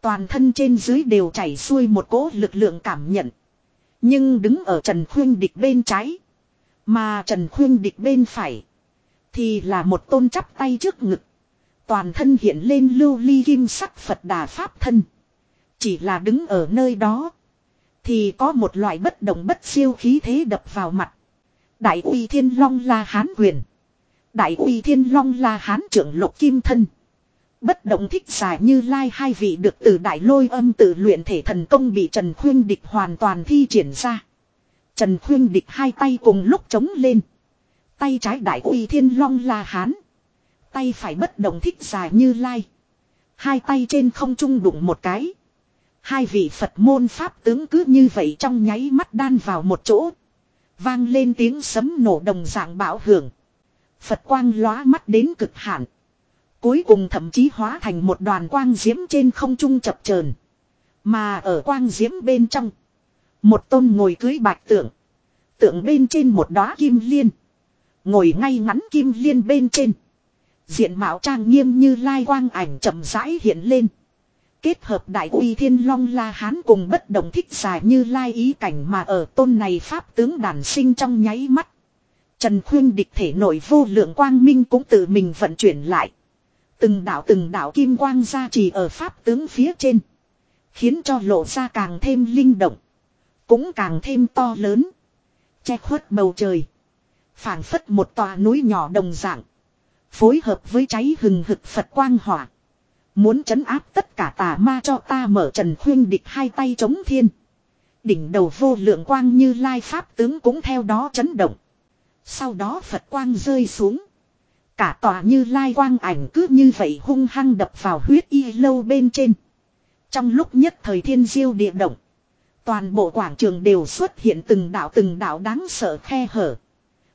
Toàn thân trên dưới đều chảy xuôi một cỗ lực lượng cảm nhận. Nhưng đứng ở Trần Khuyên Địch bên trái. Mà Trần Khuyên Địch bên phải. Thì là một tôn chắp tay trước ngực. Toàn thân hiện lên lưu ly kim sắc Phật đà Pháp thân. Chỉ là đứng ở nơi đó. Thì có một loại bất động bất siêu khí thế đập vào mặt. Đại uy thiên long là hán quyền. Đại uy thiên long là hán trưởng lục kim thân. Bất động thích giả như lai hai vị được từ đại lôi âm tự luyện thể thần công bị Trần Khuyên Địch hoàn toàn thi triển ra. Trần Khuyên Địch hai tay cùng lúc chống lên. Tay trái đại uy thiên long là hán. Tay phải bất động thích dài như lai. Hai tay trên không trung đụng một cái. Hai vị Phật môn Pháp tướng cứ như vậy trong nháy mắt đan vào một chỗ. Vang lên tiếng sấm nổ đồng dạng bão hưởng. Phật quang lóa mắt đến cực hạn. Cuối cùng thậm chí hóa thành một đoàn quang diễm trên không trung chập chờn. Mà ở quang diễm bên trong. Một tôn ngồi cưới bạch tượng. Tượng bên trên một đóa kim liên. Ngồi ngay ngắn kim liên bên trên. Diện mạo trang nghiêm như lai quang ảnh chậm rãi hiện lên. Kết hợp đại uy thiên long la hán cùng bất động thích dài như lai ý cảnh mà ở tôn này pháp tướng đàn sinh trong nháy mắt. Trần Khuyên địch thể nội vô lượng quang minh cũng tự mình vận chuyển lại. Từng đạo từng đạo kim quang ra trì ở pháp tướng phía trên. Khiến cho lộ ra càng thêm linh động. Cũng càng thêm to lớn. Che khuất bầu trời. phảng phất một tòa núi nhỏ đồng dạng. Phối hợp với cháy hừng hực Phật quang hỏa. Muốn chấn áp tất cả tà ma cho ta mở trần khuyên địch hai tay chống thiên. Đỉnh đầu vô lượng quang như lai pháp tướng cũng theo đó chấn động. Sau đó Phật quang rơi xuống. Cả tòa như lai quang ảnh cứ như vậy hung hăng đập vào huyết y lâu bên trên. Trong lúc nhất thời thiên diêu địa động. Toàn bộ quảng trường đều xuất hiện từng đạo từng đạo đáng sợ khe hở.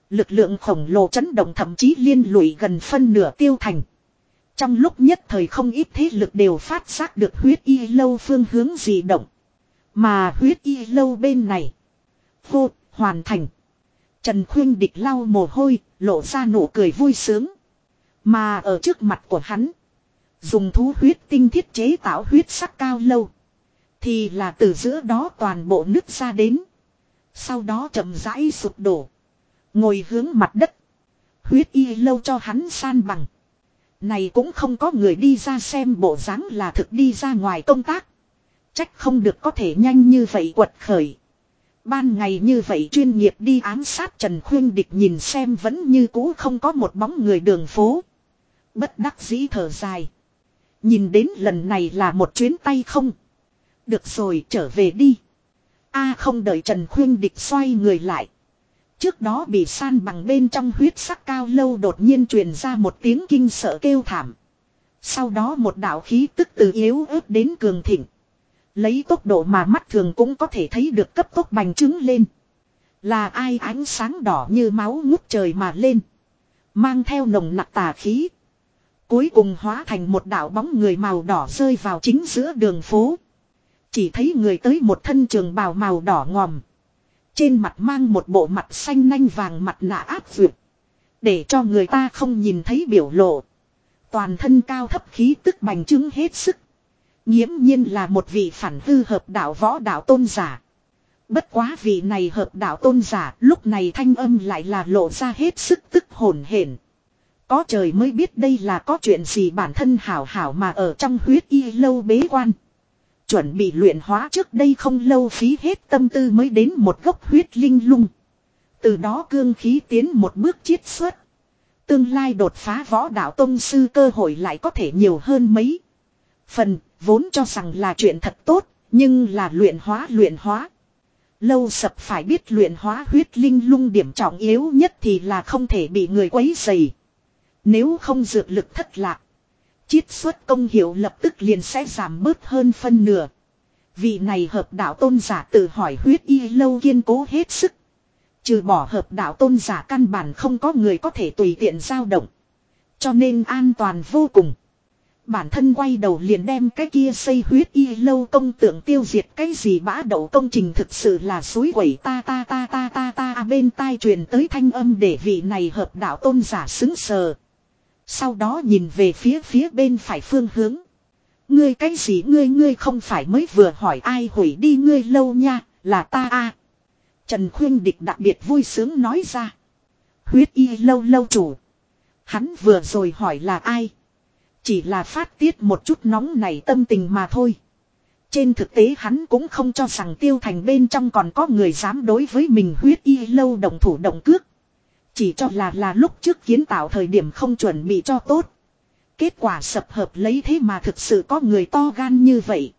Lực lượng khổng lồ chấn động thậm chí liên lụy gần phân nửa tiêu thành. Trong lúc nhất thời không ít thế lực đều phát giác được huyết y lâu phương hướng dị động. Mà huyết y lâu bên này. Vô, hoàn thành. Trần Khuyên Địch lau mồ hôi, lộ ra nụ cười vui sướng. Mà ở trước mặt của hắn. Dùng thú huyết tinh thiết chế tạo huyết sắc cao lâu. Thì là từ giữa đó toàn bộ nứt ra đến. Sau đó chậm rãi sụp đổ. Ngồi hướng mặt đất. Huyết y lâu cho hắn san bằng. Này cũng không có người đi ra xem bộ dáng là thực đi ra ngoài công tác. Trách không được có thể nhanh như vậy quật khởi. Ban ngày như vậy chuyên nghiệp đi ám sát Trần Khuyên Địch nhìn xem vẫn như cũ không có một bóng người đường phố. Bất đắc dĩ thở dài. Nhìn đến lần này là một chuyến tay không. Được rồi, trở về đi. A không đợi Trần Khuyên Địch xoay người lại. Trước đó bị san bằng bên trong huyết sắc cao lâu đột nhiên truyền ra một tiếng kinh sợ kêu thảm. Sau đó một đạo khí tức từ yếu ớt đến cường thịnh. Lấy tốc độ mà mắt thường cũng có thể thấy được cấp tốc bành trướng lên. Là ai ánh sáng đỏ như máu ngút trời mà lên. Mang theo nồng nặc tà khí. Cuối cùng hóa thành một đạo bóng người màu đỏ rơi vào chính giữa đường phố. Chỉ thấy người tới một thân trường bào màu đỏ ngòm. Trên mặt mang một bộ mặt xanh nanh vàng mặt nạ áp dược. Để cho người ta không nhìn thấy biểu lộ. Toàn thân cao thấp khí tức bành trướng hết sức. nghiễm nhiên là một vị phản hư hợp đạo võ đạo tôn giả. Bất quá vị này hợp đạo tôn giả lúc này thanh âm lại là lộ ra hết sức tức hồn hển. Có trời mới biết đây là có chuyện gì bản thân hảo hảo mà ở trong huyết y lâu bế quan. Chuẩn bị luyện hóa trước đây không lâu phí hết tâm tư mới đến một gốc huyết linh lung. Từ đó cương khí tiến một bước chiết xuất. Tương lai đột phá võ đạo tông sư cơ hội lại có thể nhiều hơn mấy. Phần vốn cho rằng là chuyện thật tốt, nhưng là luyện hóa luyện hóa. Lâu sập phải biết luyện hóa huyết linh lung điểm trọng yếu nhất thì là không thể bị người quấy dày. Nếu không dược lực thất lạc. Chiết xuất công hiệu lập tức liền sẽ giảm bớt hơn phân nửa. Vị này hợp đạo tôn giả tự hỏi huyết y lâu kiên cố hết sức. Trừ bỏ hợp đạo tôn giả căn bản không có người có thể tùy tiện dao động. Cho nên an toàn vô cùng. Bản thân quay đầu liền đem cái kia xây huyết y lâu công tượng tiêu diệt cái gì bã đậu công trình thực sự là suối quẩy ta ta ta ta ta ta bên tai truyền tới thanh âm để vị này hợp đạo tôn giả xứng sờ. Sau đó nhìn về phía phía bên phải phương hướng. Ngươi cái gì ngươi ngươi không phải mới vừa hỏi ai hủy đi ngươi lâu nha, là ta a. Trần Khuyên Địch đặc biệt vui sướng nói ra. Huyết y lâu lâu chủ. Hắn vừa rồi hỏi là ai. Chỉ là phát tiết một chút nóng này tâm tình mà thôi. Trên thực tế hắn cũng không cho rằng tiêu thành bên trong còn có người dám đối với mình huyết y lâu đồng thủ động cước. Chỉ cho là là lúc trước kiến tạo thời điểm không chuẩn bị cho tốt. Kết quả sập hợp lấy thế mà thực sự có người to gan như vậy.